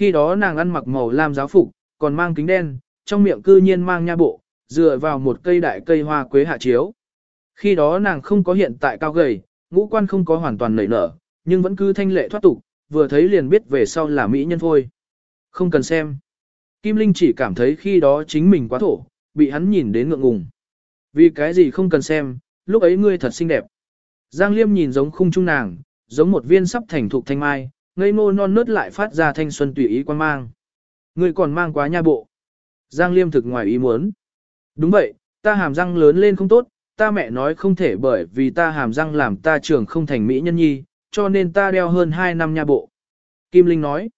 Khi đó nàng ăn mặc màu lam giáo phục, còn mang kính đen, trong miệng cư nhiên mang nha bộ, dựa vào một cây đại cây hoa quế hạ chiếu. Khi đó nàng không có hiện tại cao gầy, ngũ quan không có hoàn toàn nảy nở, nhưng vẫn cứ thanh lệ thoát tục, vừa thấy liền biết về sau là mỹ nhân thôi. Không cần xem. Kim Linh chỉ cảm thấy khi đó chính mình quá thổ, bị hắn nhìn đến ngượng ngùng. Vì cái gì không cần xem, lúc ấy ngươi thật xinh đẹp. Giang Liêm nhìn giống khung trung nàng, giống một viên sắp thành thục thanh mai, ngây ngô non nớt lại phát ra thanh xuân tùy ý quan mang. Ngươi còn mang quá nha bộ. Giang Liêm thực ngoài ý muốn. Đúng vậy, ta hàm răng lớn lên không tốt, ta mẹ nói không thể bởi vì ta hàm răng làm ta trưởng không thành mỹ nhân nhi, cho nên ta đeo hơn 2 năm nha bộ. Kim Linh nói.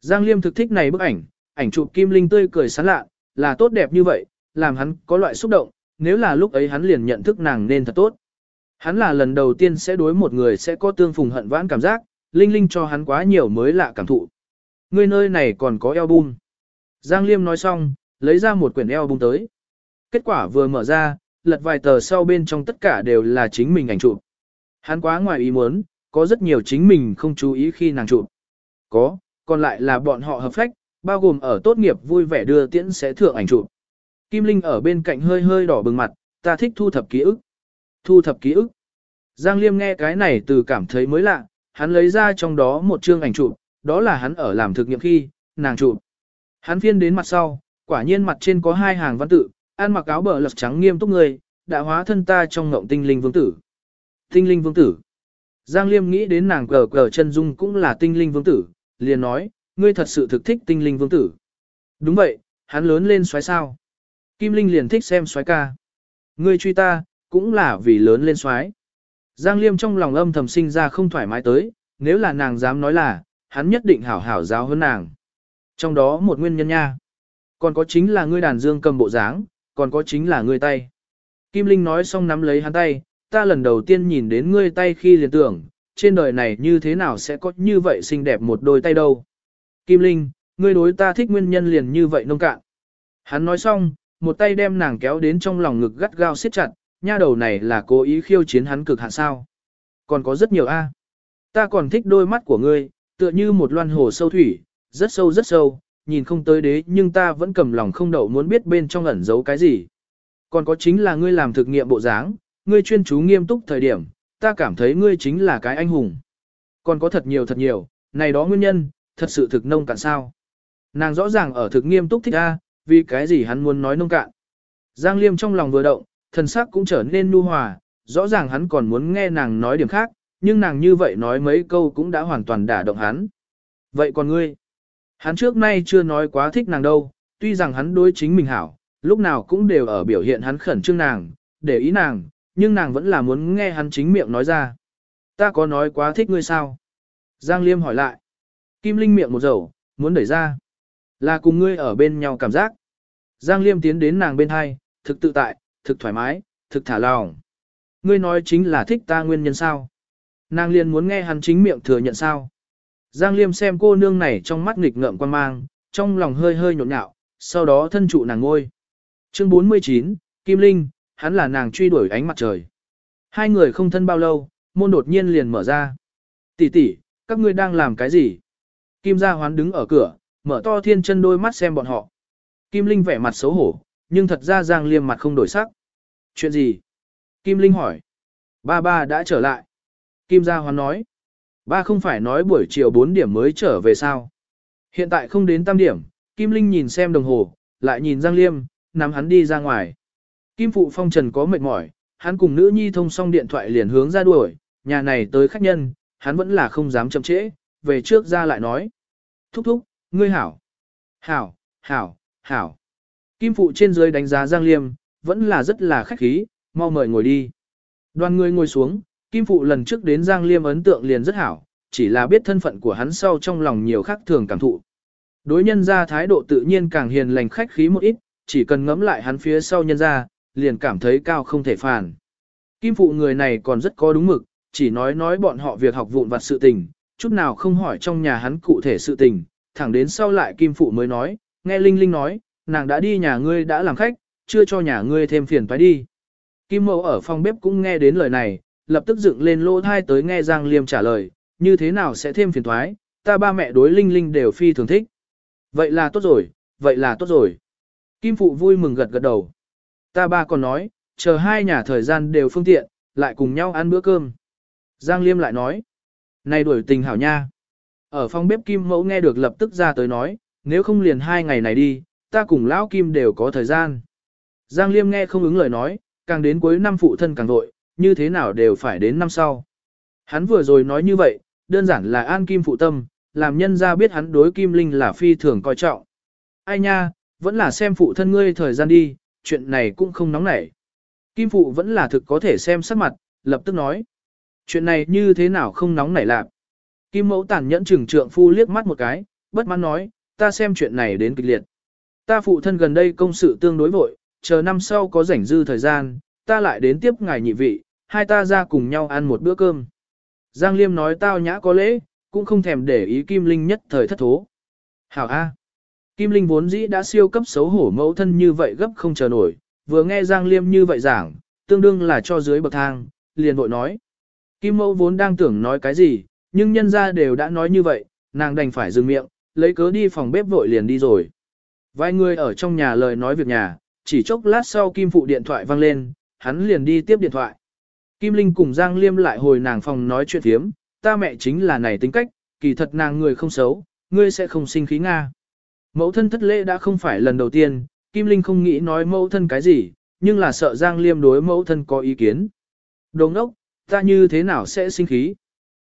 Giang Liêm thực thích này bức ảnh, ảnh chụp Kim Linh tươi cười sán lạ, là tốt đẹp như vậy, làm hắn có loại xúc động, nếu là lúc ấy hắn liền nhận thức nàng nên thật tốt. Hắn là lần đầu tiên sẽ đối một người sẽ có tương phùng hận vãn cảm giác, Linh Linh cho hắn quá nhiều mới lạ cảm thụ. Người nơi này còn có album. Giang Liêm nói xong, lấy ra một quyển album tới. Kết quả vừa mở ra, lật vài tờ sau bên trong tất cả đều là chính mình ảnh chụp. Hắn quá ngoài ý muốn, có rất nhiều chính mình không chú ý khi nàng chụp. Có, còn lại là bọn họ hợp phách, bao gồm ở tốt nghiệp vui vẻ đưa tiễn sẽ thượng ảnh chụp. Kim Linh ở bên cạnh hơi hơi đỏ bừng mặt, ta thích thu thập ký ức. Thu thập ký ức. Giang Liêm nghe cái này từ cảm thấy mới lạ, hắn lấy ra trong đó một chương ảnh chụp, đó là hắn ở làm thực nghiệm khi, nàng chụp. Hắn phiên đến mặt sau, quả nhiên mặt trên có hai hàng văn tự, ăn mặc áo bờ lật trắng nghiêm túc người, đã hóa thân ta trong ngộng tinh linh vương tử. Tinh linh vương tử. Giang Liêm nghĩ đến nàng cờ cờ chân dung cũng là tinh linh vương tử, liền nói, ngươi thật sự thực thích tinh linh vương tử. Đúng vậy, hắn lớn lên xoáy sao. Kim Linh liền thích xem xoáy ca. Ngươi truy ta, cũng là vì lớn lên xoáy. Giang Liêm trong lòng âm thầm sinh ra không thoải mái tới, nếu là nàng dám nói là, hắn nhất định hảo hảo giáo hơn nàng. Trong đó một nguyên nhân nha. Còn có chính là ngươi đàn dương cầm bộ dáng, còn có chính là ngươi tay. Kim Linh nói xong nắm lấy hắn tay, ta lần đầu tiên nhìn đến ngươi tay khi liền tưởng, trên đời này như thế nào sẽ có như vậy xinh đẹp một đôi tay đâu. Kim Linh, ngươi đối ta thích nguyên nhân liền như vậy nông cạn. Hắn nói xong, một tay đem nàng kéo đến trong lòng ngực gắt gao siết chặt, nha đầu này là cố ý khiêu chiến hắn cực hạn sao. Còn có rất nhiều a. Ta còn thích đôi mắt của ngươi, tựa như một loan hồ sâu thủy, rất sâu rất sâu, nhìn không tới đế nhưng ta vẫn cầm lòng không đậu muốn biết bên trong ẩn giấu cái gì. Còn có chính là ngươi làm thực nghiệm bộ dáng, ngươi chuyên chú nghiêm túc thời điểm, ta cảm thấy ngươi chính là cái anh hùng. Còn có thật nhiều thật nhiều, này đó nguyên nhân, thật sự thực nông cạn sao. Nàng rõ ràng ở thực nghiêm túc thích a, vì cái gì hắn muốn nói nông cạn. Giang Liêm trong lòng vừa động, thần sắc cũng trở nên nu hòa, rõ ràng hắn còn muốn nghe nàng nói điểm khác, nhưng nàng như vậy nói mấy câu cũng đã hoàn toàn đả động hắn. Vậy còn ngươi? Hắn trước nay chưa nói quá thích nàng đâu, tuy rằng hắn đối chính mình hảo, lúc nào cũng đều ở biểu hiện hắn khẩn trương nàng, để ý nàng, nhưng nàng vẫn là muốn nghe hắn chính miệng nói ra. Ta có nói quá thích ngươi sao? Giang Liêm hỏi lại. Kim Linh miệng một dầu, muốn đẩy ra. Là cùng ngươi ở bên nhau cảm giác. Giang Liêm tiến đến nàng bên hai, thực tự tại, thực thoải mái, thực thả lòng. Ngươi nói chính là thích ta nguyên nhân sao? Nàng liền muốn nghe hắn chính miệng thừa nhận sao? Giang Liêm xem cô nương này trong mắt nghịch ngợm quan mang, trong lòng hơi hơi nhộn nhạo, sau đó thân trụ nàng ngôi. Chương 49, Kim Linh, hắn là nàng truy đuổi ánh mặt trời. Hai người không thân bao lâu, môn đột nhiên liền mở ra. Tỷ tỷ, các ngươi đang làm cái gì? Kim Gia Hoán đứng ở cửa, mở to thiên chân đôi mắt xem bọn họ. Kim Linh vẻ mặt xấu hổ, nhưng thật ra Giang Liêm mặt không đổi sắc. Chuyện gì? Kim Linh hỏi. Ba ba đã trở lại. Kim Gia Hoán nói. Ba không phải nói buổi chiều 4 điểm mới trở về sao? Hiện tại không đến tam điểm, Kim Linh nhìn xem đồng hồ, lại nhìn Giang Liêm, nắm hắn đi ra ngoài. Kim Phụ Phong Trần có mệt mỏi, hắn cùng nữ nhi thông xong điện thoại liền hướng ra đuổi, nhà này tới khách nhân, hắn vẫn là không dám chậm trễ, về trước ra lại nói. Thúc thúc, ngươi hảo. Hảo, hảo, hảo. Kim Phụ trên dưới đánh giá Giang Liêm, vẫn là rất là khách khí, mau mời ngồi đi. Đoàn người ngồi xuống, Kim Phụ lần trước đến Giang Liêm ấn tượng liền rất hảo, chỉ là biết thân phận của hắn sau trong lòng nhiều khác thường cảm thụ. Đối nhân ra thái độ tự nhiên càng hiền lành khách khí một ít, chỉ cần ngẫm lại hắn phía sau nhân ra, liền cảm thấy cao không thể phản. Kim Phụ người này còn rất có đúng mực, chỉ nói nói bọn họ việc học vụn vặt sự tình, chút nào không hỏi trong nhà hắn cụ thể sự tình, thẳng đến sau lại Kim Phụ mới nói, nghe Linh Linh nói, nàng đã đi nhà ngươi đã làm khách, chưa cho nhà ngươi thêm phiền phải đi. Kim Mẫu ở phòng bếp cũng nghe đến lời này, lập tức dựng lên lỗ thai tới nghe Giang Liêm trả lời, như thế nào sẽ thêm phiền thoái, ta ba mẹ đối Linh Linh đều phi thường thích. Vậy là tốt rồi, vậy là tốt rồi. Kim Phụ vui mừng gật gật đầu. Ta ba còn nói, chờ hai nhà thời gian đều phương tiện, lại cùng nhau ăn bữa cơm. Giang Liêm lại nói, này đuổi tình hảo nha. Ở phòng bếp Kim Mẫu nghe được lập tức ra tới nói, nếu không liền hai ngày này đi, ta cùng Lão Kim đều có thời gian. Giang Liêm nghe không ứng lời nói, càng đến cuối năm phụ thân càng vội, như thế nào đều phải đến năm sau. Hắn vừa rồi nói như vậy, đơn giản là an Kim phụ tâm, làm nhân ra biết hắn đối Kim Linh là phi thường coi trọng. Ai nha, vẫn là xem phụ thân ngươi thời gian đi, chuyện này cũng không nóng nảy. Kim phụ vẫn là thực có thể xem sắc mặt, lập tức nói. Chuyện này như thế nào không nóng nảy lạc. Kim mẫu tàn nhẫn trừng trượng phu liếc mắt một cái, bất mãn nói, ta xem chuyện này đến kịch liệt. Ta phụ thân gần đây công sự tương đối vội, chờ năm sau có rảnh dư thời gian, ta lại đến tiếp ngài nhị vị, hai ta ra cùng nhau ăn một bữa cơm. Giang Liêm nói tao nhã có lễ, cũng không thèm để ý Kim Linh nhất thời thất thố. Hảo A. Kim Linh vốn dĩ đã siêu cấp xấu hổ mẫu thân như vậy gấp không chờ nổi, vừa nghe Giang Liêm như vậy giảng, tương đương là cho dưới bậc thang, liền vội nói. Kim mẫu vốn đang tưởng nói cái gì, nhưng nhân ra đều đã nói như vậy, nàng đành phải dừng miệng, lấy cớ đi phòng bếp vội liền đi rồi. Vài người ở trong nhà lời nói việc nhà, chỉ chốc lát sau Kim phụ điện thoại vang lên, hắn liền đi tiếp điện thoại. Kim Linh cùng Giang Liêm lại hồi nàng phòng nói chuyện thiếm, ta mẹ chính là này tính cách, kỳ thật nàng người không xấu, ngươi sẽ không sinh khí Nga. Mẫu thân thất lễ đã không phải lần đầu tiên, Kim Linh không nghĩ nói mẫu thân cái gì, nhưng là sợ Giang Liêm đối mẫu thân có ý kiến. Đồng đốc, ta như thế nào sẽ sinh khí?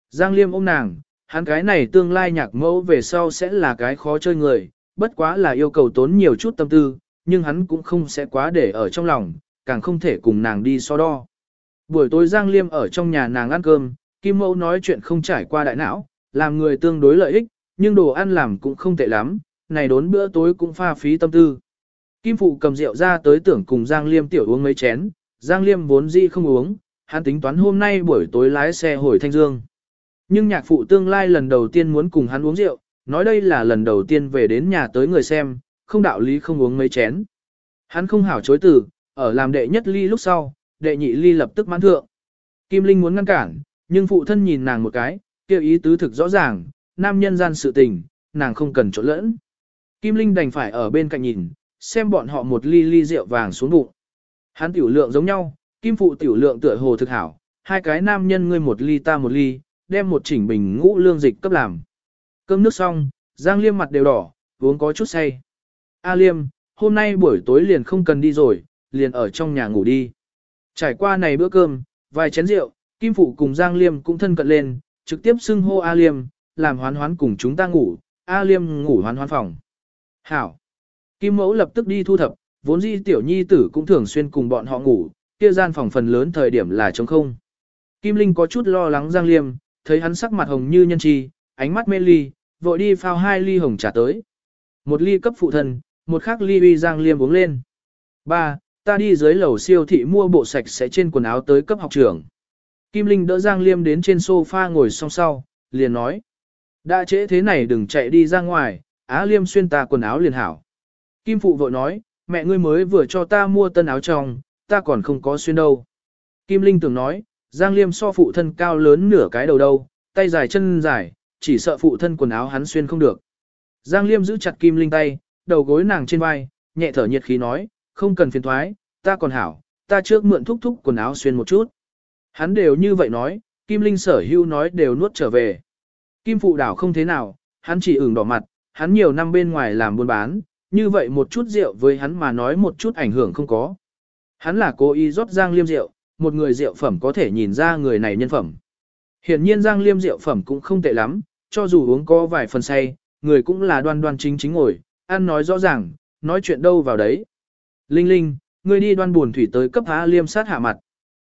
Giang Liêm ôm nàng, hắn cái này tương lai nhạc mẫu về sau sẽ là cái khó chơi người, bất quá là yêu cầu tốn nhiều chút tâm tư, nhưng hắn cũng không sẽ quá để ở trong lòng, càng không thể cùng nàng đi so đo. Buổi tối Giang Liêm ở trong nhà nàng ăn cơm, Kim Mẫu nói chuyện không trải qua đại não, làm người tương đối lợi ích, nhưng đồ ăn làm cũng không tệ lắm, này đốn bữa tối cũng pha phí tâm tư. Kim Phụ cầm rượu ra tới tưởng cùng Giang Liêm tiểu uống mấy chén, Giang Liêm vốn dĩ không uống, hắn tính toán hôm nay buổi tối lái xe hồi Thanh Dương. Nhưng nhạc phụ tương lai lần đầu tiên muốn cùng hắn uống rượu, nói đây là lần đầu tiên về đến nhà tới người xem, không đạo lý không uống mấy chén. Hắn không hảo chối từ, ở làm đệ nhất ly lúc sau, đệ nhị ly lập tức mãn thượng. Kim Linh muốn ngăn cản, nhưng phụ thân nhìn nàng một cái, kêu ý tứ thực rõ ràng, nam nhân gian sự tình, nàng không cần trộn lẫn. Kim Linh đành phải ở bên cạnh nhìn, xem bọn họ một ly ly rượu vàng xuống bụng. Hắn tiểu lượng giống nhau, Kim phụ tiểu lượng tựa hồ thực hảo, hai cái nam nhân ngươi một ly ta một ly, đem một chỉnh bình ngũ lương dịch cấp làm. Cơm nước xong, Giang Liêm mặt đều đỏ, uống có chút say. A Liêm, hôm nay buổi tối liền không cần đi rồi, liền ở trong nhà ngủ đi. Trải qua này bữa cơm, vài chén rượu, Kim Phụ cùng Giang Liêm cũng thân cận lên, trực tiếp xưng hô A Liêm, làm hoán hoán cùng chúng ta ngủ, A Liêm ngủ hoán hoán phòng. Hảo. Kim Mẫu lập tức đi thu thập, vốn dĩ tiểu nhi tử cũng thường xuyên cùng bọn họ ngủ, kia gian phòng phần lớn thời điểm là trống không. Kim Linh có chút lo lắng Giang Liêm, thấy hắn sắc mặt hồng như nhân chi, ánh mắt mê ly, vội đi phao hai ly hồng trà tới. Một ly cấp phụ thân, một khác ly uy Giang Liêm uống lên. Ba, ta đi dưới lầu siêu thị mua bộ sạch sẽ trên quần áo tới cấp học trưởng. Kim Linh đỡ Giang Liêm đến trên sofa ngồi song sau, liền nói. Đã trễ thế này đừng chạy đi ra ngoài, Á Liêm xuyên ta quần áo liền hảo. Kim Phụ vội nói, mẹ ngươi mới vừa cho ta mua tân áo trong, ta còn không có xuyên đâu. Kim Linh tưởng nói, Giang Liêm so phụ thân cao lớn nửa cái đầu đâu, tay dài chân dài, chỉ sợ phụ thân quần áo hắn xuyên không được. Giang Liêm giữ chặt Kim Linh tay, đầu gối nàng trên vai, nhẹ thở nhiệt khí nói, không cần phiền thoái, ta còn hảo, ta trước mượn thúc thúc quần áo xuyên một chút. Hắn đều như vậy nói, Kim Linh sở hưu nói đều nuốt trở về. Kim Phụ đảo không thế nào, hắn chỉ ửng đỏ mặt, hắn nhiều năm bên ngoài làm buôn bán, như vậy một chút rượu với hắn mà nói một chút ảnh hưởng không có. Hắn là cố ý rót Giang Liêm rượu, một người rượu phẩm có thể nhìn ra người này nhân phẩm. Hiển nhiên Giang Liêm rượu phẩm cũng không tệ lắm, cho dù uống có vài phần say, người cũng là đoan đoan chính chính ngồi, ăn nói rõ ràng, nói chuyện đâu vào đấy. Linh Linh, ngươi đi đoan buồn thủy tới cấp Á Liêm sát hạ mặt.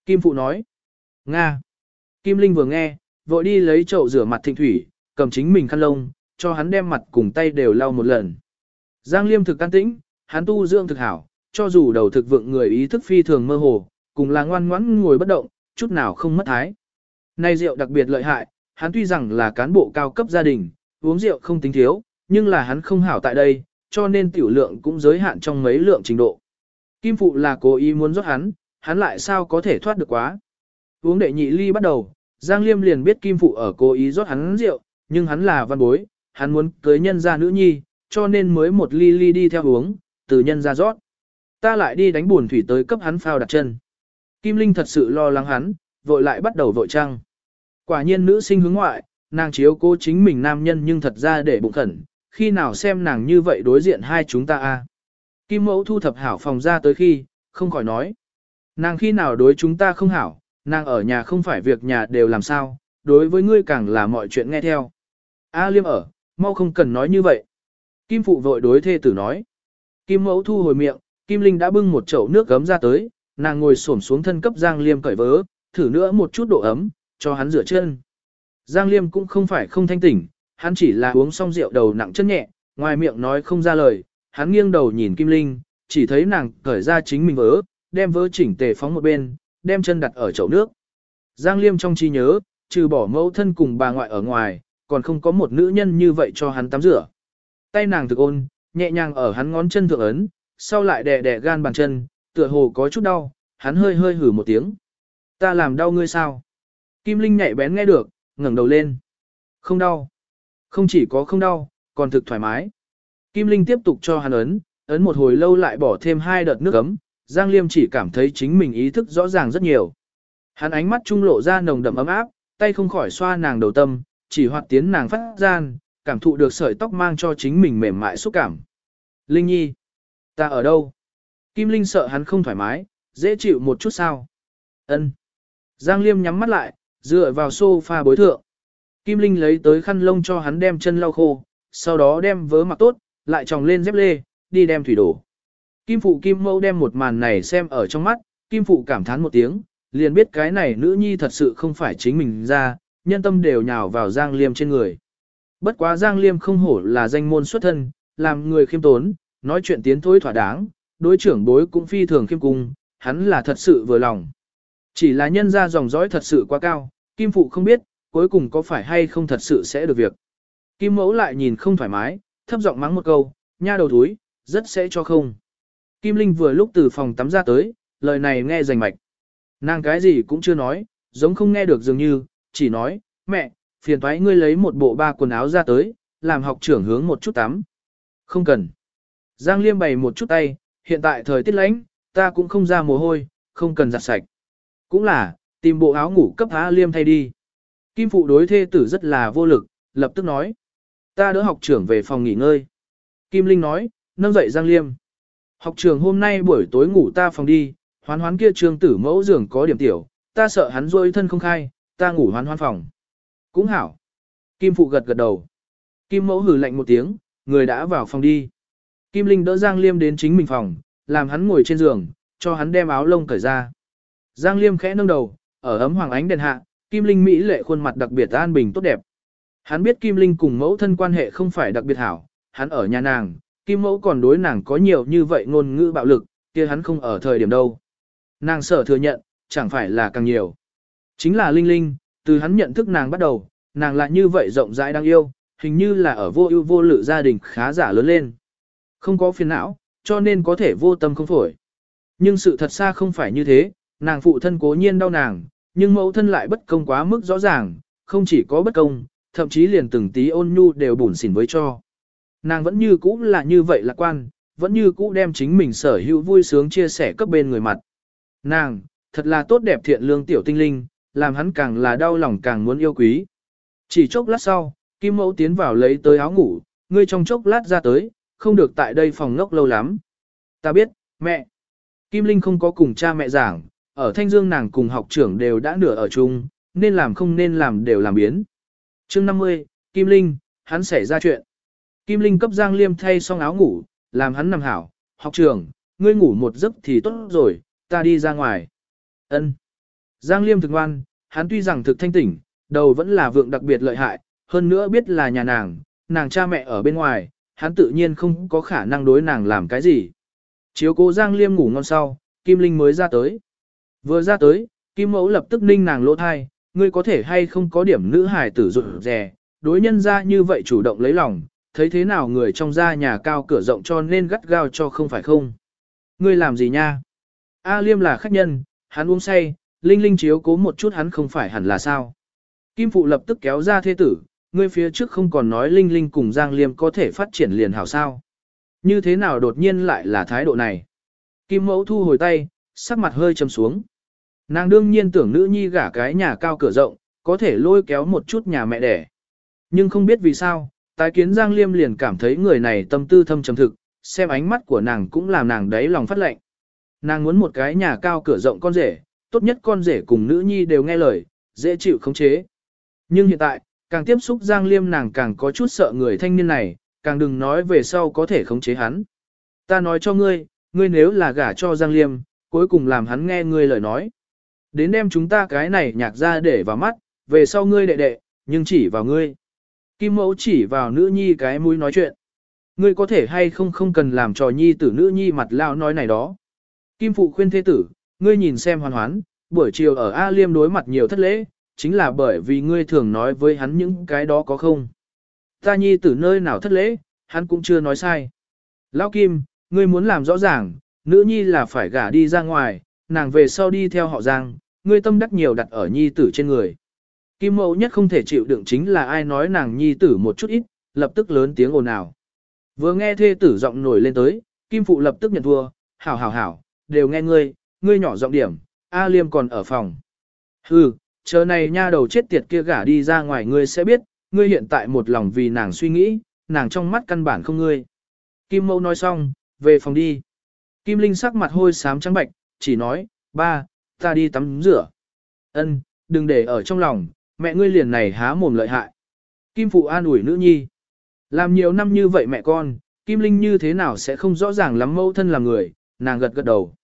Kim Phụ nói. Nga. Kim Linh vừa nghe, vội đi lấy chậu rửa mặt thịnh thủy, cầm chính mình khăn lông, cho hắn đem mặt cùng tay đều lau một lần. Giang Liêm thực can tĩnh, hắn tu dưỡng thực hảo, cho dù đầu thực vượng người ý thức phi thường mơ hồ, cùng là ngoan ngoãn ngồi bất động, chút nào không mất thái. Nay rượu đặc biệt lợi hại, hắn tuy rằng là cán bộ cao cấp gia đình, uống rượu không tính thiếu, nhưng là hắn không hảo tại đây, cho nên tiểu lượng cũng giới hạn trong mấy lượng trình độ. Kim Phụ là cố ý muốn rót hắn, hắn lại sao có thể thoát được quá. Uống đệ nhị ly bắt đầu, Giang Liêm liền biết Kim Phụ ở cố ý rót hắn rượu, nhưng hắn là văn bối, hắn muốn cưới nhân ra nữ nhi, cho nên mới một ly ly đi theo uống, từ nhân ra rót. Ta lại đi đánh buồn thủy tới cấp hắn phao đặt chân. Kim Linh thật sự lo lắng hắn, vội lại bắt đầu vội trăng. Quả nhiên nữ sinh hướng ngoại, nàng chiếu cố chính mình nam nhân nhưng thật ra để bụng khẩn, khi nào xem nàng như vậy đối diện hai chúng ta a Kim mẫu thu thập hảo phòng ra tới khi, không khỏi nói. Nàng khi nào đối chúng ta không hảo, nàng ở nhà không phải việc nhà đều làm sao, đối với ngươi càng là mọi chuyện nghe theo. A liêm ở, mau không cần nói như vậy. Kim phụ vội đối thê tử nói. Kim mẫu thu hồi miệng, Kim Linh đã bưng một chậu nước gấm ra tới, nàng ngồi xổm xuống thân cấp Giang Liêm cởi vớ, thử nữa một chút độ ấm, cho hắn rửa chân. Giang Liêm cũng không phải không thanh tỉnh, hắn chỉ là uống xong rượu đầu nặng chân nhẹ, ngoài miệng nói không ra lời, hắn nghiêng đầu nhìn Kim Linh, chỉ thấy nàng cởi ra chính mình vớ, đem vớ chỉnh tề phóng một bên, đem chân đặt ở chậu nước. Giang Liêm trong trí nhớ, trừ bỏ mẫu thân cùng bà ngoại ở ngoài, còn không có một nữ nhân như vậy cho hắn tắm rửa. Tay nàng thực ôn, nhẹ nhàng ở hắn ngón chân thượng ấn, sau lại đè đè gan bàn chân, tựa hồ có chút đau, hắn hơi hơi hử một tiếng. Ta làm đau ngươi sao? Kim Linh nhạy bén nghe được, ngẩng đầu lên. Không đau. Không chỉ có không đau, còn thực thoải mái. Kim Linh tiếp tục cho hắn ấn, ấn một hồi lâu lại bỏ thêm hai đợt nước ấm, Giang Liêm chỉ cảm thấy chính mình ý thức rõ ràng rất nhiều. Hắn ánh mắt trung lộ ra nồng đậm ấm áp, tay không khỏi xoa nàng đầu tâm, chỉ hoạt tiến nàng phát gian, cảm thụ được sợi tóc mang cho chính mình mềm mại xúc cảm. Linh Nhi, ta ở đâu? Kim Linh sợ hắn không thoải mái, dễ chịu một chút sao? Ân. Giang Liêm nhắm mắt lại, dựa vào sofa bối thượng. Kim Linh lấy tới khăn lông cho hắn đem chân lau khô, sau đó đem vớ mặc tốt, lại tròng lên dép lê, đi đem thủy đổ. Kim Phụ Kim mâu đem một màn này xem ở trong mắt, Kim Phụ cảm thán một tiếng, liền biết cái này nữ nhi thật sự không phải chính mình ra, nhân tâm đều nhào vào Giang Liêm trên người. Bất quá Giang Liêm không hổ là danh môn xuất thân, làm người khiêm tốn, nói chuyện tiến thối thỏa đáng, đối trưởng bối cũng phi thường khiêm cung, hắn là thật sự vừa lòng. Chỉ là nhân ra dòng dõi thật sự quá cao, Kim Phụ không biết, cuối cùng có phải hay không thật sự sẽ được việc. Kim Mẫu lại nhìn không thoải mái, thấp giọng mắng một câu, nha đầu túi, rất sẽ cho không. Kim Linh vừa lúc từ phòng tắm ra tới, lời này nghe rành mạch. Nàng cái gì cũng chưa nói, giống không nghe được dường như, chỉ nói, mẹ, phiền thoái ngươi lấy một bộ ba quần áo ra tới, làm học trưởng hướng một chút tắm. Không cần. Giang Liêm bày một chút tay, hiện tại thời tiết lạnh, ta cũng không ra mồ hôi, không cần giặt sạch. Cũng là, tìm bộ áo ngủ cấp Á Liêm thay đi. Kim phụ đối thê tử rất là vô lực, lập tức nói. Ta đỡ học trưởng về phòng nghỉ ngơi. Kim Linh nói, nâng dậy Giang Liêm. Học trưởng hôm nay buổi tối ngủ ta phòng đi, hoán hoán kia trường tử mẫu giường có điểm tiểu, ta sợ hắn rôi thân không khai, ta ngủ hoán hoán phòng. Cũng hảo. Kim phụ gật gật đầu. Kim mẫu hử lạnh một tiếng, người đã vào phòng đi. Kim Linh đỡ Giang Liêm đến chính mình phòng, làm hắn ngồi trên giường, cho hắn đem áo lông cởi ra. Giang Liêm khẽ nâng đầu, ở ấm hoàng ánh đèn hạ, Kim Linh Mỹ lệ khuôn mặt đặc biệt an bình tốt đẹp. Hắn biết Kim Linh cùng mẫu thân quan hệ không phải đặc biệt hảo, hắn ở nhà nàng, Kim mẫu còn đối nàng có nhiều như vậy ngôn ngữ bạo lực, kia hắn không ở thời điểm đâu. Nàng sở thừa nhận, chẳng phải là càng nhiều. Chính là Linh Linh, từ hắn nhận thức nàng bắt đầu, nàng lại như vậy rộng rãi đáng yêu, hình như là ở vô ưu vô lự gia đình khá giả lớn lên. Không có phiền não, cho nên có thể vô tâm không phổi. Nhưng sự thật xa không phải như thế, nàng phụ thân cố nhiên đau nàng, nhưng mẫu thân lại bất công quá mức rõ ràng, không chỉ có bất công, thậm chí liền từng tí ôn nhu đều bùn xỉn với cho. Nàng vẫn như cũ là như vậy lạc quan, vẫn như cũ đem chính mình sở hữu vui sướng chia sẻ cấp bên người mặt. Nàng, thật là tốt đẹp thiện lương tiểu tinh linh, làm hắn càng là đau lòng càng muốn yêu quý. Chỉ chốc lát sau, Kim Mẫu tiến vào lấy tới áo ngủ, ngươi trong chốc lát ra tới, không được tại đây phòng ngốc lâu lắm. Ta biết, mẹ. Kim Linh không có cùng cha mẹ giảng, ở Thanh Dương nàng cùng học trưởng đều đã nửa ở chung, nên làm không nên làm đều làm biến. chương 50, Kim Linh, hắn xảy ra chuyện. Kim Linh cấp Giang Liêm thay xong áo ngủ, làm hắn nằm hảo, học trưởng, ngươi ngủ một giấc thì tốt rồi, ta đi ra ngoài. Ân. Giang Liêm thực ngoan, hắn tuy rằng thực thanh tỉnh, đầu vẫn là vượng đặc biệt lợi hại, hơn nữa biết là nhà nàng, nàng cha mẹ ở bên ngoài, hắn tự nhiên không có khả năng đối nàng làm cái gì. Chiếu cố Giang Liêm ngủ ngon sau, Kim Linh mới ra tới. Vừa ra tới, Kim Mẫu lập tức ninh nàng lỗ thai, ngươi có thể hay không có điểm nữ hài tử rụt rè, đối nhân ra như vậy chủ động lấy lòng, thấy thế nào người trong gia nhà cao cửa rộng cho nên gắt gao cho không phải không. Ngươi làm gì nha? A Liêm là khách nhân, hắn uống say, Linh Linh chiếu cố một chút hắn không phải hẳn là sao. Kim Phụ lập tức kéo ra thế tử, ngươi phía trước không còn nói Linh Linh cùng Giang Liêm có thể phát triển liền hảo sao. Như thế nào đột nhiên lại là thái độ này? Kim mẫu thu hồi tay, sắc mặt hơi trầm xuống. Nàng đương nhiên tưởng nữ nhi gả cái nhà cao cửa rộng, có thể lôi kéo một chút nhà mẹ đẻ. Nhưng không biết vì sao, tái kiến Giang Liêm liền cảm thấy người này tâm tư thâm trầm thực, xem ánh mắt của nàng cũng làm nàng đáy lòng phát lệnh. Nàng muốn một cái nhà cao cửa rộng con rể, tốt nhất con rể cùng nữ nhi đều nghe lời, dễ chịu khống chế. Nhưng hiện tại, càng tiếp xúc Giang Liêm nàng càng có chút sợ người thanh niên này, càng đừng nói về sau có thể khống chế hắn. Ta nói cho ngươi, ngươi nếu là gả cho Giang Liêm, cuối cùng làm hắn nghe ngươi lời nói. Đến đem chúng ta cái này nhạc ra để vào mắt, về sau ngươi đệ đệ, nhưng chỉ vào ngươi. Kim mẫu chỉ vào nữ nhi cái mũi nói chuyện. Ngươi có thể hay không không cần làm trò nhi tử nữ nhi mặt lao nói này đó. Kim phụ khuyên thế tử, ngươi nhìn xem hoàn hoán, buổi chiều ở A Liêm đối mặt nhiều thất lễ, chính là bởi vì ngươi thường nói với hắn những cái đó có không. Ta nhi tử nơi nào thất lễ, hắn cũng chưa nói sai. Lão Kim, ngươi muốn làm rõ ràng, nữ nhi là phải gả đi ra ngoài, nàng về sau đi theo họ Giang, ngươi tâm đắc nhiều đặt ở nhi tử trên người. Kim mẫu nhất không thể chịu đựng chính là ai nói nàng nhi tử một chút ít, lập tức lớn tiếng ồn ào. Vừa nghe thê tử giọng nổi lên tới, Kim phụ lập tức nhận thua, hảo hảo hảo, đều nghe ngươi, ngươi nhỏ giọng điểm, A Liêm còn ở phòng. Hừ, chờ này nha đầu chết tiệt kia gả đi ra ngoài ngươi sẽ biết, ngươi hiện tại một lòng vì nàng suy nghĩ, nàng trong mắt căn bản không ngươi. Kim mẫu nói xong, về phòng đi. Kim Linh sắc mặt hôi xám trắng bạch, chỉ nói, ba, ta đi tắm rửa. Ân, đừng để ở trong lòng, mẹ ngươi liền này há mồm lợi hại. Kim Phụ an ủi nữ nhi. Làm nhiều năm như vậy mẹ con, Kim Linh như thế nào sẽ không rõ ràng lắm mẫu thân là người, nàng gật gật đầu.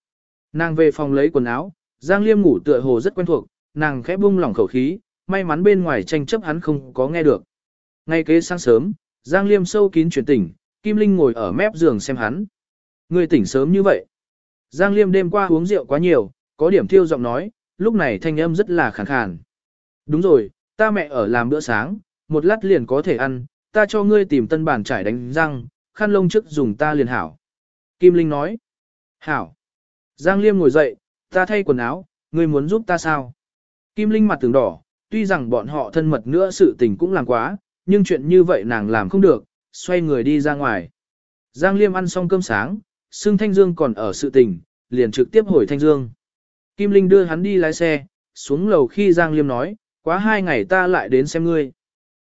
Nàng về phòng lấy quần áo, Giang Liêm ngủ tựa hồ rất quen thuộc, nàng khẽ buông lỏng khẩu khí, may mắn bên ngoài tranh chấp hắn không có nghe được. Ngay kế sáng sớm, Giang Liêm sâu kín chuyển tỉnh, Kim Linh ngồi ở mép giường xem hắn. Người tỉnh sớm như vậy. Giang Liêm đêm qua uống rượu quá nhiều, có điểm thiêu giọng nói, lúc này thanh âm rất là khàn khàn. Đúng rồi, ta mẹ ở làm bữa sáng, một lát liền có thể ăn, ta cho ngươi tìm tân bản trải đánh răng, khăn lông trước dùng ta liền hảo. Kim Linh nói. Hảo. Giang Liêm ngồi dậy, ta thay quần áo, ngươi muốn giúp ta sao? Kim Linh mặt tưởng đỏ, tuy rằng bọn họ thân mật nữa sự tình cũng làm quá, nhưng chuyện như vậy nàng làm không được, xoay người đi ra ngoài. Giang Liêm ăn xong cơm sáng, xương Thanh Dương còn ở sự tình, liền trực tiếp hồi Thanh Dương. Kim Linh đưa hắn đi lái xe, xuống lầu khi Giang Liêm nói, quá hai ngày ta lại đến xem ngươi.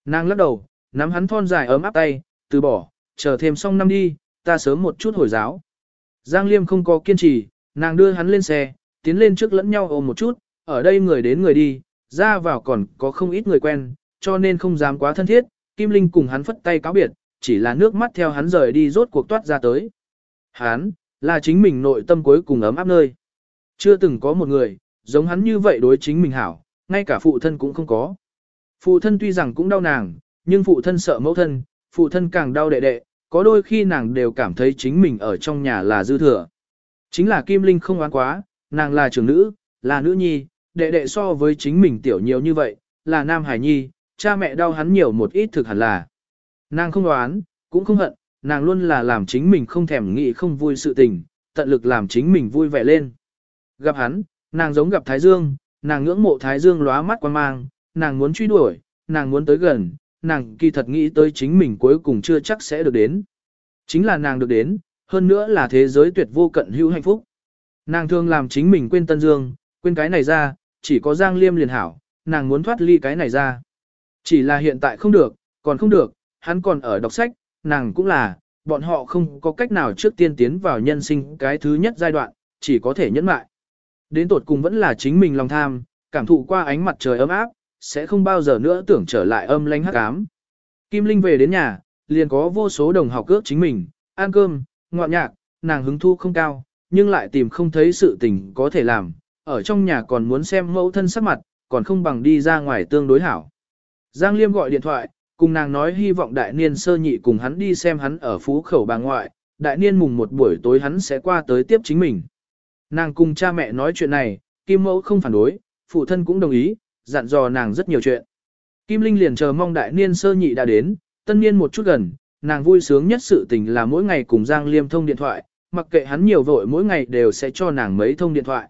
Nàng lắc đầu, nắm hắn thon dài ấm áp tay, từ bỏ, chờ thêm xong năm đi, ta sớm một chút hồi giáo. Giang Liêm không có kiên trì, nàng đưa hắn lên xe, tiến lên trước lẫn nhau ôm một chút, ở đây người đến người đi, ra vào còn có không ít người quen, cho nên không dám quá thân thiết, Kim Linh cùng hắn phất tay cáo biệt, chỉ là nước mắt theo hắn rời đi rốt cuộc toát ra tới. Hắn, là chính mình nội tâm cuối cùng ấm áp nơi. Chưa từng có một người, giống hắn như vậy đối chính mình hảo, ngay cả phụ thân cũng không có. Phụ thân tuy rằng cũng đau nàng, nhưng phụ thân sợ mẫu thân, phụ thân càng đau đệ đệ, có đôi khi nàng đều cảm thấy chính mình ở trong nhà là dư thừa. Chính là Kim Linh không oán quá, nàng là trưởng nữ, là nữ nhi, đệ đệ so với chính mình tiểu nhiều như vậy, là nam hải nhi, cha mẹ đau hắn nhiều một ít thực hẳn là. Nàng không đoán, cũng không hận, nàng luôn là làm chính mình không thèm nghĩ không vui sự tình, tận lực làm chính mình vui vẻ lên. Gặp hắn, nàng giống gặp Thái Dương, nàng ngưỡng mộ Thái Dương lóa mắt quan mang, nàng muốn truy đuổi, nàng muốn tới gần, nàng kỳ thật nghĩ tới chính mình cuối cùng chưa chắc sẽ được đến. Chính là nàng được đến, hơn nữa là thế giới tuyệt vô cận hữu hạnh phúc. Nàng thường làm chính mình quên Tân Dương, quên cái này ra, chỉ có Giang Liêm liền hảo, nàng muốn thoát ly cái này ra. Chỉ là hiện tại không được, còn không được, hắn còn ở đọc sách, nàng cũng là, bọn họ không có cách nào trước tiên tiến vào nhân sinh cái thứ nhất giai đoạn, chỉ có thể nhẫn mại. Đến tột cùng vẫn là chính mình lòng tham, cảm thụ qua ánh mặt trời ấm áp, sẽ không bao giờ nữa tưởng trở lại âm lánh hắc ám. Kim Linh về đến nhà, liền có vô số đồng học cước chính mình, ăn cơm, ngoạn nhạc, nàng hứng thu không cao, nhưng lại tìm không thấy sự tình có thể làm, ở trong nhà còn muốn xem mẫu thân sắc mặt, còn không bằng đi ra ngoài tương đối hảo. Giang Liêm gọi điện thoại, cùng nàng nói hy vọng đại niên sơ nhị cùng hắn đi xem hắn ở phú khẩu bà ngoại, đại niên mùng một buổi tối hắn sẽ qua tới tiếp chính mình. Nàng cùng cha mẹ nói chuyện này, Kim Mẫu không phản đối, phụ thân cũng đồng ý, dặn dò nàng rất nhiều chuyện. Kim Linh liền chờ mong đại niên sơ nhị đã đến, tân niên một chút gần, nàng vui sướng nhất sự tình là mỗi ngày cùng Giang Liêm thông điện thoại, mặc kệ hắn nhiều vội mỗi ngày đều sẽ cho nàng mấy thông điện thoại.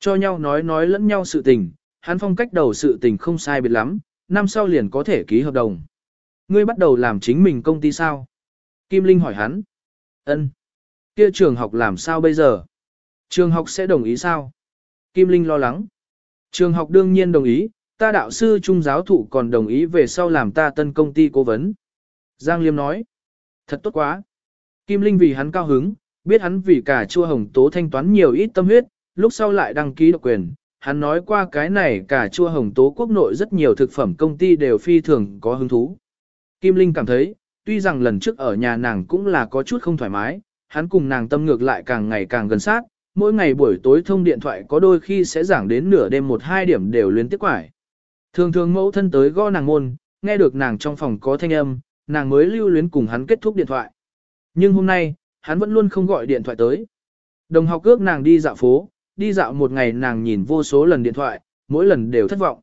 Cho nhau nói nói lẫn nhau sự tình, hắn phong cách đầu sự tình không sai biệt lắm, năm sau liền có thể ký hợp đồng. Ngươi bắt đầu làm chính mình công ty sao? Kim Linh hỏi hắn. Ân. Kia trường học làm sao bây giờ? Trường học sẽ đồng ý sao? Kim Linh lo lắng. Trường học đương nhiên đồng ý, ta đạo sư trung giáo thụ còn đồng ý về sau làm ta tân công ty cố vấn. Giang Liêm nói. Thật tốt quá. Kim Linh vì hắn cao hứng, biết hắn vì cả chua hồng tố thanh toán nhiều ít tâm huyết, lúc sau lại đăng ký độc quyền. Hắn nói qua cái này cả chua hồng tố quốc nội rất nhiều thực phẩm công ty đều phi thường có hứng thú. Kim Linh cảm thấy, tuy rằng lần trước ở nhà nàng cũng là có chút không thoải mái, hắn cùng nàng tâm ngược lại càng ngày càng gần sát, mỗi ngày buổi tối thông điện thoại có đôi khi sẽ giảng đến nửa đêm một hai điểm đều liên tiếp quải. Thường thường mẫu thân tới gõ nàng môn, nghe được nàng trong phòng có thanh âm, nàng mới lưu luyến cùng hắn kết thúc điện thoại. Nhưng hôm nay, hắn vẫn luôn không gọi điện thoại tới. Đồng học ước nàng đi dạo phố, đi dạo một ngày nàng nhìn vô số lần điện thoại, mỗi lần đều thất vọng.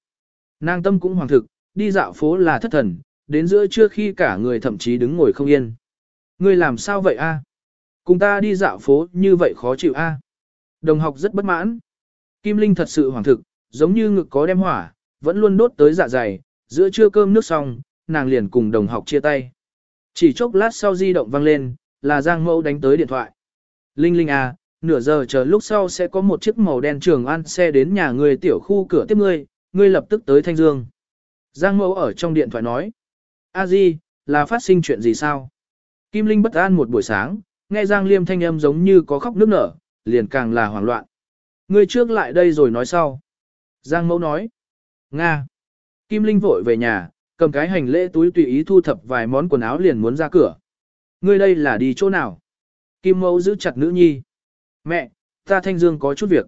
Nàng tâm cũng hoàng thực, đi dạo phố là thất thần, đến giữa trưa khi cả người thậm chí đứng ngồi không yên. Ngươi làm sao vậy a? Cùng ta đi dạo phố như vậy khó chịu a? Đồng học rất bất mãn. Kim Linh thật sự hoàng thực, giống như ngực có đem hỏa, vẫn luôn đốt tới dạ dày, giữa trưa cơm nước xong, nàng liền cùng đồng học chia tay. Chỉ chốc lát sau di động vang lên, là Giang Mẫu đánh tới điện thoại. Linh Linh à, nửa giờ chờ lúc sau sẽ có một chiếc màu đen trường ăn xe đến nhà người tiểu khu cửa tiếp ngươi, ngươi lập tức tới Thanh Dương. Giang Mẫu ở trong điện thoại nói. A Di, là phát sinh chuyện gì sao? Kim Linh bất an một buổi sáng, nghe Giang Liêm thanh âm giống như có khóc nước nở, liền càng là hoảng loạn. Ngươi trước lại đây rồi nói sau. Giang Mẫu nói. Nga. Kim Linh vội về nhà, cầm cái hành lễ túi tùy ý thu thập vài món quần áo liền muốn ra cửa. Ngươi đây là đi chỗ nào? Kim Mẫu giữ chặt nữ nhi. Mẹ, ta Thanh Dương có chút việc.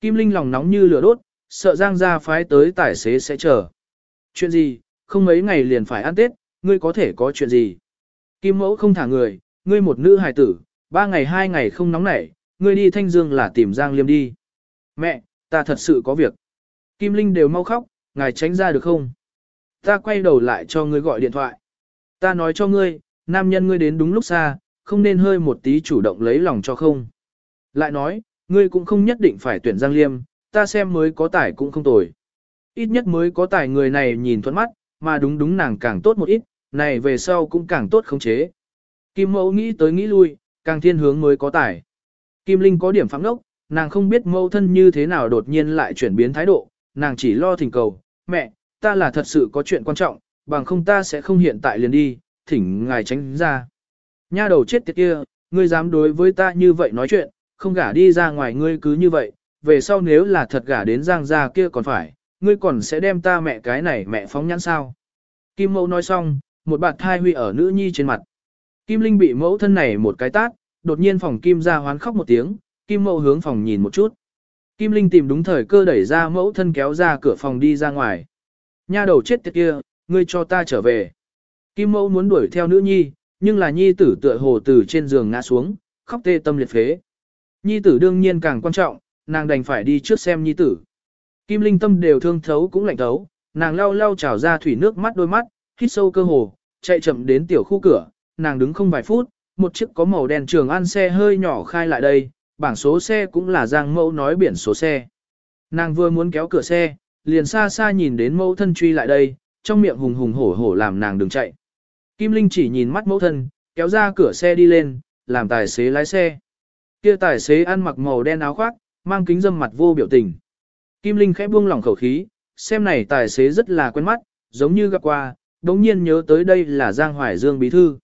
Kim Linh lòng nóng như lửa đốt, sợ Giang gia phái tới tài xế sẽ chờ. Chuyện gì, không mấy ngày liền phải ăn Tết, ngươi có thể có chuyện gì? Kim Mẫu không thả người, ngươi một nữ hài tử, ba ngày hai ngày không nóng nảy, ngươi đi Thanh Dương là tìm Giang Liêm đi. Mẹ, ta thật sự có việc. Kim Linh đều mau khóc, ngài tránh ra được không? Ta quay đầu lại cho ngươi gọi điện thoại. Ta nói cho ngươi, nam nhân ngươi đến đúng lúc xa, không nên hơi một tí chủ động lấy lòng cho không. Lại nói, ngươi cũng không nhất định phải tuyển Giang Liêm, ta xem mới có tài cũng không tồi. Ít nhất mới có tài người này nhìn thuận mắt, mà đúng đúng nàng càng tốt một ít, này về sau cũng càng tốt khống chế. Kim mẫu nghĩ tới nghĩ lui, càng thiên hướng mới có tài. Kim Linh có điểm phẳng ngốc, nàng không biết mẫu thân như thế nào đột nhiên lại chuyển biến thái độ, nàng chỉ lo thỉnh cầu, mẹ, ta là thật sự có chuyện quan trọng, bằng không ta sẽ không hiện tại liền đi, thỉnh ngài tránh ra. Nha đầu chết tiệt kia, ngươi dám đối với ta như vậy nói chuyện, không gả đi ra ngoài ngươi cứ như vậy, về sau nếu là thật gả đến giang gia kia còn phải, ngươi còn sẽ đem ta mẹ cái này mẹ phóng nhãn sao. Kim mẫu nói xong, một bạt thai huy ở nữ nhi trên mặt. Kim Linh bị mẫu thân này một cái tát, đột nhiên phòng Kim ra hoán khóc một tiếng, Kim mẫu hướng phòng nhìn một chút. Kim Linh tìm đúng thời cơ đẩy ra mẫu thân kéo ra cửa phòng đi ra ngoài. Nha đầu chết tiệt kia, ngươi cho ta trở về. Kim mẫu muốn đuổi theo nữ nhi, nhưng là nhi tử tựa hồ từ trên giường ngã xuống, khóc tê tâm liệt phế. Nhi tử đương nhiên càng quan trọng, nàng đành phải đi trước xem nhi tử. Kim Linh tâm đều thương thấu cũng lạnh thấu, nàng lau lau trào ra thủy nước mắt đôi mắt, hít sâu cơ hồ, chạy chậm đến tiểu khu cửa, nàng đứng không vài phút, một chiếc có màu đen trường an xe hơi nhỏ khai lại đây, bảng số xe cũng là Giang Mẫu nói biển số xe. Nàng vừa muốn kéo cửa xe, liền xa xa nhìn đến mẫu thân truy lại đây, trong miệng hùng hùng hổ hổ làm nàng đừng chạy. Kim Linh chỉ nhìn mắt mẫu thân, kéo ra cửa xe đi lên, làm tài xế lái xe. Kia tài xế ăn mặc màu đen áo khoác, mang kính dâm mặt vô biểu tình. Kim Linh khẽ buông lỏng khẩu khí, xem này tài xế rất là quen mắt, giống như gặp qua, đống nhiên nhớ tới đây là Giang Hoài Dương bí thư.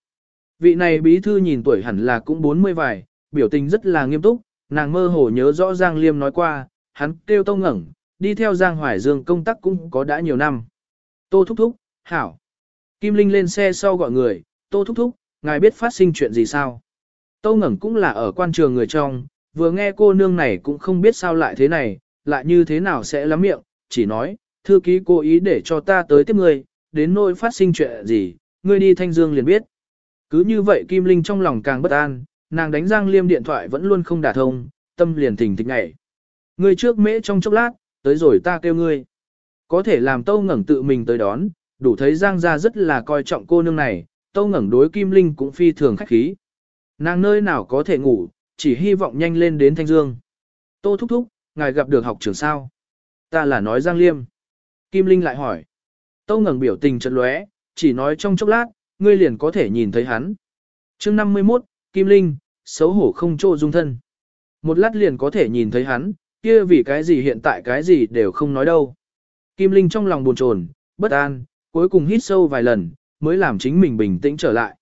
Vị này bí thư nhìn tuổi hẳn là cũng 40 vài, biểu tình rất là nghiêm túc, nàng mơ hồ nhớ rõ Giang Liêm nói qua, hắn kêu tông ngẩng, đi theo Giang Hoài Dương công tác cũng có đã nhiều năm. Tô Thúc Thúc, Hảo. Kim Linh lên xe sau gọi người, Tô Thúc Thúc, ngài biết phát sinh chuyện gì sao? Tô ngẩng cũng là ở quan trường người trong, vừa nghe cô nương này cũng không biết sao lại thế này, lại như thế nào sẽ lắm miệng, chỉ nói, thư ký cố ý để cho ta tới tiếp ngươi, đến nỗi phát sinh chuyện gì, ngươi đi Thanh Dương liền biết. Cứ như vậy Kim Linh trong lòng càng bất an, nàng đánh Giang Liêm điện thoại vẫn luôn không đả thông, tâm liền thình thịch ngậy. Ngươi trước mễ trong chốc lát, tới rồi ta kêu ngươi. Có thể làm Tâu Ngẩng tự mình tới đón, đủ thấy Giang gia rất là coi trọng cô nương này, Tâu Ngẩng đối Kim Linh cũng phi thường khách khí. Nàng nơi nào có thể ngủ, chỉ hy vọng nhanh lên đến Thanh Dương. Tô thúc thúc, ngài gặp được học trưởng sao? Ta là nói Giang Liêm. Kim Linh lại hỏi. Tâu Ngẩng biểu tình chợt lóe, chỉ nói trong chốc lát, ngươi liền có thể nhìn thấy hắn. chương 51, Kim Linh, xấu hổ không trô dung thân. Một lát liền có thể nhìn thấy hắn, kia vì cái gì hiện tại cái gì đều không nói đâu. Kim Linh trong lòng buồn chồn, bất an, cuối cùng hít sâu vài lần, mới làm chính mình bình tĩnh trở lại.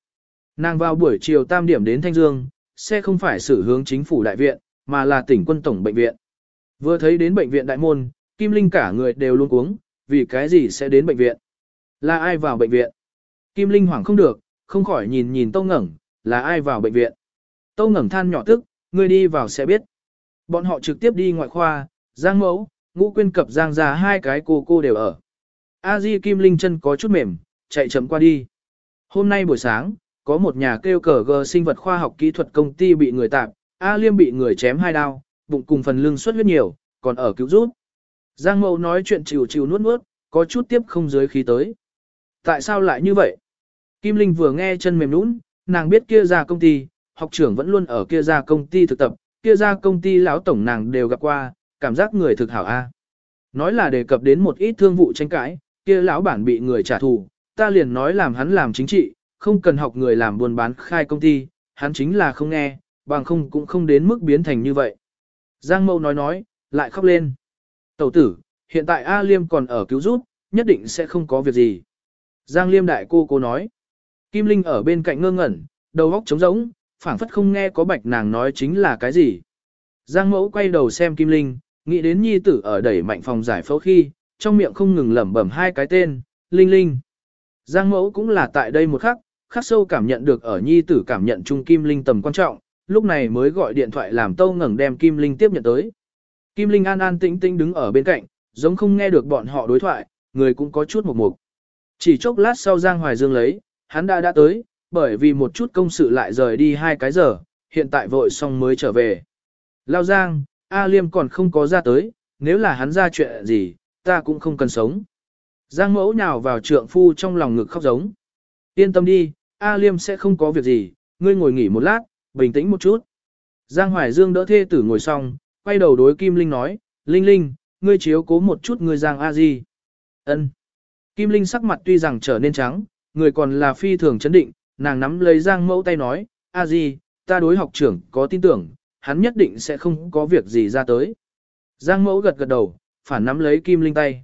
Nàng vào buổi chiều tam điểm đến Thanh Dương, xe không phải xử hướng chính phủ đại viện, mà là tỉnh quân tổng bệnh viện. Vừa thấy đến bệnh viện đại môn, Kim Linh cả người đều luôn cuống, vì cái gì sẽ đến bệnh viện? Là ai vào bệnh viện? Kim Linh hoảng không được, không khỏi nhìn nhìn Tâu Ngẩng, là ai vào bệnh viện? Tâu Ngẩng than nhỏ tức, ngươi đi vào sẽ biết. Bọn họ trực tiếp đi ngoại khoa, Giang Mẫu, Ngũ Quyên cập Giang ra hai cái cô cô đều ở. A Di Kim Linh chân có chút mềm, chạy chậm qua đi. Hôm nay buổi sáng, có một nhà kêu cờ g sinh vật khoa học kỹ thuật công ty bị người tạp, A Liêm bị người chém hai đao, bụng cùng phần lưng xuất huyết nhiều, còn ở cứu rút. Giang Mậu nói chuyện chịu chịu nuốt nuốt, có chút tiếp không dưới khí tới. Tại sao lại như vậy? Kim Linh vừa nghe chân mềm nũng, nàng biết kia ra công ty, học trưởng vẫn luôn ở kia ra công ty thực tập, kia ra công ty lão tổng nàng đều gặp qua, cảm giác người thực hảo a. Nói là đề cập đến một ít thương vụ tranh cãi, kia lão bản bị người trả thù, ta liền nói làm hắn làm chính trị, không cần học người làm buôn bán khai công ty, hắn chính là không nghe, bằng không cũng không đến mức biến thành như vậy. Giang Mâu nói nói, lại khóc lên. Tẩu tử, hiện tại A Liêm còn ở cứu rút, nhất định sẽ không có việc gì. Giang Liêm đại cô cô nói. Kim Linh ở bên cạnh ngơ ngẩn, đầu óc trống rỗng, phảng phất không nghe có bạch nàng nói chính là cái gì. Giang mẫu quay đầu xem Kim Linh, nghĩ đến nhi tử ở đẩy mạnh phòng giải phẫu khi, trong miệng không ngừng lẩm bẩm hai cái tên, Linh Linh. Giang mẫu cũng là tại đây một khắc, khắc sâu cảm nhận được ở nhi tử cảm nhận chung Kim Linh tầm quan trọng, lúc này mới gọi điện thoại làm tâu ngẩng đem Kim Linh tiếp nhận tới. Kim Linh an an tĩnh tĩnh đứng ở bên cạnh, giống không nghe được bọn họ đối thoại, người cũng có chút mục mục. Chỉ chốc lát sau Giang Hoài Dương lấy, hắn đã đã tới, bởi vì một chút công sự lại rời đi hai cái giờ, hiện tại vội xong mới trở về. Lao Giang, A Liêm còn không có ra tới, nếu là hắn ra chuyện gì, ta cũng không cần sống. Giang mẫu nhào vào trượng phu trong lòng ngực khóc giống. Yên tâm đi, A Liêm sẽ không có việc gì, ngươi ngồi nghỉ một lát, bình tĩnh một chút. Giang Hoài Dương đỡ thê tử ngồi xong, quay đầu đối Kim Linh nói, Linh Linh, ngươi chiếu cố một chút ngươi Giang A Di. Ân. Kim Linh sắc mặt tuy rằng trở nên trắng, người còn là phi thường chấn định, nàng nắm lấy Giang mẫu tay nói, A Di, ta đối học trưởng có tin tưởng, hắn nhất định sẽ không có việc gì ra tới. Giang mẫu gật gật đầu, phản nắm lấy Kim Linh tay.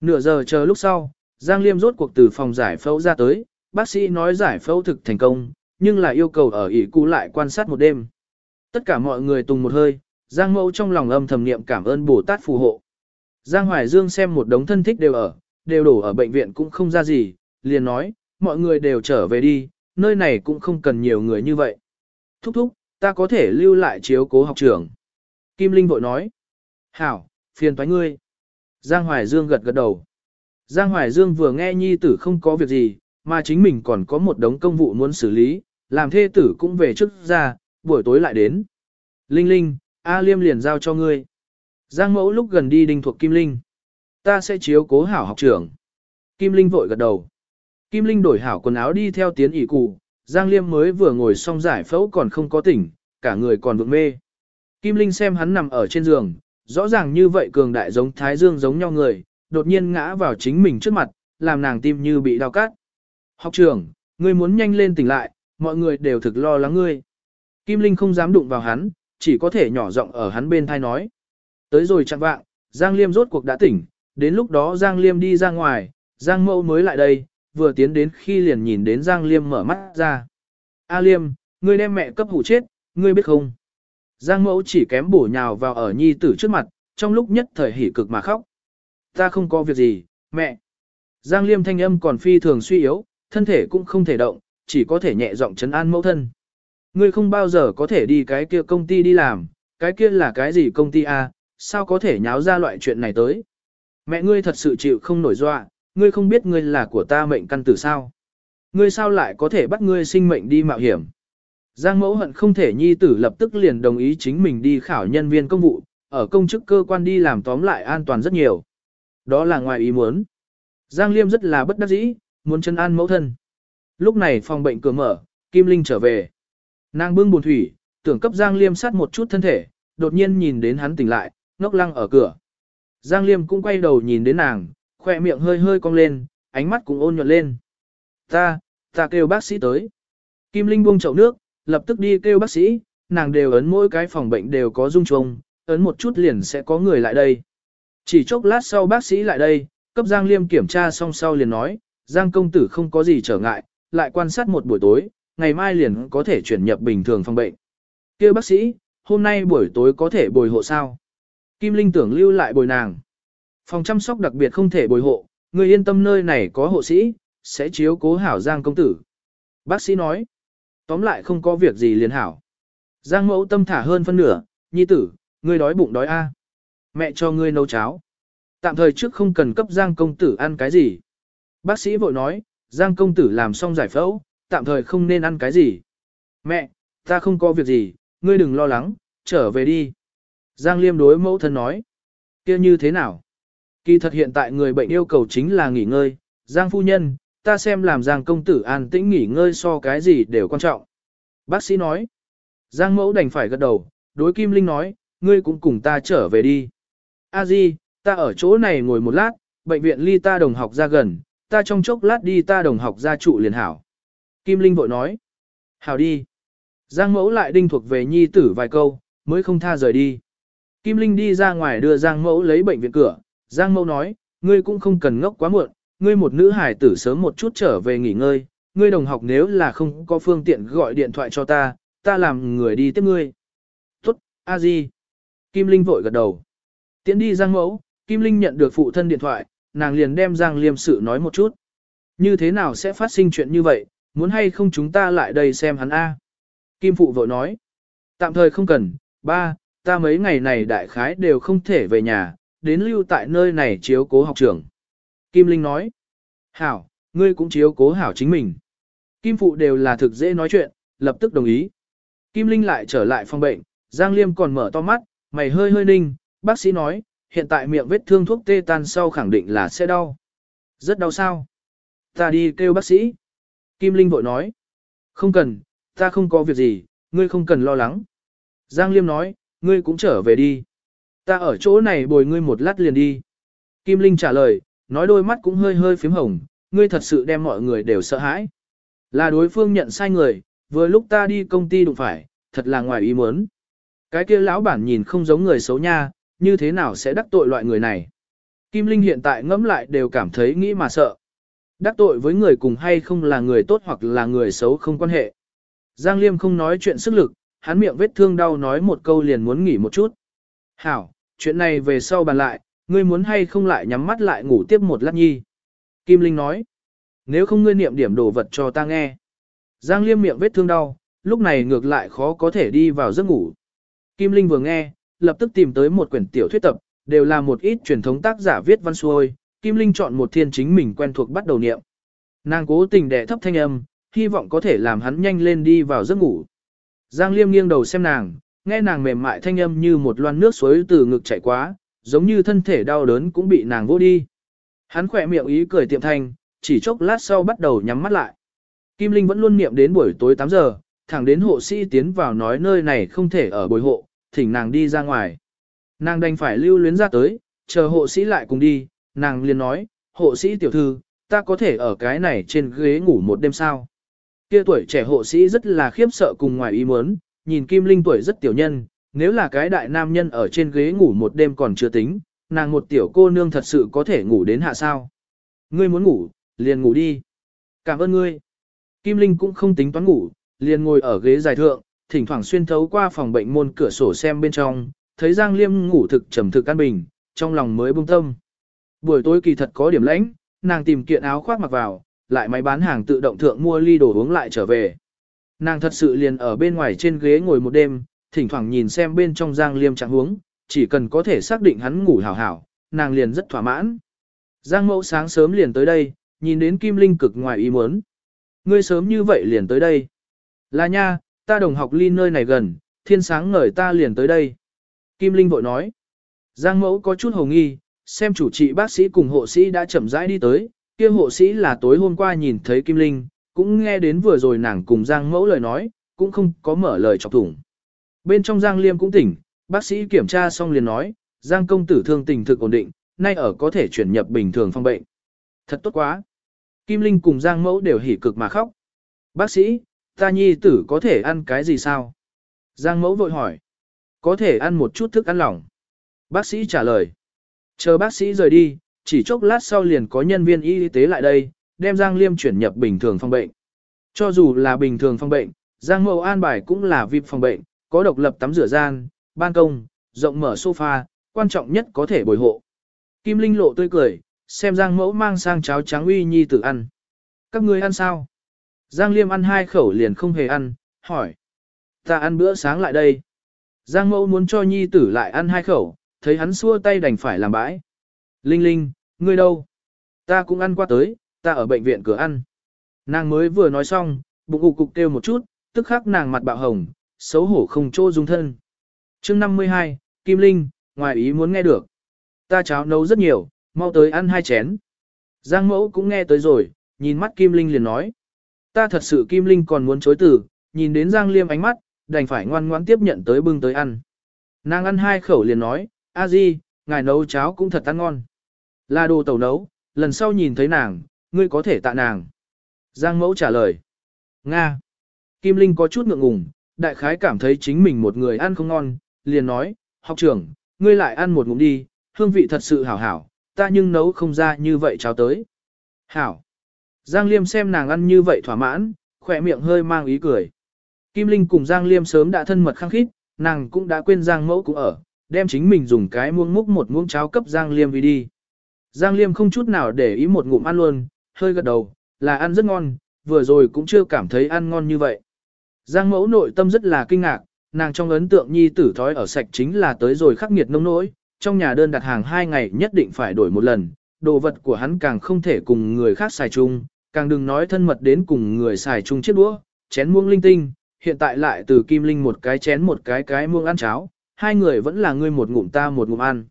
Nửa giờ chờ lúc sau, Giang Liêm rốt cuộc từ phòng giải phẫu ra tới, bác sĩ nói giải phẫu thực thành công, nhưng là yêu cầu ở ỉ cũ lại quan sát một đêm. Tất cả mọi người tùng một hơi, Giang mẫu trong lòng âm thầm niệm cảm ơn Bồ Tát phù hộ. Giang Hoài Dương xem một đống thân thích đều ở, đều đổ ở bệnh viện cũng không ra gì, liền nói, mọi người đều trở về đi, nơi này cũng không cần nhiều người như vậy. Thúc thúc, ta có thể lưu lại chiếu cố học trưởng. Kim Linh vội nói, hảo, phiền toái ngươi. Giang Hoài Dương gật gật đầu. Giang Hoài Dương vừa nghe nhi tử không có việc gì, mà chính mình còn có một đống công vụ muốn xử lý, làm thê tử cũng về trước ra, buổi tối lại đến. Linh Linh, A Liêm liền giao cho ngươi. Giang mẫu lúc gần đi đinh thuộc Kim Linh. Ta sẽ chiếu cố hảo học trưởng. Kim Linh vội gật đầu. Kim Linh đổi hảo quần áo đi theo tiến ỉ cụ, Giang Liêm mới vừa ngồi xong giải phẫu còn không có tỉnh, cả người còn vượng mê. Kim Linh xem hắn nằm ở trên giường, rõ ràng như vậy cường đại giống Thái Dương giống nhau người, đột nhiên ngã vào chính mình trước mặt, làm nàng tim như bị đau cắt. Học trưởng, ngươi muốn nhanh lên tỉnh lại, mọi người đều thực lo lắng ngươi. Kim Linh không dám đụng vào hắn, chỉ có thể nhỏ giọng ở hắn bên thai nói. Tới rồi chặn vạng, Giang Liêm rốt cuộc đã tỉnh, đến lúc đó Giang Liêm đi ra ngoài, Giang Mẫu mới lại đây, vừa tiến đến khi liền nhìn đến Giang Liêm mở mắt ra. A Liêm, ngươi đem mẹ cấp hủ chết, ngươi biết không? Giang Mẫu chỉ kém bổ nhào vào ở nhi tử trước mặt, trong lúc nhất thời hỉ cực mà khóc. Ta không có việc gì, mẹ. Giang Liêm thanh âm còn phi thường suy yếu, thân thể cũng không thể động, chỉ có thể nhẹ giọng chấn an mẫu thân. Ngươi không bao giờ có thể đi cái kia công ty đi làm, cái kia là cái gì công ty a? sao có thể nháo ra loại chuyện này tới. Mẹ ngươi thật sự chịu không nổi dọa, ngươi không biết ngươi là của ta mệnh căn tử sao. Ngươi sao lại có thể bắt ngươi sinh mệnh đi mạo hiểm. Giang mẫu hận không thể nhi tử lập tức liền đồng ý chính mình đi khảo nhân viên công vụ, ở công chức cơ quan đi làm tóm lại an toàn rất nhiều. Đó là ngoài ý muốn. Giang Liêm rất là bất đắc dĩ, muốn chân an mẫu thân. Lúc này phòng bệnh cửa mở, Kim Linh trở về. Nàng bưng buồn thủy, tưởng cấp Giang Liêm sát một chút thân thể, đột nhiên nhìn đến hắn tỉnh lại, ngốc lăng ở cửa. Giang Liêm cũng quay đầu nhìn đến nàng, khoe miệng hơi hơi cong lên, ánh mắt cũng ôn nhuận lên. Ta, ta kêu bác sĩ tới. Kim Linh buông chậu nước, lập tức đi kêu bác sĩ, nàng đều ấn mỗi cái phòng bệnh đều có dung trùng, ấn một chút liền sẽ có người lại đây. Chỉ chốc lát sau bác sĩ lại đây, cấp Giang Liêm kiểm tra xong sau liền nói, Giang công tử không có gì trở ngại, lại quan sát một buổi tối, ngày mai liền có thể chuyển nhập bình thường phòng bệnh. Kêu bác sĩ, hôm nay buổi tối có thể bồi hộ sao? Kim Linh tưởng lưu lại bồi nàng. Phòng chăm sóc đặc biệt không thể bồi hộ, người yên tâm nơi này có hộ sĩ, sẽ chiếu cố hảo Giang công tử. Bác sĩ nói, tóm lại không có việc gì liền hảo. Giang mẫu tâm thả hơn phân nửa, nhi tử, ngươi đói bụng đói a. Mẹ cho ngươi nấu cháo. Tạm thời trước không cần cấp Giang công tử ăn cái gì. Bác sĩ vội nói, Giang công tử làm xong giải phẫu, tạm thời không nên ăn cái gì. Mẹ, ta không có việc gì, ngươi đừng lo lắng, trở về đi. Giang Liêm đối mẫu thân nói, kia như thế nào? Kỳ thật hiện tại người bệnh yêu cầu chính là nghỉ ngơi, Giang phu nhân, ta xem làm Giang công tử an tĩnh nghỉ ngơi so cái gì đều quan trọng. Bác sĩ nói, Giang mẫu đành phải gật đầu, đối Kim Linh nói, ngươi cũng cùng ta trở về đi. A Di, ta ở chỗ này ngồi một lát, bệnh viện ly ta đồng học ra gần, ta trong chốc lát đi ta đồng học ra trụ liền hảo. Kim Linh vội nói, hảo đi. Giang mẫu lại đinh thuộc về nhi tử vài câu, mới không tha rời đi. Kim Linh đi ra ngoài đưa Giang mẫu lấy bệnh viện cửa, Giang mẫu nói, ngươi cũng không cần ngốc quá muộn, ngươi một nữ hải tử sớm một chút trở về nghỉ ngơi, ngươi đồng học nếu là không có phương tiện gọi điện thoại cho ta, ta làm người đi tiếp ngươi. Tốt, a di. Kim Linh vội gật đầu. Tiến đi Giang mẫu, Kim Linh nhận được phụ thân điện thoại, nàng liền đem Giang Liêm sự nói một chút. Như thế nào sẽ phát sinh chuyện như vậy, muốn hay không chúng ta lại đây xem hắn A. Kim Phụ vội nói. Tạm thời không cần, ba, ta mấy ngày này đại khái đều không thể về nhà, đến lưu tại nơi này chiếu cố học trưởng. Kim Linh nói. Hảo, ngươi cũng chiếu cố hảo chính mình. Kim Phụ đều là thực dễ nói chuyện, lập tức đồng ý. Kim Linh lại trở lại phòng bệnh, Giang Liêm còn mở to mắt, mày hơi hơi ninh, bác sĩ nói, hiện tại miệng vết thương thuốc tê tan sau khẳng định là sẽ đau. Rất đau sao? Ta đi kêu bác sĩ. Kim Linh vội nói. Không cần, ta không có việc gì, ngươi không cần lo lắng. Giang Liêm nói, ngươi cũng trở về đi. Ta ở chỗ này bồi ngươi một lát liền đi. Kim Linh trả lời, nói đôi mắt cũng hơi hơi phím hồng, ngươi thật sự đem mọi người đều sợ hãi. Là đối phương nhận sai người, vừa lúc ta đi công ty đụng phải, thật là ngoài ý muốn. Cái kia lão bản nhìn không giống người xấu nha, như thế nào sẽ đắc tội loại người này. Kim Linh hiện tại ngẫm lại đều cảm thấy nghĩ mà sợ. Đắc tội với người cùng hay không là người tốt hoặc là người xấu không quan hệ. Giang Liêm không nói chuyện sức lực, hắn miệng vết thương đau nói một câu liền muốn nghỉ một chút. Hảo, chuyện này về sau bàn lại, ngươi muốn hay không lại nhắm mắt lại ngủ tiếp một lát nhi. Kim Linh nói, nếu không ngươi niệm điểm đồ vật cho ta nghe. Giang Liêm miệng vết thương đau, lúc này ngược lại khó có thể đi vào giấc ngủ. Kim Linh vừa nghe, lập tức tìm tới một quyển tiểu thuyết tập, đều là một ít truyền thống tác giả viết văn xuôi, Kim Linh chọn một thiên chính mình quen thuộc bắt đầu niệm. Nàng cố tình đè thấp thanh âm, hy vọng có thể làm hắn nhanh lên đi vào giấc ngủ. Giang Liêm nghiêng đầu xem nàng, nghe nàng mềm mại thanh âm như một loan nước suối từ ngực chảy quá, giống như thân thể đau đớn cũng bị nàng vô đi. Hắn khỏe miệng ý cười tiệm thanh, chỉ chốc lát sau bắt đầu nhắm mắt lại. Kim Linh vẫn luôn niệm đến buổi tối 8 giờ, thẳng đến hộ sĩ tiến vào nói nơi này không thể ở bồi hộ, thỉnh nàng đi ra ngoài. Nàng đành phải lưu luyến ra tới, chờ hộ sĩ lại cùng đi, nàng liền nói, hộ sĩ tiểu thư, ta có thể ở cái này trên ghế ngủ một đêm sao. Kia tuổi trẻ hộ sĩ rất là khiếp sợ cùng ngoài ý muốn, nhìn Kim Linh tuổi rất tiểu nhân, nếu là cái đại nam nhân ở trên ghế ngủ một đêm còn chưa tính, nàng một tiểu cô nương thật sự có thể ngủ đến hạ sao. Ngươi muốn ngủ, liền ngủ đi. Cảm ơn ngươi. Kim Linh cũng không tính toán ngủ, liền ngồi ở ghế dài thượng, thỉnh thoảng xuyên thấu qua phòng bệnh môn cửa sổ xem bên trong, thấy Giang Liêm ngủ thực trầm thực an bình, trong lòng mới bông tâm. Buổi tối kỳ thật có điểm lãnh, nàng tìm kiện áo khoác mặc vào, lại máy bán hàng tự động thượng mua ly đồ uống lại trở về. Nàng thật sự liền ở bên ngoài trên ghế ngồi một đêm, thỉnh thoảng nhìn xem bên trong Giang Liêm trạng huống, chỉ cần có thể xác định hắn ngủ hảo hảo, nàng liền rất thỏa mãn. Giang mẫu sáng sớm liền tới đây, nhìn đến Kim Linh cực ngoài ý muốn. Ngươi sớm như vậy liền tới đây. Là nha, ta đồng học ly nơi này gần, thiên sáng ngời ta liền tới đây. Kim Linh vội nói. Giang mẫu có chút hồ nghi, xem chủ trị bác sĩ cùng hộ sĩ đã chậm rãi đi tới, kia hộ sĩ là tối hôm qua nhìn thấy Kim Linh, cũng nghe đến vừa rồi nàng cùng Giang mẫu lời nói, cũng không có mở lời chọc thủng. Bên trong Giang Liêm cũng tỉnh, bác sĩ kiểm tra xong liền nói, Giang công tử thương tình thực ổn định, nay ở có thể chuyển nhập bình thường phong bệnh. Thật tốt quá. Kim Linh cùng Giang Mẫu đều hỉ cực mà khóc. Bác sĩ, ta nhi tử có thể ăn cái gì sao? Giang Mẫu vội hỏi. Có thể ăn một chút thức ăn lỏng. Bác sĩ trả lời. Chờ bác sĩ rời đi, chỉ chốc lát sau liền có nhân viên y tế lại đây, đem Giang Liêm chuyển nhập bình thường phòng bệnh. Cho dù là bình thường phòng bệnh, Giang Mẫu an bài cũng là VIP phòng bệnh, có độc lập tắm rửa gian, ban công, rộng mở sofa, quan trọng nhất có thể bồi hộ. Kim Linh lộ tươi cười, xem Giang Mẫu mang sang cháo trắng uy nhi tử ăn. Các ngươi ăn sao? Giang Liêm ăn hai khẩu liền không hề ăn, hỏi. Ta ăn bữa sáng lại đây. Giang Mẫu muốn cho nhi tử lại ăn hai khẩu, thấy hắn xua tay đành phải làm bãi. Linh Linh, ngươi đâu? Ta cũng ăn qua tới, ta ở bệnh viện cửa ăn. Nàng mới vừa nói xong, bụng ục cục kêu một chút, tức khắc nàng mặt bạo hồng, xấu hổ không chỗ dung thân. chương 52, Kim Linh, ngoài ý muốn nghe được. Ta cháo nấu rất nhiều, mau tới ăn hai chén. Giang mẫu cũng nghe tới rồi, nhìn mắt Kim Linh liền nói. Ta thật sự Kim Linh còn muốn chối từ, nhìn đến Giang Liêm ánh mắt, đành phải ngoan ngoãn tiếp nhận tới bưng tới ăn. Nàng ăn hai khẩu liền nói, a di, ngài nấu cháo cũng thật ăn ngon. Là đồ tẩu nấu, lần sau nhìn thấy nàng, ngươi có thể tạ nàng. Giang mẫu trả lời. Nga. Kim Linh có chút ngượng ngùng, đại khái cảm thấy chính mình một người ăn không ngon, liền nói, học trưởng, ngươi lại ăn một ngụm đi, hương vị thật sự hảo hảo, ta nhưng nấu không ra như vậy cháo tới. Hảo. Giang Liêm xem nàng ăn như vậy thỏa mãn, khỏe miệng hơi mang ý cười. Kim Linh cùng Giang Liêm sớm đã thân mật khăng khít, nàng cũng đã quên Giang mẫu cũng ở, đem chính mình dùng cái muỗng múc một muỗng cháo cấp Giang Liêm vì đi. Giang Liêm không chút nào để ý một ngụm ăn luôn, hơi gật đầu, là ăn rất ngon, vừa rồi cũng chưa cảm thấy ăn ngon như vậy. Giang mẫu nội tâm rất là kinh ngạc, nàng trong ấn tượng nhi tử thói ở sạch chính là tới rồi khắc nghiệt nông nỗi, trong nhà đơn đặt hàng hai ngày nhất định phải đổi một lần, đồ vật của hắn càng không thể cùng người khác xài chung, càng đừng nói thân mật đến cùng người xài chung chiếc đũa, chén muông linh tinh, hiện tại lại từ kim linh một cái chén một cái cái muông ăn cháo, hai người vẫn là ngươi một ngụm ta một ngụm ăn.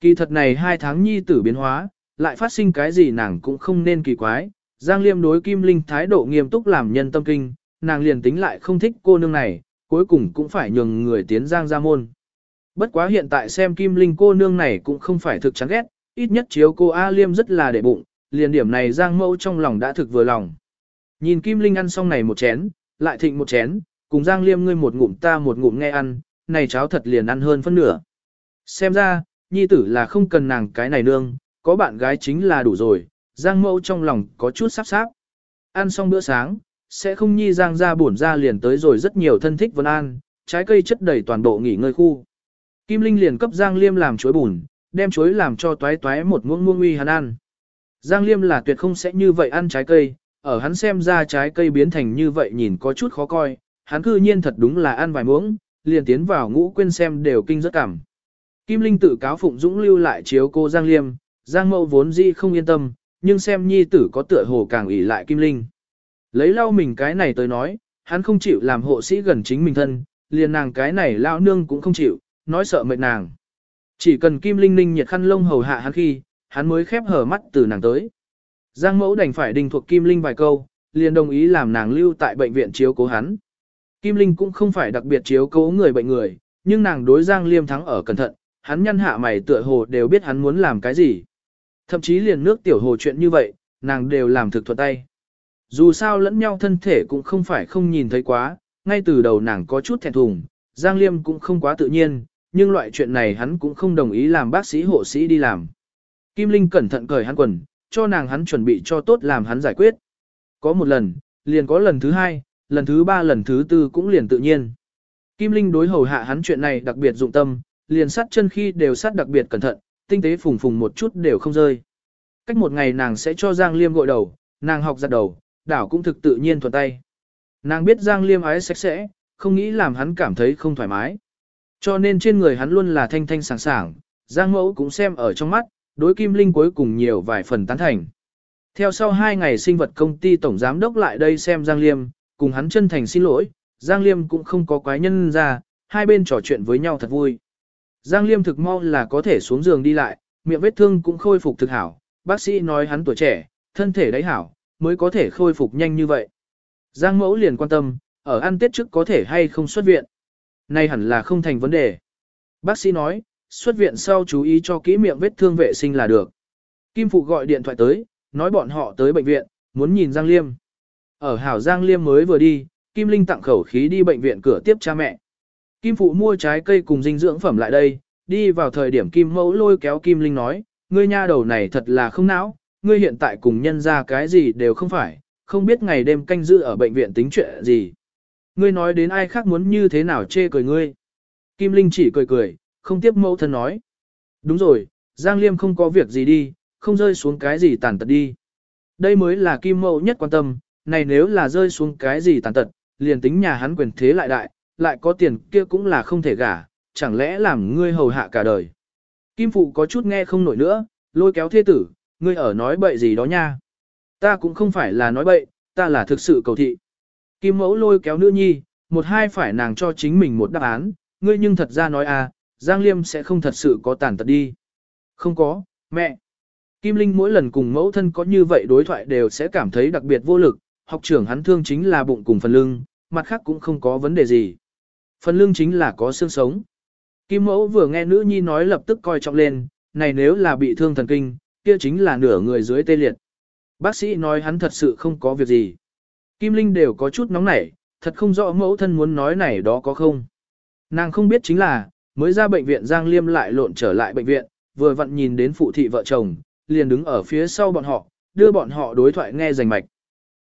Kỳ thật này hai tháng nhi tử biến hóa, lại phát sinh cái gì nàng cũng không nên kỳ quái, Giang Liêm đối Kim Linh thái độ nghiêm túc làm nhân tâm kinh, nàng liền tính lại không thích cô nương này, cuối cùng cũng phải nhường người tiến Giang ra môn. Bất quá hiện tại xem Kim Linh cô nương này cũng không phải thực chán ghét, ít nhất chiếu cô A Liêm rất là để bụng, liền điểm này Giang Mẫu trong lòng đã thực vừa lòng. Nhìn Kim Linh ăn xong này một chén, lại thịnh một chén, cùng Giang Liêm ngươi một ngụm ta một ngụm nghe ăn, này cháo thật liền ăn hơn phân nửa. Xem ra, nhi tử là không cần nàng cái này nương, có bạn gái chính là đủ rồi, Giang Mẫu trong lòng có chút sắp sáp. Ăn xong bữa sáng, sẽ không nhi Giang ra bổn ra liền tới rồi rất nhiều thân thích vân an, trái cây chất đầy toàn bộ nghỉ ngơi khu. Kim Linh liền cấp Giang Liêm làm chuối bùn, đem chuối làm cho toái toái một muỗng muỗng uy hắn ăn. Giang Liêm là tuyệt không sẽ như vậy ăn trái cây, ở hắn xem ra trái cây biến thành như vậy nhìn có chút khó coi, hắn cư nhiên thật đúng là ăn vài muỗng, liền tiến vào ngũ quên xem đều kinh rất cảm. Kim Linh tự cáo Phụng Dũng lưu lại chiếu cô Giang Liêm, Giang Mậu vốn dĩ không yên tâm, nhưng xem nhi tử có tựa hồ càng ủy lại Kim Linh. Lấy lau mình cái này tới nói, hắn không chịu làm hộ sĩ gần chính mình thân, liền nàng cái này lao nương cũng không chịu, nói sợ mệt nàng. Chỉ cần Kim Linh ninh nhiệt khăn lông hầu hạ hắn khi, hắn mới khép hở mắt từ nàng tới. Giang mẫu đành phải đình thuộc Kim Linh vài câu, liền đồng ý làm nàng lưu tại bệnh viện chiếu cố hắn. Kim Linh cũng không phải đặc biệt chiếu cố người bệnh người, nhưng nàng đối Giang Liêm thắng ở cẩn thận, hắn nhân hạ mày tựa hồ đều biết hắn muốn làm cái gì. Thậm chí liền nước tiểu hồ chuyện như vậy, nàng đều làm thực thuận tay. Dù sao lẫn nhau thân thể cũng không phải không nhìn thấy quá, ngay từ đầu nàng có chút thẹn thùng, Giang Liêm cũng không quá tự nhiên, nhưng loại chuyện này hắn cũng không đồng ý làm bác sĩ hộ sĩ đi làm. Kim Linh cẩn thận cởi hắn quần, cho nàng hắn chuẩn bị cho tốt làm hắn giải quyết. Có một lần, liền có lần thứ hai, lần thứ ba lần thứ tư cũng liền tự nhiên. Kim Linh đối hầu hạ hắn chuyện này đặc biệt dụng tâm, liền sát chân khi đều sát đặc biệt cẩn thận, tinh tế phùng phùng một chút đều không rơi. Cách một ngày nàng sẽ cho Giang Liêm gội đầu, nàng học giặt đầu, đảo cũng thực tự nhiên thuận tay. Nàng biết Giang Liêm ái sạch sẽ, không nghĩ làm hắn cảm thấy không thoải mái. Cho nên trên người hắn luôn là thanh thanh sảng sảng, Giang Mẫu cũng xem ở trong mắt, đối Kim Linh cuối cùng nhiều vài phần tán thành. Theo sau hai ngày sinh vật công ty tổng giám đốc lại đây xem Giang Liêm, cùng hắn chân thành xin lỗi, Giang Liêm cũng không có quái nhân ra, hai bên trò chuyện với nhau thật vui. Giang Liêm thực mau là có thể xuống giường đi lại, miệng vết thương cũng khôi phục thực hảo, bác sĩ nói hắn tuổi trẻ, thân thể đấy hảo, mới có thể khôi phục nhanh như vậy. Giang Mẫu liền quan tâm, ở ăn tết trước có thể hay không xuất viện. Nay hẳn là không thành vấn đề. Bác sĩ nói, xuất viện sau chú ý cho kỹ miệng vết thương vệ sinh là được. Kim Phụ gọi điện thoại tới, nói bọn họ tới bệnh viện, muốn nhìn Giang Liêm. Ở hảo Giang Liêm mới vừa đi, Kim Linh tặng khẩu khí đi bệnh viện cửa tiếp cha mẹ. Kim Phụ mua trái cây cùng dinh dưỡng phẩm lại đây, đi vào thời điểm Kim Mẫu lôi kéo Kim Linh nói, ngươi nha đầu này thật là không não, ngươi hiện tại cùng nhân ra cái gì đều không phải, không biết ngày đêm canh giữ ở bệnh viện tính chuyện gì. Ngươi nói đến ai khác muốn như thế nào chê cười ngươi. Kim Linh chỉ cười cười, không tiếp mẫu thân nói. Đúng rồi, Giang Liêm không có việc gì đi, không rơi xuống cái gì tàn tật đi. Đây mới là Kim Mẫu nhất quan tâm, này nếu là rơi xuống cái gì tàn tật, liền tính nhà hắn quyền thế lại đại, lại có tiền kia cũng là không thể gả, chẳng lẽ làm ngươi hầu hạ cả đời. Kim Phụ có chút nghe không nổi nữa, lôi kéo thê tử, ngươi ở nói bậy gì đó nha. Ta cũng không phải là nói bậy, ta là thực sự cầu thị. Kim Mẫu lôi kéo nữ nhi, một hai phải nàng cho chính mình một đáp án, ngươi nhưng thật ra nói à, Giang Liêm sẽ không thật sự có tàn tật đi. Không có, mẹ. Kim Linh mỗi lần cùng mẫu thân có như vậy đối thoại đều sẽ cảm thấy đặc biệt vô lực, học trưởng hắn thương chính là bụng cùng phần lưng, mặt khác cũng không có vấn đề gì. Phần lưng chính là có xương sống. Kim mẫu vừa nghe nữ nhi nói lập tức coi trọng lên, này nếu là bị thương thần kinh, kia chính là nửa người dưới tê liệt. Bác sĩ nói hắn thật sự không có việc gì. Kim Linh đều có chút nóng nảy, thật không rõ mẫu thân muốn nói này đó có không. Nàng không biết chính là, mới ra bệnh viện Giang Liêm lại lộn trở lại bệnh viện, vừa vặn nhìn đến phụ thị vợ chồng, liền đứng ở phía sau bọn họ, đưa bọn họ đối thoại nghe rành mạch.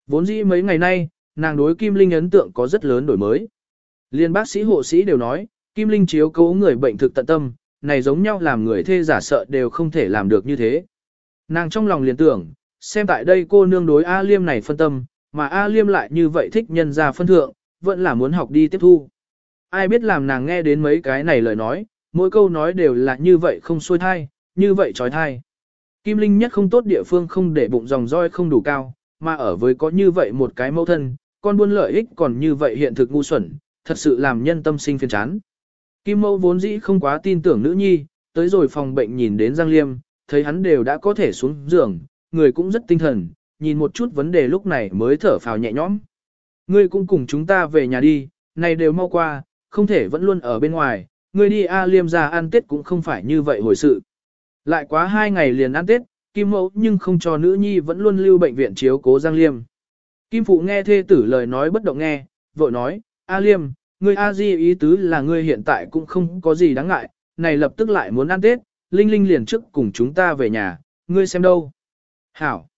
Vốn dĩ mấy ngày nay, nàng đối Kim Linh ấn tượng có rất lớn đổi mới. Liên bác sĩ hộ sĩ đều nói, Kim Linh chiếu cố người bệnh thực tận tâm, này giống nhau làm người thê giả sợ đều không thể làm được như thế. Nàng trong lòng liền tưởng, xem tại đây cô nương đối A Liêm này phân tâm, mà A Liêm lại như vậy thích nhân ra phân thượng, vẫn là muốn học đi tiếp thu. Ai biết làm nàng nghe đến mấy cái này lời nói, mỗi câu nói đều là như vậy không xuôi thai, như vậy trói thai. Kim Linh nhất không tốt địa phương không để bụng dòng roi không đủ cao, mà ở với có như vậy một cái mẫu thân, con buôn lợi ích còn như vậy hiện thực ngu xuẩn, thật sự làm nhân tâm sinh phiền chán. Kim mẫu vốn dĩ không quá tin tưởng nữ nhi, tới rồi phòng bệnh nhìn đến Giang Liêm, thấy hắn đều đã có thể xuống giường, người cũng rất tinh thần, nhìn một chút vấn đề lúc này mới thở phào nhẹ nhõm. Ngươi cũng cùng chúng ta về nhà đi, này đều mau qua, không thể vẫn luôn ở bên ngoài, ngươi đi A Liêm ra ăn Tết cũng không phải như vậy hồi sự. Lại quá hai ngày liền ăn Tết, Kim Mẫu nhưng không cho nữ nhi vẫn luôn lưu bệnh viện chiếu cố Giang Liêm. Kim Phụ nghe thê tử lời nói bất động nghe, vội nói, A Liêm, ngươi A Di ý tứ là ngươi hiện tại cũng không có gì đáng ngại, này lập tức lại muốn ăn Tết, Linh Linh liền trước cùng chúng ta về nhà, ngươi xem đâu. Hảo.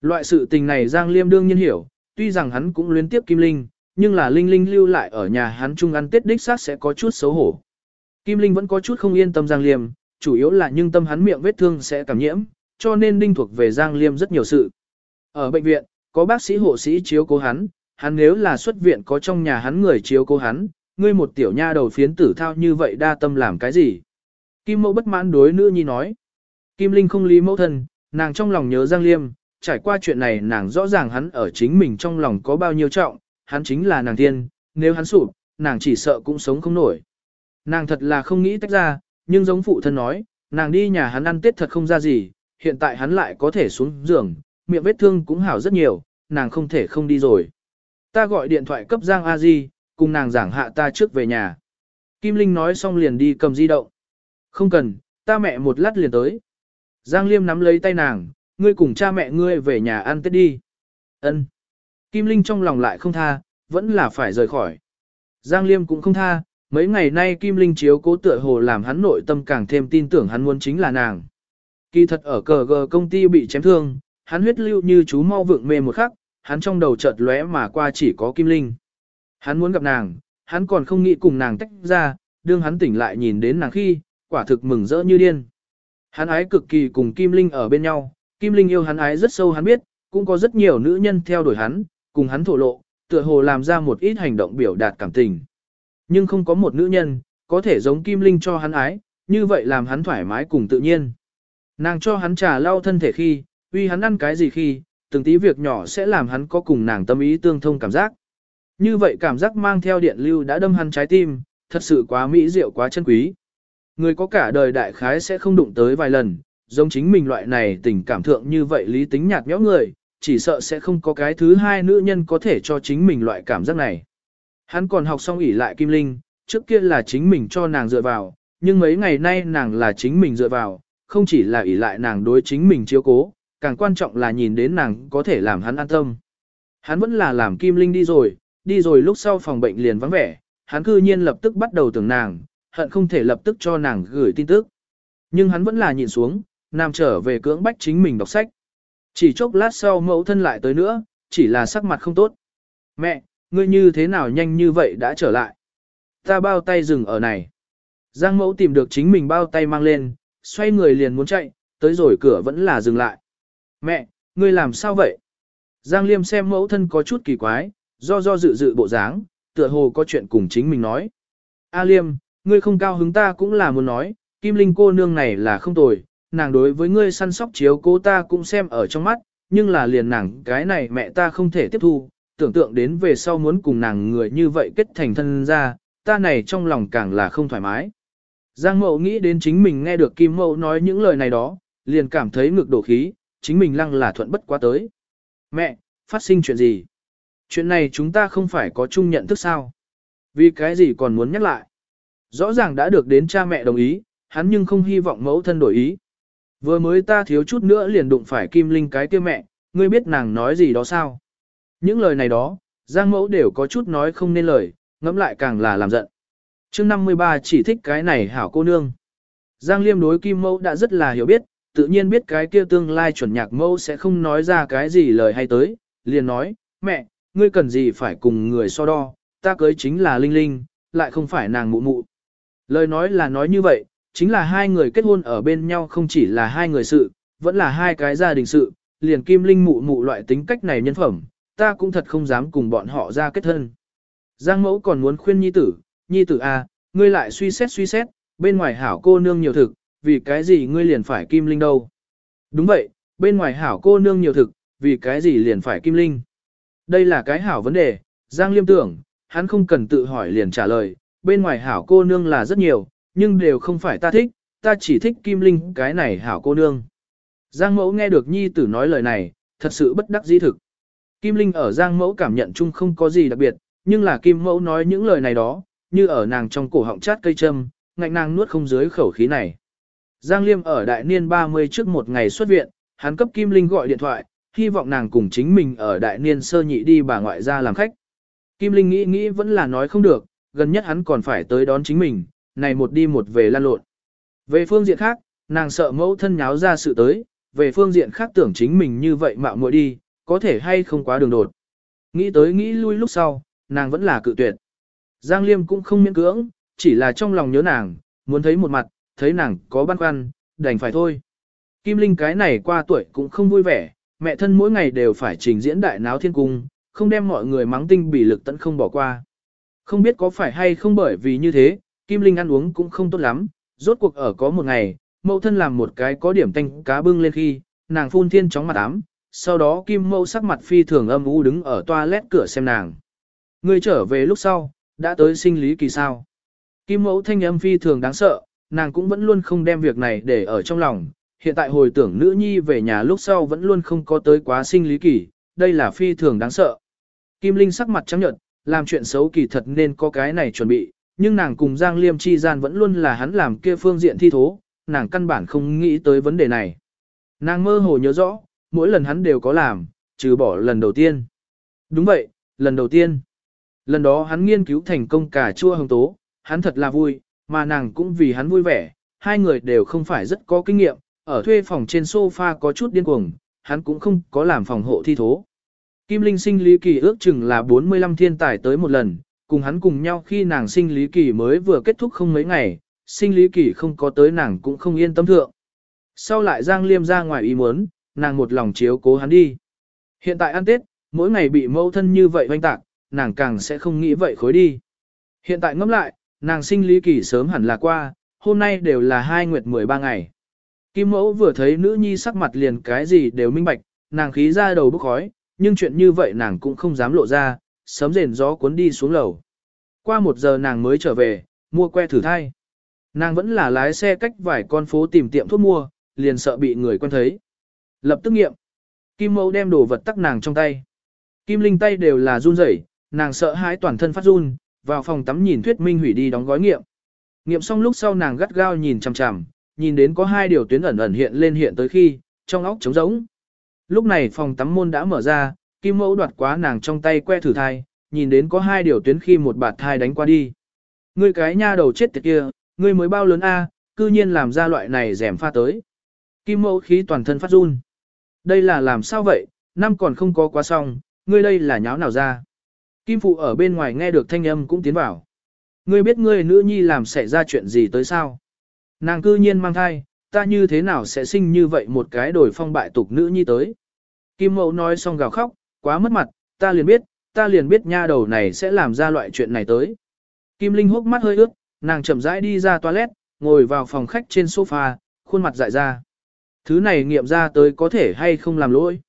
Loại sự tình này Giang Liêm đương nhiên hiểu, tuy rằng hắn cũng luyến tiếp Kim Linh, nhưng là Linh Linh lưu lại ở nhà hắn chung ăn Tết đích xác sẽ có chút xấu hổ. Kim Linh vẫn có chút không yên tâm Giang Liêm, chủ yếu là nhưng tâm hắn miệng vết thương sẽ cảm nhiễm, cho nên đinh thuộc về Giang Liêm rất nhiều sự. Ở bệnh viện, có bác sĩ hộ sĩ chiếu cố hắn, hắn nếu là xuất viện có trong nhà hắn người chiếu cố hắn, ngươi một tiểu nha đầu phiến tử thao như vậy đa tâm làm cái gì? Kim mẫu bất mãn đối nữ nhi nói. Kim Linh không lý mẫu thân, nàng trong lòng nhớ Giang Liêm, trải qua chuyện này nàng rõ ràng hắn ở chính mình trong lòng có bao nhiêu trọng, hắn chính là nàng tiên, nếu hắn sụp, nàng chỉ sợ cũng sống không nổi. Nàng thật là không nghĩ tách ra, nhưng giống phụ thân nói, nàng đi nhà hắn ăn tết thật không ra gì, hiện tại hắn lại có thể xuống giường, miệng vết thương cũng hảo rất nhiều, nàng không thể không đi rồi. Ta gọi điện thoại cấp Giang A Di, cùng nàng giảng hạ ta trước về nhà. Kim Linh nói xong liền đi cầm di động. Không cần, ta mẹ một lát liền tới. Giang Liêm nắm lấy tay nàng, ngươi cùng cha mẹ ngươi về nhà ăn tết đi. Ân. Kim Linh trong lòng lại không tha, vẫn là phải rời khỏi. Giang Liêm cũng không tha, mấy ngày nay Kim Linh chiếu cố tựa hồ làm hắn nội tâm càng thêm tin tưởng hắn muốn chính là nàng. Kỳ thật ở cờ gờ công ty bị chém thương, hắn huyết lưu như chú mau vượng mê một khắc, hắn trong đầu chợt lóe mà qua chỉ có Kim Linh. Hắn muốn gặp nàng, hắn còn không nghĩ cùng nàng tách ra, đương hắn tỉnh lại nhìn đến nàng khi, quả thực mừng rỡ như điên. Hắn ái cực kỳ cùng Kim Linh ở bên nhau, Kim Linh yêu hắn ái rất sâu hắn biết, cũng có rất nhiều nữ nhân theo đuổi hắn, cùng hắn thổ lộ, tựa hồ làm ra một ít hành động biểu đạt cảm tình. Nhưng không có một nữ nhân, có thể giống Kim Linh cho hắn ái, như vậy làm hắn thoải mái cùng tự nhiên. Nàng cho hắn trà lau thân thể khi, uy hắn ăn cái gì khi, từng tí việc nhỏ sẽ làm hắn có cùng nàng tâm ý tương thông cảm giác. Như vậy cảm giác mang theo điện lưu đã đâm hắn trái tim, thật sự quá mỹ diệu quá chân quý. Người có cả đời đại khái sẽ không đụng tới vài lần, giống chính mình loại này tình cảm thượng như vậy lý tính nhạt nhẽo người, chỉ sợ sẽ không có cái thứ hai nữ nhân có thể cho chính mình loại cảm giác này. Hắn còn học xong ỉ lại Kim Linh, trước kia là chính mình cho nàng dựa vào, nhưng mấy ngày nay nàng là chính mình dựa vào, không chỉ là ỉ lại nàng đối chính mình chiếu cố, càng quan trọng là nhìn đến nàng có thể làm hắn an tâm. Hắn vẫn là làm Kim Linh đi rồi, đi rồi lúc sau phòng bệnh liền vắng vẻ, hắn cư nhiên lập tức bắt đầu tưởng nàng, hận không thể lập tức cho nàng gửi tin tức. Nhưng hắn vẫn là nhìn xuống, nằm trở về cưỡng bách chính mình đọc sách. Chỉ chốc lát sau mẫu thân lại tới nữa, chỉ là sắc mặt không tốt. Mẹ, ngươi như thế nào nhanh như vậy đã trở lại? Ta bao tay dừng ở này. Giang mẫu tìm được chính mình bao tay mang lên, xoay người liền muốn chạy, tới rồi cửa vẫn là dừng lại. Mẹ, ngươi làm sao vậy? Giang liêm xem mẫu thân có chút kỳ quái, do do dự dự bộ dáng, tựa hồ có chuyện cùng chính mình nói. A liêm, ngươi không cao hứng ta cũng là muốn nói, kim linh cô nương này là không tồi, nàng đối với ngươi săn sóc chiếu cố ta cũng xem ở trong mắt, nhưng là liền nàng cái này mẹ ta không thể tiếp thu, tưởng tượng đến về sau muốn cùng nàng người như vậy kết thành thân ra, ta này trong lòng càng là không thoải mái. Giang mậu nghĩ đến chính mình nghe được Kim mậu nói những lời này đó, liền cảm thấy ngực đổ khí, chính mình lăng là thuận bất quá tới. Mẹ, phát sinh chuyện gì? Chuyện này chúng ta không phải có chung nhận thức sao? Vì cái gì còn muốn nhắc lại? Rõ ràng đã được đến cha mẹ đồng ý, hắn nhưng không hy vọng mẫu thân đổi ý. Vừa mới ta thiếu chút nữa liền đụng phải Kim Linh cái kia mẹ, ngươi biết nàng nói gì đó sao? Những lời này đó, Giang mẫu đều có chút nói không nên lời, ngẫm lại càng là làm giận. chương 53 chỉ thích cái này hảo cô nương. Giang liêm đối Kim mẫu đã rất là hiểu biết, tự nhiên biết cái kia tương lai chuẩn nhạc mẫu sẽ không nói ra cái gì lời hay tới, liền nói, mẹ, ngươi cần gì phải cùng người so đo, ta cưới chính là Linh Linh, lại không phải nàng mụ mụ. Lời nói là nói như vậy, chính là hai người kết hôn ở bên nhau không chỉ là hai người sự, vẫn là hai cái gia đình sự, liền Kim Linh mụ mụ loại tính cách này nhân phẩm, ta cũng thật không dám cùng bọn họ ra kết thân. Giang mẫu còn muốn khuyên nhi tử, nhi tử à, ngươi lại suy xét suy xét, bên ngoài hảo cô nương nhiều thực, vì cái gì ngươi liền phải Kim Linh đâu. Đúng vậy, bên ngoài hảo cô nương nhiều thực, vì cái gì liền phải Kim Linh. Đây là cái hảo vấn đề, Giang liêm tưởng, hắn không cần tự hỏi liền trả lời, bên ngoài hảo cô nương là rất nhiều, nhưng đều không phải ta thích, ta chỉ thích Kim Linh cái này hảo cô nương. Giang mẫu nghe được nhi tử nói lời này, thật sự bất đắc dĩ thực. Kim Linh ở Giang mẫu cảm nhận chung không có gì đặc biệt, nhưng là Kim mẫu nói những lời này đó, như ở nàng trong cổ họng chát cây châm, ngạnh nàng nuốt không dưới khẩu khí này. Giang Liêm ở đại niên 30 trước một ngày xuất viện, hắn cấp Kim Linh gọi điện thoại, hy vọng nàng cùng chính mình ở đại niên sơ nhị đi bà ngoại ra làm khách. Kim Linh nghĩ nghĩ vẫn là nói không được, gần nhất hắn còn phải tới đón chính mình, này một đi một về lan lộn. Về phương diện khác, nàng sợ mẫu thân nháo ra sự tới, về phương diện khác tưởng chính mình như vậy mạo muội đi, có thể hay không quá đường đột. Nghĩ tới nghĩ lui lúc sau, nàng vẫn là cự tuyệt. Giang Liêm cũng không miễn cưỡng, chỉ là trong lòng nhớ nàng, muốn thấy một mặt, thấy nàng có băn khoăn, đành phải thôi. Kim Linh cái này qua tuổi cũng không vui vẻ, mẹ thân mỗi ngày đều phải trình diễn đại náo thiên cung, không đem mọi người mắng tinh bỉ lực tận không bỏ qua. Không biết có phải hay không bởi vì như thế, Kim Linh ăn uống cũng không tốt lắm, rốt cuộc ở có một ngày, mẫu thân làm một cái có điểm tanh cá bưng lên khi, nàng phun thiên chóng mặt ám, sau đó Kim mẫu sắc mặt phi thường âm u đứng ở toilet cửa xem nàng. Người trở về lúc sau, đã tới sinh lý kỳ sao. Kim mẫu thanh âm phi thường đáng sợ, nàng cũng vẫn luôn không đem việc này để ở trong lòng, hiện tại hồi tưởng nữ nhi về nhà lúc sau vẫn luôn không có tới quá sinh lý kỳ, đây là phi thường đáng sợ. Kim Linh sắc mặt trắng nhợt, làm chuyện xấu kỳ thật nên có cái này chuẩn bị, nhưng nàng cùng Giang Liêm chi gian vẫn luôn là hắn làm kia phương diện thi thố, nàng căn bản không nghĩ tới vấn đề này. Nàng mơ hồ nhớ rõ, mỗi lần hắn đều có làm, trừ bỏ lần đầu tiên. Đúng vậy, lần đầu tiên. Lần đó hắn nghiên cứu thành công cả chua hồng tố, hắn thật là vui, mà nàng cũng vì hắn vui vẻ, hai người đều không phải rất có kinh nghiệm, ở thuê phòng trên sofa có chút điên cuồng, hắn cũng không có làm phòng hộ thi thố. Kim Linh sinh lý kỳ ước chừng là 45 thiên tài tới một lần, cùng hắn cùng nhau khi nàng sinh lý kỳ mới vừa kết thúc không mấy ngày, sinh lý kỳ không có tới nàng cũng không yên tâm thượng. Sau lại Giang Liêm ra ngoài ý muốn, nàng một lòng chiếu cố hắn đi. Hiện tại ăn Tết, mỗi ngày bị mâu thân như vậy hoanh tạc, nàng càng sẽ không nghĩ vậy khối đi. Hiện tại ngẫm lại, nàng sinh lý kỳ sớm hẳn là qua, hôm nay đều là hai nguyệt 13 ngày. Kim mẫu vừa thấy nữ nhi sắc mặt liền cái gì đều minh bạch, nàng khí ra đầu bốc khói, nhưng chuyện như vậy nàng cũng không dám lộ ra, sớm rền gió cuốn đi xuống lầu. Qua một giờ nàng mới trở về, mua que thử thai. Nàng vẫn là lái xe cách vài con phố tìm tiệm thuốc mua, liền sợ bị người quen thấy. Lập tức nghiệm. Kim mẫu đem đồ vật tắc nàng trong tay. Kim linh tay đều là run rẩy, nàng sợ hãi toàn thân phát run, vào phòng tắm nhìn thuyết minh hủy đi đóng gói nghiệm. Nghiệm xong lúc sau nàng gắt gao nhìn chằm chằm, nhìn đến có hai điều tuyến ẩn ẩn hiện lên hiện tới khi, trong óc trống rỗng. Lúc này phòng tắm môn đã mở ra, Kim Mẫu đoạt quá nàng trong tay que thử thai, nhìn đến có hai điều tuyến khi một bạt thai đánh qua đi. Ngươi cái nha đầu chết tiệt kia, ngươi mới bao lớn a, cư nhiên làm ra loại này rèm pha tới. Kim Mẫu khí toàn thân phát run. Đây là làm sao vậy, năm còn không có quá xong, ngươi đây là nháo nào ra. Kim Phụ ở bên ngoài nghe được thanh âm cũng tiến vào. Ngươi biết ngươi nữ nhi làm xảy ra chuyện gì tới sao? Nàng cư nhiên mang thai, ta như thế nào sẽ sinh như vậy một cái đổi phong bại tục nữ nhi tới? Kim Mậu nói xong gào khóc, quá mất mặt, ta liền biết, ta liền biết nha đầu này sẽ làm ra loại chuyện này tới. Kim Linh hốc mắt hơi ướt, nàng chậm rãi đi ra toilet, ngồi vào phòng khách trên sofa, khuôn mặt dại ra. Thứ này nghiệm ra tới có thể hay không làm lỗi?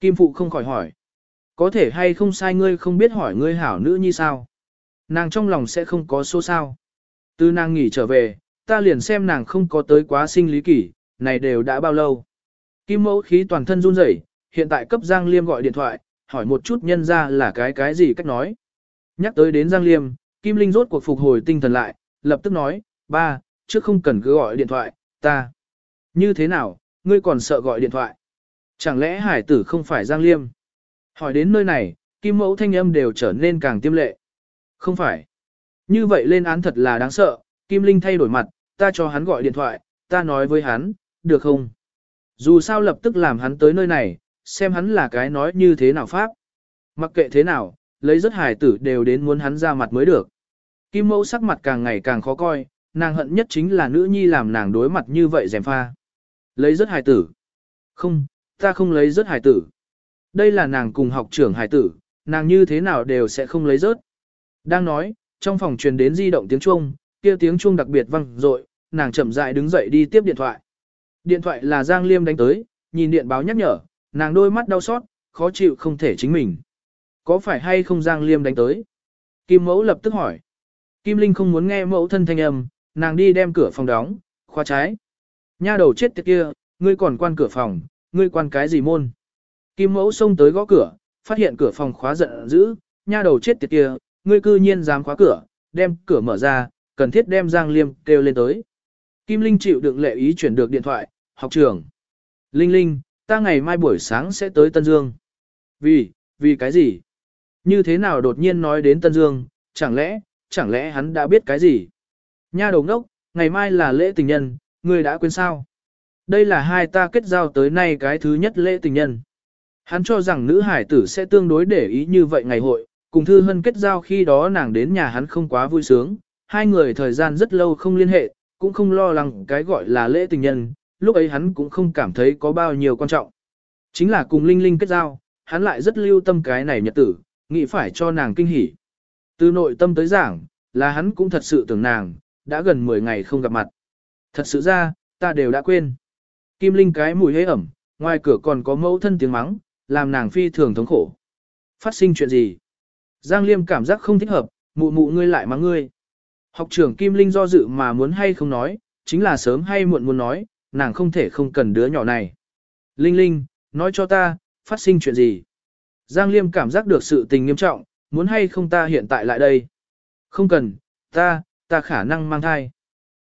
Kim Phụ không khỏi hỏi. Có thể hay không sai ngươi không biết hỏi ngươi hảo nữ như sao? Nàng trong lòng sẽ không có số sao. Từ nàng nghỉ trở về, ta liền xem nàng không có tới quá sinh lý kỷ, này đều đã bao lâu. Kim mẫu khí toàn thân run rẩy, hiện tại cấp Giang Liêm gọi điện thoại, hỏi một chút nhân ra là cái cái gì cách nói. Nhắc tới đến Giang Liêm, Kim Linh rốt cuộc phục hồi tinh thần lại, lập tức nói, ba, trước không cần cứ gọi điện thoại, ta. Như thế nào, ngươi còn sợ gọi điện thoại? Chẳng lẽ hải tử không phải Giang Liêm? Hỏi đến nơi này, Kim mẫu thanh âm đều trở nên càng tiêm lệ. Không phải. Như vậy lên án thật là đáng sợ, Kim Linh thay đổi mặt, ta cho hắn gọi điện thoại, ta nói với hắn, được không? Dù sao lập tức làm hắn tới nơi này, xem hắn là cái nói như thế nào pháp. Mặc kệ thế nào, lấy rất hài tử đều đến muốn hắn ra mặt mới được. Kim mẫu sắc mặt càng ngày càng khó coi, nàng hận nhất chính là nữ nhi làm nàng đối mặt như vậy dèm pha. Lấy rất hài tử. Không, ta không lấy rất hài tử. Đây là nàng cùng học trưởng Hải tử, nàng như thế nào đều sẽ không lấy rớt. Đang nói, trong phòng truyền đến di động tiếng chuông, kia tiếng chuông đặc biệt vang dội, nàng chậm rãi đứng dậy đi tiếp điện thoại. Điện thoại là Giang Liêm đánh tới, nhìn điện báo nhắc nhở, nàng đôi mắt đau xót, khó chịu không thể chính mình. Có phải hay không Giang Liêm đánh tới? Kim mẫu lập tức hỏi. Kim Linh không muốn nghe mẫu thân thanh âm, nàng đi đem cửa phòng đóng, khóa trái. Nha đầu chết tiệt kia, ngươi còn quan cửa phòng, ngươi quan cái gì môn? Kim mẫu xông tới gõ cửa, phát hiện cửa phòng khóa giận dữ, nha đầu chết tiệt kia, ngươi cư nhiên dám khóa cửa, đem cửa mở ra, cần thiết đem Giang Liêm kêu lên tới. Kim Linh chịu đựng lệ ý chuyển được điện thoại, học trưởng. Linh Linh, ta ngày mai buổi sáng sẽ tới Tân Dương. Vì, vì cái gì? Như thế nào đột nhiên nói đến Tân Dương, chẳng lẽ, chẳng lẽ hắn đã biết cái gì? Nha đầu ngốc, ngày mai là lễ tình nhân, ngươi đã quên sao? Đây là hai ta kết giao tới nay cái thứ nhất lễ tình nhân. Hắn cho rằng nữ hải tử sẽ tương đối để ý như vậy ngày hội, cùng Thư Hân kết giao khi đó nàng đến nhà hắn không quá vui sướng, hai người thời gian rất lâu không liên hệ, cũng không lo lắng cái gọi là lễ tình nhân, lúc ấy hắn cũng không cảm thấy có bao nhiêu quan trọng. Chính là cùng Linh Linh kết giao, hắn lại rất lưu tâm cái này nhật tử, nghĩ phải cho nàng kinh hỉ. Từ nội tâm tới giảng, là hắn cũng thật sự tưởng nàng, đã gần 10 ngày không gặp mặt. Thật sự ra, ta đều đã quên. Kim Linh cái mùi hế ẩm, ngoài cửa còn có mẫu thân tiếng mắng, làm nàng phi thường thống khổ. Phát sinh chuyện gì? Giang Liêm cảm giác không thích hợp, mụ mụ ngươi lại mắng ngươi. Học trưởng Kim Linh do dự mà muốn hay không nói, chính là sớm hay muộn muốn nói, nàng không thể không cần đứa nhỏ này. Linh Linh, nói cho ta, phát sinh chuyện gì? Giang Liêm cảm giác được sự tình nghiêm trọng, muốn hay không ta hiện tại lại đây? Không cần, ta, ta khả năng mang thai.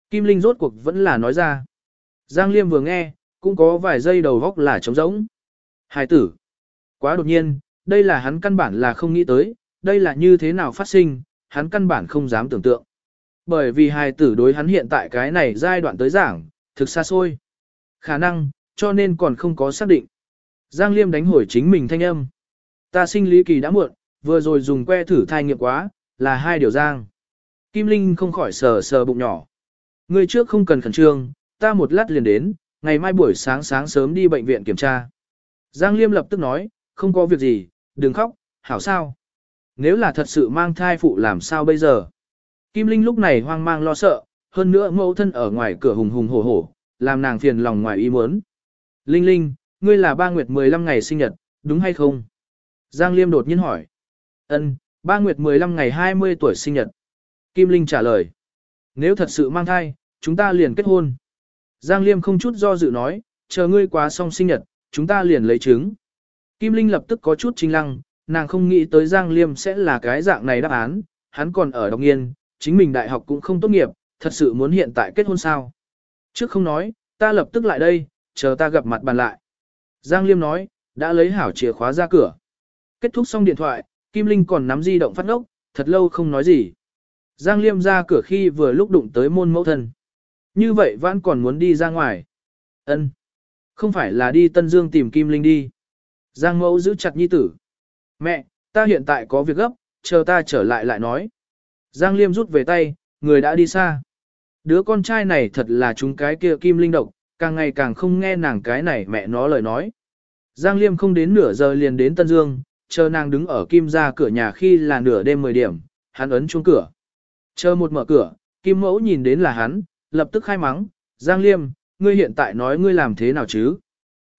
Kim Linh rốt cuộc vẫn là nói ra. Giang Liêm vừa nghe, cũng có vài giây đầu góc là trống rỗng. Hải tử. Quá đột nhiên, đây là hắn căn bản là không nghĩ tới, đây là như thế nào phát sinh, hắn căn bản không dám tưởng tượng. Bởi vì hài tử đối hắn hiện tại cái này giai đoạn tới giảng, thực xa xôi. Khả năng, cho nên còn không có xác định. Giang Liêm đánh hồi chính mình thanh âm. Ta sinh lý kỳ đã muộn, vừa rồi dùng que thử thai nghiệm quá, là hai điều giang. Kim Linh không khỏi sờ sờ bụng nhỏ. Người trước không cần khẩn trương, ta một lát liền đến, ngày mai buổi sáng sáng sớm đi bệnh viện kiểm tra. Giang Liêm lập tức nói, không có việc gì, đừng khóc, hảo sao. Nếu là thật sự mang thai phụ làm sao bây giờ? Kim Linh lúc này hoang mang lo sợ, hơn nữa mẫu thân ở ngoài cửa hùng hùng hổ hổ, làm nàng phiền lòng ngoài ý muốn. Linh Linh, ngươi là ba nguyệt 15 ngày sinh nhật, đúng hay không? Giang Liêm đột nhiên hỏi. Ân, ba nguyệt 15 ngày 20 tuổi sinh nhật. Kim Linh trả lời. Nếu thật sự mang thai, chúng ta liền kết hôn. Giang Liêm không chút do dự nói, chờ ngươi quá xong sinh nhật, chúng ta liền lấy trứng. Kim Linh lập tức có chút chính lăng, nàng không nghĩ tới Giang Liêm sẽ là cái dạng này đáp án, hắn còn ở đọc nghiên, chính mình đại học cũng không tốt nghiệp, thật sự muốn hiện tại kết hôn sao. Trước không nói, ta lập tức lại đây, chờ ta gặp mặt bàn lại. Giang Liêm nói, đã lấy hảo chìa khóa ra cửa. Kết thúc xong điện thoại, Kim Linh còn nắm di động phát ngốc, thật lâu không nói gì. Giang Liêm ra cửa khi vừa lúc đụng tới môn mẫu thân. Như vậy vẫn còn muốn đi ra ngoài. ân Không phải là đi Tân Dương tìm Kim Linh đi. Giang mẫu giữ chặt nhi tử. Mẹ, ta hiện tại có việc gấp, chờ ta trở lại lại nói. Giang Liêm rút về tay, người đã đi xa. Đứa con trai này thật là chúng cái kia Kim Linh độc, càng ngày càng không nghe nàng cái này mẹ nó lời nói. Giang Liêm không đến nửa giờ liền đến Tân Dương, chờ nàng đứng ở Kim ra cửa nhà khi là nửa đêm 10 điểm, hắn ấn chuông cửa. Chờ một mở cửa, Kim Mẫu nhìn đến là hắn, lập tức khai mắng, Giang Liêm, ngươi hiện tại nói ngươi làm thế nào chứ?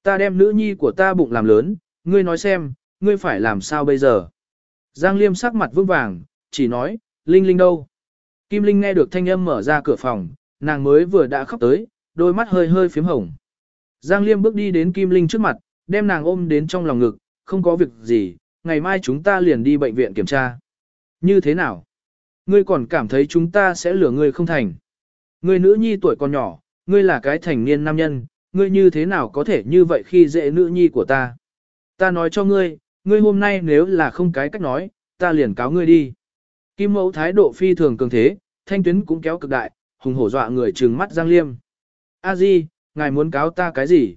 Ta đem nữ nhi của ta bụng làm lớn, ngươi nói xem, ngươi phải làm sao bây giờ? Giang Liêm sắc mặt vững vàng, chỉ nói, Linh Linh đâu? Kim Linh nghe được thanh âm mở ra cửa phòng, nàng mới vừa đã khóc tới, đôi mắt hơi hơi phím hồng. Giang Liêm bước đi đến Kim Linh trước mặt, đem nàng ôm đến trong lòng ngực, không có việc gì, ngày mai chúng ta liền đi bệnh viện kiểm tra. Như thế nào? Ngươi còn cảm thấy chúng ta sẽ lừa ngươi không thành. Ngươi nữ nhi tuổi còn nhỏ, ngươi là cái thành niên nam nhân, ngươi như thế nào có thể như vậy khi dễ nữ nhi của ta. Ta nói cho ngươi, ngươi hôm nay nếu là không cái cách nói, ta liền cáo ngươi đi. Kim mẫu thái độ phi thường cường thế, thanh tuyến cũng kéo cực đại, hùng hổ dọa người trừng mắt Giang Liêm. A Di, ngài muốn cáo ta cái gì?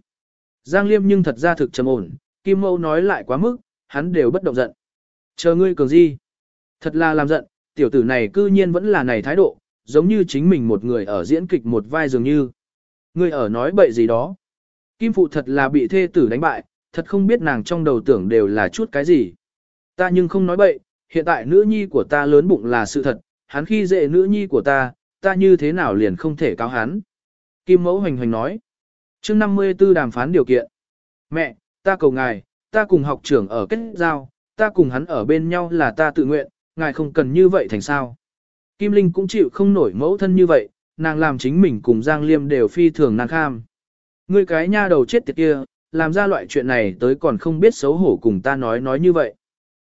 Giang Liêm nhưng thật ra thực trầm ổn, Kim mẫu nói lại quá mức, hắn đều bất động giận. Chờ ngươi cường gì? Thật là làm giận, tiểu tử này cư nhiên vẫn là này thái độ, giống như chính mình một người ở diễn kịch một vai dường như. Ngươi ở nói bậy gì đó. Kim phụ thật là bị thê tử đánh bại, thật không biết nàng trong đầu tưởng đều là chút cái gì. Ta nhưng không nói bậy, hiện tại nữ nhi của ta lớn bụng là sự thật, hắn khi dễ nữ nhi của ta, ta như thế nào liền không thể cáo hắn. Kim mẫu hoành hoành nói. chương 54 đàm phán điều kiện. Mẹ, ta cầu ngài, ta cùng học trưởng ở kết giao, ta cùng hắn ở bên nhau là ta tự nguyện, ngài không cần như vậy thành sao. Kim Linh cũng chịu không nổi mẫu thân như vậy, nàng làm chính mình cùng Giang Liêm đều phi thường nàng kham. Ngươi cái nha đầu chết tiệt kia, làm ra loại chuyện này tới còn không biết xấu hổ cùng ta nói nói như vậy.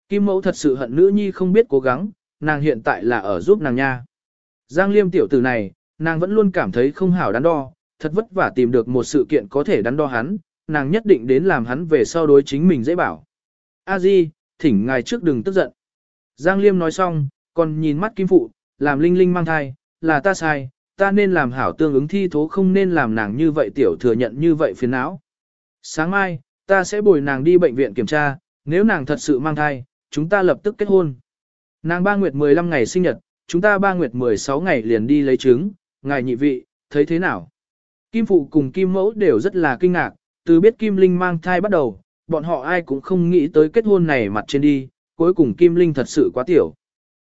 Kim mẫu thật sự hận nữ nhi không biết cố gắng, nàng hiện tại là ở giúp nàng nha. Giang Liêm tiểu tử này, nàng vẫn luôn cảm thấy không hảo đắn đo, thật vất vả tìm được một sự kiện có thể đắn đo hắn, nàng nhất định đến làm hắn về sau đối chính mình dễ bảo. A Di, thỉnh ngài trước đừng tức giận. Giang Liêm nói xong, còn nhìn mắt Kim Phụ, làm Linh Linh mang thai, là ta sai, ta nên làm hảo tương ứng thi thố không nên làm nàng như vậy tiểu thừa nhận như vậy phiền não. Sáng mai, ta sẽ bồi nàng đi bệnh viện kiểm tra, nếu nàng thật sự mang thai, chúng ta lập tức kết hôn. Nàng ba nguyệt 15 ngày sinh nhật, chúng ta ba nguyệt 16 ngày liền đi lấy trứng, ngài nhị vị, thấy thế nào? Kim Phụ cùng Kim Mẫu đều rất là kinh ngạc, từ biết Kim Linh mang thai bắt đầu, bọn họ ai cũng không nghĩ tới kết hôn này mặt trên đi, cuối cùng Kim Linh thật sự quá tiểu.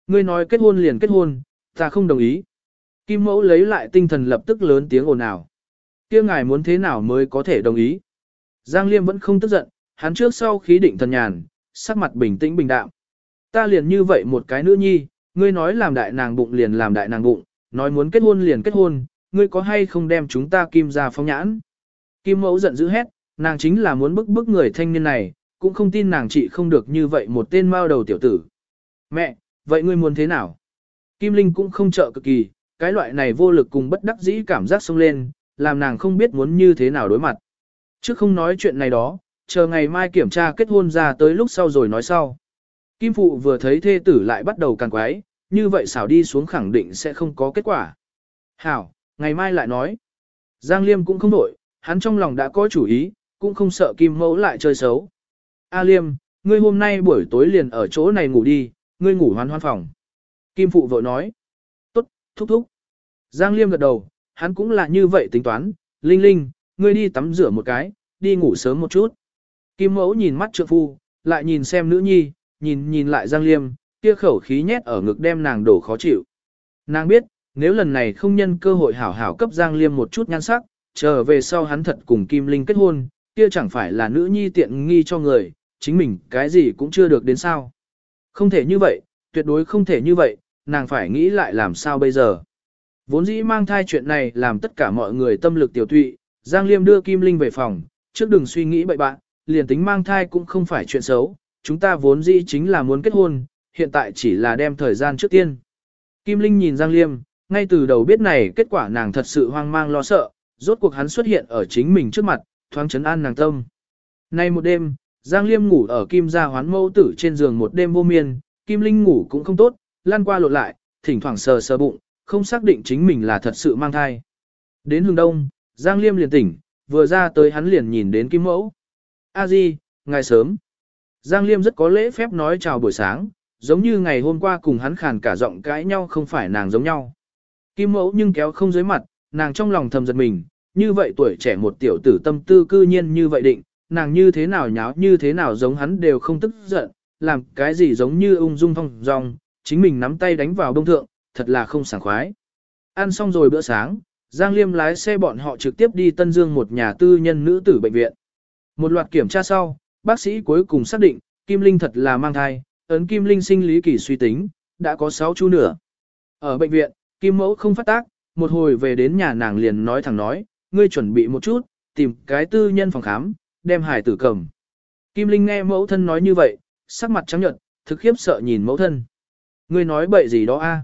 Ngươi nói kết hôn liền kết hôn, ta không đồng ý. Kim Mẫu lấy lại tinh thần lập tức lớn tiếng ồn ào. kia ngài muốn thế nào mới có thể đồng ý? Giang Liêm vẫn không tức giận, hắn trước sau khí định thần nhàn, sắc mặt bình tĩnh bình đạm. Ta liền như vậy một cái nữ nhi, ngươi nói làm đại nàng bụng liền làm đại nàng bụng, nói muốn kết hôn liền kết hôn, ngươi có hay không đem chúng ta kim ra phong nhãn? Kim mẫu giận dữ hét, nàng chính là muốn bức bức người thanh niên này, cũng không tin nàng chị không được như vậy một tên mao đầu tiểu tử. Mẹ, vậy ngươi muốn thế nào? Kim Linh cũng không trợ cực kỳ, cái loại này vô lực cùng bất đắc dĩ cảm giác xông lên, làm nàng không biết muốn như thế nào đối mặt. Chứ không nói chuyện này đó, chờ ngày mai kiểm tra kết hôn ra tới lúc sau rồi nói sau. Kim Phụ vừa thấy thê tử lại bắt đầu càng quái, như vậy xảo đi xuống khẳng định sẽ không có kết quả. Hảo, ngày mai lại nói. Giang Liêm cũng không đổi, hắn trong lòng đã có chủ ý, cũng không sợ Kim Mẫu lại chơi xấu. A Liêm, ngươi hôm nay buổi tối liền ở chỗ này ngủ đi, ngươi ngủ hoan hoan phòng. Kim Phụ vội nói. Tốt, thúc thúc. Giang Liêm gật đầu, hắn cũng là như vậy tính toán, Linh Linh, ngươi đi tắm rửa một cái, đi ngủ sớm một chút. Kim Mẫu nhìn mắt trượng phu, lại nhìn xem nữ nhi, nhìn nhìn lại Giang Liêm, kia khẩu khí nhét ở ngực đem nàng đổ khó chịu. Nàng biết, nếu lần này không nhân cơ hội hảo hảo cấp Giang Liêm một chút nhan sắc, trở về sau hắn thật cùng Kim Linh kết hôn, kia chẳng phải là nữ nhi tiện nghi cho người, chính mình cái gì cũng chưa được đến sao. Không thể như vậy, tuyệt đối không thể như vậy, nàng phải nghĩ lại làm sao bây giờ. Vốn dĩ mang thai chuyện này làm tất cả mọi người tâm lực tiểu tụy, Giang Liêm đưa Kim Linh về phòng, trước đừng suy nghĩ bậy bạn, liền tính mang thai cũng không phải chuyện xấu, chúng ta vốn dĩ chính là muốn kết hôn, hiện tại chỉ là đem thời gian trước tiên. Kim Linh nhìn Giang Liêm, ngay từ đầu biết này kết quả nàng thật sự hoang mang lo sợ, rốt cuộc hắn xuất hiện ở chính mình trước mặt, thoáng chấn an nàng tâm. Nay một đêm, Giang Liêm ngủ ở Kim gia hoán mẫu tử trên giường một đêm vô miên, Kim Linh ngủ cũng không tốt, lăn qua lộn lại, thỉnh thoảng sờ sờ bụng, không xác định chính mình là thật sự mang thai. Đến Hương đông, Giang Liêm liền tỉnh, vừa ra tới hắn liền nhìn đến Kim Mẫu. A Di, ngày sớm. Giang Liêm rất có lễ phép nói chào buổi sáng, giống như ngày hôm qua cùng hắn khàn cả giọng cãi nhau không phải nàng giống nhau. Kim Mẫu nhưng kéo không dưới mặt, nàng trong lòng thầm giật mình, như vậy tuổi trẻ một tiểu tử tâm tư cư nhiên như vậy định, nàng như thế nào nháo như thế nào giống hắn đều không tức giận, làm cái gì giống như ung dung thong dong, chính mình nắm tay đánh vào đông thượng, thật là không sảng khoái. Ăn xong rồi bữa sáng, Giang Liêm lái xe bọn họ trực tiếp đi Tân Dương một nhà tư nhân nữ tử bệnh viện. Một loạt kiểm tra sau, bác sĩ cuối cùng xác định, Kim Linh thật là mang thai, ấn Kim Linh sinh lý kỳ suy tính, đã có 6 chu nửa. Ở bệnh viện, Kim Mẫu không phát tác, một hồi về đến nhà nàng liền nói thẳng nói, ngươi chuẩn bị một chút, tìm cái tư nhân phòng khám, đem hải tử cầm. Kim Linh nghe mẫu thân nói như vậy, sắc mặt trắng nhợt, thực khiếp sợ nhìn mẫu thân. Ngươi nói bậy gì đó a?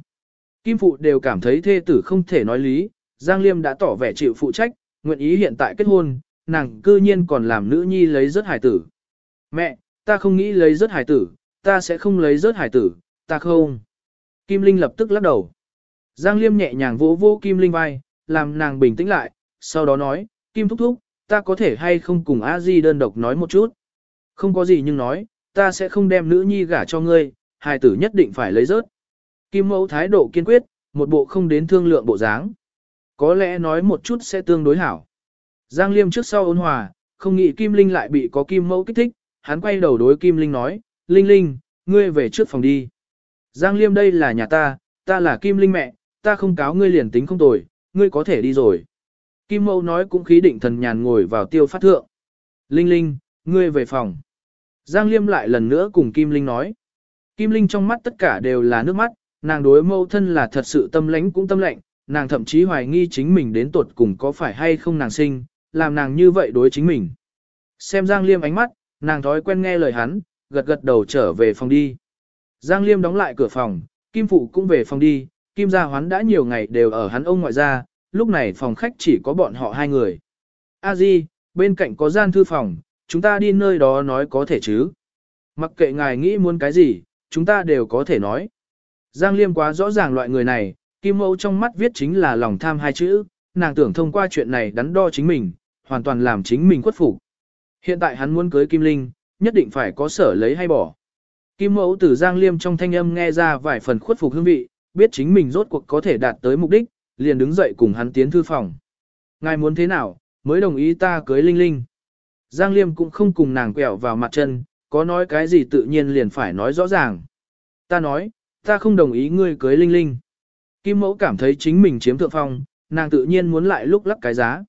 Kim phụ đều cảm thấy thê tử không thể nói lý, Giang Liêm đã tỏ vẻ chịu phụ trách, nguyện ý hiện tại kết hôn, nàng cư nhiên còn làm nữ nhi lấy rớt hải tử. Mẹ, ta không nghĩ lấy rớt hải tử, ta sẽ không lấy rớt hải tử, ta không. Kim Linh lập tức lắc đầu. Giang Liêm nhẹ nhàng vỗ vỗ Kim Linh vai, làm nàng bình tĩnh lại, sau đó nói, Kim thúc thúc, ta có thể hay không cùng a di đơn độc nói một chút. Không có gì nhưng nói, ta sẽ không đem nữ nhi gả cho ngươi, hài tử nhất định phải lấy rớt. Kim mẫu thái độ kiên quyết, một bộ không đến thương lượng bộ dáng. Có lẽ nói một chút sẽ tương đối hảo. Giang Liêm trước sau ôn hòa, không nghĩ Kim Linh lại bị có Kim mẫu kích thích, hắn quay đầu đối Kim Linh nói, Linh Linh, ngươi về trước phòng đi. Giang Liêm đây là nhà ta, ta là Kim Linh mẹ, ta không cáo ngươi liền tính không tồi, ngươi có thể đi rồi. Kim Mẫu nói cũng khí định thần nhàn ngồi vào tiêu phát thượng. Linh Linh, ngươi về phòng. Giang Liêm lại lần nữa cùng Kim Linh nói. Kim Linh trong mắt tất cả đều là nước mắt, nàng đối mẫu thân là thật sự tâm lãnh cũng tâm lạnh, nàng thậm chí hoài nghi chính mình đến tuột cùng có phải hay không nàng sinh, làm nàng như vậy đối chính mình. Xem Giang Liêm ánh mắt, nàng thói quen nghe lời hắn, gật gật đầu trở về phòng đi. Giang Liêm đóng lại cửa phòng, Kim Phụ cũng về phòng đi, Kim Gia Hoán đã nhiều ngày đều ở hắn ông ngoại gia, lúc này phòng khách chỉ có bọn họ hai người. A Di, bên cạnh có gian thư phòng, chúng ta đi nơi đó nói có thể chứ. Mặc kệ ngài nghĩ muốn cái gì, chúng ta đều có thể nói. Giang Liêm quá rõ ràng loại người này, Kim Mẫu trong mắt viết chính là lòng tham hai chữ, nàng tưởng thông qua chuyện này đắn đo chính mình, hoàn toàn làm chính mình khuất phục. Hiện tại hắn muốn cưới Kim Linh, nhất định phải có sở lấy hay bỏ. Kim Mẫu từ Giang Liêm trong thanh âm nghe ra vài phần khuất phục hương vị, biết chính mình rốt cuộc có thể đạt tới mục đích, liền đứng dậy cùng hắn tiến thư phòng. Ngài muốn thế nào, mới đồng ý ta cưới Linh Linh. Giang Liêm cũng không cùng nàng quẹo vào mặt chân, có nói cái gì tự nhiên liền phải nói rõ ràng. Ta nói, ta không đồng ý ngươi cưới Linh Linh. Kim Mẫu cảm thấy chính mình chiếm thượng phong, nàng tự nhiên muốn lại lúc lắc cái giá.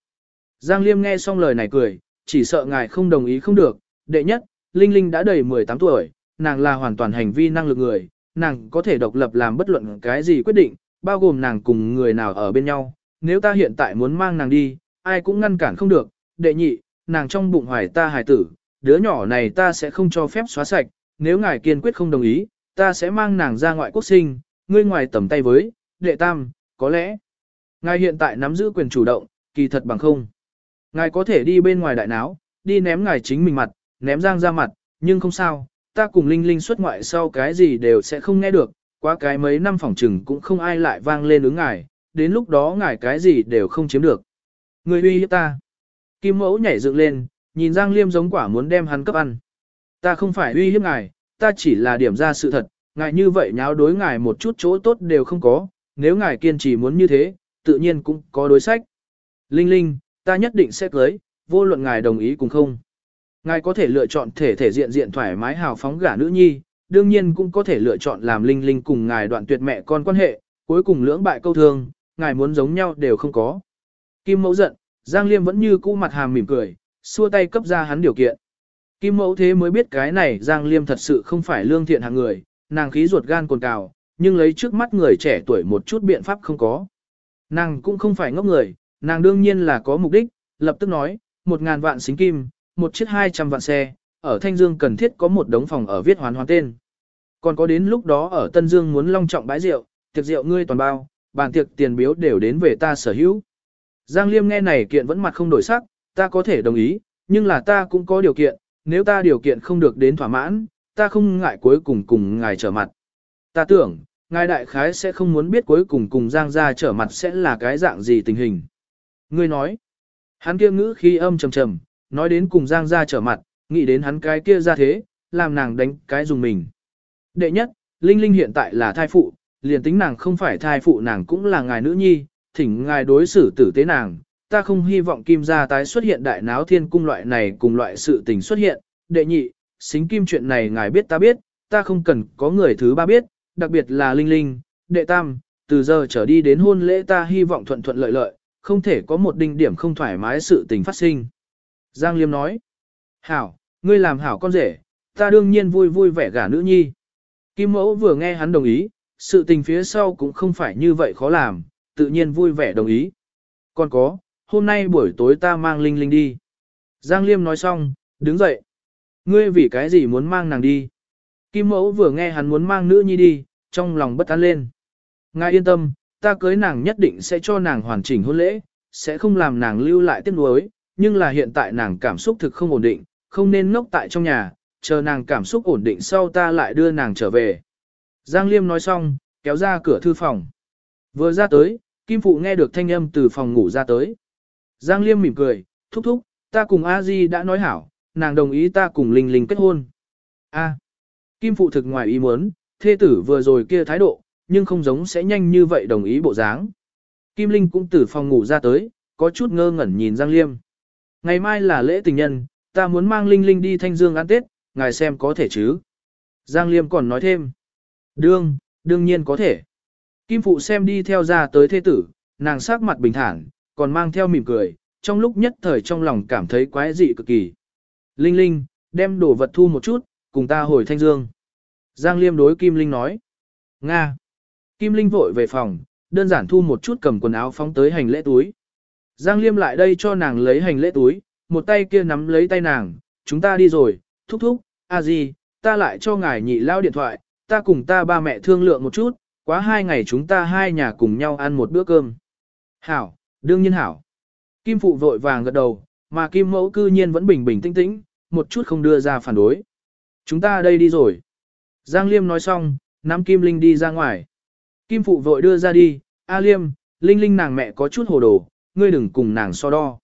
Giang Liêm nghe xong lời này cười, chỉ sợ ngài không đồng ý không được. Đệ nhất, Linh Linh đã đầy 18 tuổi, nàng là hoàn toàn hành vi năng lực người, nàng có thể độc lập làm bất luận cái gì quyết định, bao gồm nàng cùng người nào ở bên nhau, nếu ta hiện tại muốn mang nàng đi, ai cũng ngăn cản không được, đệ nhị, nàng trong bụng hoài ta hài tử, đứa nhỏ này ta sẽ không cho phép xóa sạch, nếu ngài kiên quyết không đồng ý, ta sẽ mang nàng ra ngoại quốc sinh, ngươi ngoài tầm tay với, đệ tam, có lẽ, ngài hiện tại nắm giữ quyền chủ động, kỳ thật bằng không. Ngài có thể đi bên ngoài đại náo, đi ném ngài chính mình mặt, ném giang ra mặt, nhưng không sao, ta cùng Linh Linh xuất ngoại sau cái gì đều sẽ không nghe được, qua cái mấy năm phòng trừng cũng không ai lại vang lên ứng ngài, đến lúc đó ngài cái gì đều không chiếm được. Người uy hiếp ta. Kim mẫu nhảy dựng lên, nhìn Giang Liêm giống quả muốn đem hắn cấp ăn. Ta không phải uy hiếp ngài, ta chỉ là điểm ra sự thật, ngài như vậy nháo đối ngài một chút chỗ tốt đều không có, nếu ngài kiên trì muốn như thế, tự nhiên cũng có đối sách. Linh Linh, ta nhất định sẽ cưới, vô luận ngài đồng ý cùng không. Ngài có thể lựa chọn thể thể diện diện thoải mái hào phóng gả nữ nhi, đương nhiên cũng có thể lựa chọn làm linh linh cùng ngài đoạn tuyệt mẹ con quan hệ, cuối cùng lưỡng bại câu thương, ngài muốn giống nhau đều không có. Kim mẫu giận, Giang Liêm vẫn như cũ mặt hàm mỉm cười, xua tay cấp ra hắn điều kiện. Kim mẫu thế mới biết cái này Giang Liêm thật sự không phải lương thiện hạng người, nàng khí ruột gan cồn cào, nhưng lấy trước mắt người trẻ tuổi một chút biện pháp không có. Nàng cũng không phải ngốc người, nàng đương nhiên là có mục đích, lập tức nói, một ngàn vạn xính kim, một chiếc hai trăm vạn xe, ở Thanh Dương cần thiết có một đống phòng ở viết hoán hoán tên. Còn có đến lúc đó ở Tân Dương muốn long trọng bãi rượu, tiệc rượu ngươi toàn bao, bàn tiệc tiền biếu đều đến về ta sở hữu. Giang Liêm nghe này kiện vẫn mặt không đổi sắc, ta có thể đồng ý, nhưng là ta cũng có điều kiện, nếu ta điều kiện không được đến thỏa mãn, ta không ngại cuối cùng cùng ngài trở mặt. Ta tưởng, ngài đại khái sẽ không muốn biết cuối cùng cùng Giang gia trở mặt sẽ là cái dạng gì tình hình. Ngươi nói, hắn kia ngữ khí âm trầm trầm, nói đến cùng Giang gia trở mặt, nghĩ đến hắn cái kia ra thế, làm nàng đánh cái dùng mình. Đệ nhất, Linh Linh hiện tại là thai phụ, liền tính nàng không phải thai phụ nàng cũng là ngài nữ nhi, thỉnh ngài đối xử tử tế nàng, ta không hy vọng kim gia tái xuất hiện đại náo thiên cung loại này cùng loại sự tình xuất hiện. Đệ nhị, xính kim chuyện này ngài biết ta biết, ta không cần có người thứ ba biết, đặc biệt là Linh Linh. Đệ tam, từ giờ trở đi đến hôn lễ ta hy vọng thuận thuận lợi lợi, không thể có một đinh điểm không thoải mái sự tình phát sinh. Giang Liêm nói, hảo, ngươi làm hảo con rể, ta đương nhiên vui vui vẻ gả nữ nhi. Kim mẫu vừa nghe hắn đồng ý, sự tình phía sau cũng không phải như vậy khó làm, tự nhiên vui vẻ đồng ý. Còn có, hôm nay buổi tối ta mang Linh Linh đi. Giang Liêm nói xong, đứng dậy. Ngươi vì cái gì muốn mang nàng đi? Kim mẫu vừa nghe hắn muốn mang nữ nhi đi, trong lòng bất an lên. Ngài yên tâm, ta cưới nàng nhất định sẽ cho nàng hoàn chỉnh hôn lễ, sẽ không làm nàng lưu lại tiếc nuối, nhưng là hiện tại nàng cảm xúc thực không ổn định, không nên ngốc tại trong nhà, chờ nàng cảm xúc ổn định sau ta lại đưa nàng trở về. Giang Liêm nói xong, kéo ra cửa thư phòng. Vừa ra tới, Kim Phụ nghe được thanh âm từ phòng ngủ ra tới. Giang Liêm mỉm cười, thúc thúc, ta cùng A Di đã nói hảo, nàng đồng ý ta cùng Linh Linh kết hôn. A. Kim Phụ thực ngoài ý muốn, thê tử vừa rồi kia thái độ, nhưng không giống sẽ nhanh như vậy đồng ý bộ dáng. Kim Linh cũng từ phòng ngủ ra tới, có chút ngơ ngẩn nhìn Giang Liêm. Ngày mai là lễ tình nhân, ta muốn mang Linh Linh đi Thanh Dương ăn Tết, ngài xem có thể chứ. Giang Liêm còn nói thêm. Đương, đương nhiên có thể. Kim Phụ xem đi theo ra tới thế tử, nàng sắc mặt bình thản, còn mang theo mỉm cười, trong lúc nhất thời trong lòng cảm thấy quái dị cực kỳ. Linh Linh, đem đồ vật thu một chút, cùng ta hồi Thanh Dương. Giang Liêm đối Kim Linh nói. Nga. Kim Linh vội về phòng, đơn giản thu một chút cầm quần áo phóng tới hành lễ túi. Giang Liêm lại đây cho nàng lấy hành lễ túi, một tay kia nắm lấy tay nàng, chúng ta đi rồi, thúc thúc, a gì, ta lại cho ngài nhị lao điện thoại, ta cùng ta ba mẹ thương lượng một chút, quá hai ngày chúng ta hai nhà cùng nhau ăn một bữa cơm. Hảo, đương nhiên hảo. Kim phụ vội vàng gật đầu, mà kim mẫu cư nhiên vẫn bình bình tĩnh tĩnh, một chút không đưa ra phản đối. Chúng ta đây đi rồi. Giang Liêm nói xong, nắm Kim Linh đi ra ngoài. Kim phụ vội đưa ra đi, A Liêm, Linh Linh nàng mẹ có chút hồ đồ, ngươi đừng cùng nàng so đo.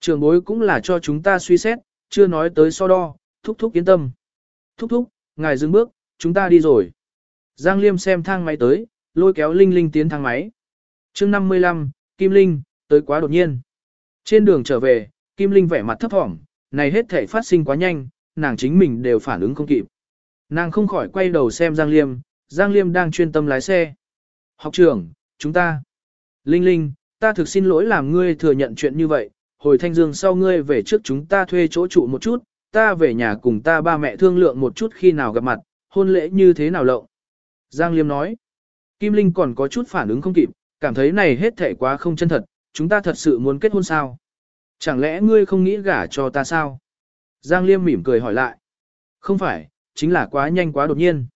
Trường bối cũng là cho chúng ta suy xét, chưa nói tới so đo, thúc thúc yên tâm. Thúc thúc, ngài dừng bước, chúng ta đi rồi. Giang Liêm xem thang máy tới, lôi kéo Linh Linh tiến thang máy. chương 55, Kim Linh, tới quá đột nhiên. Trên đường trở về, Kim Linh vẻ mặt thấp thỏm, này hết thể phát sinh quá nhanh, nàng chính mình đều phản ứng không kịp. Nàng không khỏi quay đầu xem Giang Liêm, Giang Liêm đang chuyên tâm lái xe. Học trưởng, chúng ta. Linh Linh, ta thực xin lỗi làm ngươi thừa nhận chuyện như vậy, hồi Thanh Dương sau ngươi về trước chúng ta thuê chỗ trụ một chút, ta về nhà cùng ta ba mẹ thương lượng một chút khi nào gặp mặt, hôn lễ như thế nào lộng. Giang Liêm nói, Kim Linh còn có chút phản ứng không kịp, cảm thấy này hết thể quá không chân thật, chúng ta thật sự muốn kết hôn sao? Chẳng lẽ ngươi không nghĩ gả cho ta sao? Giang Liêm mỉm cười hỏi lại. Không phải, chính là quá nhanh quá đột nhiên.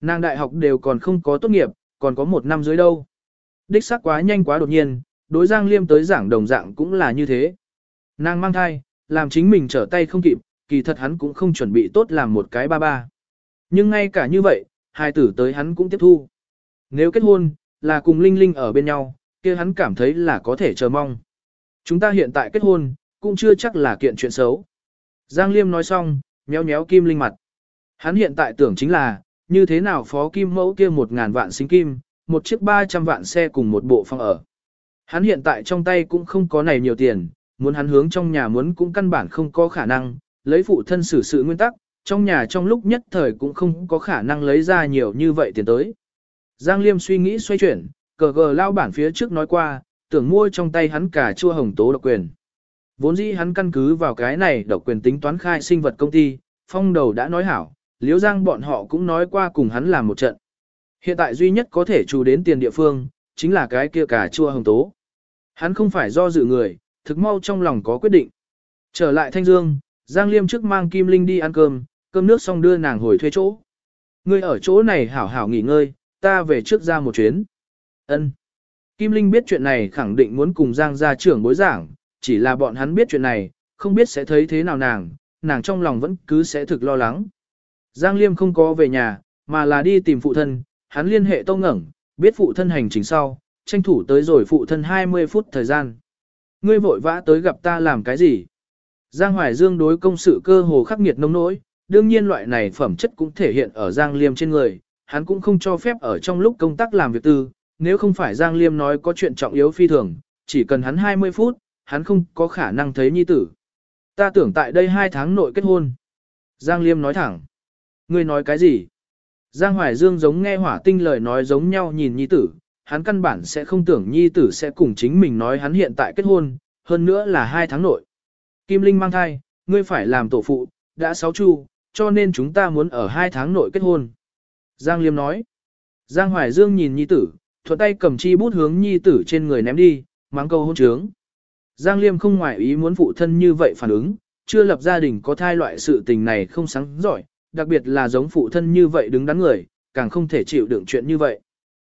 Nàng đại học đều còn không có tốt nghiệp, còn có một năm dưới đâu. Đích xác quá nhanh quá đột nhiên, đối Giang Liêm tới giảng đồng dạng cũng là như thế. Nàng mang thai, làm chính mình trở tay không kịp, kỳ thật hắn cũng không chuẩn bị tốt làm một cái ba ba. Nhưng ngay cả như vậy, hai tử tới hắn cũng tiếp thu. Nếu kết hôn, là cùng Linh Linh ở bên nhau, kia hắn cảm thấy là có thể chờ mong. Chúng ta hiện tại kết hôn, cũng chưa chắc là kiện chuyện xấu. Giang Liêm nói xong, méo méo Kim Linh mặt. Hắn hiện tại tưởng chính là, như thế nào phó Kim mẫu kia một ngàn vạn sinh kim, một chiếc 300 vạn xe cùng một bộ phòng ở. Hắn hiện tại trong tay cũng không có này nhiều tiền, muốn hắn hướng trong nhà muốn cũng căn bản không có khả năng, lấy phụ thân xử sự nguyên tắc, trong nhà trong lúc nhất thời cũng không có khả năng lấy ra nhiều như vậy tiền tới. Giang Liêm suy nghĩ xoay chuyển, cờ gờ lao bản phía trước nói qua, tưởng mua trong tay hắn cả chua hồng tố độc quyền. Vốn dĩ hắn căn cứ vào cái này độc quyền tính toán khai sinh vật công ty, phong đầu đã nói hảo, liếu giang bọn họ cũng nói qua cùng hắn làm một trận. Hiện tại duy nhất có thể trù đến tiền địa phương, chính là cái kia cả chua hồng tố. Hắn không phải do dự người, thực mau trong lòng có quyết định. Trở lại Thanh Dương, Giang Liêm trước mang Kim Linh đi ăn cơm, cơm nước xong đưa nàng hồi thuê chỗ. Ngươi ở chỗ này hảo hảo nghỉ ngơi, ta về trước ra một chuyến. Ân. Kim Linh biết chuyện này khẳng định muốn cùng Giang gia trưởng bối giảng, chỉ là bọn hắn biết chuyện này, không biết sẽ thấy thế nào nàng, nàng trong lòng vẫn cứ sẽ thực lo lắng. Giang Liêm không có về nhà, mà là đi tìm phụ thân, hắn liên hệ Tô Ngẩn, biết phụ thân hành trình sau, tranh thủ tới rồi phụ thân 20 phút thời gian. Ngươi vội vã tới gặp ta làm cái gì? Giang Hoài Dương đối công sự cơ hồ khắc nghiệt nông nỗi, đương nhiên loại này phẩm chất cũng thể hiện ở Giang Liêm trên người, hắn cũng không cho phép ở trong lúc công tác làm việc tư, nếu không phải Giang Liêm nói có chuyện trọng yếu phi thường, chỉ cần hắn 20 phút, hắn không có khả năng thấy nhi tử. Ta tưởng tại đây hai tháng nội kết hôn. Giang Liêm nói thẳng. Ngươi nói cái gì? Giang Hoài Dương giống nghe hỏa tinh lời nói giống nhau nhìn nhi tử, hắn căn bản sẽ không tưởng nhi tử sẽ cùng chính mình nói hắn hiện tại kết hôn, hơn nữa là hai tháng nội. Kim Linh mang thai, ngươi phải làm tổ phụ, đã sáu chu, cho nên chúng ta muốn ở hai tháng nội kết hôn. Giang Liêm nói. Giang Hoài Dương nhìn nhi tử, thuận tay cầm chi bút hướng nhi tử trên người ném đi, mang câu hôn trướng. Giang Liêm không ngoại ý muốn phụ thân như vậy phản ứng, chưa lập gia đình có thai loại sự tình này không sáng giỏi, đặc biệt là giống phụ thân như vậy đứng đắn người, càng không thể chịu đựng chuyện như vậy.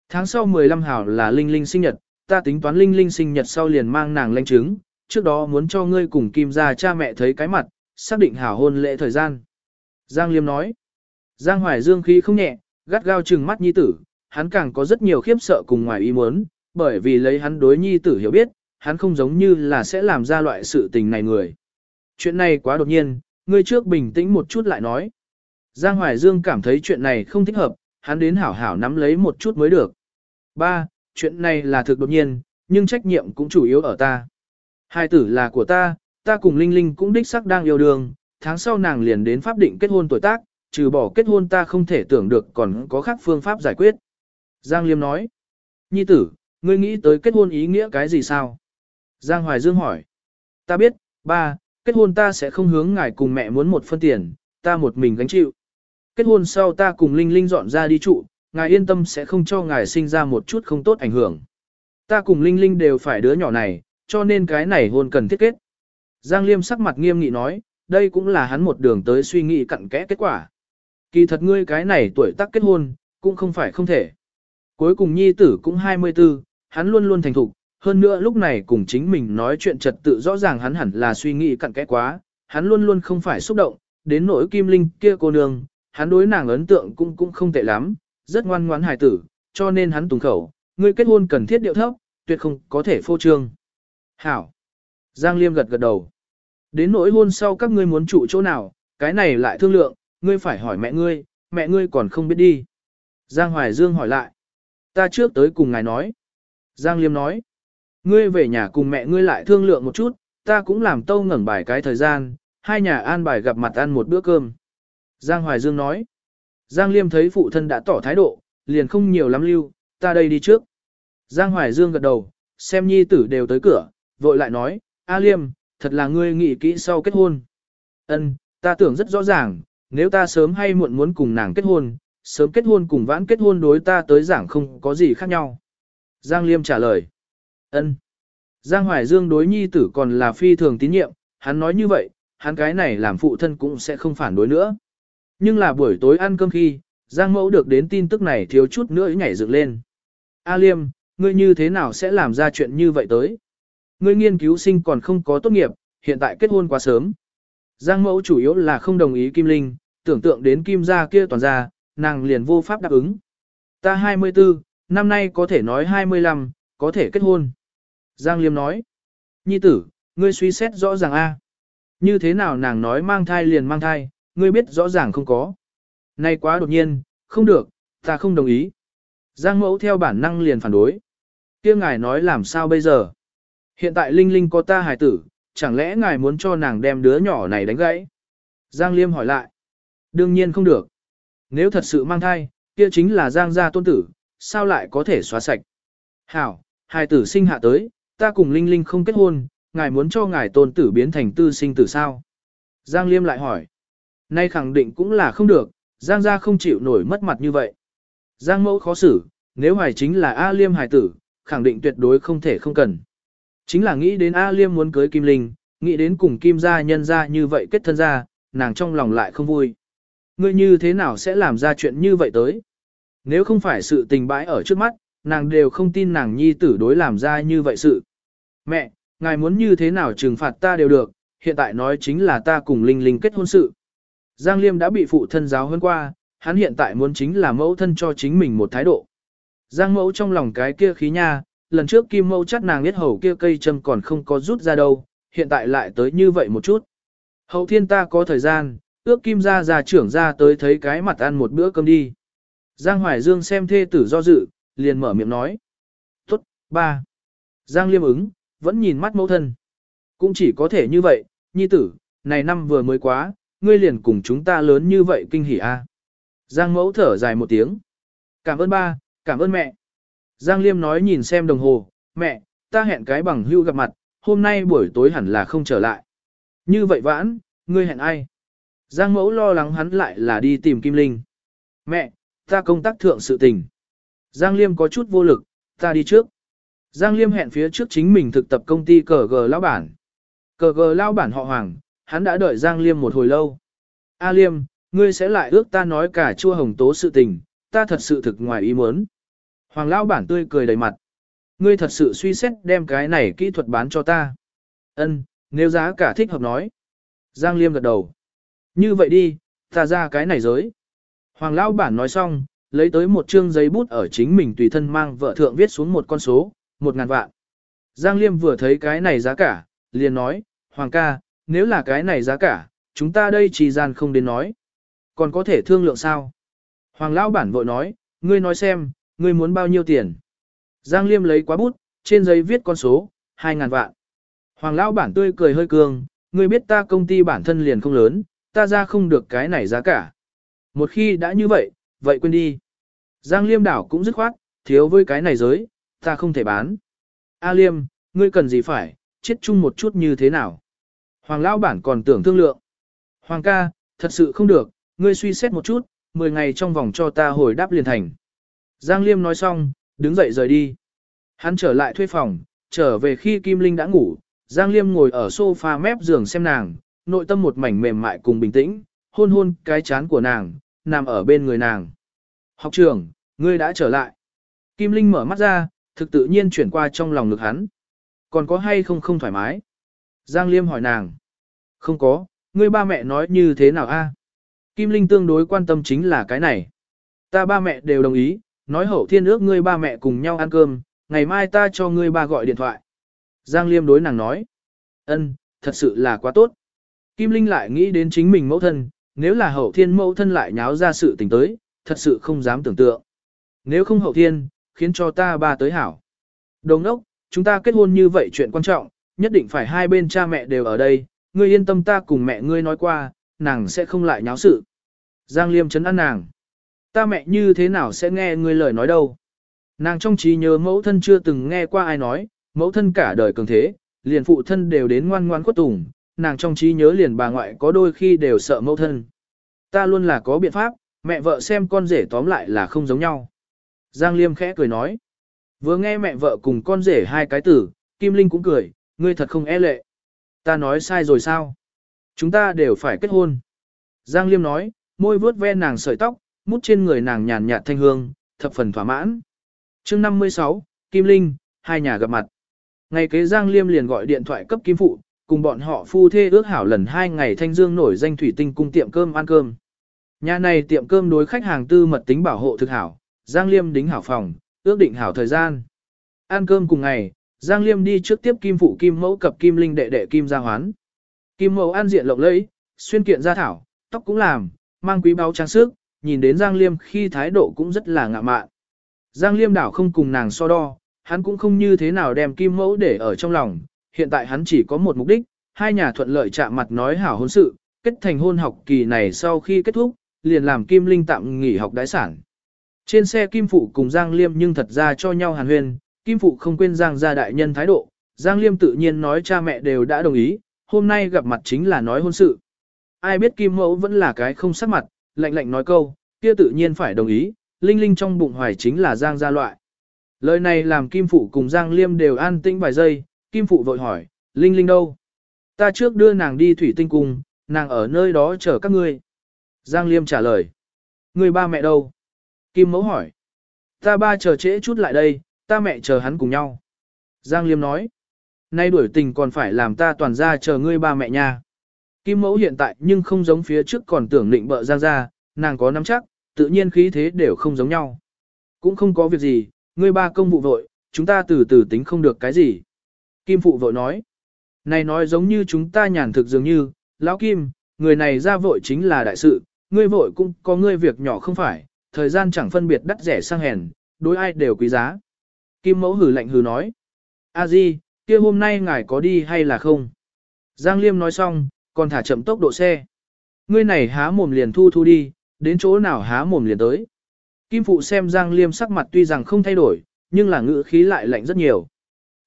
Tháng sau 15 hảo là Linh Linh sinh nhật, ta tính toán Linh Linh sinh nhật sau liền mang nàng lanh chứng, trước đó muốn cho ngươi cùng Kim gia cha mẹ thấy cái mặt, xác định hảo hôn lễ thời gian. Giang Liêm nói, Giang Hoài Dương khí không nhẹ, gắt gao trừng mắt nhi tử, hắn càng có rất nhiều khiếp sợ cùng ngoài ý muốn, bởi vì lấy hắn đối nhi tử hiểu biết, hắn không giống như là sẽ làm ra loại sự tình này người. Chuyện này quá đột nhiên, ngươi trước bình tĩnh một chút lại nói. Giang Hoài Dương cảm thấy chuyện này không thích hợp, hắn đến hảo hảo nắm lấy một chút mới được. Ba, chuyện này là thực đột nhiên, nhưng trách nhiệm cũng chủ yếu ở ta. Hai tử là của ta, ta cùng Linh Linh cũng đích sắc đang yêu đương, tháng sau nàng liền đến pháp định kết hôn tuổi tác, trừ bỏ kết hôn ta không thể tưởng được còn có khác phương pháp giải quyết. Giang Liêm nói, Nhi tử, ngươi nghĩ tới kết hôn ý nghĩa cái gì sao? Giang Hoài Dương hỏi, ta biết, ba, kết hôn ta sẽ không hướng ngài cùng mẹ muốn một phân tiền, ta một mình gánh chịu. Kết hôn sau ta cùng Linh Linh dọn ra đi trụ, ngài yên tâm sẽ không cho ngài sinh ra một chút không tốt ảnh hưởng. Ta cùng Linh Linh đều phải đứa nhỏ này, cho nên cái này hôn cần thiết kết. Giang Liêm sắc mặt nghiêm nghị nói, đây cũng là hắn một đường tới suy nghĩ cặn kẽ kết quả. Kỳ thật ngươi cái này tuổi tác kết hôn, cũng không phải không thể. Cuối cùng nhi tử cũng 24, hắn luôn luôn thành thục, hơn nữa lúc này cùng chính mình nói chuyện trật tự rõ ràng hắn hẳn là suy nghĩ cặn kẽ quá, hắn luôn luôn không phải xúc động, đến nỗi kim linh kia cô nương, hắn đối nàng ấn tượng cũng cũng không tệ lắm, rất ngoan ngoãn hài tử, cho nên hắn tùng khẩu, ngươi kết hôn cần thiết điệu thấp, tuyệt không có thể phô trương. Hảo. Giang Liêm gật gật đầu. Đến nỗi hôn sau các ngươi muốn trụ chỗ nào, cái này lại thương lượng, ngươi phải hỏi mẹ ngươi, mẹ ngươi còn không biết đi. Giang Hoài Dương hỏi lại. Ta trước tới cùng ngài nói. Giang Liêm nói. Ngươi về nhà cùng mẹ ngươi lại thương lượng một chút, ta cũng làm tâu ngẩn bài cái thời gian, hai nhà an bài gặp mặt ăn một bữa cơm. Giang Hoài Dương nói. Giang Liêm thấy phụ thân đã tỏ thái độ, liền không nhiều lắm lưu, ta đây đi trước. Giang Hoài Dương gật đầu, xem nhi tử đều tới cửa, vội lại nói, A Liêm, thật là ngươi nghĩ kỹ sau kết hôn. Ân, ta tưởng rất rõ ràng, nếu ta sớm hay muộn muốn cùng nàng kết hôn, sớm kết hôn cùng vãn kết hôn đối ta tới giảng không có gì khác nhau. Giang Liêm trả lời. Ân. Giang Hoài Dương đối nhi tử còn là phi thường tín nhiệm, hắn nói như vậy, hắn cái này làm phụ thân cũng sẽ không phản đối nữa. Nhưng là buổi tối ăn cơm khi, Giang Mẫu được đến tin tức này thiếu chút nữa nhảy dựng lên. A Liêm, ngươi như thế nào sẽ làm ra chuyện như vậy tới? Ngươi nghiên cứu sinh còn không có tốt nghiệp, hiện tại kết hôn quá sớm. Giang Mẫu chủ yếu là không đồng ý Kim Linh, tưởng tượng đến Kim gia kia toàn gia, nàng liền vô pháp đáp ứng. Ta 24, năm nay có thể nói 25, có thể kết hôn. Giang Liêm nói. Nhi tử, ngươi suy xét rõ ràng a. Như thế nào nàng nói mang thai liền mang thai, ngươi biết rõ ràng không có. Nay quá đột nhiên, không được, ta không đồng ý. Giang mẫu theo bản năng liền phản đối. kia ngài nói làm sao bây giờ? Hiện tại Linh Linh có ta hài tử, chẳng lẽ ngài muốn cho nàng đem đứa nhỏ này đánh gãy? Giang Liêm hỏi lại. Đương nhiên không được. Nếu thật sự mang thai, kia chính là Giang gia tôn tử, sao lại có thể xóa sạch? Hảo, hài tử sinh hạ tới, ta cùng Linh Linh không kết hôn, ngài muốn cho ngài tôn tử biến thành tư sinh tử sao? Giang Liêm lại hỏi. Nay khẳng định cũng là không được, Giang gia không chịu nổi mất mặt như vậy. Giang mẫu khó xử, nếu hoài chính là A Liêm hài tử, khẳng định tuyệt đối không thể không cần. Chính là nghĩ đến A Liêm muốn cưới Kim Linh, nghĩ đến cùng Kim gia nhân gia như vậy kết thân gia, nàng trong lòng lại không vui. Ngươi như thế nào sẽ làm ra chuyện như vậy tới? Nếu không phải sự tình bãi ở trước mắt, nàng đều không tin nàng nhi tử đối làm ra như vậy sự. Mẹ, ngài muốn như thế nào trừng phạt ta đều được, hiện tại nói chính là ta cùng Linh Linh kết hôn sự. Giang Liêm đã bị phụ thân giáo hơn qua, hắn hiện tại muốn chính là mẫu thân cho chính mình một thái độ. Giang mẫu trong lòng cái kia khí nha, lần trước kim mẫu chắc nàng biết hầu kia cây châm còn không có rút ra đâu, hiện tại lại tới như vậy một chút. Hậu thiên ta có thời gian, ước kim ra già trưởng ra tới thấy cái mặt ăn một bữa cơm đi. Giang Hoài Dương xem thê tử do dự, liền mở miệng nói. Tốt, ba. Giang Liêm ứng, vẫn nhìn mắt mẫu thân. Cũng chỉ có thể như vậy, nhi tử, này năm vừa mới quá, ngươi liền cùng chúng ta lớn như vậy kinh hỉ a. Giang mẫu thở dài một tiếng. Cảm ơn ba, cảm ơn mẹ. Giang Liêm nói nhìn xem đồng hồ, mẹ, ta hẹn cái bằng hưu gặp mặt, hôm nay buổi tối hẳn là không trở lại. Như vậy vãn, ngươi hẹn ai? Giang mẫu lo lắng hắn lại là đi tìm Kim Linh. Mẹ, ta công tác thượng sự tình. Giang Liêm có chút vô lực, ta đi trước. Giang Liêm hẹn phía trước chính mình thực tập công ty cờ gờ lão bản. Cờ gờ lão bản họ Hoàng, hắn đã đợi Giang Liêm một hồi lâu. A Liêm, ngươi sẽ lại ước ta nói cả chua hồng tố sự tình, ta thật sự thực ngoài ý muốn. Hoàng lão bản tươi cười đầy mặt. Ngươi thật sự suy xét đem cái này kỹ thuật bán cho ta. Ân, nếu giá cả thích hợp nói. Giang Liêm gật đầu. Như vậy đi, ta ra cái này giới. Hoàng lão bản nói xong, lấy tới một chương giấy bút ở chính mình tùy thân mang vợ thượng viết xuống một con số, một ngàn vạn. Giang Liêm vừa thấy cái này giá cả, liền nói, Hoàng ca, nếu là cái này giá cả, chúng ta đây chỉ gian không đến nói. Còn có thể thương lượng sao? Hoàng lão bản vội nói, ngươi nói xem, ngươi muốn bao nhiêu tiền? Giang Liêm lấy quá bút, trên giấy viết con số, 2.000 vạn. Hoàng lão bản tươi cười hơi cường, ngươi biết ta công ty bản thân liền không lớn, ta ra không được cái này giá cả. Một khi đã như vậy, vậy quên đi. Giang Liêm đảo cũng dứt khoát, thiếu với cái này giới, ta không thể bán. A Liêm, ngươi cần gì phải, chết chung một chút như thế nào? Hoàng lão bản còn tưởng thương lượng. Hoàng ca, thật sự không được, ngươi suy xét một chút, 10 ngày trong vòng cho ta hồi đáp liền thành. Giang Liêm nói xong, đứng dậy rời đi. Hắn trở lại thuê phòng, trở về khi Kim Linh đã ngủ, Giang Liêm ngồi ở sofa mép giường xem nàng, nội tâm một mảnh mềm mại cùng bình tĩnh, hôn hôn cái chán của nàng, nằm ở bên người nàng. Học trưởng, ngươi đã trở lại. Kim Linh mở mắt ra, thực tự nhiên chuyển qua trong lòng ngực hắn. Còn có hay không không thoải mái? Giang Liêm hỏi nàng. Không có, ngươi ba mẹ nói như thế nào a? Kim Linh tương đối quan tâm chính là cái này. Ta ba mẹ đều đồng ý, nói hậu thiên ước ngươi ba mẹ cùng nhau ăn cơm, ngày mai ta cho ngươi ba gọi điện thoại. Giang Liêm đối nàng nói. Ân, thật sự là quá tốt. Kim Linh lại nghĩ đến chính mình mẫu thân, nếu là hậu thiên mẫu thân lại nháo ra sự tình tới, thật sự không dám tưởng tượng. Nếu không hậu thiên, khiến cho ta ba tới hảo. Đồng đốc, chúng ta kết hôn như vậy chuyện quan trọng, nhất định phải hai bên cha mẹ đều ở đây, ngươi yên tâm ta cùng mẹ ngươi nói qua, nàng sẽ không lại nháo sự. Giang Liêm chấn an nàng. Ta mẹ như thế nào sẽ nghe ngươi lời nói đâu. Nàng trong trí nhớ mẫu thân chưa từng nghe qua ai nói, mẫu thân cả đời cường thế, liền phụ thân đều đến ngoan ngoan khuất tùng, nàng trong trí nhớ liền bà ngoại có đôi khi đều sợ mẫu thân. Ta luôn là có biện pháp, mẹ vợ xem con rể tóm lại là không giống nhau. Giang Liêm khẽ cười nói. Vừa nghe mẹ vợ cùng con rể hai cái tử, Kim Linh cũng cười, ngươi thật không e lệ. Ta nói sai rồi sao? Chúng ta đều phải kết hôn. Giang Liêm nói, môi vuốt ve nàng sợi tóc, mút trên người nàng nhàn nhạt thanh hương, thập phần thỏa mãn. chương 56, Kim Linh, hai nhà gặp mặt. Ngày kế Giang Liêm liền gọi điện thoại cấp Kim Phụ, cùng bọn họ phu thê ước hảo lần hai ngày thanh dương nổi danh thủy tinh cung tiệm cơm ăn cơm. Nhà này tiệm cơm đối khách hàng tư mật tính bảo hộ thực hảo, Giang Liêm đính hảo phòng, ước định hảo thời gian. Ăn cơm cùng ngày, Giang Liêm đi trước tiếp Kim Phụ Kim Mẫu cập Kim Linh đệ đệ Kim Gia Hoán. Kim Mẫu ăn diện lộng lẫy, xuyên kiện gia thảo, tóc cũng làm, mang quý báu trang sức, nhìn đến Giang Liêm khi thái độ cũng rất là ngạ mạn. Giang Liêm đảo không cùng nàng so đo, hắn cũng không như thế nào đem Kim Mẫu để ở trong lòng, hiện tại hắn chỉ có một mục đích, hai nhà thuận lợi chạm mặt nói hảo hôn sự, kết thành hôn học kỳ này sau khi kết thúc, liền làm Kim Linh tạm nghỉ học đái sản. Trên xe Kim Phụ cùng Giang Liêm nhưng thật ra cho nhau hàn huyên, Kim Phụ không quên Giang gia đại nhân thái độ, Giang Liêm tự nhiên nói cha mẹ đều đã đồng ý, hôm nay gặp mặt chính là nói hôn sự. Ai biết Kim Mẫu vẫn là cái không sắc mặt, lạnh lạnh nói câu, kia tự nhiên phải đồng ý, Linh Linh trong bụng hoài chính là Giang gia loại. Lời này làm Kim Phụ cùng Giang Liêm đều an tĩnh vài giây, Kim Phụ vội hỏi, Linh Linh đâu? Ta trước đưa nàng đi thủy tinh cung, nàng ở nơi đó chờ các ngươi. Giang Liêm trả lời, người ba mẹ đâu? Kim Mẫu hỏi, ta ba chờ trễ chút lại đây, ta mẹ chờ hắn cùng nhau. Giang Liêm nói, Nay đuổi tình còn phải làm ta toàn ra chờ ngươi ba mẹ nha. Kim mẫu hiện tại nhưng không giống phía trước còn tưởng định bợ Giang ra, nàng có nắm chắc, tự nhiên khí thế đều không giống nhau. Cũng không có việc gì, ngươi ba công vụ vội, chúng ta từ từ tính không được cái gì. Kim phụ vội nói. Này nói giống như chúng ta nhàn thực dường như, lão Kim, người này ra vội chính là đại sự, ngươi vội cũng có ngươi việc nhỏ không phải, thời gian chẳng phân biệt đắt rẻ sang hèn, đối ai đều quý giá. Kim mẫu hử lạnh hừ nói. A Di, kia hôm nay ngài có đi hay là không? Giang Liêm nói xong, còn thả chậm tốc độ xe. Ngươi này há mồm liền thu thu đi, đến chỗ nào há mồm liền tới. Kim Phụ xem Giang Liêm sắc mặt tuy rằng không thay đổi, nhưng là ngữ khí lại lạnh rất nhiều.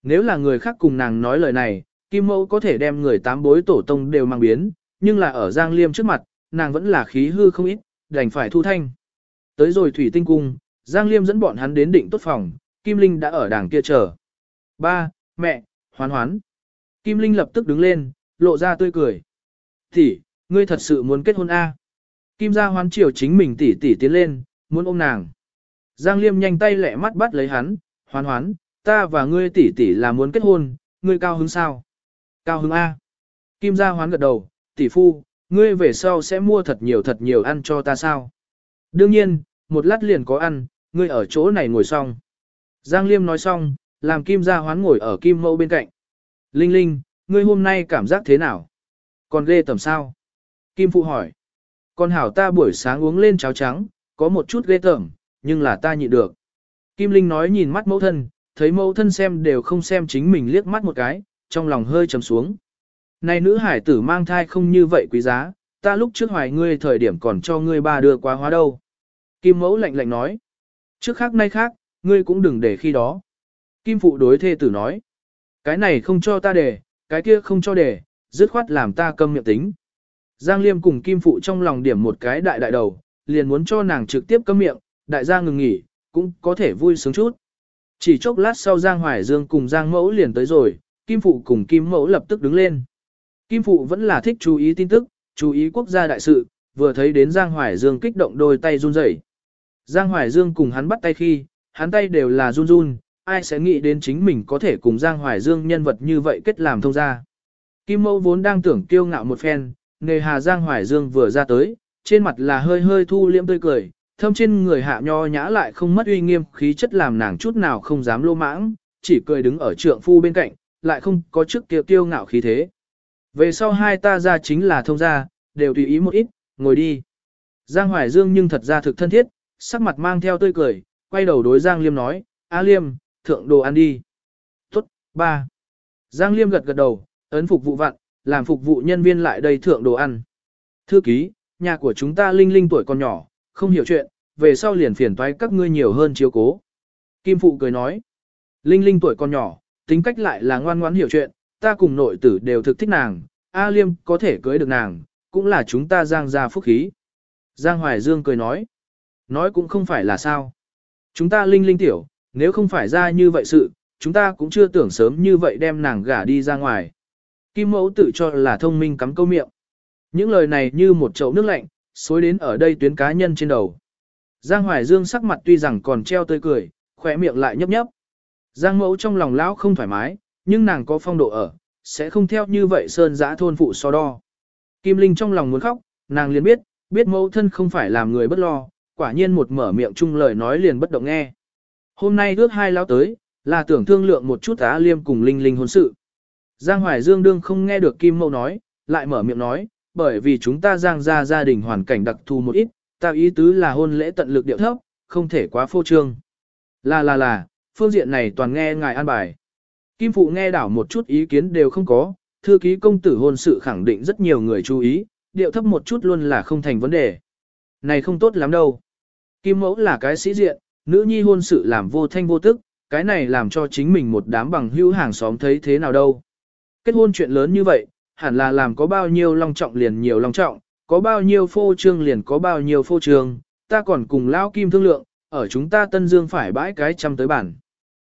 Nếu là người khác cùng nàng nói lời này, Kim Mẫu có thể đem người tám bối tổ tông đều mang biến, nhưng là ở Giang Liêm trước mặt, nàng vẫn là khí hư không ít, đành phải thu thanh. Tới rồi Thủy Tinh Cung, Giang Liêm dẫn bọn hắn đến định tốt phòng, Kim Linh đã ở đàng kia chờ. Ba, mẹ, hoán hoán. Kim Linh lập tức đứng lên, lộ ra tươi cười. Tỷ, ngươi thật sự muốn kết hôn A. Kim gia hoán chiều chính mình tỷ tỷ tiến lên, muốn ôm nàng. Giang Liêm nhanh tay lẹ mắt bắt lấy hắn, hoán hoán, ta và ngươi tỷ tỷ là muốn kết hôn, ngươi cao hứng sao? Cao hứng A. Kim gia hoán gật đầu, tỷ phu, ngươi về sau sẽ mua thật nhiều thật nhiều ăn cho ta sao? Đương nhiên, một lát liền có ăn, ngươi ở chỗ này ngồi xong. Giang Liêm nói xong, làm Kim gia hoán ngồi ở Kim mẫu bên cạnh. Linh Linh, ngươi hôm nay cảm giác thế nào? Còn ghê tầm sao? Kim Phụ hỏi. Con hảo ta buổi sáng uống lên cháo trắng, có một chút ghê tởm, nhưng là ta nhịn được. Kim Linh nói nhìn mắt mẫu thân, thấy mẫu thân xem đều không xem chính mình liếc mắt một cái, trong lòng hơi trầm xuống. Này nữ hải tử mang thai không như vậy quý giá, ta lúc trước hoài ngươi thời điểm còn cho ngươi ba đưa quá hóa đâu. Kim mẫu lạnh lạnh nói. Trước khác nay khác, ngươi cũng đừng để khi đó. Kim phụ đối thê tử nói. Cái này không cho ta để, cái kia không cho để, dứt khoát làm ta câm miệng tính. Giang Liêm cùng Kim Phụ trong lòng điểm một cái đại đại đầu, liền muốn cho nàng trực tiếp câm miệng, đại gia ngừng nghỉ, cũng có thể vui sướng chút. Chỉ chốc lát sau Giang Hoài Dương cùng Giang Mẫu liền tới rồi, Kim Phụ cùng Kim Mẫu lập tức đứng lên. Kim Phụ vẫn là thích chú ý tin tức, chú ý quốc gia đại sự, vừa thấy đến Giang Hoài Dương kích động đôi tay run rẩy. Giang Hoài Dương cùng hắn bắt tay khi, hắn tay đều là run run, ai sẽ nghĩ đến chính mình có thể cùng Giang Hoài Dương nhân vật như vậy kết làm thông gia. Kim Mẫu vốn đang tưởng kiêu ngạo một phen, nề hà Giang Hoài Dương vừa ra tới, trên mặt là hơi hơi thu liêm tươi cười, thâm trên người hạ nho nhã lại không mất uy nghiêm khí chất làm nàng chút nào không dám lô mãng, chỉ cười đứng ở trượng phu bên cạnh, lại không có trước kia tiêu ngạo khí thế. Về sau hai ta ra chính là thông gia, đều tùy ý một ít, ngồi đi. Giang Hoài Dương nhưng thật ra thực thân thiết, sắc mặt mang theo tươi cười, quay đầu đối Giang Liêm nói, A Liêm, thượng đồ ăn đi. Tốt, ba. Giang Liêm gật gật đầu, ấn phục vụ vặn, làm phục vụ nhân viên lại đây thượng đồ ăn. Thư ký, nhà của chúng ta linh linh tuổi còn nhỏ, không hiểu chuyện, về sau liền phiền toái các ngươi nhiều hơn chiếu cố. Kim Phụ cười nói, linh linh tuổi còn nhỏ, tính cách lại là ngoan ngoãn hiểu chuyện, ta cùng nội tử đều thực thích nàng, A Liêm có thể cưới được nàng, cũng là chúng ta giang ra phúc khí. Giang Hoài Dương cười nói, nói cũng không phải là sao. Chúng ta linh linh tiểu, nếu không phải ra như vậy sự, chúng ta cũng chưa tưởng sớm như vậy đem nàng gả đi ra ngoài. Kim mẫu tự cho là thông minh cắm câu miệng. Những lời này như một chậu nước lạnh, xối đến ở đây tuyến cá nhân trên đầu. Giang Hoài Dương sắc mặt tuy rằng còn treo tươi cười, khỏe miệng lại nhấp nhấp. Giang mẫu trong lòng lão không thoải mái, nhưng nàng có phong độ ở, sẽ không theo như vậy sơn giã thôn phụ so đo. Kim Linh trong lòng muốn khóc, nàng liền biết, biết mẫu thân không phải làm người bất lo, quả nhiên một mở miệng chung lời nói liền bất động nghe. Hôm nay ước hai lão tới, là tưởng thương lượng một chút á liêm cùng Linh Linh hôn sự. Giang Hoài Dương đương không nghe được Kim Mẫu nói, lại mở miệng nói, bởi vì chúng ta Giang ra gia đình hoàn cảnh đặc thù một ít, ta ý tứ là hôn lễ tận lực điệu thấp, không thể quá phô trương. Là là là, phương diện này toàn nghe ngài an bài. Kim Phụ nghe đảo một chút ý kiến đều không có, thư ký công tử hôn sự khẳng định rất nhiều người chú ý, điệu thấp một chút luôn là không thành vấn đề. Này không tốt lắm đâu. Kim Mẫu là cái sĩ diện, nữ nhi hôn sự làm vô thanh vô tức, cái này làm cho chính mình một đám bằng hữu hàng xóm thấy thế nào đâu. Kết hôn chuyện lớn như vậy, hẳn là làm có bao nhiêu long trọng liền nhiều long trọng, có bao nhiêu phô trương liền có bao nhiêu phô trương, ta còn cùng Lão Kim thương lượng, ở chúng ta Tân Dương phải bãi cái trăm tới bản.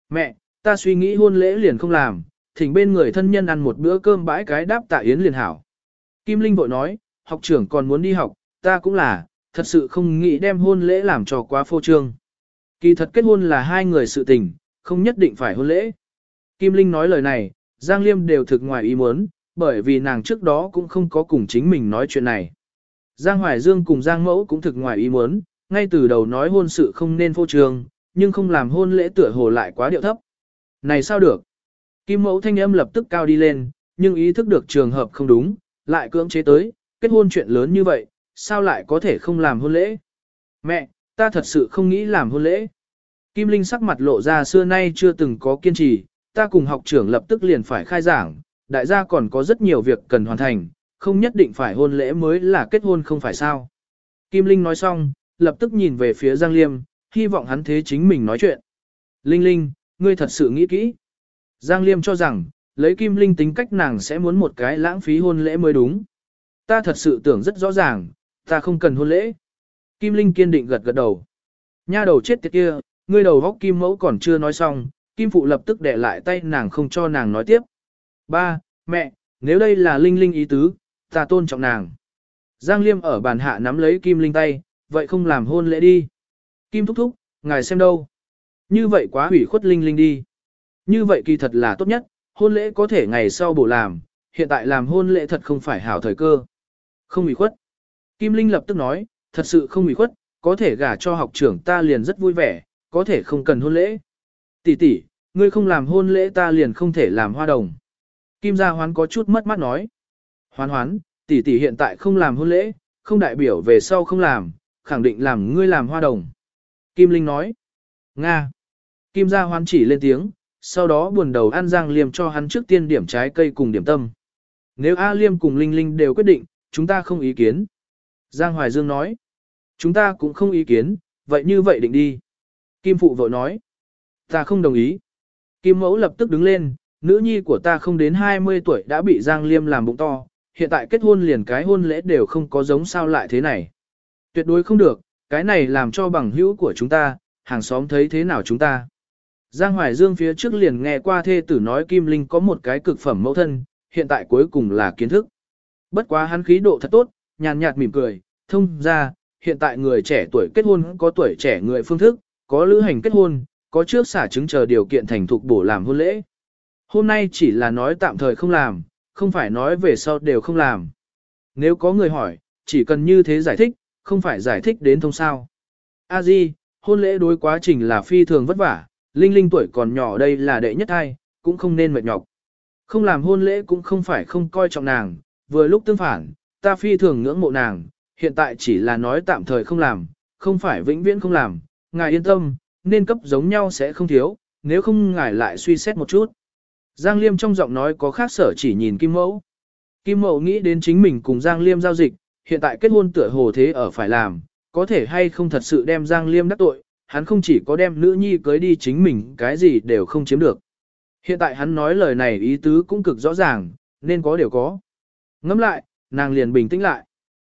Mẹ, ta suy nghĩ hôn lễ liền không làm, thỉnh bên người thân nhân ăn một bữa cơm bãi cái đáp tạ yến liền hảo. Kim Linh vội nói, học trưởng còn muốn đi học, ta cũng là, thật sự không nghĩ đem hôn lễ làm cho quá phô trương. Kỳ thật kết hôn là hai người sự tình, không nhất định phải hôn lễ. Kim Linh nói lời này, Giang Liêm đều thực ngoài ý muốn, bởi vì nàng trước đó cũng không có cùng chính mình nói chuyện này. Giang Hoài Dương cùng Giang Mẫu cũng thực ngoài ý muốn, ngay từ đầu nói hôn sự không nên phô trường, nhưng không làm hôn lễ tựa hồ lại quá điệu thấp. Này sao được? Kim Mẫu thanh âm lập tức cao đi lên, nhưng ý thức được trường hợp không đúng, lại cưỡng chế tới, kết hôn chuyện lớn như vậy, sao lại có thể không làm hôn lễ? Mẹ, ta thật sự không nghĩ làm hôn lễ. Kim Linh sắc mặt lộ ra xưa nay chưa từng có kiên trì, ta cùng học trưởng lập tức liền phải khai giảng, đại gia còn có rất nhiều việc cần hoàn thành, không nhất định phải hôn lễ mới là kết hôn không phải sao. Kim Linh nói xong, lập tức nhìn về phía Giang Liêm, hy vọng hắn thế chính mình nói chuyện. Linh Linh, ngươi thật sự nghĩ kỹ. Giang Liêm cho rằng, lấy Kim Linh tính cách nàng sẽ muốn một cái lãng phí hôn lễ mới đúng. Ta thật sự tưởng rất rõ ràng, ta không cần hôn lễ. Kim Linh kiên định gật gật đầu. Nha đầu chết tiệt kia, ngươi đầu góc Kim Mẫu còn chưa nói xong, Kim Phụ lập tức để lại tay nàng không cho nàng nói tiếp. Ba, mẹ, nếu đây là Linh Linh ý tứ, ta tôn trọng nàng. Giang Liêm ở bàn hạ nắm lấy Kim Linh tay, vậy không làm hôn lễ đi. Kim thúc thúc, ngài xem đâu. Như vậy quá hủy khuất Linh Linh đi. Như vậy kỳ thật là tốt nhất, hôn lễ có thể ngày sau bổ làm, hiện tại làm hôn lễ thật không phải hảo thời cơ. Không hủy khuất. Kim Linh lập tức nói, thật sự không hủy khuất, có thể gả cho học trưởng ta liền rất vui vẻ, có thể không cần hôn lễ. Tỷ tỷ, ngươi không làm hôn lễ ta liền không thể làm hoa đồng. Kim Gia Hoán có chút mất mắt nói. Hoán hoán, tỷ tỷ hiện tại không làm hôn lễ, không đại biểu về sau không làm, khẳng định làm ngươi làm hoa đồng. Kim Linh nói. Nga. Kim Gia Hoán chỉ lên tiếng, sau đó buồn đầu ăn Giang Liêm cho hắn trước tiên điểm trái cây cùng điểm tâm. Nếu A Liêm cùng Linh Linh đều quyết định, chúng ta không ý kiến. Giang Hoài Dương nói. Chúng ta cũng không ý kiến, vậy như vậy định đi. Kim Phụ vội nói. Ta không đồng ý. Kim Mẫu lập tức đứng lên, nữ nhi của ta không đến 20 tuổi đã bị Giang Liêm làm bụng to, hiện tại kết hôn liền cái hôn lễ đều không có giống sao lại thế này. Tuyệt đối không được, cái này làm cho bằng hữu của chúng ta, hàng xóm thấy thế nào chúng ta. Giang Hoài Dương phía trước liền nghe qua thê tử nói Kim Linh có một cái cực phẩm mẫu thân, hiện tại cuối cùng là kiến thức. Bất quá hắn khí độ thật tốt, nhàn nhạt mỉm cười, thông ra, hiện tại người trẻ tuổi kết hôn có tuổi trẻ người phương thức, có lữ hành kết hôn, có trước xả chứng chờ điều kiện thành thục bổ làm hôn lễ. Hôm nay chỉ là nói tạm thời không làm, không phải nói về sau đều không làm. Nếu có người hỏi, chỉ cần như thế giải thích, không phải giải thích đến thông sao. A Di, hôn lễ đối quá trình là phi thường vất vả, Linh Linh tuổi còn nhỏ đây là đệ nhất thai, cũng không nên mệt nhọc. Không làm hôn lễ cũng không phải không coi trọng nàng, vừa lúc tương phản, ta phi thường ngưỡng mộ nàng, hiện tại chỉ là nói tạm thời không làm, không phải vĩnh viễn không làm, ngài yên tâm, nên cấp giống nhau sẽ không thiếu, nếu không ngài lại suy xét một chút. Giang Liêm trong giọng nói có khác sở chỉ nhìn Kim Mẫu. Kim Mẫu nghĩ đến chính mình cùng Giang Liêm giao dịch, hiện tại kết hôn tựa hồ thế ở phải làm, có thể hay không thật sự đem Giang Liêm đắc tội, hắn không chỉ có đem nữ nhi cưới đi chính mình cái gì đều không chiếm được. Hiện tại hắn nói lời này ý tứ cũng cực rõ ràng, nên có điều có. Ngẫm lại, nàng liền bình tĩnh lại.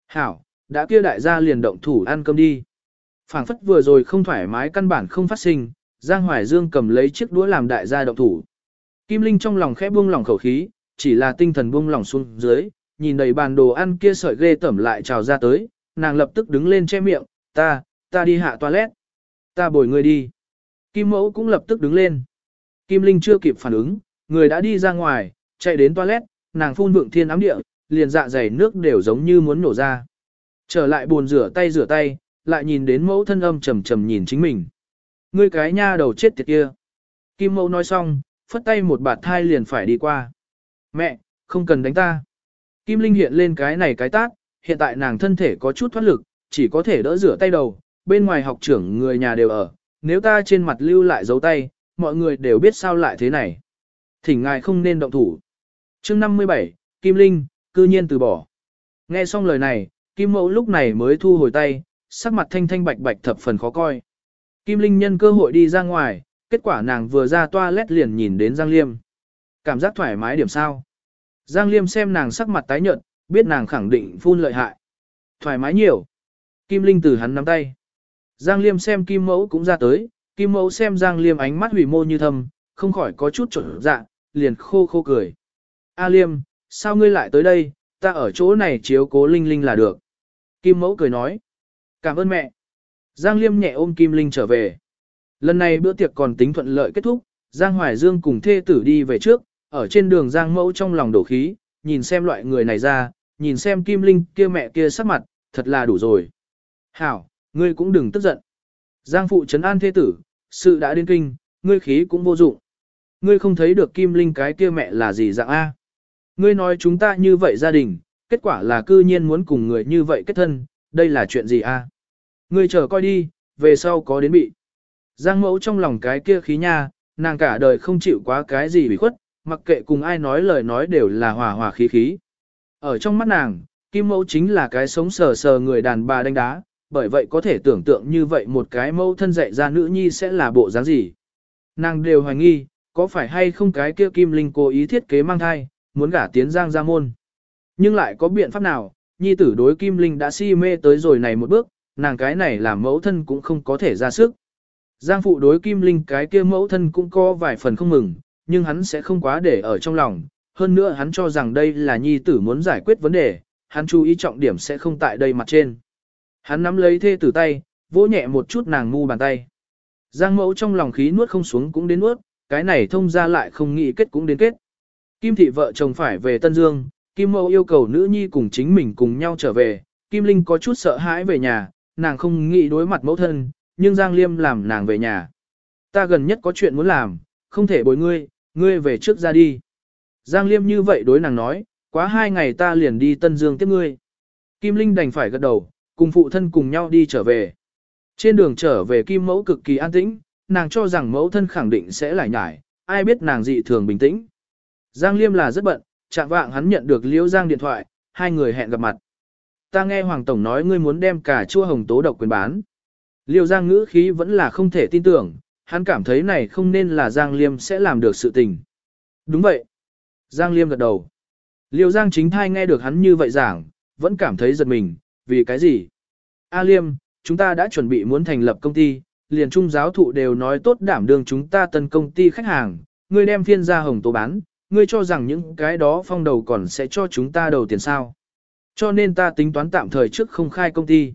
Hảo, đã kia đại gia liền động thủ ăn cơm đi. phảng phất vừa rồi không thoải mái căn bản không phát sinh, Giang Hoài Dương cầm lấy chiếc đũa làm đại gia động thủ. Kim Linh trong lòng khẽ buông lỏng khẩu khí, chỉ là tinh thần buông lỏng xuống dưới, nhìn đầy bàn đồ ăn kia sợi ghê tẩm lại trào ra tới, nàng lập tức đứng lên che miệng, ta, ta đi hạ toilet. Ta bồi người đi. Kim Mẫu cũng lập tức đứng lên. Kim Linh chưa kịp phản ứng, người đã đi ra ngoài, chạy đến toilet, nàng phun vượng thiên ám địa, liền dạ dày nước đều giống như muốn nổ ra. Trở lại buồn rửa tay rửa tay, lại nhìn đến mẫu thân âm trầm trầm nhìn chính mình. Ngươi cái nha đầu chết tiệt kia. Kim Mẫu nói xong, phất tay một bạt thai liền phải đi qua. Mẹ, không cần đánh ta. Kim Linh hiện lên cái này cái tát, hiện tại nàng thân thể có chút thoát lực, chỉ có thể đỡ rửa tay đầu, bên ngoài học trưởng người nhà đều ở, nếu ta trên mặt lưu lại dấu tay, mọi người đều biết sao lại thế này. Thỉnh ngài không nên động thủ. chương 57, Kim Linh, cư nhiên từ bỏ. Nghe xong lời này, Kim Mẫu lúc này mới thu hồi tay, sắc mặt thanh thanh bạch bạch thập phần khó coi. Kim Linh nhân cơ hội đi ra ngoài, kết quả nàng vừa ra toilet liền nhìn đến Giang Liêm. Cảm giác thoải mái điểm sao. Giang Liêm xem nàng sắc mặt tái nhợt, biết nàng khẳng định phun lợi hại. Thoải mái nhiều. Kim Linh từ hắn nắm tay. Giang Liêm xem Kim Mẫu cũng ra tới, Kim Mẫu xem Giang Liêm ánh mắt hủy mô như thầm, không khỏi có chút trộn dạ, liền khô khô cười. A Liêm, sao ngươi lại tới đây, ta ở chỗ này chiếu cố Linh Linh là được. Kim Mẫu cười nói. Cảm ơn mẹ. Giang Liêm nhẹ ôm Kim Linh trở về. Lần này bữa tiệc còn tính thuận lợi kết thúc, Giang Hoài Dương cùng thê tử đi về trước, ở trên đường Giang Mẫu trong lòng đổ khí, nhìn xem loại người này ra, nhìn xem Kim Linh kia mẹ kia sắc mặt, thật là đủ rồi. Hảo, ngươi cũng đừng tức giận. Giang phụ trấn an Thê tử, sự đã đến kinh, ngươi khí cũng vô dụng. Ngươi không thấy được Kim Linh cái kia mẹ là gì dạng A. Ngươi nói chúng ta như vậy gia đình, kết quả là cư nhiên muốn cùng người như vậy kết thân, đây là chuyện gì A. Ngươi chờ coi đi, về sau có đến bị. Giang mẫu trong lòng cái kia khí nha, nàng cả đời không chịu quá cái gì bị khuất, mặc kệ cùng ai nói lời nói đều là hòa hòa khí khí. Ở trong mắt nàng, Kim mẫu chính là cái sống sờ sờ người đàn bà đánh đá, bởi vậy có thể tưởng tượng như vậy một cái mẫu thân dạy ra nữ nhi sẽ là bộ dáng gì. Nàng đều hoài nghi, có phải hay không cái kia Kim Linh cố ý thiết kế mang thai, muốn gả tiến giang ra môn. Nhưng lại có biện pháp nào, nhi tử đối Kim Linh đã si mê tới rồi này một bước, nàng cái này làm mẫu thân cũng không có thể ra sức. Giang phụ đối Kim Linh cái kia mẫu thân cũng có vài phần không mừng, nhưng hắn sẽ không quá để ở trong lòng. Hơn nữa hắn cho rằng đây là nhi tử muốn giải quyết vấn đề, hắn chú ý trọng điểm sẽ không tại đây mặt trên. Hắn nắm lấy thê tử tay, vỗ nhẹ một chút nàng ngu bàn tay. Giang mẫu trong lòng khí nuốt không xuống cũng đến nuốt, cái này thông ra lại không nghĩ kết cũng đến kết. Kim thị vợ chồng phải về Tân Dương, Kim mẫu yêu cầu nữ nhi cùng chính mình cùng nhau trở về, Kim Linh có chút sợ hãi về nhà, nàng không nghĩ đối mặt mẫu thân, nhưng Giang Liêm làm nàng về nhà. Ta gần nhất có chuyện muốn làm, không thể bồi ngươi, ngươi về trước ra đi. Giang Liêm như vậy đối nàng nói, quá hai ngày ta liền đi Tân Dương tiếp ngươi. Kim Linh đành phải gật đầu, cùng phụ thân cùng nhau đi trở về. Trên đường trở về Kim Mẫu cực kỳ an tĩnh, nàng cho rằng mẫu thân khẳng định sẽ lại nhải, ai biết nàng dị thường bình tĩnh. Giang Liêm là rất bận, chạm vạng hắn nhận được Liễu Giang điện thoại, hai người hẹn gặp mặt. Ta nghe Hoàng Tổng nói ngươi muốn đem cả chua hồng tố độc quyền bán. Liêu Giang ngữ khí vẫn là không thể tin tưởng, hắn cảm thấy này không nên là Giang Liêm sẽ làm được sự tình. Đúng vậy. Giang Liêm gật đầu. Liêu Giang chính thai nghe được hắn như vậy giảng, vẫn cảm thấy giật mình, vì cái gì? A Liêm, chúng ta đã chuẩn bị muốn thành lập công ty, liền trung giáo thụ đều nói tốt đảm đương chúng ta tân công ty khách hàng, ngươi đem phiên ra hồng tố bán, ngươi cho rằng những cái đó phong đầu còn sẽ cho chúng ta đầu tiền sao. Cho nên ta tính toán tạm thời trước không khai công ty.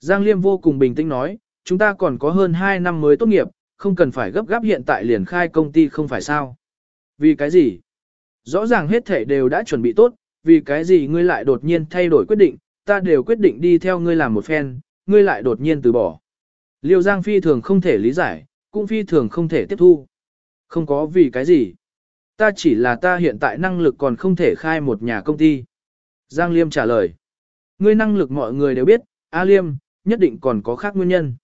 Giang Liêm vô cùng bình tĩnh nói, chúng ta còn có hơn 2 năm mới tốt nghiệp, không cần phải gấp gáp hiện tại liền khai công ty không phải sao. Vì cái gì? Rõ ràng hết thể đều đã chuẩn bị tốt, vì cái gì ngươi lại đột nhiên thay đổi quyết định, ta đều quyết định đi theo ngươi làm một phen, ngươi lại đột nhiên từ bỏ. Liêu Giang phi thường không thể lý giải, cũng phi thường không thể tiếp thu. Không có vì cái gì. Ta chỉ là ta hiện tại năng lực còn không thể khai một nhà công ty. Giang Liêm trả lời. Ngươi năng lực mọi người đều biết, A Liêm, nhất định còn có khác nguyên nhân.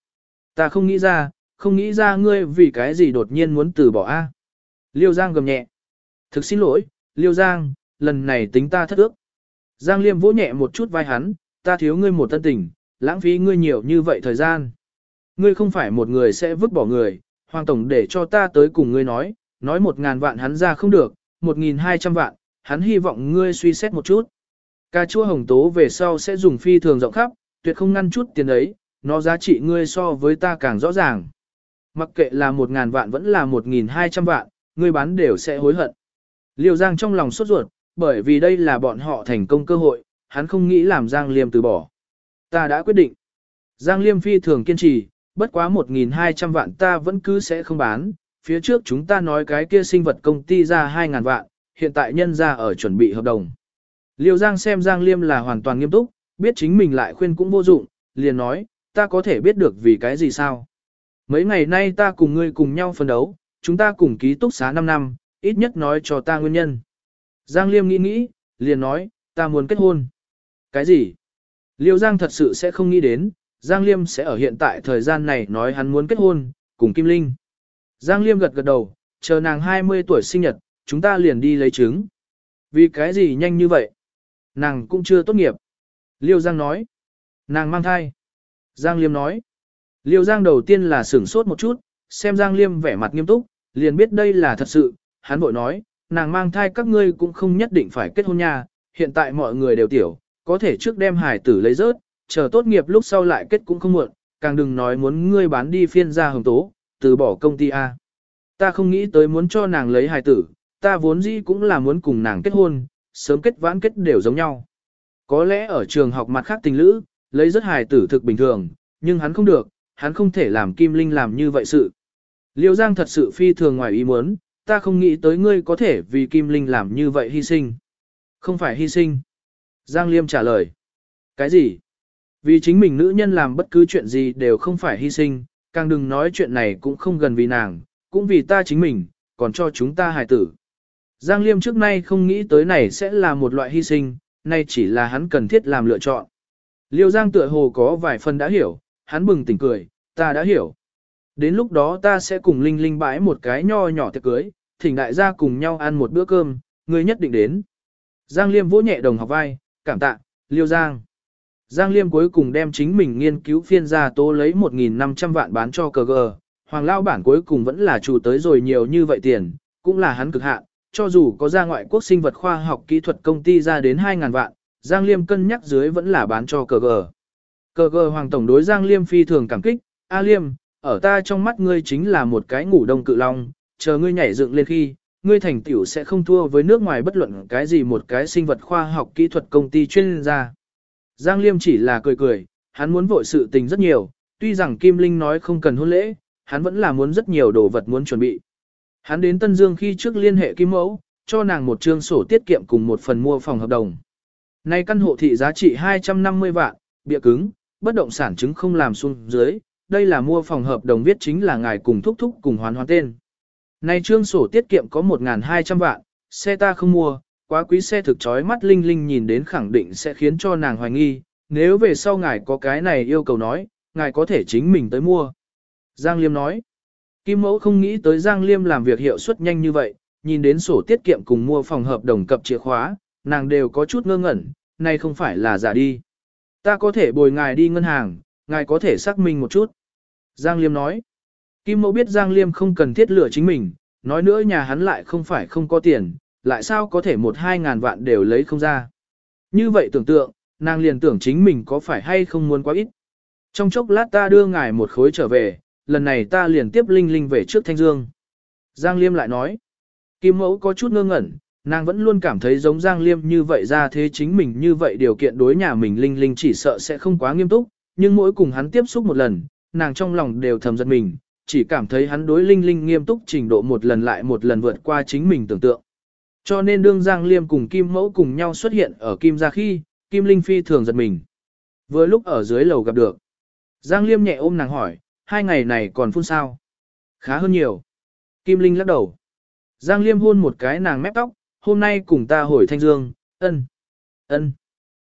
Ta không nghĩ ra, không nghĩ ra ngươi vì cái gì đột nhiên muốn từ bỏ A. Liêu Giang gầm nhẹ. Thực xin lỗi, Liêu Giang, lần này tính ta thất ước. Giang Liêm vỗ nhẹ một chút vai hắn, ta thiếu ngươi một tân tình, lãng phí ngươi nhiều như vậy thời gian. Ngươi không phải một người sẽ vứt bỏ người, Hoàng Tổng để cho ta tới cùng ngươi nói, nói một ngàn vạn hắn ra không được, một nghìn hai trăm vạn, hắn hy vọng ngươi suy xét một chút. Cà chua hồng tố về sau sẽ dùng phi thường rộng khắp, tuyệt không ngăn chút tiền ấy, nó giá trị ngươi so với ta càng rõ ràng. Mặc kệ là một ngàn vạn vẫn là một nghìn hai trăm vạn, ngươi bán đều sẽ hối hận. Liêu Giang trong lòng sốt ruột, bởi vì đây là bọn họ thành công cơ hội, hắn không nghĩ làm Giang Liêm từ bỏ. Ta đã quyết định. Giang Liêm phi thường kiên trì, bất quá 1.200 vạn ta vẫn cứ sẽ không bán. Phía trước chúng ta nói cái kia sinh vật công ty ra 2.000 vạn, hiện tại nhân ra ở chuẩn bị hợp đồng. Liêu Giang xem Giang Liêm là hoàn toàn nghiêm túc, biết chính mình lại khuyên cũng vô dụng, liền nói, ta có thể biết được vì cái gì sao. Mấy ngày nay ta cùng ngươi cùng nhau phân đấu, chúng ta cùng ký túc xá 5 năm, ít nhất nói cho ta nguyên nhân. Giang Liêm nghĩ nghĩ, liền nói, ta muốn kết hôn. Cái gì? Liêu Giang thật sự sẽ không nghĩ đến, Giang Liêm sẽ ở hiện tại thời gian này nói hắn muốn kết hôn, cùng Kim Linh. Giang Liêm gật gật đầu, chờ nàng 20 tuổi sinh nhật, chúng ta liền đi lấy trứng. Vì cái gì nhanh như vậy? Nàng cũng chưa tốt nghiệp. Liêu Giang nói. Nàng mang thai. Giang Liêm nói. Liêu Giang đầu tiên là sửng sốt một chút, xem Giang Liêm vẻ mặt nghiêm túc, liền biết đây là thật sự. Hắn bội nói, nàng mang thai các ngươi cũng không nhất định phải kết hôn nha, hiện tại mọi người đều tiểu, có thể trước đem hải tử lấy rớt, chờ tốt nghiệp lúc sau lại kết cũng không muộn, càng đừng nói muốn ngươi bán đi phiên ra hồng tố, từ bỏ công ty A. Ta không nghĩ tới muốn cho nàng lấy Hải tử, ta vốn dĩ cũng là muốn cùng nàng kết hôn, sớm kết vãn kết đều giống nhau. Có lẽ ở trường học mặt khác tình lữ, lấy rất hài tử thực bình thường, nhưng hắn không được, hắn không thể làm Kim Linh làm như vậy sự. Liêu Giang thật sự phi thường ngoài ý muốn, ta không nghĩ tới ngươi có thể vì Kim Linh làm như vậy hy sinh. Không phải hy sinh. Giang Liêm trả lời. Cái gì? Vì chính mình nữ nhân làm bất cứ chuyện gì đều không phải hy sinh, càng đừng nói chuyện này cũng không gần vì nàng, cũng vì ta chính mình, còn cho chúng ta hài tử. Giang Liêm trước nay không nghĩ tới này sẽ là một loại hy sinh, nay chỉ là hắn cần thiết làm lựa chọn. Liêu Giang tựa hồ có vài phần đã hiểu, hắn bừng tỉnh cười, ta đã hiểu. Đến lúc đó ta sẽ cùng Linh Linh bãi một cái nho nhỏ tiệc cưới, thỉnh đại gia cùng nhau ăn một bữa cơm, người nhất định đến. Giang Liêm vỗ nhẹ đồng học vai, cảm tạ, Liêu Giang. Giang Liêm cuối cùng đem chính mình nghiên cứu phiên ra tố lấy 1.500 vạn bán cho cờ gờ. Hoàng Lao bản cuối cùng vẫn là chủ tới rồi nhiều như vậy tiền, cũng là hắn cực hạn, cho dù có ra ngoại quốc sinh vật khoa học kỹ thuật công ty ra đến 2.000 vạn, Giang Liêm cân nhắc dưới vẫn là bán cho cờ gờ. Cờ gờ Hoàng Tổng đối Giang Liêm phi thường cảm kích, A Liêm, ở ta trong mắt ngươi chính là một cái ngủ đông cự long, chờ ngươi nhảy dựng lên khi, ngươi thành tiểu sẽ không thua với nước ngoài bất luận cái gì một cái sinh vật khoa học kỹ thuật công ty chuyên gia. Giang Liêm chỉ là cười cười, hắn muốn vội sự tình rất nhiều, tuy rằng Kim Linh nói không cần hôn lễ, hắn vẫn là muốn rất nhiều đồ vật muốn chuẩn bị. Hắn đến Tân Dương khi trước liên hệ Kim Mẫu, cho nàng một trương sổ tiết kiệm cùng một phần mua phòng hợp đồng. Nay căn hộ thị giá trị 250 vạn, bịa cứng, bất động sản chứng không làm xuống dưới, đây là mua phòng hợp đồng viết chính là ngài cùng thúc thúc cùng hoán hoán tên. Nay trương sổ tiết kiệm có 1.200 vạn, xe ta không mua, quá quý xe thực chói mắt Linh Linh nhìn đến khẳng định sẽ khiến cho nàng hoài nghi, nếu về sau ngài có cái này yêu cầu nói, ngài có thể chính mình tới mua. Giang Liêm nói, Kim Mẫu không nghĩ tới Giang Liêm làm việc hiệu suất nhanh như vậy, nhìn đến sổ tiết kiệm cùng mua phòng hợp đồng cập chìa khóa, nàng đều có chút ngơ ngẩn, này không phải là giả đi. Ta có thể bồi ngài đi ngân hàng, ngài có thể xác minh một chút. Giang Liêm nói, Kim Mẫu biết Giang Liêm không cần thiết lựa chính mình, nói nữa nhà hắn lại không phải không có tiền, lại sao có thể một hai ngàn vạn đều lấy không ra. Như vậy tưởng tượng, nàng liền tưởng chính mình có phải hay không muốn quá ít. Trong chốc lát ta đưa ngài một khối trở về, lần này ta liền tiếp Linh Linh về trước Thanh Dương. Giang Liêm lại nói, Kim Mẫu có chút ngơ ngẩn, nàng vẫn luôn cảm thấy giống Giang Liêm như vậy ra thế chính mình như vậy điều kiện đối nhà mình Linh Linh chỉ sợ sẽ không quá nghiêm túc, nhưng mỗi cùng hắn tiếp xúc một lần, nàng trong lòng đều thầm giật mình, chỉ cảm thấy hắn đối Linh Linh nghiêm túc trình độ một lần lại một lần vượt qua chính mình tưởng tượng. Cho nên đương Giang Liêm cùng Kim Mẫu cùng nhau xuất hiện ở Kim gia khi, Kim Linh phi thường giật mình. Vừa lúc ở dưới lầu gặp được. Giang Liêm nhẹ ôm nàng hỏi, hai ngày này còn phun sao? Khá hơn nhiều. Kim Linh lắc đầu. Giang Liêm hôn một cái nàng mép tóc, hôm nay cùng ta hồi thanh dương, ân, ân.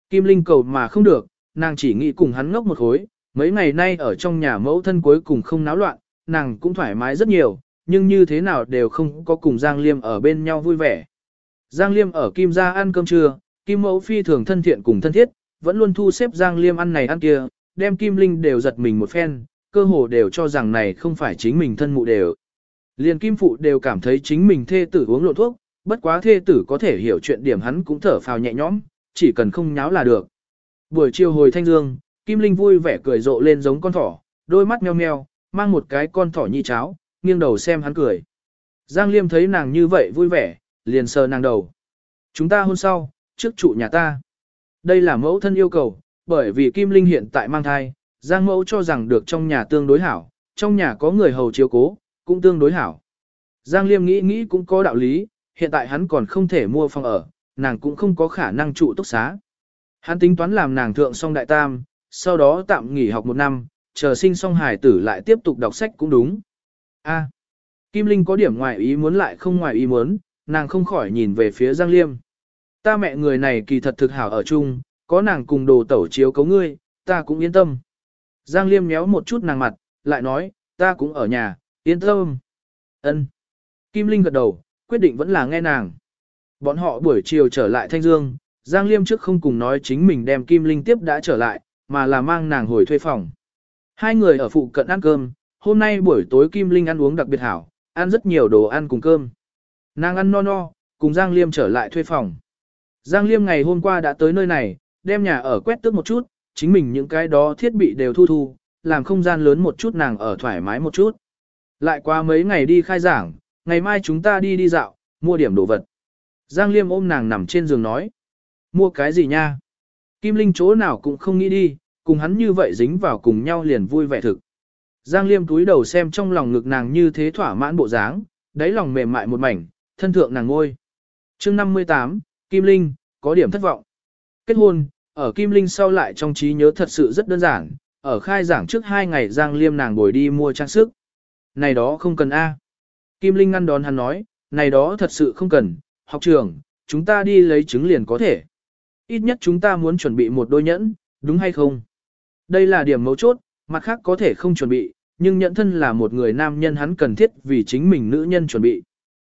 Kim Linh cầu mà không được, nàng chỉ nghĩ cùng hắn ngốc một khối, mấy ngày nay ở trong nhà mẫu thân cuối cùng không náo loạn, nàng cũng thoải mái rất nhiều, nhưng như thế nào đều không có cùng Giang Liêm ở bên nhau vui vẻ. Giang Liêm ở Kim gia ăn cơm trưa, Kim Mẫu phi thường thân thiện cùng thân thiết, vẫn luôn thu xếp Giang Liêm ăn này ăn kia, đem Kim Linh đều giật mình một phen, cơ hồ đều cho rằng này không phải chính mình thân mụ đều. Liền Kim Phụ đều cảm thấy chính mình thê tử uống lộ thuốc, bất quá thê tử có thể hiểu chuyện điểm hắn cũng thở phào nhẹ nhõm, chỉ cần không nháo là được. Buổi chiều hồi thanh dương, Kim Linh vui vẻ cười rộ lên giống con thỏ, đôi mắt meo meo, mang một cái con thỏ nhị cháo, nghiêng đầu xem hắn cười. Giang Liêm thấy nàng như vậy vui vẻ, liền sờ nàng đầu. Chúng ta hôn sau, trước trụ nhà ta. Đây là mẫu thân yêu cầu, bởi vì Kim Linh hiện tại mang thai, Giang mẫu cho rằng được trong nhà tương đối hảo, trong nhà có người hầu chiếu cố, cũng tương đối hảo. Giang Liêm nghĩ nghĩ cũng có đạo lý, hiện tại hắn còn không thể mua phòng ở, nàng cũng không có khả năng trụ túc xá. Hắn tính toán làm nàng thượng xong đại tam, sau đó tạm nghỉ học một năm, chờ sinh xong hài tử lại tiếp tục đọc sách cũng đúng. A. Kim Linh có điểm ngoài ý muốn lại không ngoài ý muốn, nàng không khỏi nhìn về phía Giang Liêm. Ta mẹ người này kỳ thật thực hảo ở chung, có nàng cùng đồ tẩu chiếu cấu ngươi, ta cũng yên tâm. Giang Liêm méo một chút nàng mặt, lại nói, ta cũng ở nhà, yên tâm. Ân. Kim Linh gật đầu, quyết định vẫn là nghe nàng. Bọn họ buổi chiều trở lại Thanh Dương, Giang Liêm trước không cùng nói chính mình đem Kim Linh tiếp đã trở lại, mà là mang nàng hồi thuê phòng. Hai người ở phụ cận ăn cơm, hôm nay buổi tối Kim Linh ăn uống đặc biệt hảo, ăn rất nhiều đồ ăn cùng cơm. Nàng ăn no no, cùng Giang Liêm trở lại thuê phòng. Giang Liêm ngày hôm qua đã tới nơi này, đem nhà ở quét tước một chút, chính mình những cái đó thiết bị đều thu thu, làm không gian lớn một chút nàng ở thoải mái một chút. Lại qua mấy ngày đi khai giảng, ngày mai chúng ta đi đi dạo, mua điểm đồ vật. Giang Liêm ôm nàng nằm trên giường nói. Mua cái gì nha? Kim Linh chỗ nào cũng không nghĩ đi, cùng hắn như vậy dính vào cùng nhau liền vui vẻ thực. Giang Liêm túi đầu xem trong lòng ngực nàng như thế thỏa mãn bộ dáng, đáy lòng mềm mại một mảnh, thân thượng nàng ngôi. chương 58, Kim Linh, có điểm thất vọng. Kết hôn, ở Kim Linh sau lại trong trí nhớ thật sự rất đơn giản, ở khai giảng trước hai ngày Giang Liêm nàng bồi đi mua trang sức. Này đó không cần A. Kim Linh ngăn đón hắn nói, này đó thật sự không cần, học trường chúng ta đi lấy trứng liền có thể. Ít nhất chúng ta muốn chuẩn bị một đôi nhẫn, đúng hay không? Đây là điểm mấu chốt, mặt khác có thể không chuẩn bị, nhưng nhẫn thân là một người nam nhân hắn cần thiết vì chính mình nữ nhân chuẩn bị.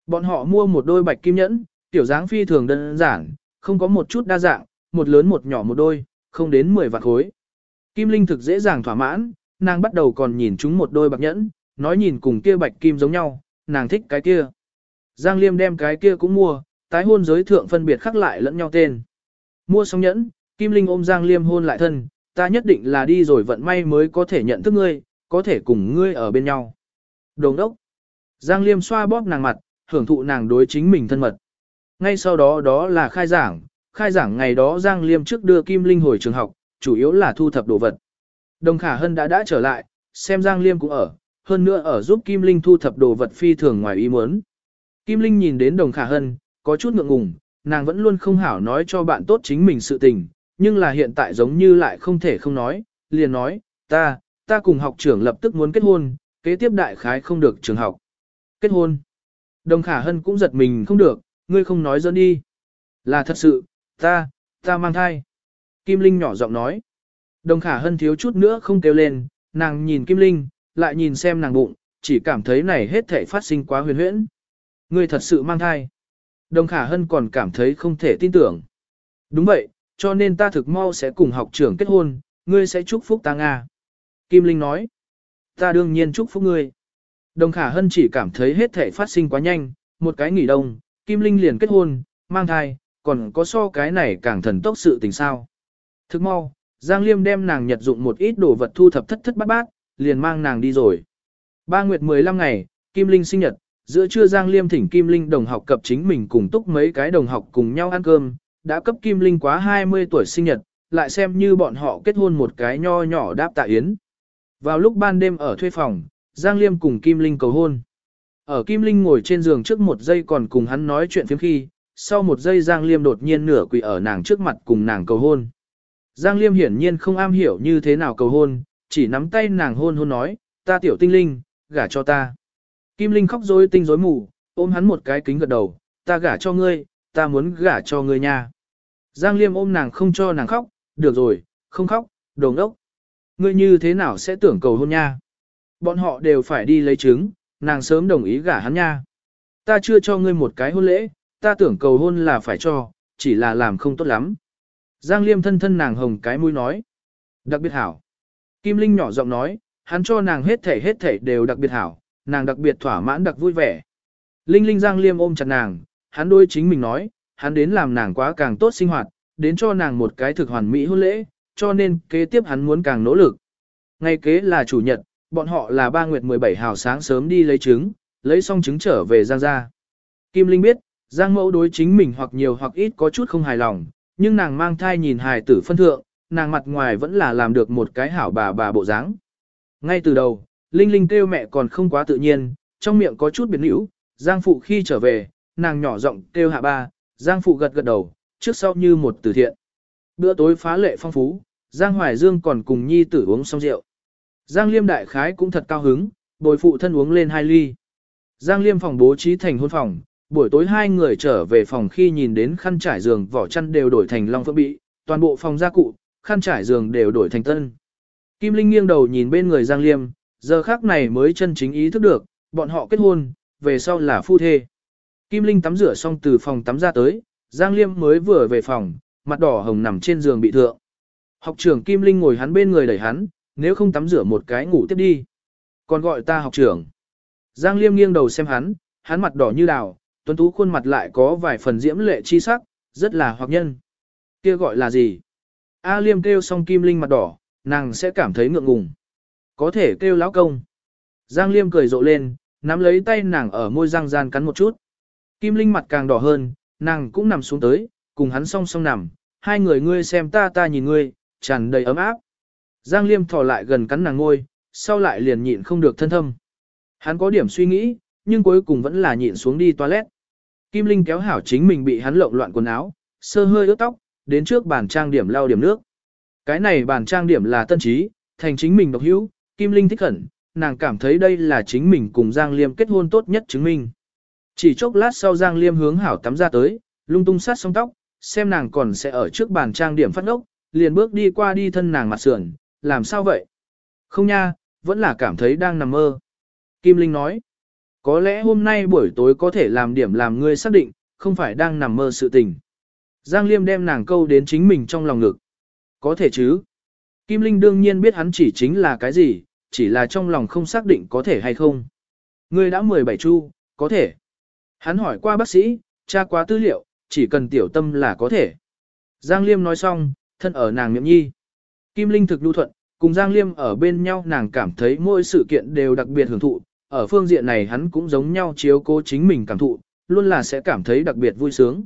Bọn họ mua một đôi bạch kim nhẫn, tiểu dáng phi thường đơn giản, không có một chút đa dạng, một lớn một nhỏ một đôi, không đến 10 vạn khối. Kim Linh thực dễ dàng thỏa mãn, nàng bắt đầu còn nhìn chúng một đôi bạc nhẫn, nói nhìn cùng kia bạch kim giống nhau, nàng thích cái kia. Giang Liêm đem cái kia cũng mua, tái hôn giới thượng phân biệt khắc lại lẫn nhau tên. Mua xong nhẫn, Kim Linh ôm Giang Liêm hôn lại thân, ta nhất định là đi rồi vận may mới có thể nhận thức ngươi, có thể cùng ngươi ở bên nhau. Đồng đốc. Giang Liêm xoa bóp nàng mặt, hưởng thụ nàng đối chính mình thân mật. Ngay sau đó đó là khai giảng, khai giảng ngày đó Giang Liêm trước đưa Kim Linh hồi trường học, chủ yếu là thu thập đồ vật. Đồng Khả Hân đã đã trở lại, xem Giang Liêm cũng ở, hơn nữa ở giúp Kim Linh thu thập đồ vật phi thường ngoài ý muốn. Kim Linh nhìn đến Đồng Khả Hân, có chút ngượng ngùng, nàng vẫn luôn không hảo nói cho bạn tốt chính mình sự tình, nhưng là hiện tại giống như lại không thể không nói, liền nói, ta, ta cùng học trưởng lập tức muốn kết hôn, kế tiếp đại khái không được trường học. Kết hôn. Đồng Khả Hân cũng giật mình không được, ngươi không nói dẫn đi. Là thật sự, ta, ta mang thai. Kim Linh nhỏ giọng nói. Đồng Khả Hân thiếu chút nữa không kêu lên, nàng nhìn Kim Linh, lại nhìn xem nàng bụng, chỉ cảm thấy này hết thể phát sinh quá huyền huyễn. Ngươi thật sự mang thai. Đồng Khả Hân còn cảm thấy không thể tin tưởng. Đúng vậy, cho nên ta thực mau sẽ cùng học trưởng kết hôn, ngươi sẽ chúc phúc ta Nga. Kim Linh nói. Ta đương nhiên chúc phúc ngươi. Đồng Khả Hân chỉ cảm thấy hết thể phát sinh quá nhanh, một cái nghỉ đông, Kim Linh liền kết hôn, mang thai, còn có so cái này càng thần tốc sự tình sao. Thức mau, Giang Liêm đem nàng nhật dụng một ít đồ vật thu thập thất thất bát bát, liền mang nàng đi rồi. Ba nguyệt 15 ngày, Kim Linh sinh nhật, giữa trưa Giang Liêm thỉnh Kim Linh đồng học cập chính mình cùng túc mấy cái đồng học cùng nhau ăn cơm, đã cấp Kim Linh quá 20 tuổi sinh nhật, lại xem như bọn họ kết hôn một cái nho nhỏ đáp tạ yến. Vào lúc ban đêm ở thuê phòng, Giang Liêm cùng Kim Linh cầu hôn. Ở Kim Linh ngồi trên giường trước một giây còn cùng hắn nói chuyện phiếm khi, sau một giây Giang Liêm đột nhiên nửa quỳ ở nàng trước mặt cùng nàng cầu hôn. Giang Liêm hiển nhiên không am hiểu như thế nào cầu hôn, chỉ nắm tay nàng hôn hôn nói, ta tiểu tinh linh, gả cho ta. Kim Linh khóc rối tinh rối mù, ôm hắn một cái kính gật đầu, ta gả cho ngươi, ta muốn gả cho ngươi nha. Giang Liêm ôm nàng không cho nàng khóc, được rồi, không khóc, đồng đốc. Ngươi như thế nào sẽ tưởng cầu hôn nha? Bọn họ đều phải đi lấy trứng, nàng sớm đồng ý gả hắn nha. Ta chưa cho ngươi một cái hôn lễ, ta tưởng cầu hôn là phải cho, chỉ là làm không tốt lắm. Giang Liêm thân thân nàng hồng cái mũi nói. Đặc biệt hảo. Kim Linh nhỏ giọng nói, hắn cho nàng hết thể hết thể đều đặc biệt hảo, nàng đặc biệt thỏa mãn đặc vui vẻ. Linh Linh Giang Liêm ôm chặt nàng, hắn đôi chính mình nói, hắn đến làm nàng quá càng tốt sinh hoạt, đến cho nàng một cái thực hoàn mỹ hôn lễ, cho nên kế tiếp hắn muốn càng nỗ lực. Ngày kế là chủ nhật, bọn họ là ba nguyệt 17 hào sáng sớm đi lấy trứng, lấy xong trứng trở về Giang gia. Kim Linh biết, Giang mẫu đối chính mình hoặc nhiều hoặc ít có chút không hài lòng, nhưng nàng mang thai nhìn hài tử phân thượng, nàng mặt ngoài vẫn là làm được một cái hảo bà bà bộ dáng. Ngay từ đầu, Linh Linh kêu mẹ còn không quá tự nhiên, trong miệng có chút biến hữu, Giang phụ khi trở về, nàng nhỏ giọng kêu hạ ba, Giang phụ gật gật đầu, trước sau như một từ thiện. Bữa tối phá lệ phong phú, Giang Hoài Dương còn cùng nhi tử uống xong rượu. Giang Liêm đại khái cũng thật cao hứng, bồi phụ thân uống lên hai ly. Giang Liêm phòng bố trí thành hôn phòng, buổi tối hai người trở về phòng khi nhìn đến khăn trải giường vỏ chăn đều đổi thành long phượng bị, toàn bộ phòng gia cụ, khăn trải giường đều đổi thành tân. Kim Linh nghiêng đầu nhìn bên người Giang Liêm, giờ khác này mới chân chính ý thức được, bọn họ kết hôn, về sau là phu thê. Kim Linh tắm rửa xong từ phòng tắm ra tới, Giang Liêm mới vừa về phòng, mặt đỏ hồng nằm trên giường bị thượng. Học trưởng Kim Linh ngồi hắn bên người đẩy hắn, nếu không tắm rửa một cái ngủ tiếp đi. Còn gọi ta học trưởng. Giang Liêm nghiêng đầu xem hắn, hắn mặt đỏ như đào, tuấn tú khuôn mặt lại có vài phần diễm lệ chi sắc, rất là hoặc nhân. Kia gọi là gì? A Liêm kêu xong Kim Linh mặt đỏ, nàng sẽ cảm thấy ngượng ngùng. Có thể kêu lão công. Giang Liêm cười rộ lên, nắm lấy tay nàng ở môi răng gian cắn một chút. Kim Linh mặt càng đỏ hơn, nàng cũng nằm xuống tới, cùng hắn song song nằm, hai người ngươi xem ta ta nhìn ngươi, tràn đầy ấm áp. Giang Liêm thò lại gần cắn nàng ngôi, sau lại liền nhịn không được thân thâm. Hắn có điểm suy nghĩ, nhưng cuối cùng vẫn là nhịn xuống đi toilet. Kim Linh kéo hảo chính mình bị hắn lộn loạn quần áo, sơ hơi ướt tóc, đến trước bàn trang điểm lau điểm nước. Cái này bàn trang điểm là tân trí, thành chính mình độc hữu, Kim Linh thích khẩn, nàng cảm thấy đây là chính mình cùng Giang Liêm kết hôn tốt nhất chứng minh. Chỉ chốc lát sau Giang Liêm hướng hảo tắm ra tới, lung tung sát xong tóc, xem nàng còn sẽ ở trước bàn trang điểm phát ốc, liền bước đi qua đi thân nàng mặt sườn, làm sao vậy? Không nha, vẫn là cảm thấy đang nằm mơ. Kim Linh nói, có lẽ hôm nay buổi tối có thể làm điểm làm ngươi xác định, không phải đang nằm mơ sự tình. Giang Liêm đem nàng câu đến chính mình trong lòng ngực. Có thể chứ. Kim Linh đương nhiên biết hắn chỉ chính là cái gì, chỉ là trong lòng không xác định có thể hay không. Ngươi đã 17 chu, có thể. Hắn hỏi qua bác sĩ, tra qua tư liệu, chỉ cần tiểu tâm là có thể. Giang Liêm nói xong, thân ở nàng miệng nhi. Kim Linh thực đu thuận, cùng Giang Liêm ở bên nhau nàng cảm thấy mỗi sự kiện đều đặc biệt hưởng thụ, ở phương diện này hắn cũng giống nhau chiếu cố chính mình cảm thụ, luôn là sẽ cảm thấy đặc biệt vui sướng.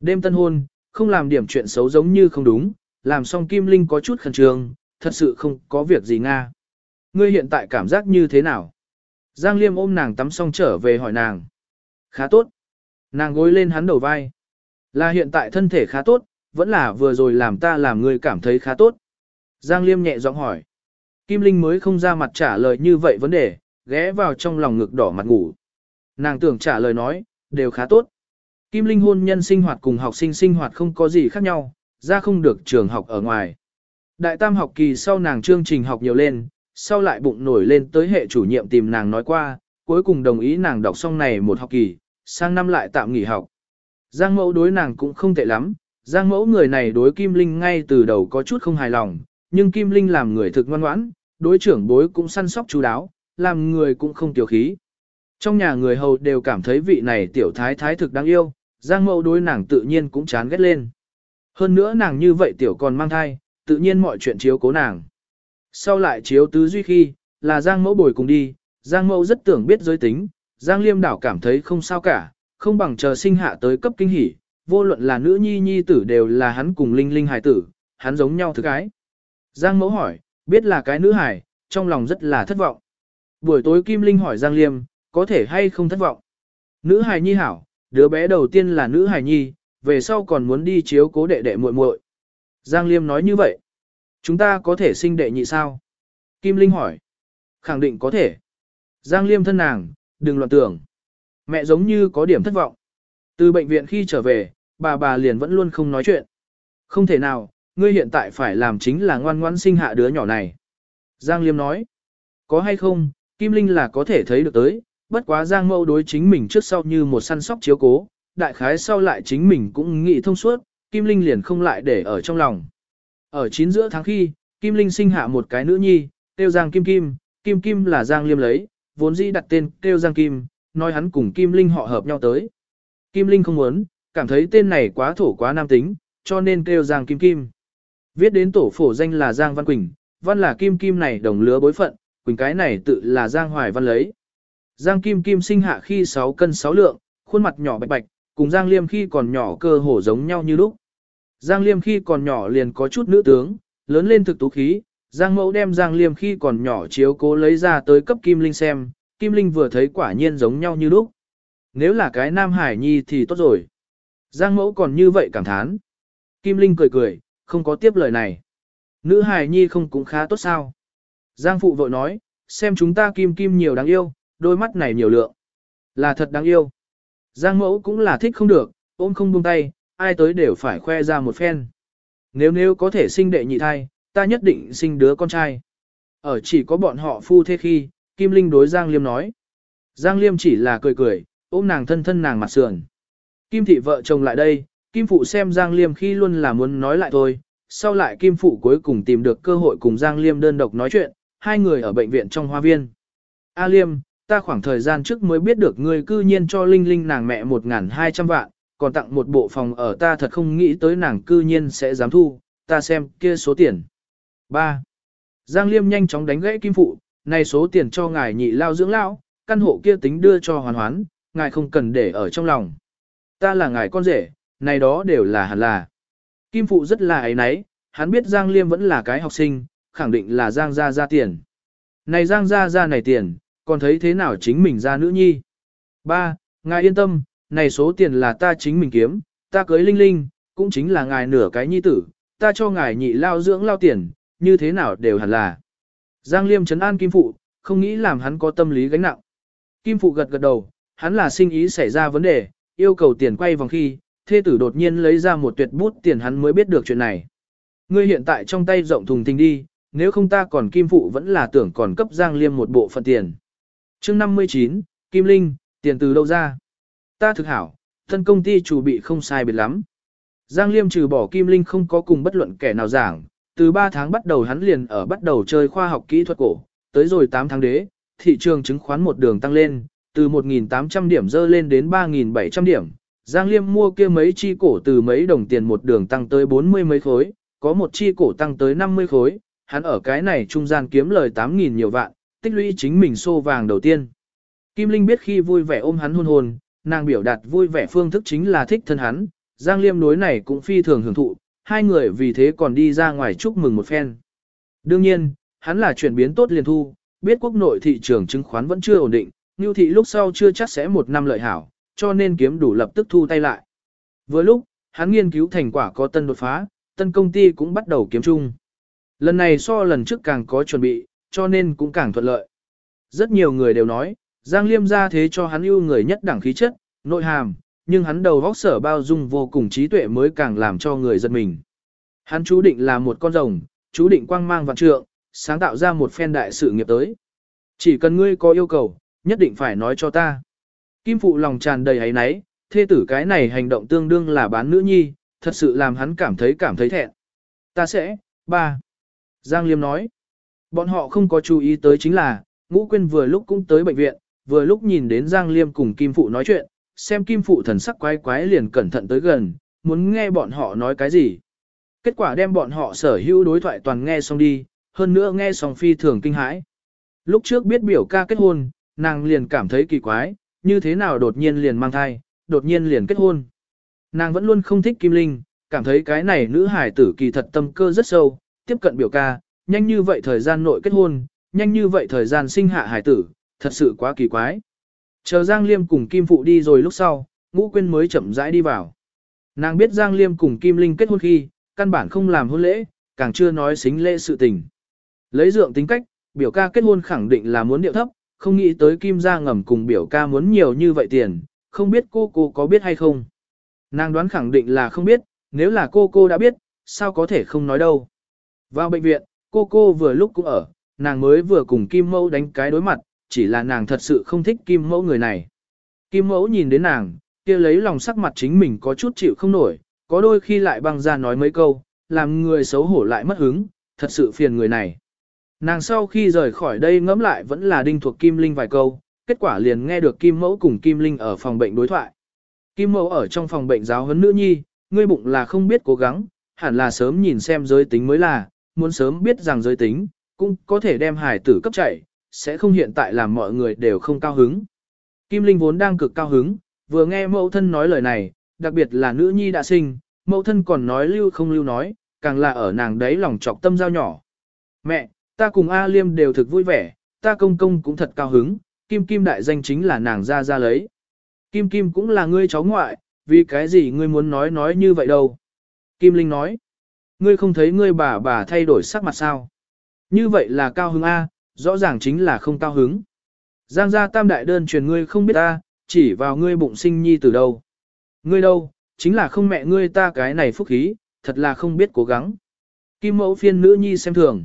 Đêm tân hôn, không làm điểm chuyện xấu giống như không đúng, làm xong Kim Linh có chút khẩn trương, thật sự không có việc gì Nga. Ngươi hiện tại cảm giác như thế nào? Giang Liêm ôm nàng tắm xong trở về hỏi nàng. Khá tốt. Nàng gối lên hắn đầu vai. Là hiện tại thân thể khá tốt, vẫn là vừa rồi làm ta làm ngươi cảm thấy khá tốt. Giang Liêm nhẹ giọng hỏi. Kim Linh mới không ra mặt trả lời như vậy vấn đề, ghé vào trong lòng ngực đỏ mặt ngủ. Nàng tưởng trả lời nói, đều khá tốt. Kim Linh hôn nhân sinh hoạt cùng học sinh sinh hoạt không có gì khác nhau, ra không được trường học ở ngoài. Đại tam học kỳ sau nàng chương trình học nhiều lên, sau lại bụng nổi lên tới hệ chủ nhiệm tìm nàng nói qua, cuối cùng đồng ý nàng đọc xong này một học kỳ, sang năm lại tạm nghỉ học. Giang mẫu đối nàng cũng không tệ lắm, Giang mẫu người này đối Kim Linh ngay từ đầu có chút không hài lòng, nhưng Kim Linh làm người thực ngoan ngoãn, đối trưởng bối cũng săn sóc chú đáo, làm người cũng không tiểu khí. Trong nhà người hầu đều cảm thấy vị này tiểu thái thái thực đáng yêu, Giang mẫu đối nàng tự nhiên cũng chán ghét lên. Hơn nữa nàng như vậy tiểu còn mang thai, tự nhiên mọi chuyện chiếu cố nàng. Sau lại chiếu tứ duy khi, là Giang mẫu bồi cùng đi, Giang mẫu rất tưởng biết giới tính, Giang liêm đảo cảm thấy không sao cả, không bằng chờ sinh hạ tới cấp kinh hỉ, vô luận là nữ nhi nhi tử đều là hắn cùng linh linh hài tử, hắn giống nhau thứ cái. Giang mẫu hỏi, biết là cái nữ hài, trong lòng rất là thất vọng. Buổi tối Kim Linh hỏi Giang Liêm, có thể hay không thất vọng. Nữ hài nhi hảo, đứa bé đầu tiên là nữ hài nhi, về sau còn muốn đi chiếu cố đệ đệ muội muội. Giang Liêm nói như vậy. Chúng ta có thể sinh đệ nhị sao? Kim Linh hỏi. Khẳng định có thể. Giang Liêm thân nàng, đừng loạn tưởng. Mẹ giống như có điểm thất vọng. Từ bệnh viện khi trở về, bà bà liền vẫn luôn không nói chuyện. Không thể nào, ngươi hiện tại phải làm chính là ngoan ngoãn sinh hạ đứa nhỏ này. Giang Liêm nói. Có hay không, Kim Linh là có thể thấy được tới, bất quá Giang Mẫu đối chính mình trước sau như một săn sóc chiếu cố, đại khái sau lại chính mình cũng nghĩ thông suốt, Kim Linh liền không lại để ở trong lòng. Ở chín giữa tháng khi, Kim Linh sinh hạ một cái nữ nhi, tiêu Giang Kim Kim, Kim Kim là Giang Liêm lấy, vốn dĩ đặt tên tiêu Giang Kim, nói hắn cùng Kim Linh họ hợp nhau tới. Kim Linh không muốn, cảm thấy tên này quá thổ quá nam tính, cho nên Tiêu Giang Kim Kim. Viết đến tổ phổ danh là Giang Văn Quỳnh, Văn là Kim Kim này đồng lứa bối phận, Quỳnh cái này tự là Giang Hoài Văn lấy. Giang Kim Kim sinh hạ khi 6 cân 6 lượng, khuôn mặt nhỏ bạch bạch, cùng Giang Liêm khi còn nhỏ cơ hồ giống nhau như lúc. Giang Liêm khi còn nhỏ liền có chút nữ tướng, lớn lên thực tú khí, Giang Mẫu đem Giang Liêm khi còn nhỏ chiếu cố lấy ra tới cấp Kim Linh xem, Kim Linh vừa thấy quả nhiên giống nhau như lúc. Nếu là cái Nam Hải Nhi thì tốt rồi. Giang Mẫu còn như vậy cảm thán. Kim Linh cười cười, không có tiếp lời này. Nữ Hải Nhi không cũng khá tốt sao. Giang Phụ vội nói, xem chúng ta Kim Kim nhiều đáng yêu, đôi mắt này nhiều lượng. Là thật đáng yêu. Giang Mẫu cũng là thích không được, ôm không buông tay, ai tới đều phải khoe ra một phen. Nếu nếu có thể sinh đệ nhị thai, ta nhất định sinh đứa con trai. Ở chỉ có bọn họ phu thế khi, Kim Linh đối Giang Liêm nói. Giang Liêm chỉ là cười cười, ôm nàng thân thân nàng mặt sườn. Kim thị vợ chồng lại đây, Kim Phụ xem Giang Liêm khi luôn là muốn nói lại thôi, sau lại Kim Phụ cuối cùng tìm được cơ hội cùng Giang Liêm đơn độc nói chuyện, hai người ở bệnh viện trong hoa viên. A Liêm, ta khoảng thời gian trước mới biết được ngươi cư nhiên cho Linh Linh nàng mẹ 1.200 vạn, còn tặng một bộ phòng ở ta thật không nghĩ tới nàng cư nhiên sẽ dám thu, ta xem kia số tiền. 3. Giang Liêm nhanh chóng đánh gãy Kim Phụ, này số tiền cho ngài nhị lao dưỡng lão căn hộ kia tính đưa cho hoàn hoán, ngài không cần để ở trong lòng. Ta là ngài con rể, này đó đều là hẳn là. Kim Phụ rất là ấy nấy, hắn biết Giang Liêm vẫn là cái học sinh, khẳng định là Giang gia ra tiền. Này Giang gia ra này tiền, còn thấy thế nào chính mình ra nữ nhi. Ba, ngài yên tâm, này số tiền là ta chính mình kiếm, ta cưới Linh Linh, cũng chính là ngài nửa cái nhi tử, ta cho ngài nhị lao dưỡng lao tiền, như thế nào đều hẳn là. Giang Liêm trấn an Kim Phụ, không nghĩ làm hắn có tâm lý gánh nặng. Kim Phụ gật gật đầu, hắn là sinh ý xảy ra vấn đề, yêu cầu tiền quay vòng khi, thê tử đột nhiên lấy ra một tuyệt bút tiền hắn mới biết được chuyện này. Ngươi hiện tại trong tay rộng thùng thình đi, nếu không ta còn Kim Phụ vẫn là tưởng còn cấp Giang Liêm một bộ phận tiền. chương 59, Kim Linh, tiền từ đâu ra? Ta thực hảo, thân công ty chủ bị không sai biệt lắm. Giang Liêm trừ bỏ Kim Linh không có cùng bất luận kẻ nào giảng, từ 3 tháng bắt đầu hắn liền ở bắt đầu chơi khoa học kỹ thuật cổ, tới rồi 8 tháng đế, thị trường chứng khoán một đường tăng lên, từ 1.800 điểm dơ lên đến 3.700 điểm. Giang Liêm mua kia mấy chi cổ từ mấy đồng tiền một đường tăng tới 40 mấy khối, có một chi cổ tăng tới 50 khối, hắn ở cái này trung gian kiếm lời 8.000 nhiều vạn, tích lũy chính mình xô vàng đầu tiên. Kim Linh biết khi vui vẻ ôm hắn hôn hôn, nàng biểu đạt vui vẻ phương thức chính là thích thân hắn, Giang Liêm đối này cũng phi thường hưởng thụ, hai người vì thế còn đi ra ngoài chúc mừng một phen. Đương nhiên, hắn là chuyển biến tốt liền thu, biết quốc nội thị trường chứng khoán vẫn chưa ổn định, Nưu thị lúc sau chưa chắc sẽ một năm lợi hảo, cho nên kiếm đủ lập tức thu tay lại. Vừa lúc, hắn nghiên cứu thành quả có tân đột phá, tân công ty cũng bắt đầu kiếm chung. Lần này so lần trước càng có chuẩn bị, cho nên cũng càng thuận lợi. Rất nhiều người đều nói, Giang Liêm ra thế cho hắn ưu người nhất đẳng khí chất, nội hàm, nhưng hắn đầu vóc sở bao dung vô cùng trí tuệ mới càng làm cho người giật mình. Hắn chú định là một con rồng, chú định quang mang vạn trượng, sáng tạo ra một phen đại sự nghiệp tới. Chỉ cần ngươi có yêu cầu, nhất định phải nói cho ta. Kim phụ lòng tràn đầy ấy náy, thê tử cái này hành động tương đương là bán nữ nhi, thật sự làm hắn cảm thấy cảm thấy thẹn. Ta sẽ, ba. Giang Liêm nói, bọn họ không có chú ý tới chính là, ngũ quyên vừa lúc cũng tới bệnh viện, vừa lúc nhìn đến Giang Liêm cùng Kim phụ nói chuyện, xem Kim phụ thần sắc quái quái liền cẩn thận tới gần, muốn nghe bọn họ nói cái gì. Kết quả đem bọn họ sở hữu đối thoại toàn nghe xong đi, hơn nữa nghe xong phi thường kinh hãi. Lúc trước biết biểu ca kết hôn, nàng liền cảm thấy kỳ quái, như thế nào đột nhiên liền mang thai, đột nhiên liền kết hôn. Nàng vẫn luôn không thích Kim Linh, cảm thấy cái này nữ hải tử kỳ thật tâm cơ rất sâu, tiếp cận biểu ca, nhanh như vậy thời gian nội kết hôn, nhanh như vậy thời gian sinh hạ hải tử, thật sự quá kỳ quái. Chờ Giang Liêm cùng Kim Phụ đi rồi lúc sau, ngũ quyên mới chậm rãi đi vào. Nàng biết Giang Liêm cùng Kim Linh kết hôn khi, căn bản không làm hôn lễ, càng chưa nói xính lễ sự tình. Lấy dượng tính cách, biểu ca kết hôn khẳng định là muốn điệu thấp, không nghĩ tới Kim gia ngầm cùng biểu ca muốn nhiều như vậy tiền, không biết cô cô có biết hay không. Nàng đoán khẳng định là không biết, nếu là cô cô đã biết, sao có thể không nói đâu. Vào bệnh viện, cô cô vừa lúc cũng ở, nàng mới vừa cùng Kim Mẫu đánh cái đối mặt, chỉ là nàng thật sự không thích Kim Mẫu người này. Kim Mẫu nhìn đến nàng, kia lấy lòng sắc mặt chính mình có chút chịu không nổi, có đôi khi lại băng ra nói mấy câu, làm người xấu hổ lại mất hứng, thật sự phiền người này. Nàng sau khi rời khỏi đây ngẫm lại vẫn là đinh thuộc Kim Linh vài câu, kết quả liền nghe được Kim Mẫu cùng Kim Linh ở phòng bệnh đối thoại. Kim Mẫu ở trong phòng bệnh giáo huấn nữ nhi, ngươi bụng là không biết cố gắng, hẳn là sớm nhìn xem giới tính mới là, muốn sớm biết rằng giới tính, cũng có thể đem hải tử cấp chạy, sẽ không hiện tại làm mọi người đều không cao hứng. Kim Linh vốn đang cực cao hứng, vừa nghe mẫu thân nói lời này, đặc biệt là nữ nhi đã sinh, mẫu thân còn nói lưu không lưu nói, càng là ở nàng đấy lòng trọc tâm giao nhỏ. Mẹ, ta cùng A Liêm đều thực vui vẻ, ta công công cũng thật cao hứng, Kim Kim đại danh chính là nàng ra ra lấy. Kim Kim cũng là ngươi cháu ngoại, vì cái gì ngươi muốn nói nói như vậy đâu. Kim Linh nói, ngươi không thấy ngươi bà bà thay đổi sắc mặt sao. Như vậy là cao hứng A, rõ ràng chính là không cao hứng. Giang gia tam đại đơn truyền ngươi không biết ta, chỉ vào ngươi bụng sinh nhi từ đâu. Ngươi đâu, chính là không mẹ ngươi ta cái này phúc khí, thật là không biết cố gắng. Kim mẫu phiên nữ nhi xem thường.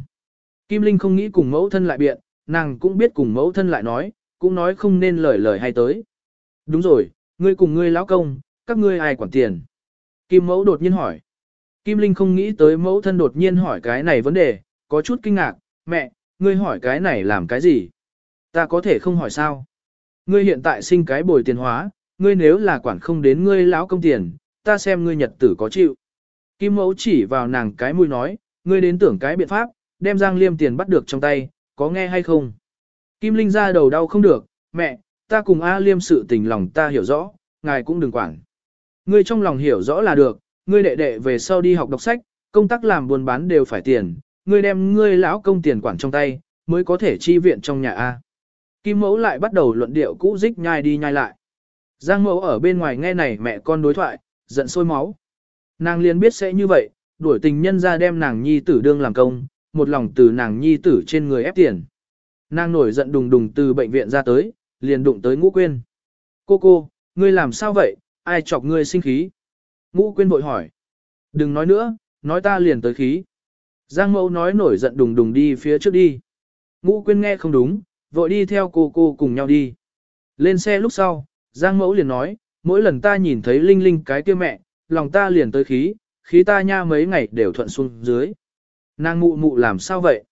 Kim Linh không nghĩ cùng mẫu thân lại biện, nàng cũng biết cùng mẫu thân lại nói, cũng nói không nên lời lời hay tới. Đúng rồi, ngươi cùng ngươi lão công, các ngươi ai quản tiền? Kim mẫu đột nhiên hỏi. Kim Linh không nghĩ tới mẫu thân đột nhiên hỏi cái này vấn đề, có chút kinh ngạc, mẹ, ngươi hỏi cái này làm cái gì? Ta có thể không hỏi sao? Ngươi hiện tại sinh cái bồi tiền hóa, ngươi nếu là quản không đến ngươi lão công tiền, ta xem ngươi nhật tử có chịu. Kim mẫu chỉ vào nàng cái mũi nói, ngươi đến tưởng cái biện pháp, đem Giang Liêm tiền bắt được trong tay, có nghe hay không? Kim Linh ra đầu đau không được, mẹ, ta cùng A Liêm sự tình lòng ta hiểu rõ, ngài cũng đừng quản. Ngươi trong lòng hiểu rõ là được, ngươi đệ đệ về sau đi học đọc sách, công tác làm buôn bán đều phải tiền, ngươi đem ngươi lão công tiền quản trong tay, mới có thể chi viện trong nhà A. Kim mẫu lại bắt đầu luận điệu cũ dích nhai đi nhai lại. Giang mẫu ở bên ngoài nghe này mẹ con đối thoại, giận sôi máu. Nàng liền biết sẽ như vậy, đuổi tình nhân ra đem nàng nhi tử đương làm công, một lòng từ nàng nhi tử trên người ép tiền. Nàng nổi giận đùng đùng từ bệnh viện ra tới, liền đụng tới ngũ quên. Cô cô, ngươi làm sao vậy, ai chọc ngươi sinh khí? Ngũ Quyên vội hỏi. Đừng nói nữa, nói ta liền tới khí. Giang mẫu nói nổi giận đùng đùng đi phía trước đi. Ngũ Quyên nghe không đúng, vội đi theo cô cô cùng nhau đi. Lên xe lúc sau, Giang mẫu liền nói, mỗi lần ta nhìn thấy Linh Linh cái kia mẹ, lòng ta liền tới khí, khí ta nha mấy ngày đều thuận xuống dưới. Nàng mụ mụ làm sao vậy?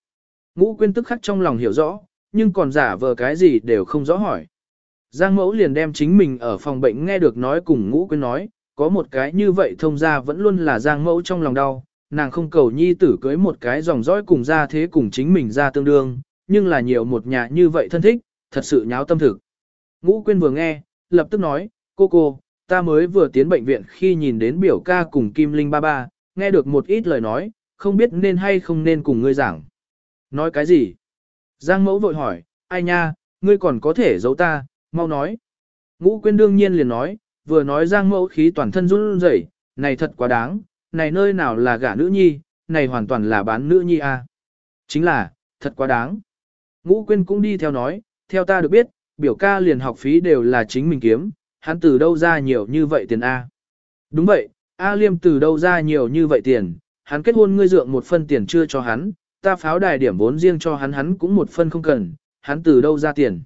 Ngũ quyên tức khắc trong lòng hiểu rõ, nhưng còn giả vờ cái gì đều không rõ hỏi. Giang mẫu liền đem chính mình ở phòng bệnh nghe được nói cùng ngũ quyên nói, có một cái như vậy thông ra vẫn luôn là giang mẫu trong lòng đau, nàng không cầu nhi tử cưới một cái dòng dõi cùng ra thế cùng chính mình ra tương đương, nhưng là nhiều một nhà như vậy thân thích, thật sự nháo tâm thực. Ngũ quyên vừa nghe, lập tức nói, cô cô, ta mới vừa tiến bệnh viện khi nhìn đến biểu ca cùng Kim Linh ba ba, nghe được một ít lời nói, không biết nên hay không nên cùng ngươi giảng. Nói cái gì? Giang mẫu vội hỏi, ai nha, ngươi còn có thể giấu ta, mau nói. Ngũ quyên đương nhiên liền nói, vừa nói giang mẫu khí toàn thân run rẩy, này thật quá đáng, này nơi nào là gả nữ nhi, này hoàn toàn là bán nữ nhi à. Chính là, thật quá đáng. Ngũ quyên cũng đi theo nói, theo ta được biết, biểu ca liền học phí đều là chính mình kiếm, hắn từ đâu ra nhiều như vậy tiền A. Đúng vậy, A Liêm từ đâu ra nhiều như vậy tiền, hắn kết hôn ngươi dượng một phân tiền chưa cho hắn, ta pháo đài điểm vốn riêng cho hắn hắn cũng một phân không cần, hắn từ đâu ra tiền.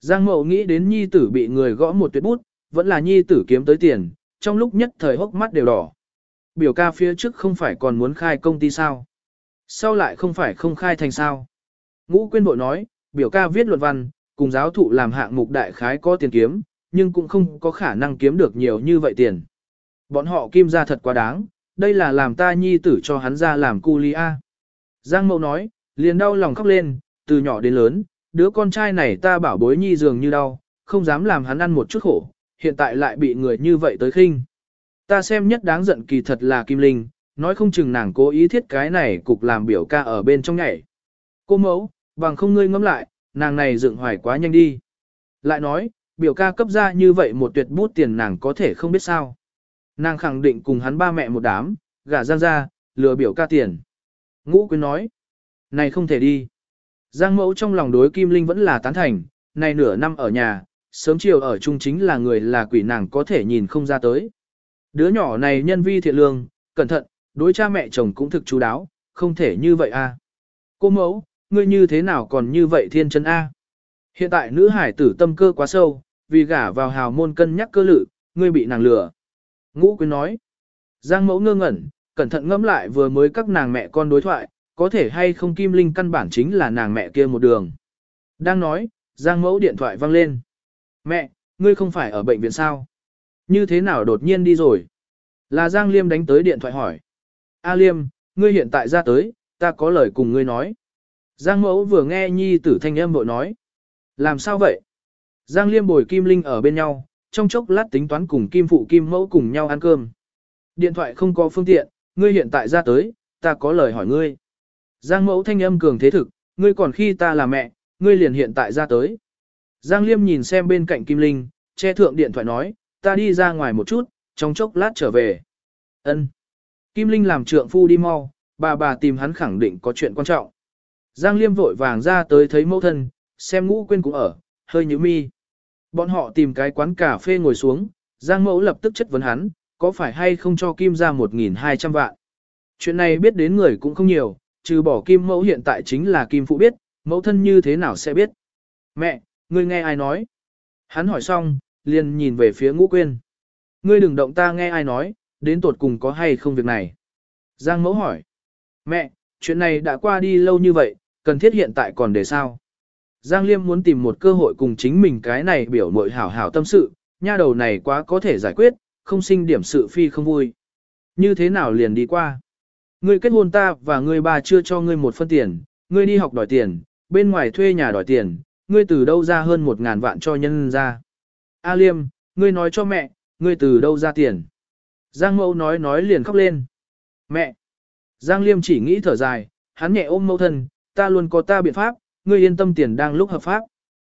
Giang mậu nghĩ đến nhi tử bị người gõ một tuyệt bút, vẫn là nhi tử kiếm tới tiền, trong lúc nhất thời hốc mắt đều đỏ. Biểu ca phía trước không phải còn muốn khai công ty sao? Sau lại không phải không khai thành sao? Ngũ quyên bội nói, biểu ca viết luận văn, cùng giáo thụ làm hạng mục đại khái có tiền kiếm, nhưng cũng không có khả năng kiếm được nhiều như vậy tiền. Bọn họ kim ra thật quá đáng, đây là làm ta nhi tử cho hắn ra làm cu li a. Giang mậu nói, liền đau lòng khóc lên, từ nhỏ đến lớn, đứa con trai này ta bảo bối nhi dường như đau, không dám làm hắn ăn một chút khổ, hiện tại lại bị người như vậy tới khinh. Ta xem nhất đáng giận kỳ thật là Kim Linh, nói không chừng nàng cố ý thiết cái này cục làm biểu ca ở bên trong nhảy. Cô mẫu, bằng không ngươi ngẫm lại, nàng này dựng hoài quá nhanh đi. Lại nói, biểu ca cấp ra như vậy một tuyệt bút tiền nàng có thể không biết sao. Nàng khẳng định cùng hắn ba mẹ một đám, gả Giang ra, lừa biểu ca tiền. Ngũ quyến nói, này không thể đi. Giang mẫu trong lòng đối Kim Linh vẫn là tán thành, này nửa năm ở nhà, sớm chiều ở chung chính là người là quỷ nàng có thể nhìn không ra tới. Đứa nhỏ này nhân vi thiện lương, cẩn thận, đối cha mẹ chồng cũng thực chú đáo, không thể như vậy a. À. Cô mẫu, ngươi như thế nào còn như vậy thiên chân a? Hiện tại nữ hải tử tâm cơ quá sâu, vì gả vào hào môn cân nhắc cơ lự, ngươi bị nàng lừa. Ngũ quyến nói. Giang mẫu ngơ ngẩn, cẩn thận ngẫm lại vừa mới các nàng mẹ con đối thoại, có thể hay không Kim Linh căn bản chính là nàng mẹ kia một đường. Đang nói, Giang mẫu điện thoại vang lên. Mẹ, ngươi không phải ở bệnh viện sao? Như thế nào đột nhiên đi rồi? Là Giang Liêm đánh tới điện thoại hỏi. A Liêm, ngươi hiện tại ra tới, ta có lời cùng ngươi nói. Giang mẫu vừa nghe nhi tử thanh âm bội nói. Làm sao vậy? Giang Liêm bồi Kim Linh ở bên nhau, trong chốc lát tính toán cùng Kim Phụ Kim Mẫu cùng nhau ăn cơm. Điện thoại không có phương tiện, ngươi hiện tại ra tới, ta có lời hỏi ngươi. Giang Mẫu thanh âm cường thế thực, ngươi còn khi ta là mẹ, ngươi liền hiện tại ra tới. Giang Liêm nhìn xem bên cạnh Kim Linh, che thượng điện thoại nói, ta đi ra ngoài một chút, trong chốc lát trở về. Ân. Kim Linh làm trượng phu đi mau, bà bà tìm hắn khẳng định có chuyện quan trọng. Giang Liêm vội vàng ra tới thấy mẫu thân, xem ngũ quên cũng ở, hơi nhíu mi. Bọn họ tìm cái quán cà phê ngồi xuống, Giang Mẫu lập tức chất vấn hắn, có phải hay không cho Kim ra 1.200 vạn. Chuyện này biết đến người cũng không nhiều, trừ bỏ Kim Mẫu hiện tại chính là Kim Phụ biết, mẫu thân như thế nào sẽ biết. Mẹ, ngươi nghe ai nói? Hắn hỏi xong, liền nhìn về phía ngũ Quyên. Ngươi đừng động ta nghe ai nói, đến tột cùng có hay không việc này. Giang Mẫu hỏi. Mẹ, chuyện này đã qua đi lâu như vậy, cần thiết hiện tại còn để sao? Giang Liêm muốn tìm một cơ hội cùng chính mình cái này biểu mội hảo hảo tâm sự, nha đầu này quá có thể giải quyết, không sinh điểm sự phi không vui. Như thế nào liền đi qua? Ngươi kết hôn ta và ngươi bà chưa cho ngươi một phân tiền, ngươi đi học đòi tiền, bên ngoài thuê nhà đòi tiền, ngươi từ đâu ra hơn một ngàn vạn cho nhân ra. A Liêm, ngươi nói cho mẹ, ngươi từ đâu ra tiền. Giang mẫu nói nói liền khóc lên. Mẹ! Giang Liêm chỉ nghĩ thở dài, hắn nhẹ ôm mẫu thân, ta luôn có ta biện pháp, ngươi yên tâm tiền đang lúc hợp pháp.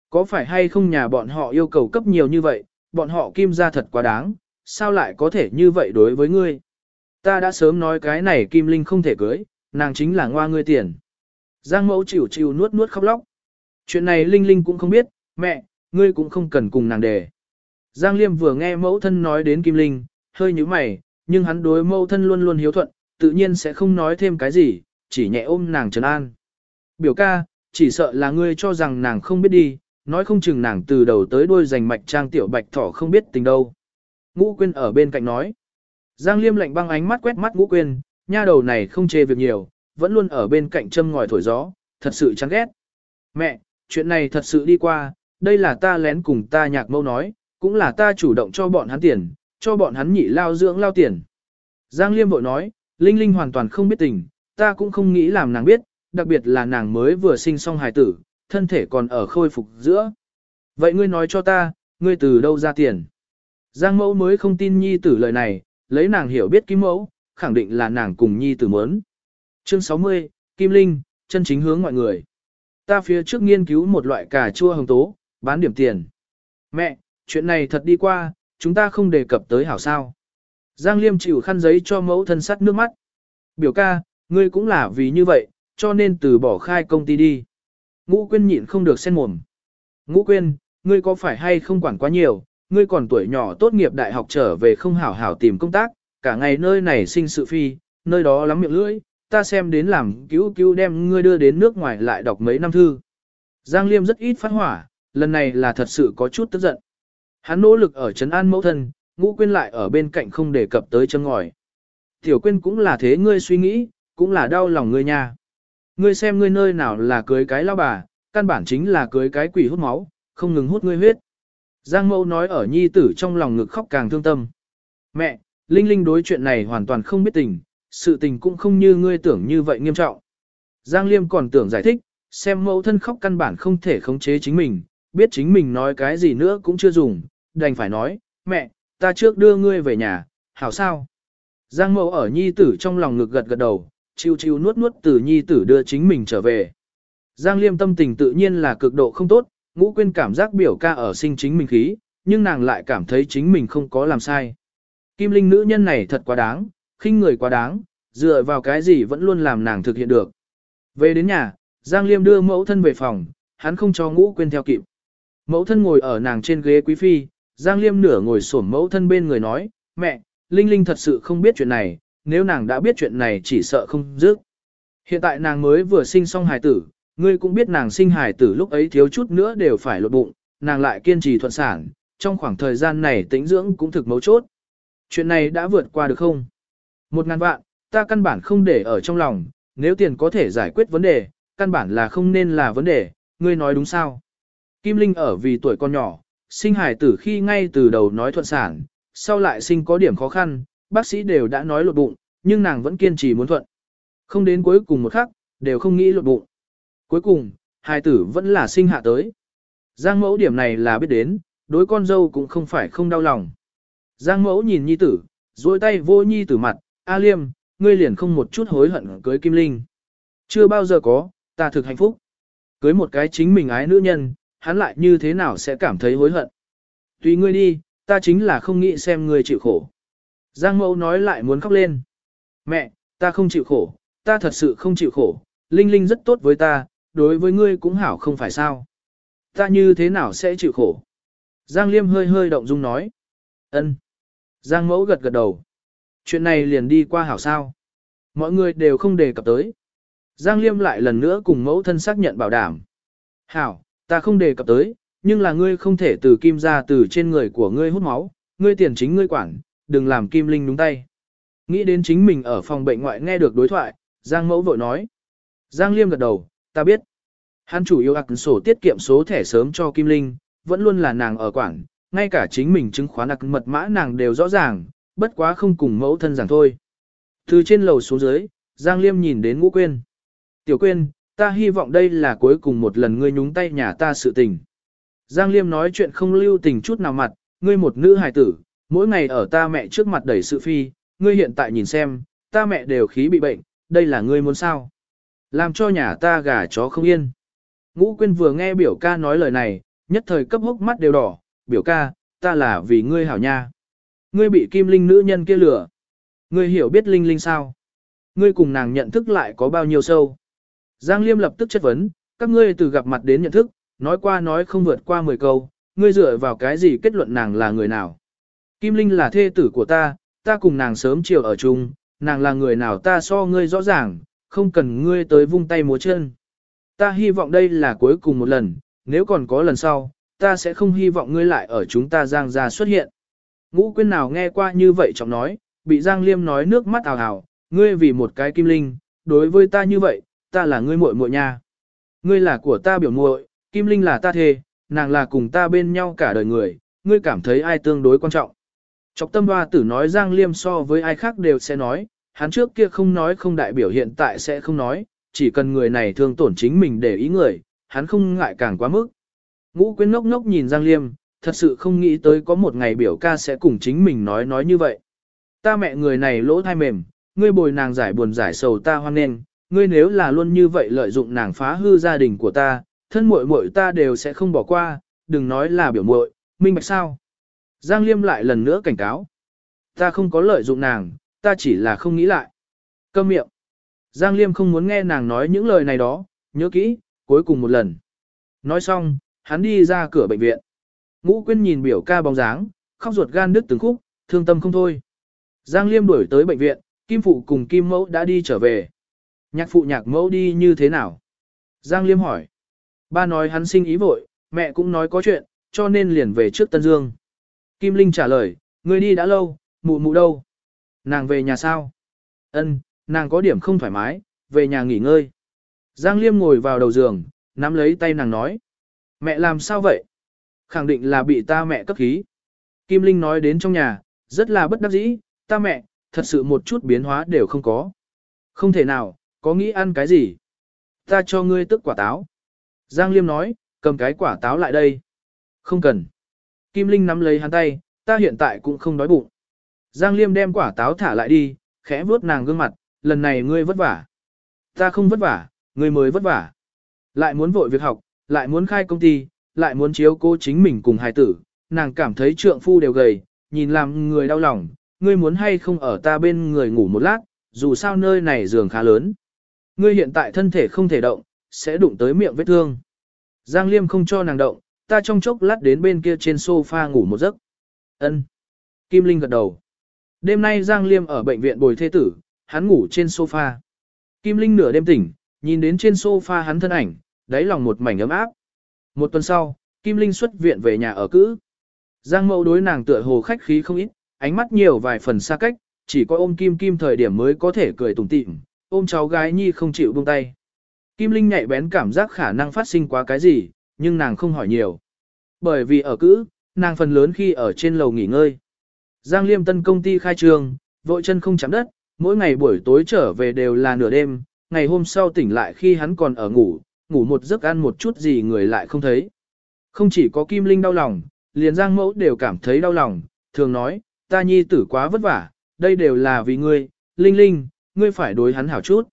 Có phải hay không nhà bọn họ yêu cầu cấp nhiều như vậy, bọn họ kim ra thật quá đáng, sao lại có thể như vậy đối với ngươi. Ta đã sớm nói cái này kim linh không thể cưới, nàng chính là ngoa ngươi tiền. Giang mẫu chịu chịu nuốt nuốt khóc lóc. Chuyện này linh linh cũng không biết, mẹ, ngươi cũng không cần cùng nàng đề. Giang liêm vừa nghe mẫu thân nói đến kim linh, hơi như mày, nhưng hắn đối mẫu thân luôn luôn hiếu thuận, tự nhiên sẽ không nói thêm cái gì, chỉ nhẹ ôm nàng trấn an. Biểu ca, chỉ sợ là ngươi cho rằng nàng không biết đi, nói không chừng nàng từ đầu tới đuôi giành mạch trang tiểu bạch thỏ không biết tình đâu. Ngũ Quyên ở bên cạnh nói. Giang Liêm lạnh băng ánh mắt quét mắt Ngũ Quyên, nha đầu này không chê việc nhiều, vẫn luôn ở bên cạnh châm ngòi thổi gió, thật sự chán ghét. Mẹ, chuyện này thật sự đi qua, đây là ta lén cùng ta nhạc mâu nói, cũng là ta chủ động cho bọn hắn tiền, cho bọn hắn nhị lao dưỡng lao tiền. Giang Liêm vội nói, Linh Linh hoàn toàn không biết tình, ta cũng không nghĩ làm nàng biết, đặc biệt là nàng mới vừa sinh xong hài tử, thân thể còn ở khôi phục giữa. Vậy ngươi nói cho ta, ngươi từ đâu ra tiền? Giang mẫu mới không tin nhi tử lời này, lấy nàng hiểu biết kim mẫu, khẳng định là nàng cùng nhi tử muốn. Chương 60, Kim Linh, chân chính hướng mọi người. Ta phía trước nghiên cứu một loại cà chua hồng tố, bán điểm tiền. Mẹ, chuyện này thật đi qua, chúng ta không đề cập tới hảo sao. Giang Liêm chịu khăn giấy cho mẫu thân sắt nước mắt. Biểu ca, ngươi cũng là vì như vậy, cho nên từ bỏ khai công ty đi. Ngũ Quyên nhịn không được sen mồm. Ngũ Quyên, ngươi có phải hay không quản quá nhiều, ngươi còn tuổi nhỏ tốt nghiệp đại học trở về không hảo hảo tìm công tác, cả ngày nơi này sinh sự phi, nơi đó lắm miệng lưỡi, ta xem đến làm cứu cứu đem ngươi đưa đến nước ngoài lại đọc mấy năm thư. Giang Liêm rất ít phát hỏa, lần này là thật sự có chút tức giận. Hắn nỗ lực ở trấn an mẫu thân, ngũ quyên lại ở bên cạnh không đề cập tới chân ngòi. Tiểu quyên cũng là thế ngươi suy nghĩ, cũng là đau lòng ngươi nha. Ngươi xem ngươi nơi nào là cưới cái lao bà, căn bản chính là cưới cái quỷ hút máu, không ngừng hút ngươi huyết. Giang mẫu nói ở nhi tử trong lòng ngực khóc càng thương tâm. Mẹ, Linh Linh đối chuyện này hoàn toàn không biết tình, sự tình cũng không như ngươi tưởng như vậy nghiêm trọng. Giang Liêm còn tưởng giải thích, xem mẫu thân khóc căn bản không thể khống chế chính mình, biết chính mình nói cái gì nữa cũng chưa dùng, đành phải nói, mẹ, ta trước đưa ngươi về nhà, hảo sao? Giang mẫu ở nhi tử trong lòng ngực gật gật đầu, chiêu chiêu nuốt nuốt từ nhi tử đưa chính mình trở về. Giang liêm tâm tình tự nhiên là cực độ không tốt, ngũ quên cảm giác biểu ca ở sinh chính mình khí, nhưng nàng lại cảm thấy chính mình không có làm sai. Kim linh nữ nhân này thật quá đáng, khinh người quá đáng, dựa vào cái gì vẫn luôn làm nàng thực hiện được. Về đến nhà, Giang Liêm đưa mẫu thân về phòng, hắn không cho ngũ quên theo kịp. Mẫu thân ngồi ở nàng trên ghế quý phi, Giang Liêm nửa ngồi xổm mẫu thân bên người nói, mẹ, Linh Linh thật sự không biết chuyện này, nếu nàng đã biết chuyện này chỉ sợ không dứt. Hiện tại nàng mới vừa sinh xong hài tử, ngươi cũng biết nàng sinh hài tử lúc ấy thiếu chút nữa đều phải lột bụng, nàng lại kiên trì thuận sản, trong khoảng thời gian này tĩnh dưỡng cũng thực mấu chốt. Chuyện này đã vượt qua được không? Một ngàn vạn, ta căn bản không để ở trong lòng, nếu tiền có thể giải quyết vấn đề, căn bản là không nên là vấn đề, ngươi nói đúng sao? Kim Linh ở vì tuổi con nhỏ, sinh hài tử khi ngay từ đầu nói thuận sản, sau lại sinh có điểm khó khăn, bác sĩ đều đã nói lột bụng, nhưng nàng vẫn kiên trì muốn thuận. Không đến cuối cùng một khắc, đều không nghĩ lột bụng. Cuối cùng, hài tử vẫn là sinh hạ tới. Giang mẫu điểm này là biết đến, đối con dâu cũng không phải không đau lòng. Giang mẫu nhìn nhi tử, duỗi tay vô nhi tử mặt, A Liêm, ngươi liền không một chút hối hận cưới Kim Linh. Chưa bao giờ có, ta thực hạnh phúc. Cưới một cái chính mình ái nữ nhân, hắn lại như thế nào sẽ cảm thấy hối hận. Tùy ngươi đi, ta chính là không nghĩ xem ngươi chịu khổ. Giang mẫu nói lại muốn khóc lên. Mẹ, ta không chịu khổ, ta thật sự không chịu khổ, Linh Linh rất tốt với ta, đối với ngươi cũng hảo không phải sao. Ta như thế nào sẽ chịu khổ? Giang Liêm hơi hơi động dung nói. ân. Giang mẫu gật gật đầu. Chuyện này liền đi qua hảo sao. Mọi người đều không đề cập tới. Giang Liêm lại lần nữa cùng mẫu thân xác nhận bảo đảm. Hảo, ta không đề cập tới, nhưng là ngươi không thể từ kim ra từ trên người của ngươi hút máu, ngươi tiền chính ngươi quản, đừng làm kim linh đúng tay. Nghĩ đến chính mình ở phòng bệnh ngoại nghe được đối thoại, Giang mẫu vội nói. Giang Liêm gật đầu, ta biết. Hắn chủ yếu ạc sổ tiết kiệm số thẻ sớm cho Kim Linh, vẫn luôn là nàng ở quản, ngay cả chính mình chứng khoán ạc mật mã nàng đều rõ ràng, bất quá không cùng mẫu thân giảng thôi. Từ trên lầu xuống dưới, Giang Liêm nhìn đến ngũ Quyên Tiểu Quyên ta hy vọng đây là cuối cùng một lần ngươi nhúng tay nhà ta sự tình. Giang Liêm nói chuyện không lưu tình chút nào mặt, ngươi một nữ hài tử, mỗi ngày ở ta mẹ trước mặt đẩy sự phi, ngươi hiện tại nhìn xem, ta mẹ đều khí bị bệnh, đây là ngươi muốn sao. Làm cho nhà ta gà chó không yên. Ngũ Quyên vừa nghe biểu ca nói lời này, nhất thời cấp hốc mắt đều đỏ, biểu ca, ta là vì ngươi hảo nha. Ngươi bị kim linh nữ nhân kia lừa. Ngươi hiểu biết linh linh sao? Ngươi cùng nàng nhận thức lại có bao nhiêu sâu? Giang Liêm lập tức chất vấn, các ngươi từ gặp mặt đến nhận thức, nói qua nói không vượt qua 10 câu, ngươi dựa vào cái gì kết luận nàng là người nào? Kim Linh là thê tử của ta, ta cùng nàng sớm chiều ở chung, nàng là người nào ta so ngươi rõ ràng, không cần ngươi tới vung tay múa chân. Ta hy vọng đây là cuối cùng một lần, nếu còn có lần sau, ta sẽ không hy vọng ngươi lại ở chúng ta giang ra xuất hiện. Ngũ quyên nào nghe qua như vậy trọng nói, bị giang liêm nói nước mắt ào ào, ngươi vì một cái kim linh, đối với ta như vậy, ta là ngươi muội muội nha. Ngươi là của ta biểu muội, kim linh là ta thề, nàng là cùng ta bên nhau cả đời người, ngươi cảm thấy ai tương đối quan trọng. Chọc tâm hoa tử nói Giang Liêm so với ai khác đều sẽ nói, hắn trước kia không nói không đại biểu hiện tại sẽ không nói, chỉ cần người này thương tổn chính mình để ý người, hắn không ngại càng quá mức. Ngũ quyến ngốc ngốc nhìn Giang Liêm, thật sự không nghĩ tới có một ngày biểu ca sẽ cùng chính mình nói nói như vậy. Ta mẹ người này lỗ thai mềm, ngươi bồi nàng giải buồn giải sầu ta hoan nên, ngươi nếu là luôn như vậy lợi dụng nàng phá hư gia đình của ta, thân muội muội ta đều sẽ không bỏ qua, đừng nói là biểu muội, minh bạch sao. Giang Liêm lại lần nữa cảnh cáo. Ta không có lợi dụng nàng, ta chỉ là không nghĩ lại. Câm miệng. Giang Liêm không muốn nghe nàng nói những lời này đó, nhớ kỹ, cuối cùng một lần. Nói xong, hắn đi ra cửa bệnh viện. Ngũ Quyên nhìn biểu ca bóng dáng, khóc ruột gan đứt từng khúc, thương tâm không thôi. Giang Liêm đuổi tới bệnh viện, Kim Phụ cùng Kim Mẫu đã đi trở về. Nhạc phụ nhạc mẫu đi như thế nào? Giang Liêm hỏi. Ba nói hắn sinh ý vội, mẹ cũng nói có chuyện, cho nên liền về trước Tân Dương. Kim Linh trả lời, người đi đã lâu, mụ mụ đâu? Nàng về nhà sao? Ân, nàng có điểm không thoải mái, về nhà nghỉ ngơi. Giang Liêm ngồi vào đầu giường, nắm lấy tay nàng nói. Mẹ làm sao vậy? Khẳng định là bị ta mẹ cấp khí. Kim Linh nói đến trong nhà, rất là bất đắc dĩ, ta mẹ, thật sự một chút biến hóa đều không có. Không thể nào, có nghĩ ăn cái gì? Ta cho ngươi tức quả táo. Giang Liêm nói, cầm cái quả táo lại đây. Không cần. Kim Linh nắm lấy hắn tay, ta hiện tại cũng không đói bụng. Giang Liêm đem quả táo thả lại đi, khẽ vuốt nàng gương mặt, lần này ngươi vất vả. Ta không vất vả, ngươi mới vất vả. Lại muốn vội việc học, lại muốn khai công ty, lại muốn chiếu cô chính mình cùng hài tử, nàng cảm thấy trượng phu đều gầy, nhìn làm người đau lòng, ngươi muốn hay không ở ta bên người ngủ một lát, dù sao nơi này giường khá lớn. Ngươi hiện tại thân thể không thể động, sẽ đụng tới miệng vết thương. Giang Liêm không cho nàng động, ta trong chốc lát đến bên kia trên sofa ngủ một giấc. Ân. Kim Linh gật đầu. Đêm nay Giang Liêm ở bệnh viện bồi thê tử, hắn ngủ trên sofa. Kim Linh nửa đêm tỉnh, nhìn đến trên sofa hắn thân ảnh, đáy lòng một mảnh ấm áp. Một tuần sau, Kim Linh xuất viện về nhà ở cữ. Giang Mậu đối nàng tựa hồ khách khí không ít, ánh mắt nhiều vài phần xa cách, chỉ có ôm Kim Kim thời điểm mới có thể cười tủm tỉm, ôm cháu gái nhi không chịu buông tay. Kim Linh nhạy bén cảm giác khả năng phát sinh quá cái gì, nhưng nàng không hỏi nhiều. Bởi vì ở cữ, nàng phần lớn khi ở trên lầu nghỉ ngơi. Giang Liêm Tân công ty khai trường vội chân không chạm đất, mỗi ngày buổi tối trở về đều là nửa đêm, ngày hôm sau tỉnh lại khi hắn còn ở ngủ, ngủ một giấc ăn một chút gì người lại không thấy. Không chỉ có Kim Linh đau lòng, liền Giang Mẫu đều cảm thấy đau lòng, thường nói, ta nhi tử quá vất vả, đây đều là vì ngươi, Linh Linh, ngươi phải đối hắn hảo chút.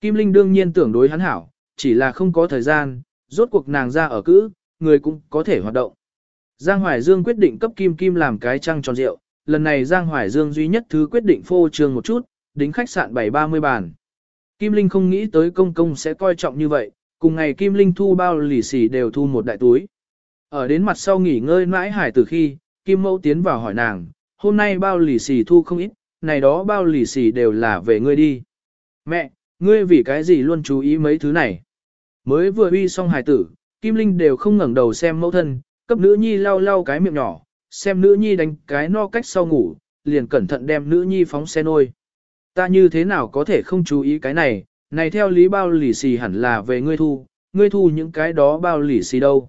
Kim Linh đương nhiên tưởng đối hắn hảo, chỉ là không có thời gian, rốt cuộc nàng ra ở cữ, người cũng có thể hoạt động. Giang Hoài Dương quyết định cấp Kim Kim làm cái trăng tròn rượu, lần này Giang Hoài Dương duy nhất thứ quyết định phô trương một chút, đính khách sạn 730 bàn. Kim Linh không nghĩ tới công công sẽ coi trọng như vậy, cùng ngày Kim Linh thu bao lì xì đều thu một đại túi. Ở đến mặt sau nghỉ ngơi mãi hải từ khi, Kim Mẫu tiến vào hỏi nàng, hôm nay bao lì xì thu không ít, này đó bao lì xì đều là về ngươi đi. Mẹ, ngươi vì cái gì luôn chú ý mấy thứ này? Mới vừa uy xong hải tử, Kim Linh đều không ngẩng đầu xem mẫu thân, cấp nữ nhi lau lau cái miệng nhỏ, xem nữ nhi đánh cái no cách sau ngủ, liền cẩn thận đem nữ nhi phóng xe nôi. Ta như thế nào có thể không chú ý cái này, này theo lý bao lì xì hẳn là về ngươi thu, ngươi thu những cái đó bao lì xì đâu.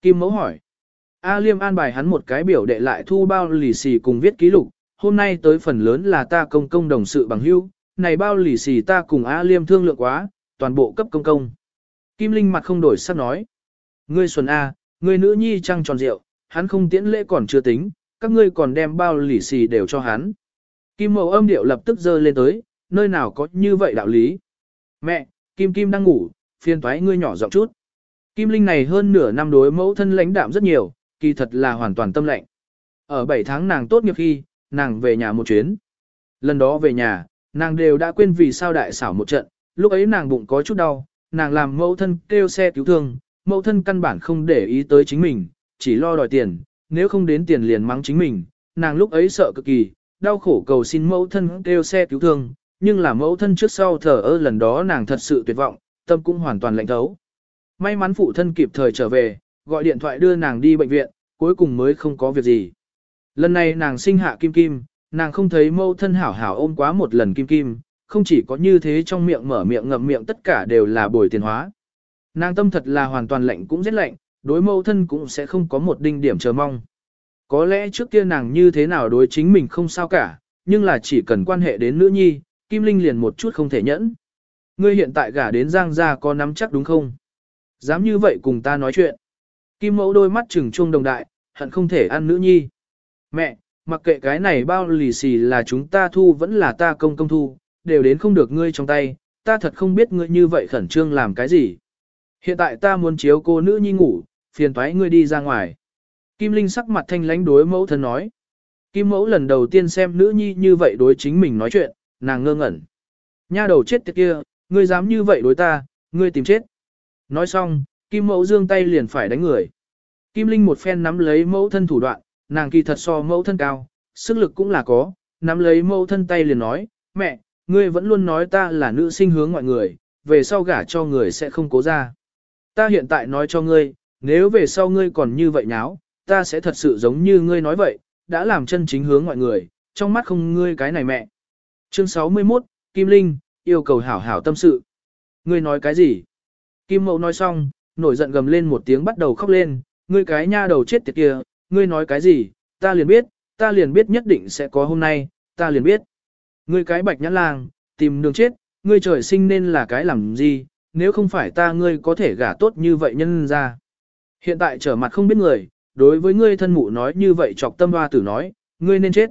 Kim mẫu hỏi. A Liêm an bài hắn một cái biểu đệ lại thu bao lì xì cùng viết ký lục, hôm nay tới phần lớn là ta công công đồng sự bằng hữu, này bao lì xì ta cùng A Liêm thương lượng quá, toàn bộ cấp công công. Kim Linh mặt không đổi sắc nói. Ngươi xuân A, ngươi nữ nhi trăng tròn rượu, hắn không tiễn lễ còn chưa tính, các ngươi còn đem bao lì xì đều cho hắn. Kim mẫu âm điệu lập tức dơ lên tới, nơi nào có như vậy đạo lý. Mẹ, Kim Kim đang ngủ, phiền thoái ngươi nhỏ giọng chút. Kim Linh này hơn nửa năm đối mẫu thân lãnh đạm rất nhiều, kỳ thật là hoàn toàn tâm lệnh. Ở 7 tháng nàng tốt nghiệp khi, nàng về nhà một chuyến. Lần đó về nhà, nàng đều đã quên vì sao đại xảo một trận, lúc ấy nàng bụng có chút đau, nàng làm mẫu thân kêu xe cứu thương, mẫu thân căn bản không để ý tới chính mình, chỉ lo đòi tiền, nếu không đến tiền liền mắng chính mình, nàng lúc ấy sợ cực kỳ, đau khổ cầu xin mẫu thân kêu xe cứu thương, nhưng là mẫu thân trước sau thở ơ lần đó nàng thật sự tuyệt vọng, tâm cũng hoàn toàn lạnh thấu. May mắn phụ thân kịp thời trở về, gọi điện thoại đưa nàng đi bệnh viện, cuối cùng mới không có việc gì. Lần này nàng sinh hạ kim kim, nàng không thấy mẫu thân hảo hảo ôm quá một lần kim kim, không chỉ có như thế trong miệng mở miệng ngậm miệng tất cả đều là bồi tiền hóa. Nàng tâm thật là hoàn toàn lạnh cũng rất lạnh, đối mẫu thân cũng sẽ không có một đinh điểm chờ mong. Có lẽ trước kia nàng như thế nào đối chính mình không sao cả, nhưng là chỉ cần quan hệ đến nữ nhi, Kim Linh liền một chút không thể nhẫn. Ngươi hiện tại gả đến Giang gia có nắm chắc đúng không? Dám như vậy cùng ta nói chuyện. Kim mẫu đôi mắt trừng trung đồng đại, hận không thể ăn nữ nhi. Mẹ, mặc kệ cái này bao lì xì là chúng ta thu vẫn là ta công công thu, đều đến không được ngươi trong tay, ta thật không biết ngươi như vậy khẩn trương làm cái gì. Hiện tại ta muốn chiếu cô nữ nhi ngủ, phiền thoái ngươi đi ra ngoài. Kim Linh sắc mặt thanh lãnh đối mẫu thân nói. Kim mẫu lần đầu tiên xem nữ nhi như vậy đối chính mình nói chuyện, nàng ngơ ngẩn. Nha đầu chết tiệt kia, ngươi dám như vậy đối ta, ngươi tìm chết. Nói xong, Kim mẫu dương tay liền phải đánh người. Kim Linh một phen nắm lấy mẫu thân thủ đoạn, nàng kỳ thật so mẫu thân cao, sức lực cũng là có, nắm lấy mẫu thân tay liền nói, mẹ, ngươi vẫn luôn nói ta là nữ sinh hướng mọi người, về sau gả cho người sẽ không cố ra. Ta hiện tại nói cho ngươi, nếu về sau ngươi còn như vậy nháo, ta sẽ thật sự giống như ngươi nói vậy, đã làm chân chính hướng mọi người, trong mắt không ngươi cái này mẹ. Chương 61, Kim Linh, yêu cầu hảo hảo tâm sự. Ngươi nói cái gì? Kim Mậu nói xong, nổi giận gầm lên một tiếng bắt đầu khóc lên, ngươi cái nha đầu chết tiệt kia, ngươi nói cái gì, ta liền biết, ta liền biết nhất định sẽ có hôm nay, ta liền biết. Ngươi cái bạch nhãn lang, tìm đường chết, ngươi trời sinh nên là cái làm gì, nếu không phải ta ngươi có thể gả tốt như vậy nhân ra. Hiện tại trở mặt không biết người, đối với ngươi thân mụ nói như vậy chọc tâm hoa tử nói, ngươi nên chết.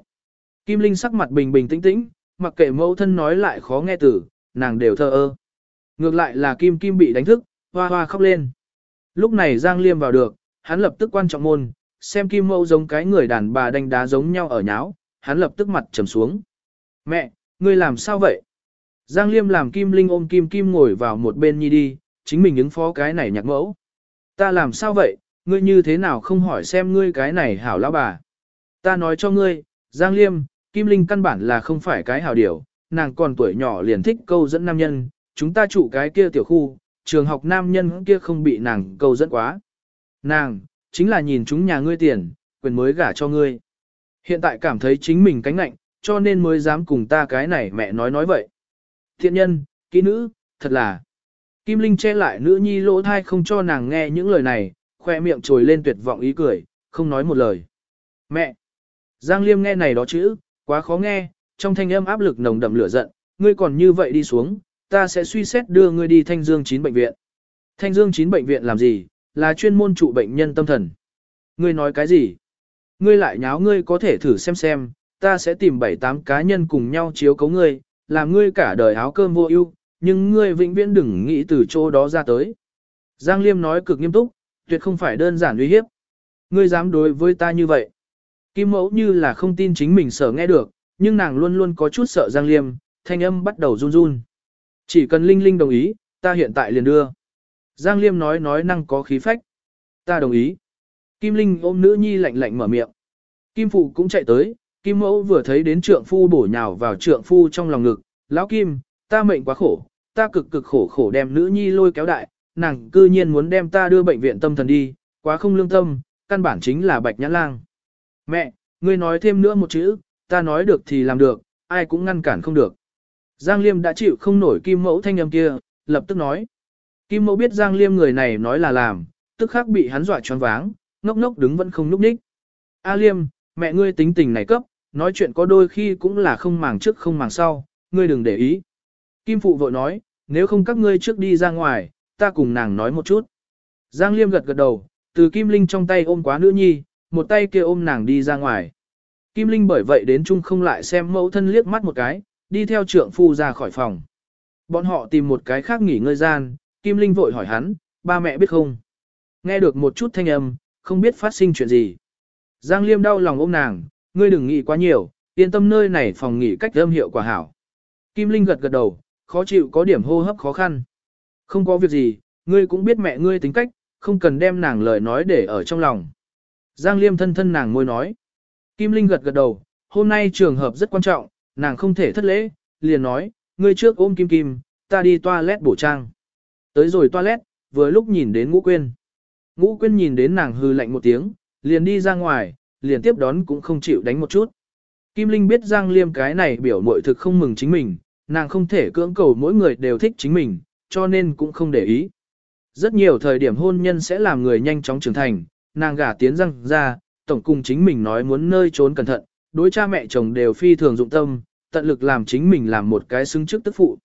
Kim Linh sắc mặt bình bình tĩnh tĩnh, mặc kệ mẫu thân nói lại khó nghe tử, nàng đều thờ ơ. Ngược lại là Kim Kim bị đánh thức, hoa hoa khóc lên. Lúc này Giang Liêm vào được, hắn lập tức quan trọng môn, xem Kim Mẫu giống cái người đàn bà đánh đá giống nhau ở nháo, hắn lập tức mặt trầm xuống. Mẹ, ngươi làm sao vậy? Giang Liêm làm Kim Linh ôm Kim Kim ngồi vào một bên nhi đi, chính mình ứng phó cái này nhạc mẫu. Ta làm sao vậy, ngươi như thế nào không hỏi xem ngươi cái này hảo lão bà. Ta nói cho ngươi, Giang Liêm, Kim Linh căn bản là không phải cái hào điều, nàng còn tuổi nhỏ liền thích câu dẫn nam nhân, chúng ta trụ cái kia tiểu khu, trường học nam nhân kia không bị nàng câu dẫn quá. Nàng, chính là nhìn chúng nhà ngươi tiền, quyền mới gả cho ngươi. Hiện tại cảm thấy chính mình cánh lạnh, cho nên mới dám cùng ta cái này mẹ nói nói vậy. Thiện nhân, kỹ nữ, thật là. Kim Linh che lại nữ nhi lỗ thai không cho nàng nghe những lời này, khoe miệng trồi lên tuyệt vọng ý cười, không nói một lời. Mẹ! Giang Liêm nghe này đó chữ, quá khó nghe, trong thanh âm áp lực nồng đậm lửa giận, ngươi còn như vậy đi xuống, ta sẽ suy xét đưa ngươi đi Thanh Dương 9 bệnh viện. Thanh Dương 9 bệnh viện làm gì, là chuyên môn trụ bệnh nhân tâm thần. Ngươi nói cái gì? Ngươi lại nháo ngươi có thể thử xem xem, ta sẽ tìm 7-8 cá nhân cùng nhau chiếu cấu ngươi, làm ngươi cả đời áo cơm vô ưu, nhưng ngươi vĩnh viễn đừng nghĩ từ chỗ đó ra tới. Giang Liêm nói cực nghiêm túc, tuyệt không phải đơn giản uy hiếp. Ngươi dám đối với ta như vậy. Kim mẫu như là không tin chính mình sở nghe được, nhưng nàng luôn luôn có chút sợ Giang Liêm, thanh âm bắt đầu run run. Chỉ cần Linh Linh đồng ý, ta hiện tại liền đưa. Giang Liêm nói nói năng có khí phách. Ta đồng ý. Kim Linh ôm nữ nhi lạnh lạnh mở miệng. Kim Phụ cũng chạy tới, Kim Mẫu vừa thấy đến trượng phu bổ nhào vào trượng phu trong lòng ngực. Lão Kim, ta mệnh quá khổ, ta cực cực khổ khổ đem nữ nhi lôi kéo đại, nàng cư nhiên muốn đem ta đưa bệnh viện tâm thần đi, quá không lương tâm, căn bản chính là bạch nhãn lang. Mẹ, ngươi nói thêm nữa một chữ, ta nói được thì làm được, ai cũng ngăn cản không được. Giang Liêm đã chịu không nổi kim mẫu thanh âm kia, lập tức nói. Kim mẫu biết Giang Liêm người này nói là làm, tức khắc bị hắn dọa choáng váng, ngốc ngốc đứng vẫn không núp ních. A Liêm, mẹ ngươi tính tình này cấp, nói chuyện có đôi khi cũng là không màng trước không màng sau, ngươi đừng để ý. Kim Phụ vội nói, nếu không các ngươi trước đi ra ngoài, ta cùng nàng nói một chút. Giang Liêm gật gật đầu, từ Kim Linh trong tay ôm quá nữ nhi, một tay kia ôm nàng đi ra ngoài. Kim Linh bởi vậy đến chung không lại xem mẫu thân liếc mắt một cái, đi theo trượng phu ra khỏi phòng. Bọn họ tìm một cái khác nghỉ ngơi gian, Kim Linh vội hỏi hắn, ba mẹ biết không? Nghe được một chút thanh âm, không biết phát sinh chuyện gì. Giang Liêm đau lòng ôm nàng, ngươi đừng nghĩ quá nhiều, yên tâm nơi này phòng nghỉ cách âm hiệu quả hảo. Kim Linh gật gật đầu, khó chịu có điểm hô hấp khó khăn. Không có việc gì, ngươi cũng biết mẹ ngươi tính cách, không cần đem nàng lời nói để ở trong lòng. Giang Liêm thân thân nàng môi nói. Kim Linh gật gật đầu, hôm nay trường hợp rất quan trọng, nàng không thể thất lễ, liền nói, ngươi trước ôm Kim Kim, ta đi toilet bổ trang. Tới rồi toilet, vừa lúc nhìn đến Ngũ Quyên. Ngũ Quyên nhìn đến nàng hư lạnh một tiếng, liền đi ra ngoài, liền tiếp đón cũng không chịu đánh một chút. Kim Linh biết Giang Liêm cái này biểu mội thực không mừng chính mình, nàng không thể cưỡng cầu mỗi người đều thích chính mình, cho nên cũng không để ý. Rất nhiều thời điểm hôn nhân sẽ làm người nhanh chóng trưởng thành, nàng gả tiến răng ra, tổng cùng chính mình nói muốn nơi trốn cẩn thận, đối cha mẹ chồng đều phi thường dụng tâm, tận lực làm chính mình làm một cái xứng trước tức phụ.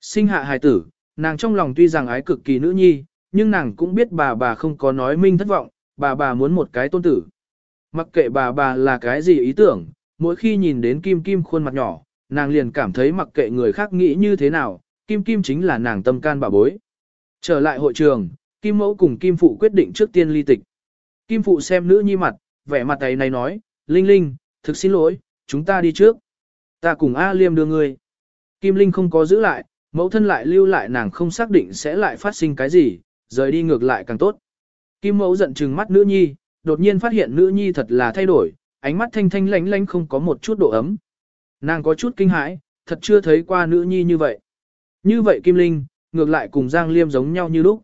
Sinh hạ hài tử, nàng trong lòng tuy rằng ái cực kỳ nữ nhi, nhưng nàng cũng biết bà bà không có nói minh thất vọng, bà bà muốn một cái tôn tử. Mặc kệ bà bà là cái gì ý tưởng, mỗi khi nhìn đến Kim Kim khuôn mặt nhỏ, nàng liền cảm thấy mặc kệ người khác nghĩ như thế nào, Kim Kim chính là nàng tâm can bà bối. Trở lại hội trường, Kim Mẫu cùng Kim Phụ quyết định trước tiên ly tịch. Kim Phụ xem nữ nhi mặt, vẻ mặt ấy này nói, Linh Linh, thực xin lỗi, chúng ta đi trước. Ta cùng A Liêm đưa người. Kim Linh không có giữ lại, mẫu thân lại lưu lại nàng không xác định sẽ lại phát sinh cái gì, rời đi ngược lại càng tốt. Kim Mẫu giận trừng mắt nữ nhi, đột nhiên phát hiện nữ nhi thật là thay đổi, ánh mắt thanh thanh lánh lánh không có một chút độ ấm. Nàng có chút kinh hãi, thật chưa thấy qua nữ nhi như vậy. Như vậy Kim Linh, ngược lại cùng Giang Liêm giống nhau như lúc.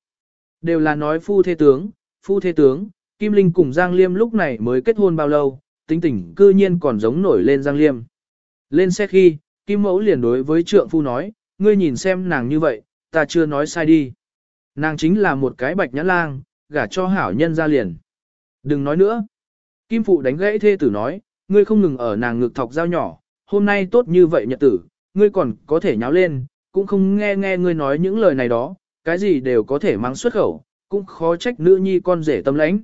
Đều là nói phu thê tướng, phu thê tướng, Kim Linh cùng Giang Liêm lúc này mới kết hôn bao lâu, tính tình cư nhiên còn giống nổi lên Giang Liêm. Lên xe khi, Kim Mẫu liền đối với trượng phu nói, ngươi nhìn xem nàng như vậy, ta chưa nói sai đi. Nàng chính là một cái bạch nhã lang, gả cho hảo nhân ra liền. Đừng nói nữa. Kim Phụ đánh gãy thê tử nói, ngươi không ngừng ở nàng ngực thọc dao nhỏ, hôm nay tốt như vậy nhật tử, ngươi còn có thể nháo lên, cũng không nghe nghe ngươi nói những lời này đó, cái gì đều có thể mang xuất khẩu, cũng khó trách nữ nhi con rể tâm lãnh.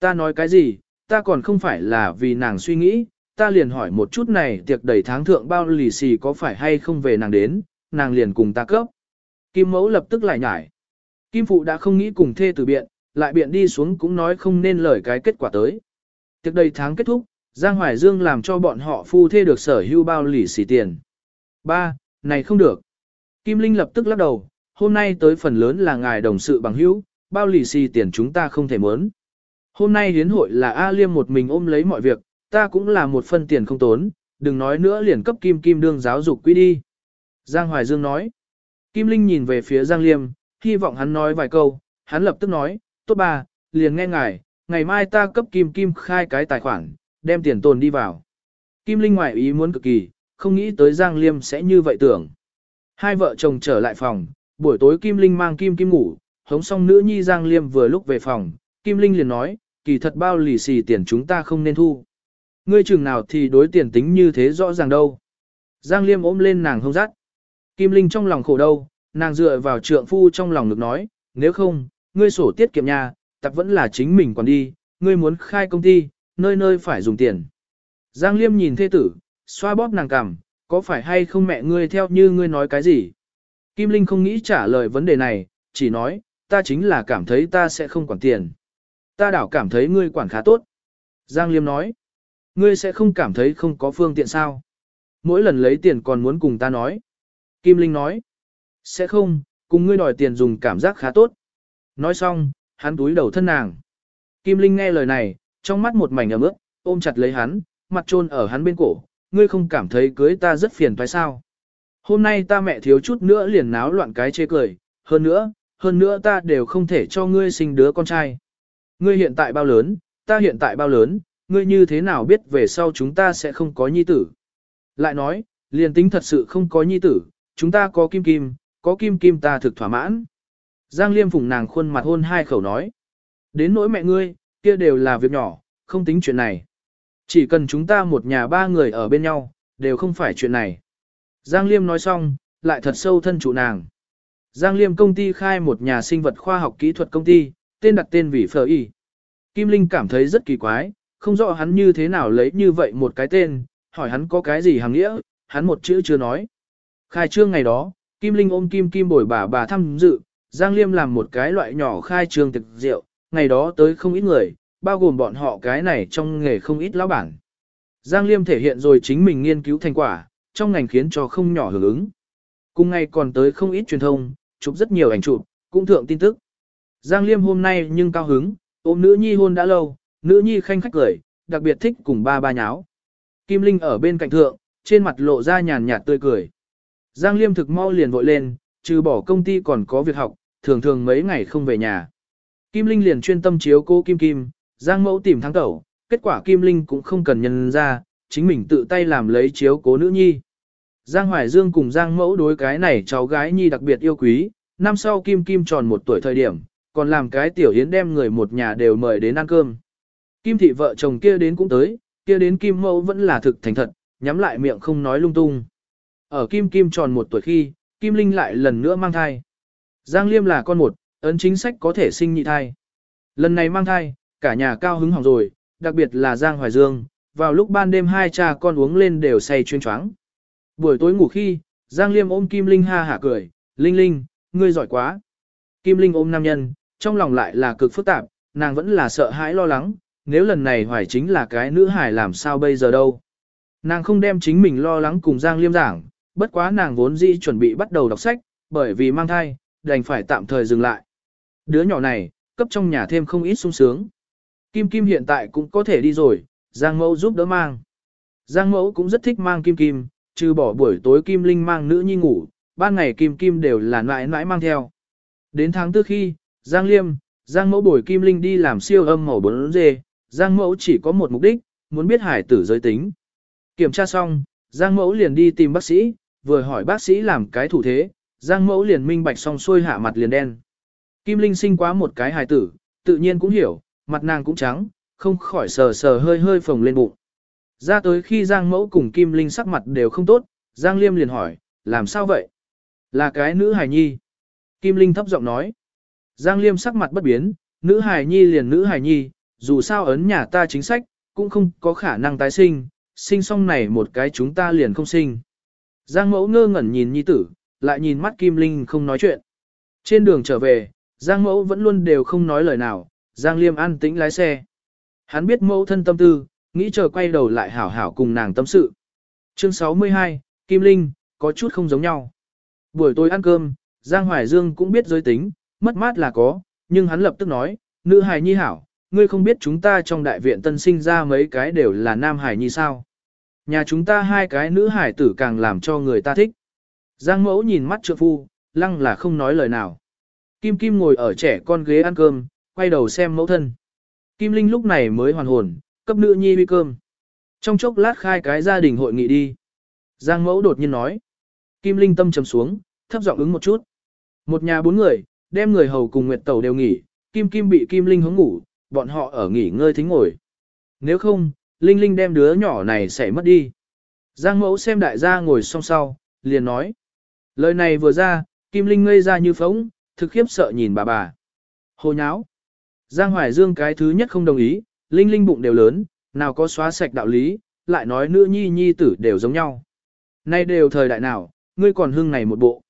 Ta nói cái gì, ta còn không phải là vì nàng suy nghĩ, ta liền hỏi một chút này tiệc đầy tháng thượng bao lì xì có phải hay không về nàng đến, nàng liền cùng ta cấp. Kim mẫu lập tức lại nhải. Kim phụ đã không nghĩ cùng thê từ biện, lại biện đi xuống cũng nói không nên lời cái kết quả tới. Tiệc đầy tháng kết thúc, Giang Hoài Dương làm cho bọn họ phu thê được sở hữu bao lì xì tiền. Ba, này không được. Kim Linh lập tức lắc đầu, hôm nay tới phần lớn là ngài đồng sự bằng hữu, bao lì xì tiền chúng ta không thể muốn. Hôm nay hiến hội là A Liêm một mình ôm lấy mọi việc, ta cũng là một phân tiền không tốn, đừng nói nữa liền cấp Kim Kim đương giáo dục quỹ đi. Giang Hoài Dương nói. Kim Linh nhìn về phía Giang Liêm, hy vọng hắn nói vài câu, hắn lập tức nói, tốt ba, liền nghe ngài, ngày mai ta cấp Kim Kim khai cái tài khoản, đem tiền tồn đi vào. Kim Linh ngoại ý muốn cực kỳ, không nghĩ tới Giang Liêm sẽ như vậy tưởng. Hai vợ chồng trở lại phòng, buổi tối Kim Linh mang Kim Kim ngủ, hống xong nữ nhi Giang Liêm vừa lúc về phòng, Kim Linh liền nói, kỳ thật bao lì xì tiền chúng ta không nên thu. Ngươi chừng nào thì đối tiền tính như thế rõ ràng đâu. Giang Liêm ôm lên nàng hông rát. Kim Linh trong lòng khổ đâu, nàng dựa vào trượng phu trong lòng được nói, nếu không, ngươi sổ tiết kiệm nhà, tập vẫn là chính mình còn đi, ngươi muốn khai công ty, nơi nơi phải dùng tiền. Giang Liêm nhìn thê tử, xoa bóp nàng cằm, có phải hay không mẹ ngươi theo như ngươi nói cái gì? Kim Linh không nghĩ trả lời vấn đề này, chỉ nói, ta chính là cảm thấy ta sẽ không quản tiền. Ta đảo cảm thấy ngươi quản khá tốt. Giang Liêm nói, ngươi sẽ không cảm thấy không có phương tiện sao? Mỗi lần lấy tiền còn muốn cùng ta nói. Kim Linh nói, sẽ không, cùng ngươi đòi tiền dùng cảm giác khá tốt. Nói xong, hắn túi đầu thân nàng. Kim Linh nghe lời này, trong mắt một mảnh ấm ướt, ôm chặt lấy hắn, mặt trôn ở hắn bên cổ, ngươi không cảm thấy cưới ta rất phiền phải sao? Hôm nay ta mẹ thiếu chút nữa liền náo loạn cái chê cười, hơn nữa, hơn nữa ta đều không thể cho ngươi sinh đứa con trai. Ngươi hiện tại bao lớn, ta hiện tại bao lớn, ngươi như thế nào biết về sau chúng ta sẽ không có nhi tử. Lại nói, liền tính thật sự không có nhi tử, chúng ta có kim kim, có kim kim ta thực thỏa mãn. Giang Liêm phùng nàng khuôn mặt hôn hai khẩu nói. Đến nỗi mẹ ngươi, kia đều là việc nhỏ, không tính chuyện này. Chỉ cần chúng ta một nhà ba người ở bên nhau, đều không phải chuyện này. Giang Liêm nói xong, lại thật sâu thân chủ nàng. Giang Liêm công ty khai một nhà sinh vật khoa học kỹ thuật công ty, tên đặt tên vì Phở Y. Kim Linh cảm thấy rất kỳ quái, không rõ hắn như thế nào lấy như vậy một cái tên, hỏi hắn có cái gì hàng nghĩa, hắn một chữ chưa nói. Khai trương ngày đó, Kim Linh ôm Kim Kim bồi bà bà thăm dự, Giang Liêm làm một cái loại nhỏ khai trương thực rượu, ngày đó tới không ít người, bao gồm bọn họ cái này trong nghề không ít lão bản. Giang Liêm thể hiện rồi chính mình nghiên cứu thành quả, trong ngành khiến cho không nhỏ hưởng ứng. Cùng ngày còn tới không ít truyền thông, chụp rất nhiều ảnh chụp, cũng thượng tin tức. Giang Liêm hôm nay nhưng cao hứng, ôm nữ nhi hôn đã lâu, nữ nhi khanh khách cười, đặc biệt thích cùng ba ba nháo. Kim Linh ở bên cạnh thượng, trên mặt lộ ra nhàn nhạt tươi cười. Giang Liêm thực mau liền vội lên, trừ bỏ công ty còn có việc học, thường thường mấy ngày không về nhà. Kim Linh liền chuyên tâm chiếu cô Kim Kim, Giang Mẫu tìm thắng tẩu, kết quả Kim Linh cũng không cần nhân ra, chính mình tự tay làm lấy chiếu cố nữ nhi. Giang Hoài Dương cùng Giang Mẫu đối cái này cháu gái nhi đặc biệt yêu quý, năm sau Kim Kim tròn một tuổi thời điểm, còn làm cái tiểu yến đem người một nhà đều mời đến ăn cơm. Kim thị vợ chồng kia đến cũng tới, kia đến Kim Mẫu vẫn là thực thành thật, nhắm lại miệng không nói lung tung. Ở Kim Kim tròn một tuổi khi, Kim Linh lại lần nữa mang thai. Giang Liêm là con một, ấn chính sách có thể sinh nhị thai. Lần này mang thai, cả nhà cao hứng hỏng rồi, đặc biệt là Giang Hoài Dương, vào lúc ban đêm hai cha con uống lên đều say chuyên choáng. Buổi tối ngủ khi, Giang Liêm ôm Kim Linh ha hả cười, Linh Linh, ngươi giỏi quá. Kim Linh ôm nam nhân, trong lòng lại là cực phức tạp, nàng vẫn là sợ hãi lo lắng, nếu lần này hoài chính là cái nữ hải làm sao bây giờ đâu. Nàng không đem chính mình lo lắng cùng Giang Liêm giảng, bất quá nàng vốn dĩ chuẩn bị bắt đầu đọc sách, bởi vì mang thai, đành phải tạm thời dừng lại. Đứa nhỏ này, cấp trong nhà thêm không ít sung sướng. Kim Kim hiện tại cũng có thể đi rồi, Giang Mẫu giúp đỡ mang. Giang Mẫu cũng rất thích mang Kim Kim, trừ bỏ buổi tối Kim Linh mang nữ nhi ngủ, ban ngày Kim Kim đều là nãi nãi mang theo. Đến tháng tư khi, Giang Liêm, Giang Mẫu bồi Kim Linh đi làm siêu âm màu 4G, Giang Mẫu chỉ có một mục đích, muốn biết hải tử giới tính. Kiểm tra xong, Giang Mẫu liền đi tìm bác sĩ, vừa hỏi bác sĩ làm cái thủ thế, Giang Mẫu liền minh bạch xong xuôi hạ mặt liền đen. Kim Linh sinh quá một cái hài tử, tự nhiên cũng hiểu, mặt nàng cũng trắng, không khỏi sờ sờ hơi hơi phồng lên bụng. Ra tới khi Giang Mẫu cùng Kim Linh sắc mặt đều không tốt, Giang Liêm liền hỏi, làm sao vậy? Là cái nữ hài nhi. Kim Linh thấp giọng nói. Giang Liêm sắc mặt bất biến, nữ hài nhi liền nữ hài nhi, dù sao ấn nhà ta chính sách, cũng không có khả năng tái sinh, sinh xong này một cái chúng ta liền không sinh. Giang Mẫu ngơ ngẩn nhìn nhi tử, lại nhìn mắt Kim Linh không nói chuyện. Trên đường trở về, Giang Mẫu vẫn luôn đều không nói lời nào, Giang Liêm an tĩnh lái xe. Hắn biết mẫu thân tâm tư, nghĩ chờ quay đầu lại hảo hảo cùng nàng tâm sự. Chương 62, Kim Linh, có chút không giống nhau. Buổi tối ăn cơm, Giang Hoài Dương cũng biết giới tính, mất mát là có, nhưng hắn lập tức nói, nữ hài nhi hảo, ngươi không biết chúng ta trong đại viện tân sinh ra mấy cái đều là nam hài nhi sao. Nhà chúng ta hai cái nữ hài tử càng làm cho người ta thích. Giang mẫu nhìn mắt trượng phu, lăng là không nói lời nào. Kim Kim ngồi ở trẻ con ghế ăn cơm, quay đầu xem mẫu thân. Kim Linh lúc này mới hoàn hồn, cấp nữ nhi uy cơm. Trong chốc lát khai cái gia đình hội nghị đi. Giang mẫu đột nhiên nói. Kim Linh tâm trầm xuống, thấp giọng ứng một chút. Một nhà bốn người, đem người hầu cùng Nguyệt Tẩu đều nghỉ, Kim Kim bị Kim Linh hướng ngủ, bọn họ ở nghỉ ngơi thính ngồi. Nếu không, Linh Linh đem đứa nhỏ này sẽ mất đi. Giang mẫu xem đại gia ngồi song sau, liền nói. Lời này vừa ra, Kim Linh ngây ra như phóng, thực khiếp sợ nhìn bà bà. Hồ nháo. Giang Hoài Dương cái thứ nhất không đồng ý, Linh Linh bụng đều lớn, nào có xóa sạch đạo lý, lại nói nữ nhi nhi tử đều giống nhau. Nay đều thời đại nào, ngươi còn hưng này một bộ.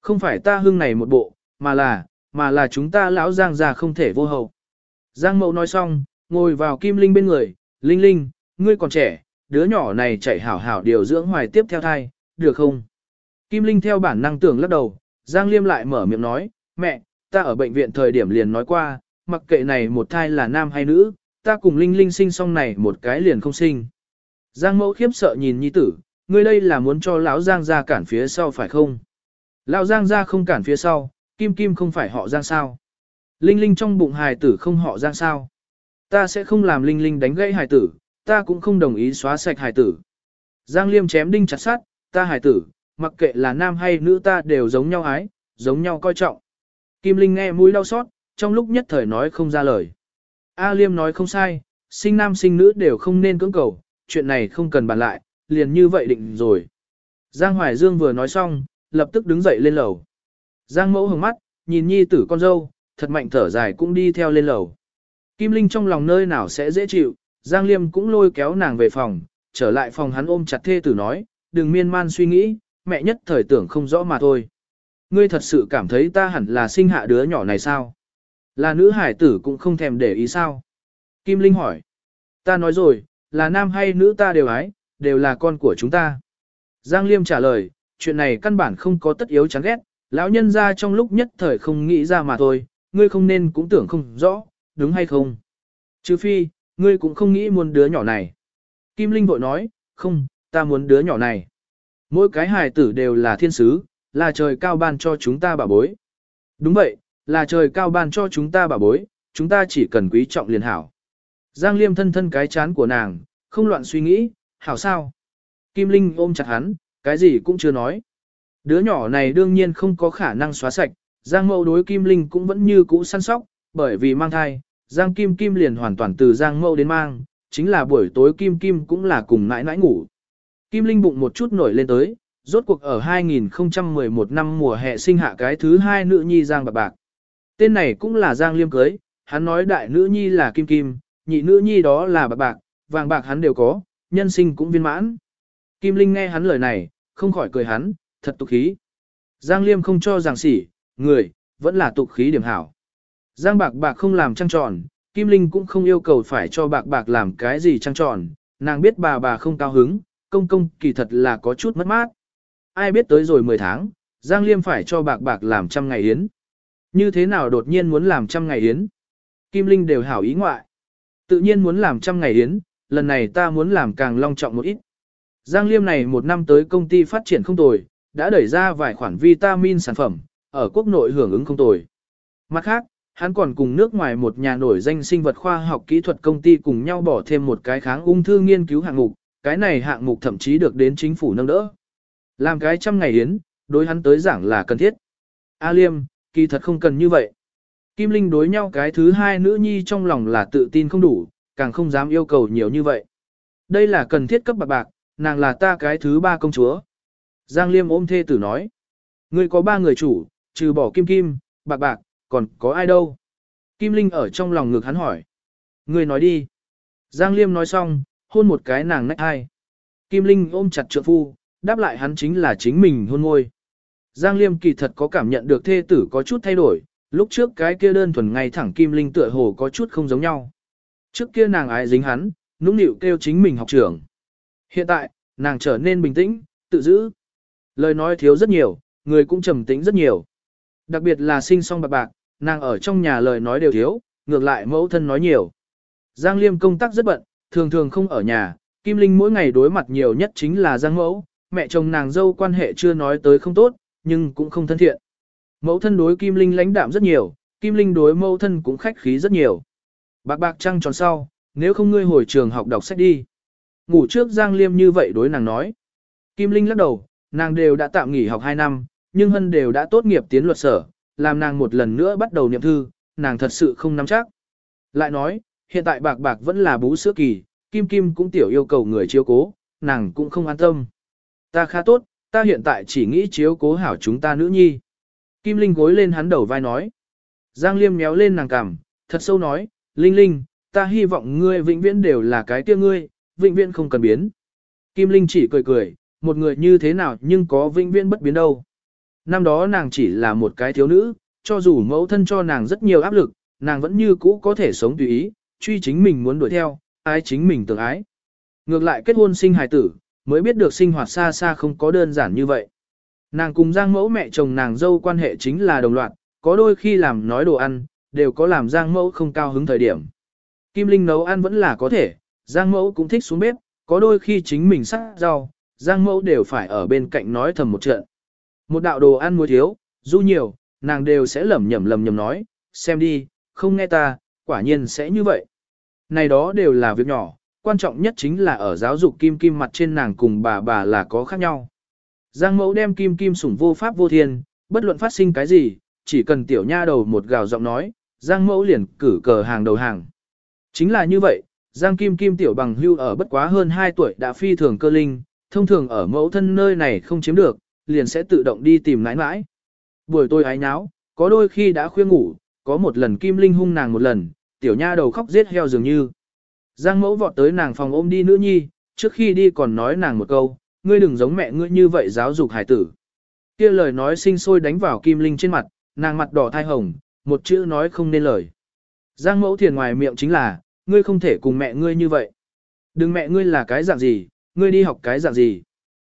Không phải ta hưng này một bộ, mà là, mà là chúng ta lão Giang già không thể vô hậu. Giang mẫu nói xong, ngồi vào Kim Linh bên người, Linh Linh, ngươi còn trẻ, đứa nhỏ này chạy hảo hảo điều dưỡng hoài tiếp theo thai, được không? Kim Linh theo bản năng tưởng lắc đầu, Giang Liêm lại mở miệng nói, mẹ, ta ở bệnh viện thời điểm liền nói qua, mặc kệ này một thai là nam hay nữ, ta cùng Linh Linh sinh xong này một cái liền không sinh. Giang mẫu khiếp sợ nhìn nhi tử, ngươi đây là muốn cho lão Giang ra cản phía sau phải không? Lão Giang ra không cản phía sau, Kim Kim không phải họ Giang sao? Linh Linh trong bụng hài tử không họ Giang sao? Ta sẽ không làm Linh Linh đánh gãy hài tử, ta cũng không đồng ý xóa sạch hài tử. Giang Liêm chém đinh chặt sát, ta hài tử, mặc kệ là nam hay nữ ta đều giống nhau ái, giống nhau coi trọng. Kim Linh nghe mũi đau xót, trong lúc nhất thời nói không ra lời. A Liêm nói không sai, sinh nam sinh nữ đều không nên cưỡng cầu, chuyện này không cần bàn lại, liền như vậy định rồi. Giang Hoài Dương vừa nói xong, lập tức đứng dậy lên lầu. Giang mẫu hồng mắt, nhìn nhi tử con dâu, thật mạnh thở dài cũng đi theo lên lầu. Kim Linh trong lòng nơi nào sẽ dễ chịu, Giang Liêm cũng lôi kéo nàng về phòng, trở lại phòng hắn ôm chặt thê tử nói, đừng miên man suy nghĩ, mẹ nhất thời tưởng không rõ mà thôi. Ngươi thật sự cảm thấy ta hẳn là sinh hạ đứa nhỏ này sao? Là nữ hải tử cũng không thèm để ý sao? Kim Linh hỏi. Ta nói rồi, là nam hay nữ ta đều ái, đều là con của chúng ta. Giang Liêm trả lời, chuyện này căn bản không có tất yếu chán ghét, lão nhân ra trong lúc nhất thời không nghĩ ra mà thôi, ngươi không nên cũng tưởng không rõ, đúng hay không? Chứ phi, ngươi cũng không nghĩ muốn đứa nhỏ này. Kim Linh vội nói, không, ta muốn đứa nhỏ này. Mỗi cái hài tử đều là thiên sứ, là trời cao ban cho chúng ta bảo bối. Đúng vậy, là trời cao ban cho chúng ta bảo bối, chúng ta chỉ cần quý trọng liền hảo. Giang Liêm thân thân cái chán của nàng, không loạn suy nghĩ, hảo sao? Kim Linh ôm chặt hắn, cái gì cũng chưa nói. Đứa nhỏ này đương nhiên không có khả năng xóa sạch, Giang Mậu đối Kim Linh cũng vẫn như cũ săn sóc, bởi vì mang thai, Giang Kim Kim liền hoàn toàn từ Giang Mậu đến mang, chính là buổi tối Kim Kim cũng là cùng nãi nãi ngủ. Kim Linh bụng một chút nổi lên tới, rốt cuộc ở 2011 năm mùa hè sinh hạ cái thứ hai nữ nhi Giang Bạc Bạc. Tên này cũng là Giang Liêm cưới, hắn nói đại nữ nhi là Kim Kim, nhị nữ nhi đó là Bạc Bạc, vàng bạc hắn đều có, nhân sinh cũng viên mãn. Kim Linh nghe hắn lời này, không khỏi cười hắn, thật tục khí. Giang Liêm không cho giảng sỉ, người, vẫn là tục khí điểm hảo. Giang Bạc Bạc không làm trăng tròn, Kim Linh cũng không yêu cầu phải cho Bạc Bạc làm cái gì trăng tròn, nàng biết bà bà không cao hứng, công công kỳ thật là có chút mất mát. Ai biết tới rồi 10 tháng, Giang Liêm phải cho Bạc Bạc làm trăm ngày yến. Như thế nào đột nhiên muốn làm trăm ngày yến? Kim Linh đều hảo ý ngoại. Tự nhiên muốn làm trăm ngày yến, lần này ta muốn làm càng long trọng một ít. Giang Liêm này một năm tới công ty phát triển không tồi, đã đẩy ra vài khoản vitamin sản phẩm, ở quốc nội hưởng ứng không tồi. Mặt khác, hắn còn cùng nước ngoài một nhà nổi danh sinh vật khoa học kỹ thuật công ty cùng nhau bỏ thêm một cái kháng ung thư nghiên cứu hạng mục, cái này hạng mục thậm chí được đến chính phủ nâng đỡ. Làm cái trăm ngày yến, đối hắn tới giảng là cần thiết. A Liêm, kỳ thật không cần như vậy. Kim Linh đối nhau cái thứ hai nữ nhi trong lòng là tự tin không đủ, càng không dám yêu cầu nhiều như vậy. Đây là cần thiết cấp bạc bạc, nàng là ta cái thứ ba công chúa. Giang Liêm ôm thê tử nói. Ngươi có ba người chủ, trừ bỏ Kim Kim, bạc bạc, còn có ai đâu? Kim Linh ở trong lòng ngực hắn hỏi. Ngươi nói đi. Giang Liêm nói xong, hôn một cái nàng nách hai. Kim Linh ôm chặt trượng phu, đáp lại hắn chính là chính mình hôn ngôi. Giang Liêm kỳ thật có cảm nhận được thê tử có chút thay đổi, lúc trước cái kia đơn thuần ngay thẳng Kim Linh tựa hồ có chút không giống nhau. Trước kia nàng ái dính hắn, nũng nịu kêu chính mình học trưởng. Hiện tại, nàng trở nên bình tĩnh, tự giữ. Lời nói thiếu rất nhiều, người cũng trầm tĩnh rất nhiều. Đặc biệt là sinh song bạc bạc, nàng ở trong nhà lời nói đều thiếu, ngược lại mẫu thân nói nhiều. Giang Liêm công tác rất bận, thường thường không ở nhà, Kim Linh mỗi ngày đối mặt nhiều nhất chính là Giang mẫu, mẹ chồng nàng dâu quan hệ chưa nói tới không tốt, nhưng cũng không thân thiện. Mẫu thân đối Kim Linh lãnh đạm rất nhiều, Kim Linh đối mẫu thân cũng khách khí rất nhiều. Bạc bạc trăng tròn sau, nếu không ngươi hồi trường học đọc sách đi. Ngủ trước Giang Liêm như vậy đối nàng nói. Kim Linh lắc đầu, nàng đều đã tạm nghỉ học 2 năm, nhưng Hân đều đã tốt nghiệp tiến luật sở, làm nàng một lần nữa bắt đầu niệm thư, nàng thật sự không nắm chắc. Lại nói, hiện tại bạc bạc vẫn là bú sữa kỳ, Kim Kim cũng tiểu yêu cầu người chiếu cố, nàng cũng không an tâm. Ta khá tốt, ta hiện tại chỉ nghĩ chiếu cố hảo chúng ta nữ nhi. Kim Linh gối lên hắn đầu vai nói. Giang Liêm méo lên nàng cằm, thật sâu nói, Linh Linh, ta hy vọng ngươi vĩnh viễn đều là cái kia ngươi, vĩnh viễn không cần biến. Kim Linh chỉ cười cười, một người như thế nào nhưng có vĩnh viễn bất biến đâu. Năm đó nàng chỉ là một cái thiếu nữ, cho dù mẫu thân cho nàng rất nhiều áp lực, nàng vẫn như cũ có thể sống tùy ý, truy chính mình muốn đuổi theo, ai chính mình tưởng ái. Ngược lại kết hôn sinh hài tử, mới biết được sinh hoạt xa xa không có đơn giản như vậy. Nàng cùng Giang mẫu mẹ chồng nàng dâu quan hệ chính là đồng loạt, có đôi khi làm nói đồ ăn, đều có làm Giang mẫu không cao hứng thời điểm. Kim Linh nấu ăn vẫn là có thể, Giang mẫu cũng thích xuống bếp, có đôi khi chính mình sắc rau, Giang mẫu đều phải ở bên cạnh nói thầm một trận. Một đạo đồ ăn muối thiếu, du nhiều, nàng đều sẽ lẩm nhẩm lẩm nhẩm nói, xem đi, không nghe ta, quả nhiên sẽ như vậy. Này đó đều là việc nhỏ, quan trọng nhất chính là ở giáo dục kim kim mặt trên nàng cùng bà bà là có khác nhau. Giang mẫu đem kim kim sủng vô pháp vô thiên, bất luận phát sinh cái gì, chỉ cần tiểu nha đầu một gào giọng nói, Giang mẫu liền cử cờ hàng đầu hàng. Chính là như vậy, Giang Kim Kim tiểu bằng hưu ở bất quá hơn 2 tuổi đã phi thường cơ linh, thông thường ở mẫu thân nơi này không chiếm được, liền sẽ tự động đi tìm nãi nãi. Buổi tôi ái náo, có đôi khi đã khuya ngủ, có một lần Kim Linh hung nàng một lần, tiểu nha đầu khóc giết heo dường như. Giang mẫu vọt tới nàng phòng ôm đi nữ nhi, trước khi đi còn nói nàng một câu, ngươi đừng giống mẹ ngươi như vậy giáo dục hải tử. kia lời nói sinh sôi đánh vào Kim Linh trên mặt, nàng mặt đỏ thai hồng, một chữ nói không nên lời. Giang mẫu thiền ngoài miệng chính là, ngươi không thể cùng mẹ ngươi như vậy. Đừng mẹ ngươi là cái dạng gì, ngươi đi học cái dạng gì.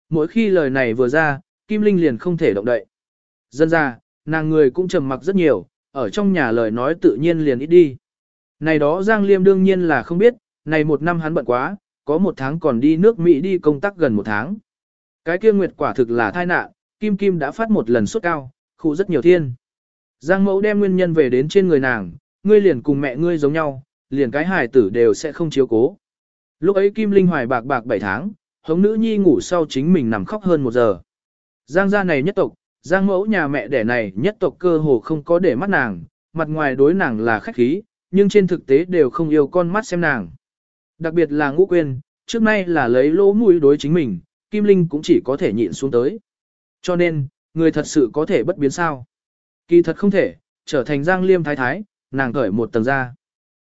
Mỗi khi lời này vừa ra, Kim Linh liền không thể động đậy. Dân ra, nàng người cũng trầm mặc rất nhiều, ở trong nhà lời nói tự nhiên liền ít đi. Này đó Giang Liêm đương nhiên là không biết, này một năm hắn bận quá, có một tháng còn đi nước Mỹ đi công tác gần một tháng. Cái kia nguyệt quả thực là thai nạn, Kim Kim đã phát một lần suốt cao, khu rất nhiều thiên. Giang mẫu đem nguyên nhân về đến trên người nàng, ngươi liền cùng mẹ ngươi giống nhau, liền cái hài tử đều sẽ không chiếu cố. Lúc ấy Kim Linh hoài bạc bạc 7 tháng, hống nữ nhi ngủ sau chính mình nằm khóc hơn một giờ. Giang gia này nhất tộc, Giang mẫu nhà mẹ đẻ này nhất tộc cơ hồ không có để mắt nàng, mặt ngoài đối nàng là khách khí, nhưng trên thực tế đều không yêu con mắt xem nàng. Đặc biệt là ngũ quên, trước nay là lấy lỗ mũi đối chính mình, Kim Linh cũng chỉ có thể nhịn xuống tới. Cho nên, người thật sự có thể bất biến sao. Kỳ thật không thể, trở thành Giang Liêm thái thái, nàng cởi một tầng ra.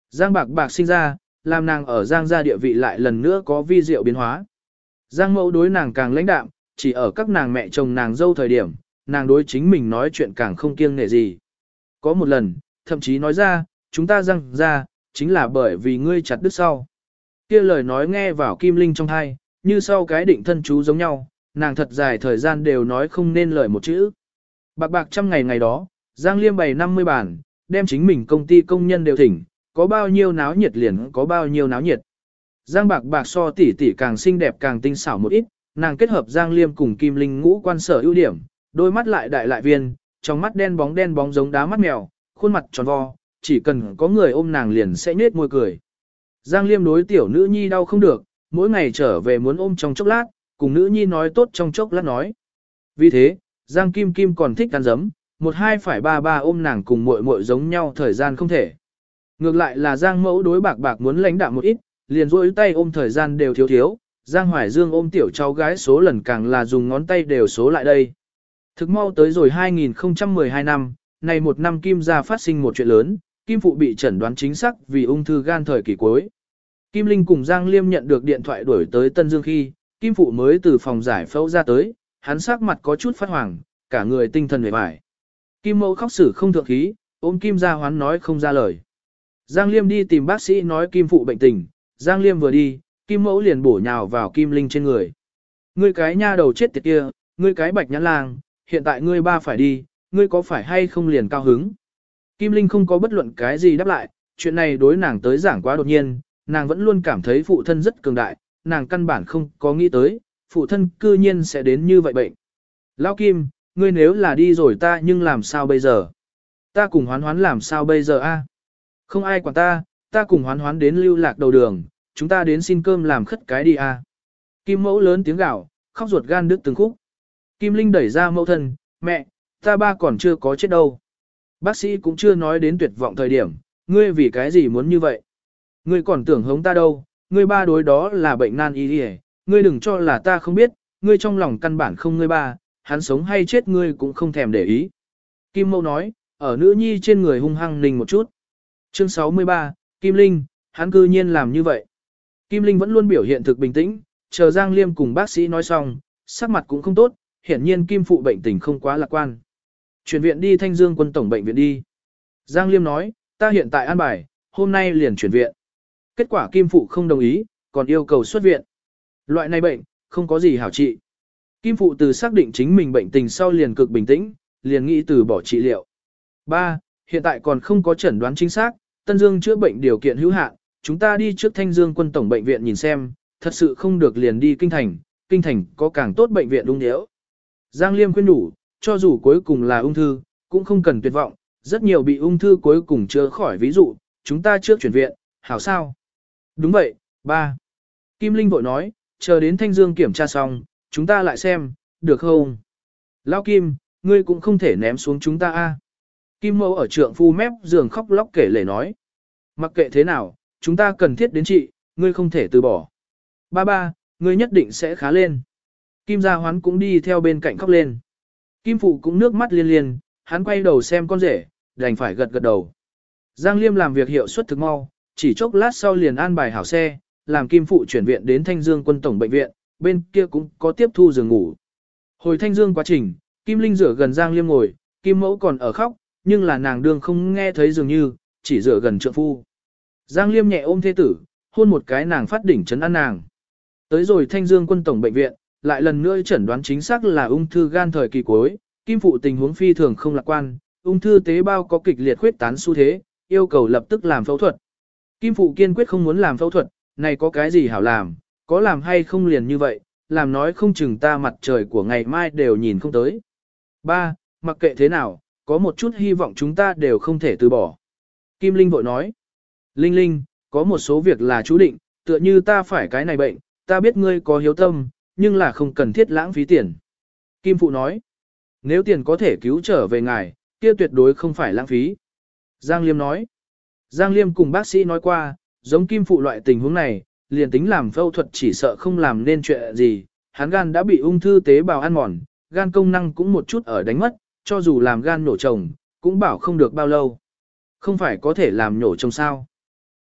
Giang bạc bạc sinh ra, làm nàng ở Giang gia địa vị lại lần nữa có vi diệu biến hóa. Giang mẫu đối nàng càng lãnh đạm, chỉ ở các nàng mẹ chồng nàng dâu thời điểm, nàng đối chính mình nói chuyện càng không kiêng nể gì. Có một lần, thậm chí nói ra, chúng ta Giang gia chính là bởi vì ngươi chặt đứt sau. kia lời nói nghe vào kim linh trong thai, như sau cái định thân chú giống nhau, nàng thật dài thời gian đều nói không nên lời một chữ. Bạc bạc trăm ngày ngày đó, Giang Liêm bày 50 bản, đem chính mình công ty công nhân đều thỉnh, có bao nhiêu náo nhiệt liền có bao nhiêu náo nhiệt. Giang bạc bạc so tỷ tỷ càng xinh đẹp càng tinh xảo một ít, nàng kết hợp Giang Liêm cùng Kim Linh ngũ quan sở ưu điểm, đôi mắt lại đại lại viên, trong mắt đen bóng đen bóng giống đá mắt mèo, khuôn mặt tròn vo, chỉ cần có người ôm nàng liền sẽ nết môi cười. Giang Liêm đối tiểu nữ nhi đau không được, mỗi ngày trở về muốn ôm trong chốc lát, cùng nữ nhi nói tốt trong chốc lát nói. Vì thế, Giang Kim Kim còn thích ăn dấm, một hai phải ba ba ôm nàng cùng muội muội giống nhau thời gian không thể. Ngược lại là Giang mẫu đối bạc bạc muốn lãnh đạm một ít, liền rỗi tay ôm thời gian đều thiếu thiếu, Giang Hoài Dương ôm tiểu cháu gái số lần càng là dùng ngón tay đều số lại đây. Thực mau tới rồi 2012 năm, này một năm Kim gia phát sinh một chuyện lớn, Kim Phụ bị chẩn đoán chính xác vì ung thư gan thời kỳ cuối. Kim Linh cùng Giang Liêm nhận được điện thoại đuổi tới Tân Dương khi, Kim Phụ mới từ phòng giải phẫu ra tới, hắn sắc mặt có chút phát hoàng, cả người tinh thần mệt mỏi. Kim Mẫu khóc sử không thượng khí, ôm Kim gia hoán nói không ra lời. Giang Liêm đi tìm bác sĩ nói Kim Phụ bệnh tình, Giang Liêm vừa đi, Kim Mẫu liền bổ nhào vào Kim Linh trên người. Ngươi cái nha đầu chết tiệt kia, ngươi cái bạch nhãn lang, hiện tại ngươi ba phải đi, ngươi có phải hay không liền cao hứng. Kim Linh không có bất luận cái gì đáp lại, chuyện này đối nàng tới giảng quá đột nhiên, nàng vẫn luôn cảm thấy phụ thân rất cường đại, nàng căn bản không có nghĩ tới, phụ thân cư nhiên sẽ đến như vậy bệnh. Lão Kim, ngươi nếu là đi rồi ta nhưng làm sao bây giờ? Ta cùng hoán hoán làm sao bây giờ a? Không ai quản ta, ta cùng hoán hoán đến lưu lạc đầu đường, chúng ta đến xin cơm làm khất cái đi à? Kim mẫu lớn tiếng gào, khóc ruột gan đứt từng khúc. Kim Linh đẩy ra mẫu thân, mẹ, ta ba còn chưa có chết đâu. Bác sĩ cũng chưa nói đến tuyệt vọng thời điểm, ngươi vì cái gì muốn như vậy? Ngươi còn tưởng hống ta đâu, ngươi ba đối đó là bệnh nan y đi ngươi đừng cho là ta không biết, ngươi trong lòng căn bản không ngươi ba, hắn sống hay chết ngươi cũng không thèm để ý. Kim Mâu nói, ở nữ nhi trên người hung hăng nình một chút. Chương 63, Kim Linh, hắn cư nhiên làm như vậy. Kim Linh vẫn luôn biểu hiện thực bình tĩnh, chờ Giang Liêm cùng bác sĩ nói xong, sắc mặt cũng không tốt, hiển nhiên Kim Phụ bệnh tình không quá lạc quan. Chuyển viện đi Thanh Dương quân tổng bệnh viện đi. Giang Liêm nói, ta hiện tại an bài, hôm nay liền chuyển viện. Kết quả Kim Phụ không đồng ý, còn yêu cầu xuất viện. Loại này bệnh, không có gì hảo trị. Kim Phụ từ xác định chính mình bệnh tình sau liền cực bình tĩnh, liền nghĩ từ bỏ trị liệu. 3. Hiện tại còn không có chẩn đoán chính xác, Tân Dương chữa bệnh điều kiện hữu hạn, chúng ta đi trước Thanh Dương quân tổng bệnh viện nhìn xem, thật sự không được liền đi kinh thành, kinh thành có càng tốt bệnh viện đúng nếu. Giang Liêm khuyên đủ, cho dù cuối cùng là ung thư, cũng không cần tuyệt vọng, rất nhiều bị ung thư cuối cùng chữa khỏi ví dụ, chúng ta trước chuyển viện, hảo sao? Đúng vậy, ba. Kim Linh vội nói, chờ đến Thanh Dương kiểm tra xong, chúng ta lại xem, được không? Lão Kim, ngươi cũng không thể ném xuống chúng ta a. Kim Mẫu ở trượng phu mép giường khóc lóc kể lể nói. Mặc kệ thế nào, chúng ta cần thiết đến chị, ngươi không thể từ bỏ. Ba ba, ngươi nhất định sẽ khá lên. Kim Gia Hoán cũng đi theo bên cạnh khóc lên. Kim Phụ cũng nước mắt liên liên, hắn quay đầu xem con rể, đành phải gật gật đầu. Giang Liêm làm việc hiệu suất thực mau, chỉ chốc lát sau liền an bài hảo xe, làm Kim Phụ chuyển viện đến Thanh Dương quân tổng bệnh viện, bên kia cũng có tiếp thu giường ngủ. Hồi Thanh Dương quá trình, Kim Linh rửa gần Giang Liêm ngồi, Kim Mẫu còn ở khóc, nhưng là nàng đương không nghe thấy dường như, chỉ dựa gần trượng phu. Giang Liêm nhẹ ôm thế tử, hôn một cái nàng phát đỉnh chấn an nàng. Tới rồi Thanh Dương quân tổng bệnh viện, lại lần nữa chẩn đoán chính xác là ung thư gan thời kỳ cuối, kim phụ tình huống phi thường không lạc quan, ung thư tế bào có kịch liệt khuyết tán xu thế, yêu cầu lập tức làm phẫu thuật. Kim phụ kiên quyết không muốn làm phẫu thuật, này có cái gì hảo làm, có làm hay không liền như vậy, làm nói không chừng ta mặt trời của ngày mai đều nhìn không tới. Ba, mặc kệ thế nào, có một chút hy vọng chúng ta đều không thể từ bỏ. Kim Linh vội nói, Linh Linh, có một số việc là chú định, tựa như ta phải cái này bệnh, ta biết ngươi có hiếu tâm, nhưng là không cần thiết lãng phí tiền. Kim Phụ nói, nếu tiền có thể cứu trở về ngài, kia tuyệt đối không phải lãng phí. Giang Liêm nói, Giang Liêm cùng bác sĩ nói qua, giống Kim Phụ loại tình huống này, liền tính làm phẫu thuật chỉ sợ không làm nên chuyện gì, hắn gan đã bị ung thư tế bào ăn mòn, gan công năng cũng một chút ở đánh mất, cho dù làm gan nổ chồng, cũng bảo không được bao lâu. Không phải có thể làm nổ chồng sao.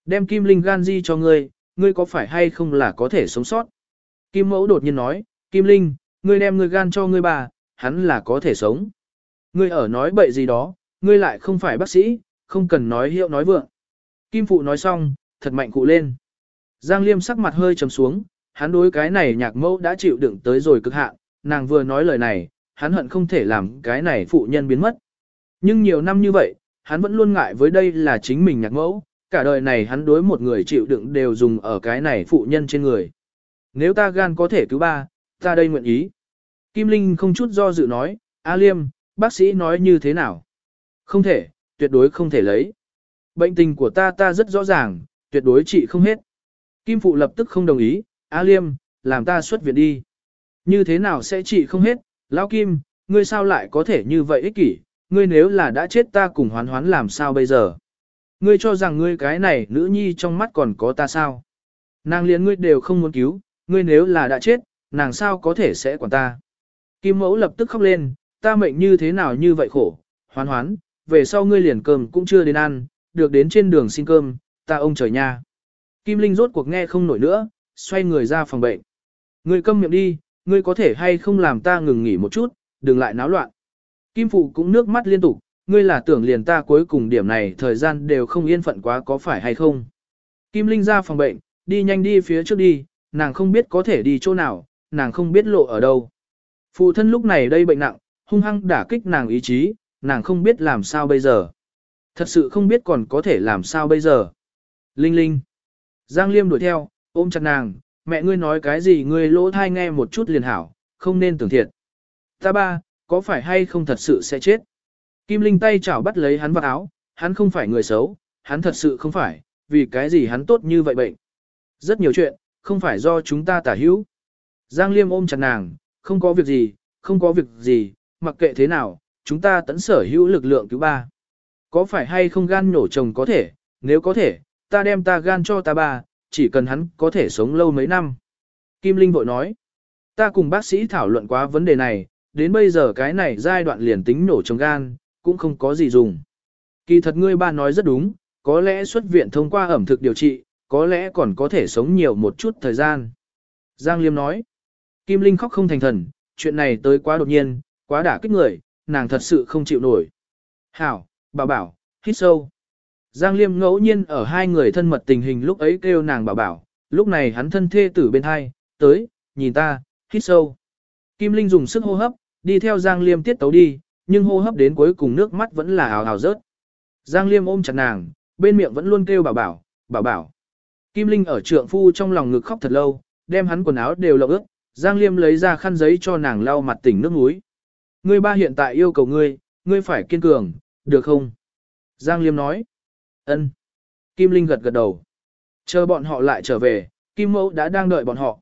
Đem kim linh gan di cho ngươi, ngươi có phải hay không là có thể sống sót? Kim mẫu đột nhiên nói, Kim Linh, ngươi đem ngươi gan cho ngươi bà, hắn là có thể sống. Ngươi ở nói bậy gì đó, ngươi lại không phải bác sĩ, không cần nói hiệu nói vượng. Kim Phụ nói xong, thật mạnh cụ lên. Giang Liêm sắc mặt hơi trầm xuống, hắn đối cái này nhạc mẫu đã chịu đựng tới rồi cực hạn, nàng vừa nói lời này, hắn hận không thể làm cái này phụ nhân biến mất. Nhưng nhiều năm như vậy, hắn vẫn luôn ngại với đây là chính mình nhạc mẫu, cả đời này hắn đối một người chịu đựng đều dùng ở cái này phụ nhân trên người. Nếu ta gan có thể cứu ba, ta đây nguyện ý. Kim Linh không chút do dự nói, A Liêm, bác sĩ nói như thế nào? Không thể, tuyệt đối không thể lấy. Bệnh tình của ta ta rất rõ ràng, tuyệt đối trị không hết. Kim Phụ lập tức không đồng ý, A Liêm, làm ta xuất viện đi. Như thế nào sẽ trị không hết, Lão Kim, ngươi sao lại có thể như vậy ích kỷ, ngươi nếu là đã chết ta cùng hoán hoán làm sao bây giờ? Ngươi cho rằng ngươi cái này nữ nhi trong mắt còn có ta sao? Nàng liền ngươi đều không muốn cứu, ngươi nếu là đã chết, nàng sao có thể sẽ quản ta? Kim mẫu lập tức khóc lên, ta mệnh như thế nào như vậy khổ, hoán hoán, về sau ngươi liền cơm cũng chưa đến ăn, được đến trên đường xin cơm, ta ông trời nha. Kim Linh rốt cuộc nghe không nổi nữa, xoay người ra phòng bệnh. Ngươi câm miệng đi, ngươi có thể hay không làm ta ngừng nghỉ một chút, đừng lại náo loạn. Kim Phụ cũng nước mắt liên tục, ngươi là tưởng liền ta cuối cùng điểm này thời gian đều không yên phận quá có phải hay không. Kim Linh ra phòng bệnh, đi nhanh đi phía trước đi, nàng không biết có thể đi chỗ nào, nàng không biết lộ ở đâu. Phụ thân lúc này đây bệnh nặng, hung hăng đả kích nàng ý chí, nàng không biết làm sao bây giờ. Thật sự không biết còn có thể làm sao bây giờ. Linh Linh. Giang Liêm đuổi theo, ôm chặt nàng, mẹ ngươi nói cái gì ngươi lỗ thai nghe một chút liền hảo, không nên tưởng thiệt. Ta ba, có phải hay không thật sự sẽ chết? Kim Linh tay chảo bắt lấy hắn vào áo, hắn không phải người xấu, hắn thật sự không phải, vì cái gì hắn tốt như vậy bệnh. Rất nhiều chuyện, không phải do chúng ta tả hữu. Giang Liêm ôm chặt nàng, không có việc gì, không có việc gì, mặc kệ thế nào, chúng ta tẫn sở hữu lực lượng cứu ba. Có phải hay không gan nổ chồng có thể, nếu có thể, ta đem ta gan cho ta ba, chỉ cần hắn có thể sống lâu mấy năm. Kim Linh vội nói, ta cùng bác sĩ thảo luận quá vấn đề này, đến bây giờ cái này giai đoạn liền tính nổ trong gan, cũng không có gì dùng. Kỳ thật ngươi ba nói rất đúng, có lẽ xuất viện thông qua ẩm thực điều trị, có lẽ còn có thể sống nhiều một chút thời gian. Giang Liêm nói, Kim Linh khóc không thành thần, chuyện này tới quá đột nhiên, quá đả kích người, nàng thật sự không chịu nổi. Hảo, bảo bảo, hít sâu. Giang Liêm ngẫu nhiên ở hai người thân mật tình hình lúc ấy kêu nàng bảo bảo, lúc này hắn thân thê tử bên hai, tới, nhìn ta, hít sâu. Kim Linh dùng sức hô hấp, đi theo Giang Liêm tiết tấu đi, nhưng hô hấp đến cuối cùng nước mắt vẫn là ào ào rớt. Giang Liêm ôm chặt nàng, bên miệng vẫn luôn kêu bảo bảo, bảo bảo. Kim Linh ở trượng phu trong lòng ngực khóc thật lâu, đem hắn quần áo đều lộng ướt, Giang Liêm lấy ra khăn giấy cho nàng lau mặt tỉnh nước mũi. Ngươi ba hiện tại yêu cầu ngươi, ngươi phải kiên cường, được không? Giang Liêm nói. Ân. Kim Linh gật gật đầu. Chờ bọn họ lại trở về, Kim Mẫu đã đang đợi bọn họ.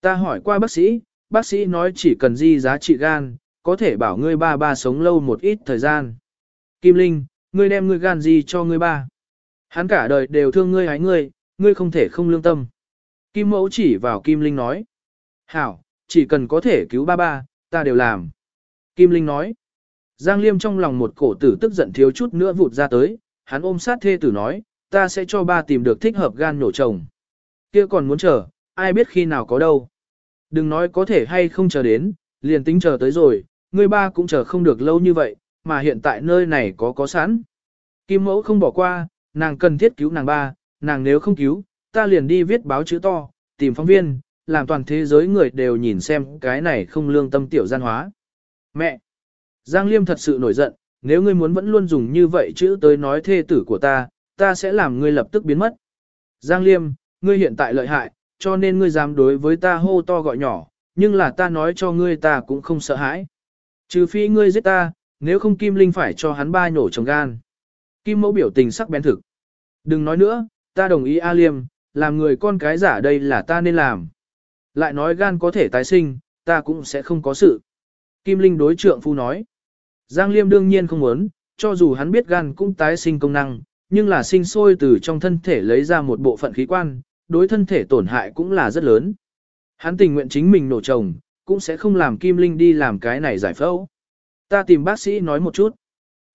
Ta hỏi qua bác sĩ, bác sĩ nói chỉ cần di giá trị gan, có thể bảo ngươi ba ba sống lâu một ít thời gian. Kim Linh, ngươi đem ngươi gan gì cho ngươi ba. Hắn cả đời đều thương ngươi hái ngươi, ngươi không thể không lương tâm. Kim Mẫu chỉ vào Kim Linh nói. Hảo, chỉ cần có thể cứu ba ba, ta đều làm. Kim Linh nói. Giang Liêm trong lòng một cổ tử tức giận thiếu chút nữa vụt ra tới, hắn ôm sát thê tử nói, ta sẽ cho ba tìm được thích hợp gan nổ chồng. Kia còn muốn chờ, ai biết khi nào có đâu. Đừng nói có thể hay không chờ đến, liền tính chờ tới rồi, người ba cũng chờ không được lâu như vậy, mà hiện tại nơi này có có sẵn. Kim mẫu không bỏ qua, nàng cần thiết cứu nàng ba, nàng nếu không cứu, ta liền đi viết báo chữ to, tìm phóng viên, làm toàn thế giới người đều nhìn xem cái này không lương tâm tiểu gian hóa. Mẹ! Giang Liêm thật sự nổi giận, nếu ngươi muốn vẫn luôn dùng như vậy chữ tới nói thê tử của ta, ta sẽ làm ngươi lập tức biến mất. Giang Liêm, ngươi hiện tại lợi hại, cho nên ngươi dám đối với ta hô to gọi nhỏ, nhưng là ta nói cho ngươi ta cũng không sợ hãi. Trừ phi ngươi giết ta, nếu không Kim Linh phải cho hắn ba nhổ trồng gan. Kim mẫu biểu tình sắc bén thực. Đừng nói nữa, ta đồng ý A Liêm, làm người con cái giả đây là ta nên làm. Lại nói gan có thể tái sinh, ta cũng sẽ không có sự. Kim Linh đối trượng phu nói. Giang Liêm đương nhiên không muốn, cho dù hắn biết gan cũng tái sinh công năng, nhưng là sinh sôi từ trong thân thể lấy ra một bộ phận khí quan, đối thân thể tổn hại cũng là rất lớn. Hắn tình nguyện chính mình nổ chồng, cũng sẽ không làm Kim Linh đi làm cái này giải phẫu. Ta tìm bác sĩ nói một chút.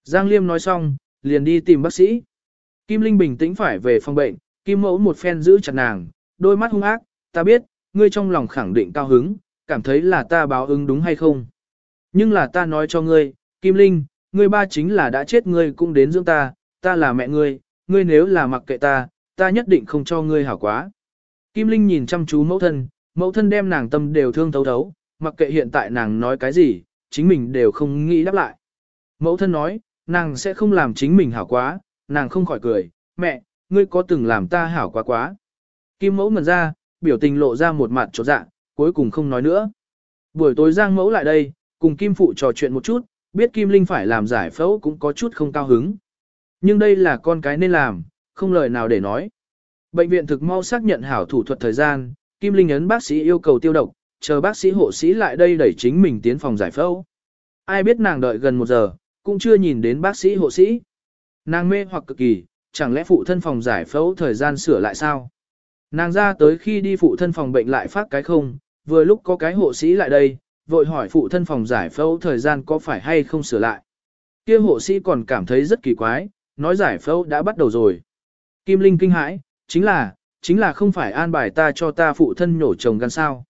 Giang Liêm nói xong, liền đi tìm bác sĩ. Kim Linh bình tĩnh phải về phòng bệnh, Kim Mẫu một phen giữ chặt nàng, đôi mắt hung ác, ta biết, ngươi trong lòng khẳng định cao hứng, cảm thấy là ta báo ứng đúng hay không. Nhưng là ta nói cho ngươi, Kim Linh, ngươi ba chính là đã chết ngươi cũng đến dưỡng ta, ta là mẹ ngươi, ngươi nếu là mặc kệ ta, ta nhất định không cho ngươi hảo quá. Kim Linh nhìn chăm chú mẫu thân, mẫu thân đem nàng tâm đều thương thấu thấu, mặc kệ hiện tại nàng nói cái gì, chính mình đều không nghĩ đáp lại. Mẫu thân nói, nàng sẽ không làm chính mình hảo quá, nàng không khỏi cười, mẹ, ngươi có từng làm ta hảo quá quá. Kim mẫu ngần ra, biểu tình lộ ra một mặt trột dạ, cuối cùng không nói nữa. Buổi tối Giang mẫu lại đây, cùng Kim phụ trò chuyện một chút, biết Kim Linh phải làm giải phẫu cũng có chút không cao hứng. Nhưng đây là con cái nên làm, không lời nào để nói. Bệnh viện thực mau xác nhận hảo thủ thuật thời gian, Kim Linh ấn bác sĩ yêu cầu tiêu độc, chờ bác sĩ hộ sĩ lại đây đẩy chính mình tiến phòng giải phẫu. Ai biết nàng đợi gần một giờ, cũng chưa nhìn đến bác sĩ hộ sĩ. Nàng mê hoặc cực kỳ, chẳng lẽ phụ thân phòng giải phẫu thời gian sửa lại sao? Nàng ra tới khi đi phụ thân phòng bệnh lại phát cái không, vừa lúc có cái hộ sĩ lại đây, vội hỏi phụ thân phòng giải phẫu thời gian có phải hay không sửa lại. Kia hộ sĩ còn cảm thấy rất kỳ quái, nói giải phẫu đã bắt đầu rồi. Kim Linh kinh hãi, chính là, chính là không phải an bài ta cho ta phụ thân nhổ chồng gan sao.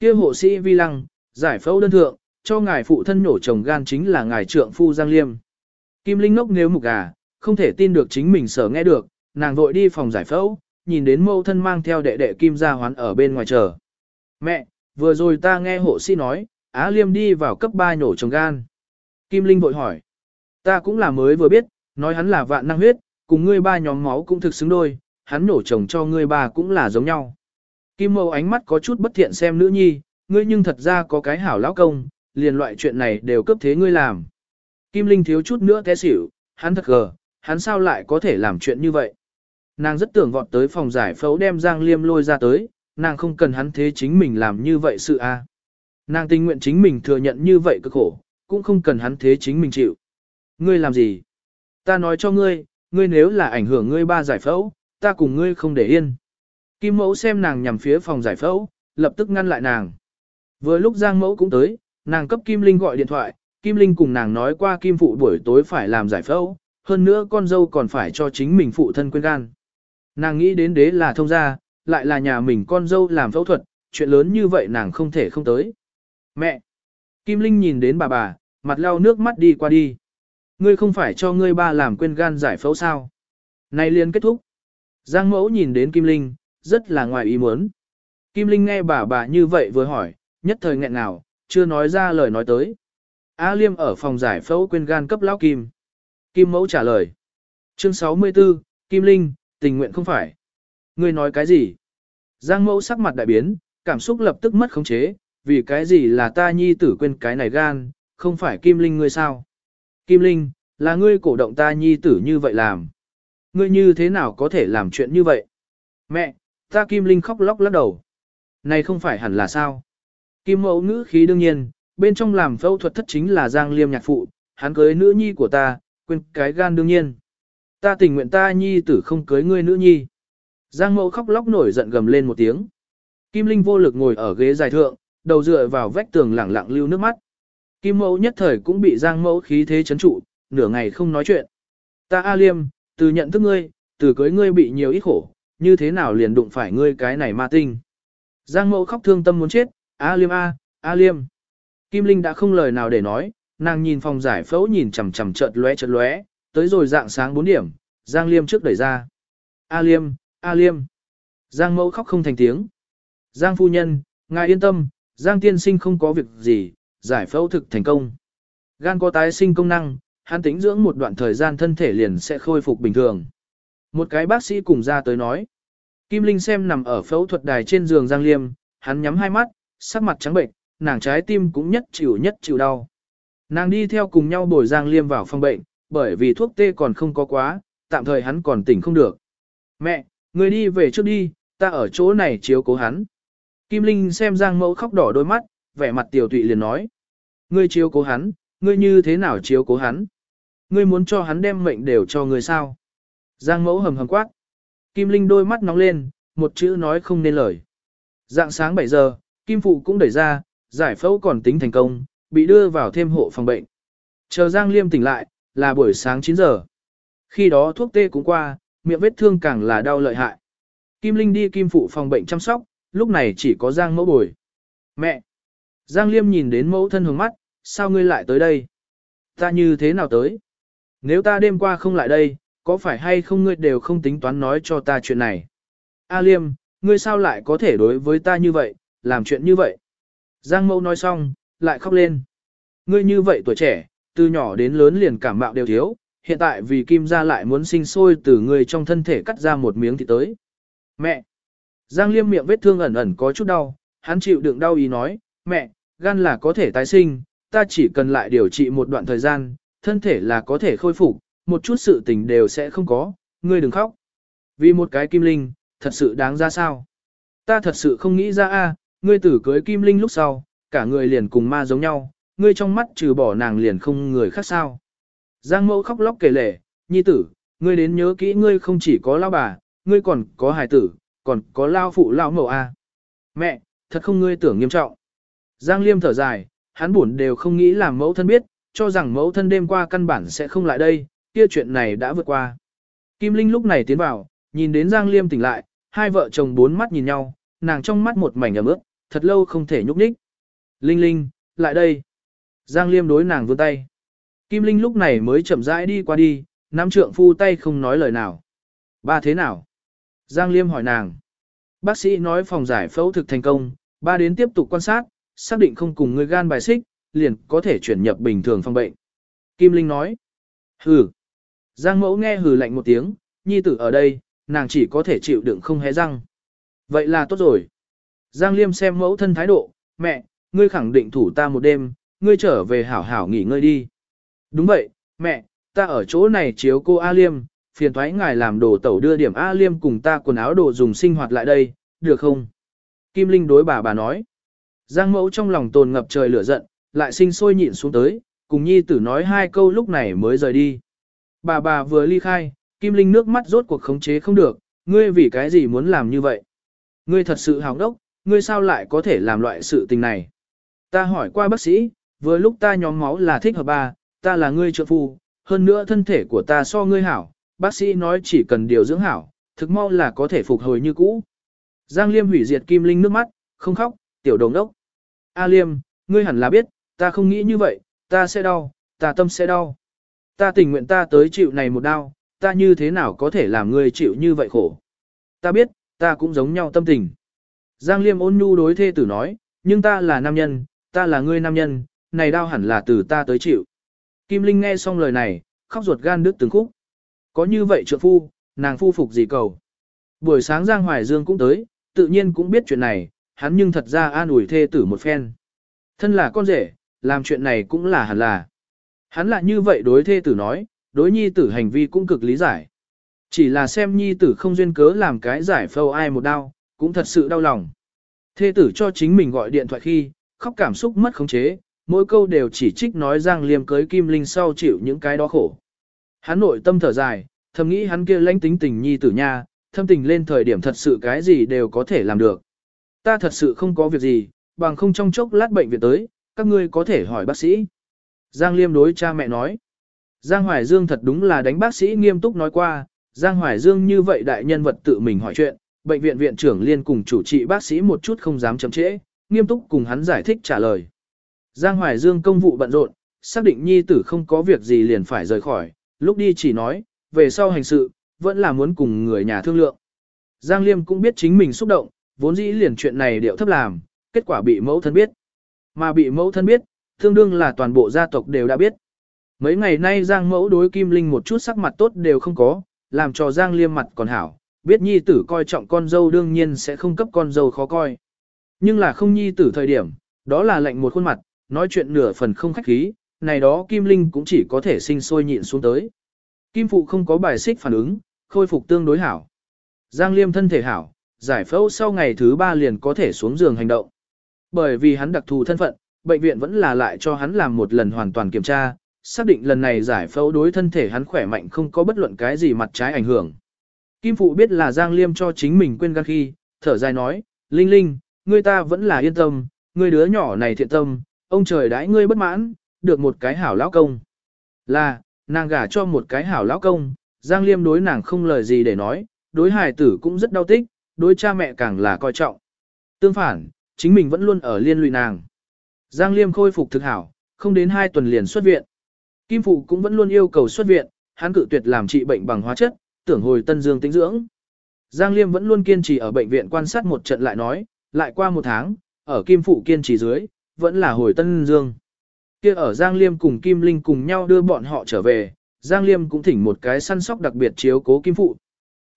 Kia hộ sĩ vi lăng, giải phẫu đơn thượng, cho ngài phụ thân nhổ chồng gan chính là ngài trượng phu Giang Liêm. Kim Linh ngốc nếu mục gà, không thể tin được chính mình sở nghe được, nàng vội đi phòng giải phẫu, nhìn đến mâu thân mang theo đệ đệ Kim Gia Hoán ở bên ngoài chờ. Mẹ, vừa rồi ta nghe hộ sĩ nói, Á Liêm đi vào cấp 3 nhổ chồng gan. Kim Linh vội hỏi, ta cũng là mới vừa biết, nói hắn là vạn năng huyết, cùng ngươi ba nhóm máu cũng thực xứng đôi, hắn nổ chồng cho ngươi ba cũng là giống nhau. Kim Mâu ánh mắt có chút bất thiện xem nữ nhi, ngươi nhưng thật ra có cái hảo lão công, liền loại chuyện này đều cấp thế ngươi làm. Kim Linh thiếu chút nữa té xỉu, hắn thật gờ, hắn sao lại có thể làm chuyện như vậy. Nàng rất tưởng vọt tới phòng giải phẫu đem Giang Liêm lôi ra tới, nàng không cần hắn thế chính mình làm như vậy sự a. Nàng tình nguyện chính mình thừa nhận như vậy cực khổ, cũng không cần hắn thế chính mình chịu. Ngươi làm gì? Ta nói cho ngươi, ngươi nếu là ảnh hưởng ngươi ba giải phẫu, ta cùng ngươi không để yên. Kim mẫu xem nàng nhằm phía phòng giải phẫu, lập tức ngăn lại nàng. Vừa lúc Giang mẫu cũng tới, nàng cấp Kim Linh gọi điện thoại, Kim Linh cùng nàng nói qua Kim phụ buổi tối phải làm giải phẫu, hơn nữa con dâu còn phải cho chính mình phụ thân quên gan. Nàng nghĩ đến đế là thông gia, lại là nhà mình con dâu làm phẫu thuật, chuyện lớn như vậy nàng không thể không tới. Mẹ! Kim Linh nhìn đến bà bà, mặt lau nước mắt đi qua đi. Ngươi không phải cho ngươi ba làm quên gan giải phẫu sao? Này liền kết thúc. Giang mẫu nhìn đến Kim Linh, rất là ngoài ý muốn. Kim Linh nghe bà bà như vậy vừa hỏi, nhất thời nghẹn nào, chưa nói ra lời nói tới. A Liêm ở phòng giải phẫu quên gan cấp lão Kim. Kim mẫu trả lời. Chương 64, Kim Linh, tình nguyện không phải. Ngươi nói cái gì? Giang mẫu sắc mặt đại biến, cảm xúc lập tức mất khống chế, vì cái gì là ta nhi tử quên cái này gan, không phải Kim Linh ngươi sao? Kim Linh, là ngươi cổ động ta nhi tử như vậy làm. Ngươi như thế nào có thể làm chuyện như vậy? Mẹ, ta Kim Linh khóc lóc lắc đầu. Này không phải hẳn là sao? Kim mẫu ngữ khí đương nhiên, bên trong làm phẫu thuật thất chính là Giang Liêm nhạc phụ, hắn cưới nữ nhi của ta, quên cái gan đương nhiên. Ta tình nguyện ta nhi tử không cưới ngươi nữ nhi. Giang mẫu khóc lóc nổi giận gầm lên một tiếng. Kim Linh vô lực ngồi ở ghế dài thượng, đầu dựa vào vách tường lẳng lặng lưu nước mắt. Kim mẫu nhất thời cũng bị Giang mẫu khí thế chấn trụ, nửa ngày không nói chuyện. Ta A Liêm, từ nhận thức ngươi, từ cưới ngươi bị nhiều ít khổ, như thế nào liền đụng phải ngươi cái này ma tinh. Giang mẫu khóc thương tâm muốn chết, A Liêm A, A Liêm. Kim Linh đã không lời nào để nói, nàng nhìn phòng giải phẫu nhìn chằm chằm chợt lóe chợt lóe, tới rồi dạng sáng 4 điểm, Giang Liêm trước đẩy ra. A Liêm, A Liêm. Giang mẫu khóc không thành tiếng. Giang phu nhân, ngài yên tâm, Giang tiên sinh không có việc gì, giải phẫu thực thành công. Gan có tái sinh công năng, hắn tính dưỡng một đoạn thời gian thân thể liền sẽ khôi phục bình thường. Một cái bác sĩ cùng ra tới nói. Kim Linh xem nằm ở phẫu thuật đài trên giường Giang Liêm, hắn nhắm hai mắt, sắc mặt trắng bệnh, nàng trái tim cũng nhất chịu nhất chịu đau. Nàng đi theo cùng nhau bồi Giang Liêm vào phòng bệnh, bởi vì thuốc tê còn không có quá, tạm thời hắn còn tỉnh không được. Mẹ, người đi về trước đi, ta ở chỗ này chiếu cố hắn. Kim Linh xem Giang mẫu khóc đỏ đôi mắt, vẻ mặt tiểu tụy liền nói. Ngươi chiếu cố hắn, ngươi như thế nào chiếu cố hắn? Ngươi muốn cho hắn đem mệnh đều cho ngươi sao? Giang mẫu hầm hầm quát. Kim Linh đôi mắt nóng lên, một chữ nói không nên lời. Dạng sáng 7 giờ, Kim Phụ cũng đẩy ra, giải phẫu còn tính thành công, bị đưa vào thêm hộ phòng bệnh. Chờ Giang Liêm tỉnh lại, là buổi sáng 9 giờ. Khi đó thuốc tê cũng qua, miệng vết thương càng là đau lợi hại. Kim Linh đi Kim Phụ phòng bệnh chăm sóc, lúc này chỉ có Giang mẫu bồi. Mẹ! Giang Liêm nhìn đến mẫu thân hướng mắt, sao ngươi lại tới đây? Ta như thế nào tới? Nếu ta đêm qua không lại đây, có phải hay không ngươi đều không tính toán nói cho ta chuyện này? A Liêm, ngươi sao lại có thể đối với ta như vậy, làm chuyện như vậy? Giang mẫu nói xong, lại khóc lên. Ngươi như vậy tuổi trẻ, từ nhỏ đến lớn liền cảm mạo đều thiếu, hiện tại vì kim gia lại muốn sinh sôi từ người trong thân thể cắt ra một miếng thịt tới. Mẹ! Giang liêm miệng vết thương ẩn ẩn có chút đau, hắn chịu đựng đau ý nói, mẹ, gan là có thể tái sinh, ta chỉ cần lại điều trị một đoạn thời gian, thân thể là có thể khôi phục, một chút sự tình đều sẽ không có, ngươi đừng khóc. Vì một cái kim linh, thật sự đáng ra sao? Ta thật sự không nghĩ ra a, ngươi tử cưới kim linh lúc sau, cả người liền cùng ma giống nhau, ngươi trong mắt trừ bỏ nàng liền không người khác sao. Giang mẫu khóc lóc kể lể, nhi tử, ngươi đến nhớ kỹ ngươi không chỉ có lao bà, ngươi còn có hài tử, còn có lao phụ lao mẫu a. Mẹ, thật không ngươi tưởng nghiêm trọng. Giang liêm thở dài, hắn buồn đều không nghĩ làm mẫu thân biết, cho rằng mẫu thân đêm qua căn bản sẽ không lại đây, kia chuyện này đã vượt qua. Kim Linh lúc này tiến vào, nhìn đến Giang Liêm tỉnh lại, hai vợ chồng bốn mắt nhìn nhau, nàng trong mắt một mảnh ấm ướt, thật lâu không thể nhúc nhích. Linh Linh, lại đây. Giang Liêm đối nàng vươn tay. Kim Linh lúc này mới chậm rãi đi qua đi, Nam trượng phu tay không nói lời nào. Ba thế nào? Giang Liêm hỏi nàng. Bác sĩ nói phòng giải phẫu thực thành công, ba đến tiếp tục quan sát, xác định không cùng người gan bài xích, liền có thể chuyển nhập bình thường phòng bệnh. Kim Linh nói. Hừ. Giang mẫu nghe hừ lạnh một tiếng, nhi tử ở đây, nàng chỉ có thể chịu đựng không hé răng. Vậy là tốt rồi. Giang Liêm xem mẫu thân thái độ, mẹ, ngươi khẳng định thủ ta một đêm, ngươi trở về hảo hảo nghỉ ngơi đi. Đúng vậy, mẹ, ta ở chỗ này chiếu cô A Liêm, phiền thoái ngài làm đồ tẩu đưa điểm A Liêm cùng ta quần áo đồ dùng sinh hoạt lại đây, được không? Kim Linh đối bà bà nói. Giang mẫu trong lòng tồn ngập trời lửa giận, lại sinh sôi nhịn xuống tới, cùng nhi tử nói hai câu lúc này mới rời đi. Bà bà vừa ly khai, Kim Linh nước mắt rốt cuộc khống chế không được, ngươi vì cái gì muốn làm như vậy? Ngươi thật sự hào đốc, ngươi sao lại có thể làm loại sự tình này? Ta hỏi qua bác sĩ, vừa lúc ta nhóm máu là thích hợp bà ta là ngươi trợ phu, hơn nữa thân thể của ta so ngươi hảo, bác sĩ nói chỉ cần điều dưỡng hảo, thực mau là có thể phục hồi như cũ. Giang Liêm hủy diệt Kim Linh nước mắt, không khóc, tiểu đồng đốc. A Liêm, ngươi hẳn là biết, ta không nghĩ như vậy, ta sẽ đau, ta tâm sẽ đau. Ta tình nguyện ta tới chịu này một đau, ta như thế nào có thể làm ngươi chịu như vậy khổ. Ta biết, ta cũng giống nhau tâm tình. Giang Liêm ôn nhu đối thê tử nói, nhưng ta là nam nhân, ta là ngươi nam nhân, này đau hẳn là từ ta tới chịu. Kim Linh nghe xong lời này, khóc ruột gan đứt từng khúc. Có như vậy trượng phu, nàng phu phục gì cầu. Buổi sáng Giang Hoài Dương cũng tới, tự nhiên cũng biết chuyện này, hắn nhưng thật ra an ủi thê tử một phen. Thân là con rể, làm chuyện này cũng là hẳn là. Hắn lại như vậy đối thê tử nói, đối nhi tử hành vi cũng cực lý giải. Chỉ là xem nhi tử không duyên cớ làm cái giải phâu ai một đau, cũng thật sự đau lòng. Thê tử cho chính mình gọi điện thoại khi, khóc cảm xúc mất khống chế, mỗi câu đều chỉ trích nói Giang Liêm cưới Kim Linh sau chịu những cái đó khổ. Hắn nội tâm thở dài, thầm nghĩ hắn kia lãnh tính tình nhi tử nha, thâm tình lên thời điểm thật sự cái gì đều có thể làm được. Ta thật sự không có việc gì, bằng không trong chốc lát bệnh viện tới, các ngươi có thể hỏi bác sĩ. Giang Liêm đối cha mẹ nói. Giang Hoài Dương thật đúng là đánh bác sĩ nghiêm túc nói qua, Giang Hoài Dương như vậy đại nhân vật tự mình hỏi chuyện, bệnh viện viện trưởng liên cùng chủ trị bác sĩ một chút không dám chậm trễ, nghiêm túc cùng hắn giải thích trả lời. Giang Hoài Dương công vụ bận rộn, xác định nhi tử không có việc gì liền phải rời khỏi, lúc đi chỉ nói, về sau hành sự, vẫn là muốn cùng người nhà thương lượng. Giang Liêm cũng biết chính mình xúc động, vốn dĩ liền chuyện này điệu thấp làm, kết quả bị mẫu thân biết. Mà bị mẫu thân biết, tương đương là toàn bộ gia tộc đều đã biết. Mấy ngày nay Giang mẫu đối Kim Linh một chút sắc mặt tốt đều không có, làm cho Giang Liêm mặt còn hảo, biết nhi tử coi trọng con dâu đương nhiên sẽ không cấp con dâu khó coi. Nhưng là không nhi tử thời điểm, đó là lệnh một khuôn mặt, nói chuyện nửa phần không khách khí, này đó Kim Linh cũng chỉ có thể sinh sôi nhịn xuống tới. Kim Phụ không có bài xích phản ứng, khôi phục tương đối hảo. Giang Liêm thân thể hảo, giải phẫu sau ngày thứ ba liền có thể xuống giường hành động. Bởi vì hắn đặc thù thân phận, bệnh viện vẫn là lại cho hắn làm một lần hoàn toàn kiểm tra, xác định lần này giải phẫu đối thân thể hắn khỏe mạnh không có bất luận cái gì mặt trái ảnh hưởng. Kim Phụ biết là Giang Liêm cho chính mình quên gan khi, thở dài nói, Linh Linh, ngươi ta vẫn là yên tâm, ngươi đứa nhỏ này thiện tâm, ông trời đãi ngươi bất mãn, được một cái hảo lão công. Là, nàng gả cho một cái hảo lão công, Giang Liêm đối nàng không lời gì để nói, đối hài tử cũng rất đau tích, đối cha mẹ càng là coi trọng. Tương phản, chính mình vẫn luôn ở liên lụy nàng. Giang Liêm khôi phục thực hảo, không đến 2 tuần liền xuất viện. Kim Phụ cũng vẫn luôn yêu cầu xuất viện, hắn cự tuyệt làm trị bệnh bằng hóa chất, tưởng hồi Tân Dương tĩnh dưỡng. Giang Liêm vẫn luôn kiên trì ở bệnh viện quan sát một trận lại nói, lại qua một tháng, ở Kim Phụ kiên trì dưới, vẫn là hồi Tân Dương. Kia ở Giang Liêm cùng Kim Linh cùng nhau đưa bọn họ trở về, Giang Liêm cũng thỉnh một cái săn sóc đặc biệt chiếu cố Kim Phụ.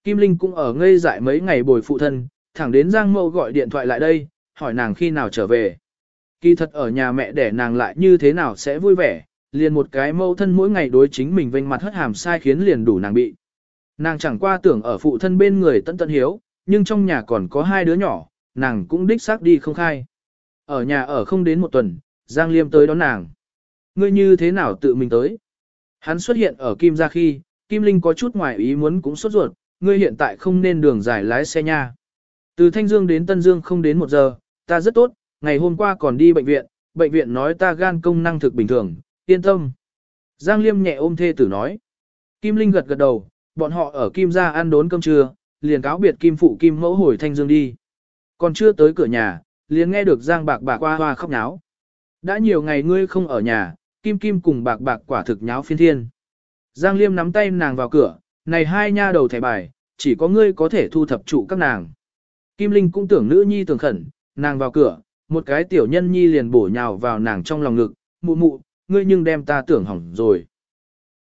Kim Linh cũng ở ngây dại mấy ngày bồi phụ thân, thẳng đến Giang Mậu gọi điện thoại lại đây, hỏi nàng khi nào trở về. Kỳ thật ở nhà mẹ để nàng lại như thế nào sẽ vui vẻ, liền một cái mâu thân mỗi ngày đối chính mình vênh mặt hất hàm sai khiến liền đủ nàng bị. Nàng chẳng qua tưởng ở phụ thân bên người tận tận hiếu, nhưng trong nhà còn có hai đứa nhỏ, nàng cũng đích xác đi không khai. Ở nhà ở không đến một tuần, Giang Liêm tới đón nàng. Ngươi như thế nào tự mình tới? Hắn xuất hiện ở Kim gia khi, Kim Linh có chút ngoài ý muốn cũng sốt ruột, ngươi hiện tại không nên đường dài lái xe nha. Từ Thanh Dương đến Tân Dương không đến một giờ, ta rất tốt, ngày hôm qua còn đi bệnh viện, bệnh viện nói ta gan công năng thực bình thường, yên tâm. Giang Liêm nhẹ ôm thê tử nói. Kim Linh gật gật đầu, bọn họ ở Kim gia ăn đốn cơm trưa, liền cáo biệt Kim phụ Kim mẫu hồi Thanh Dương đi. Còn chưa tới cửa nhà, liền nghe được Giang bạc bạc hoa hoa khóc náo. Đã nhiều ngày ngươi không ở nhà, Kim Kim cùng bạc bạc quả thực nháo phiên thiên. Giang Liêm nắm tay nàng vào cửa, này hai nha đầu thẻ bài, chỉ có ngươi có thể thu thập trụ các nàng. Kim Linh cũng tưởng nữ nhi tưởng khẩn, nàng vào cửa, một cái tiểu nhân nhi liền bổ nhào vào nàng trong lòng ngực, mụ mụ, ngươi nhưng đem ta tưởng hỏng rồi.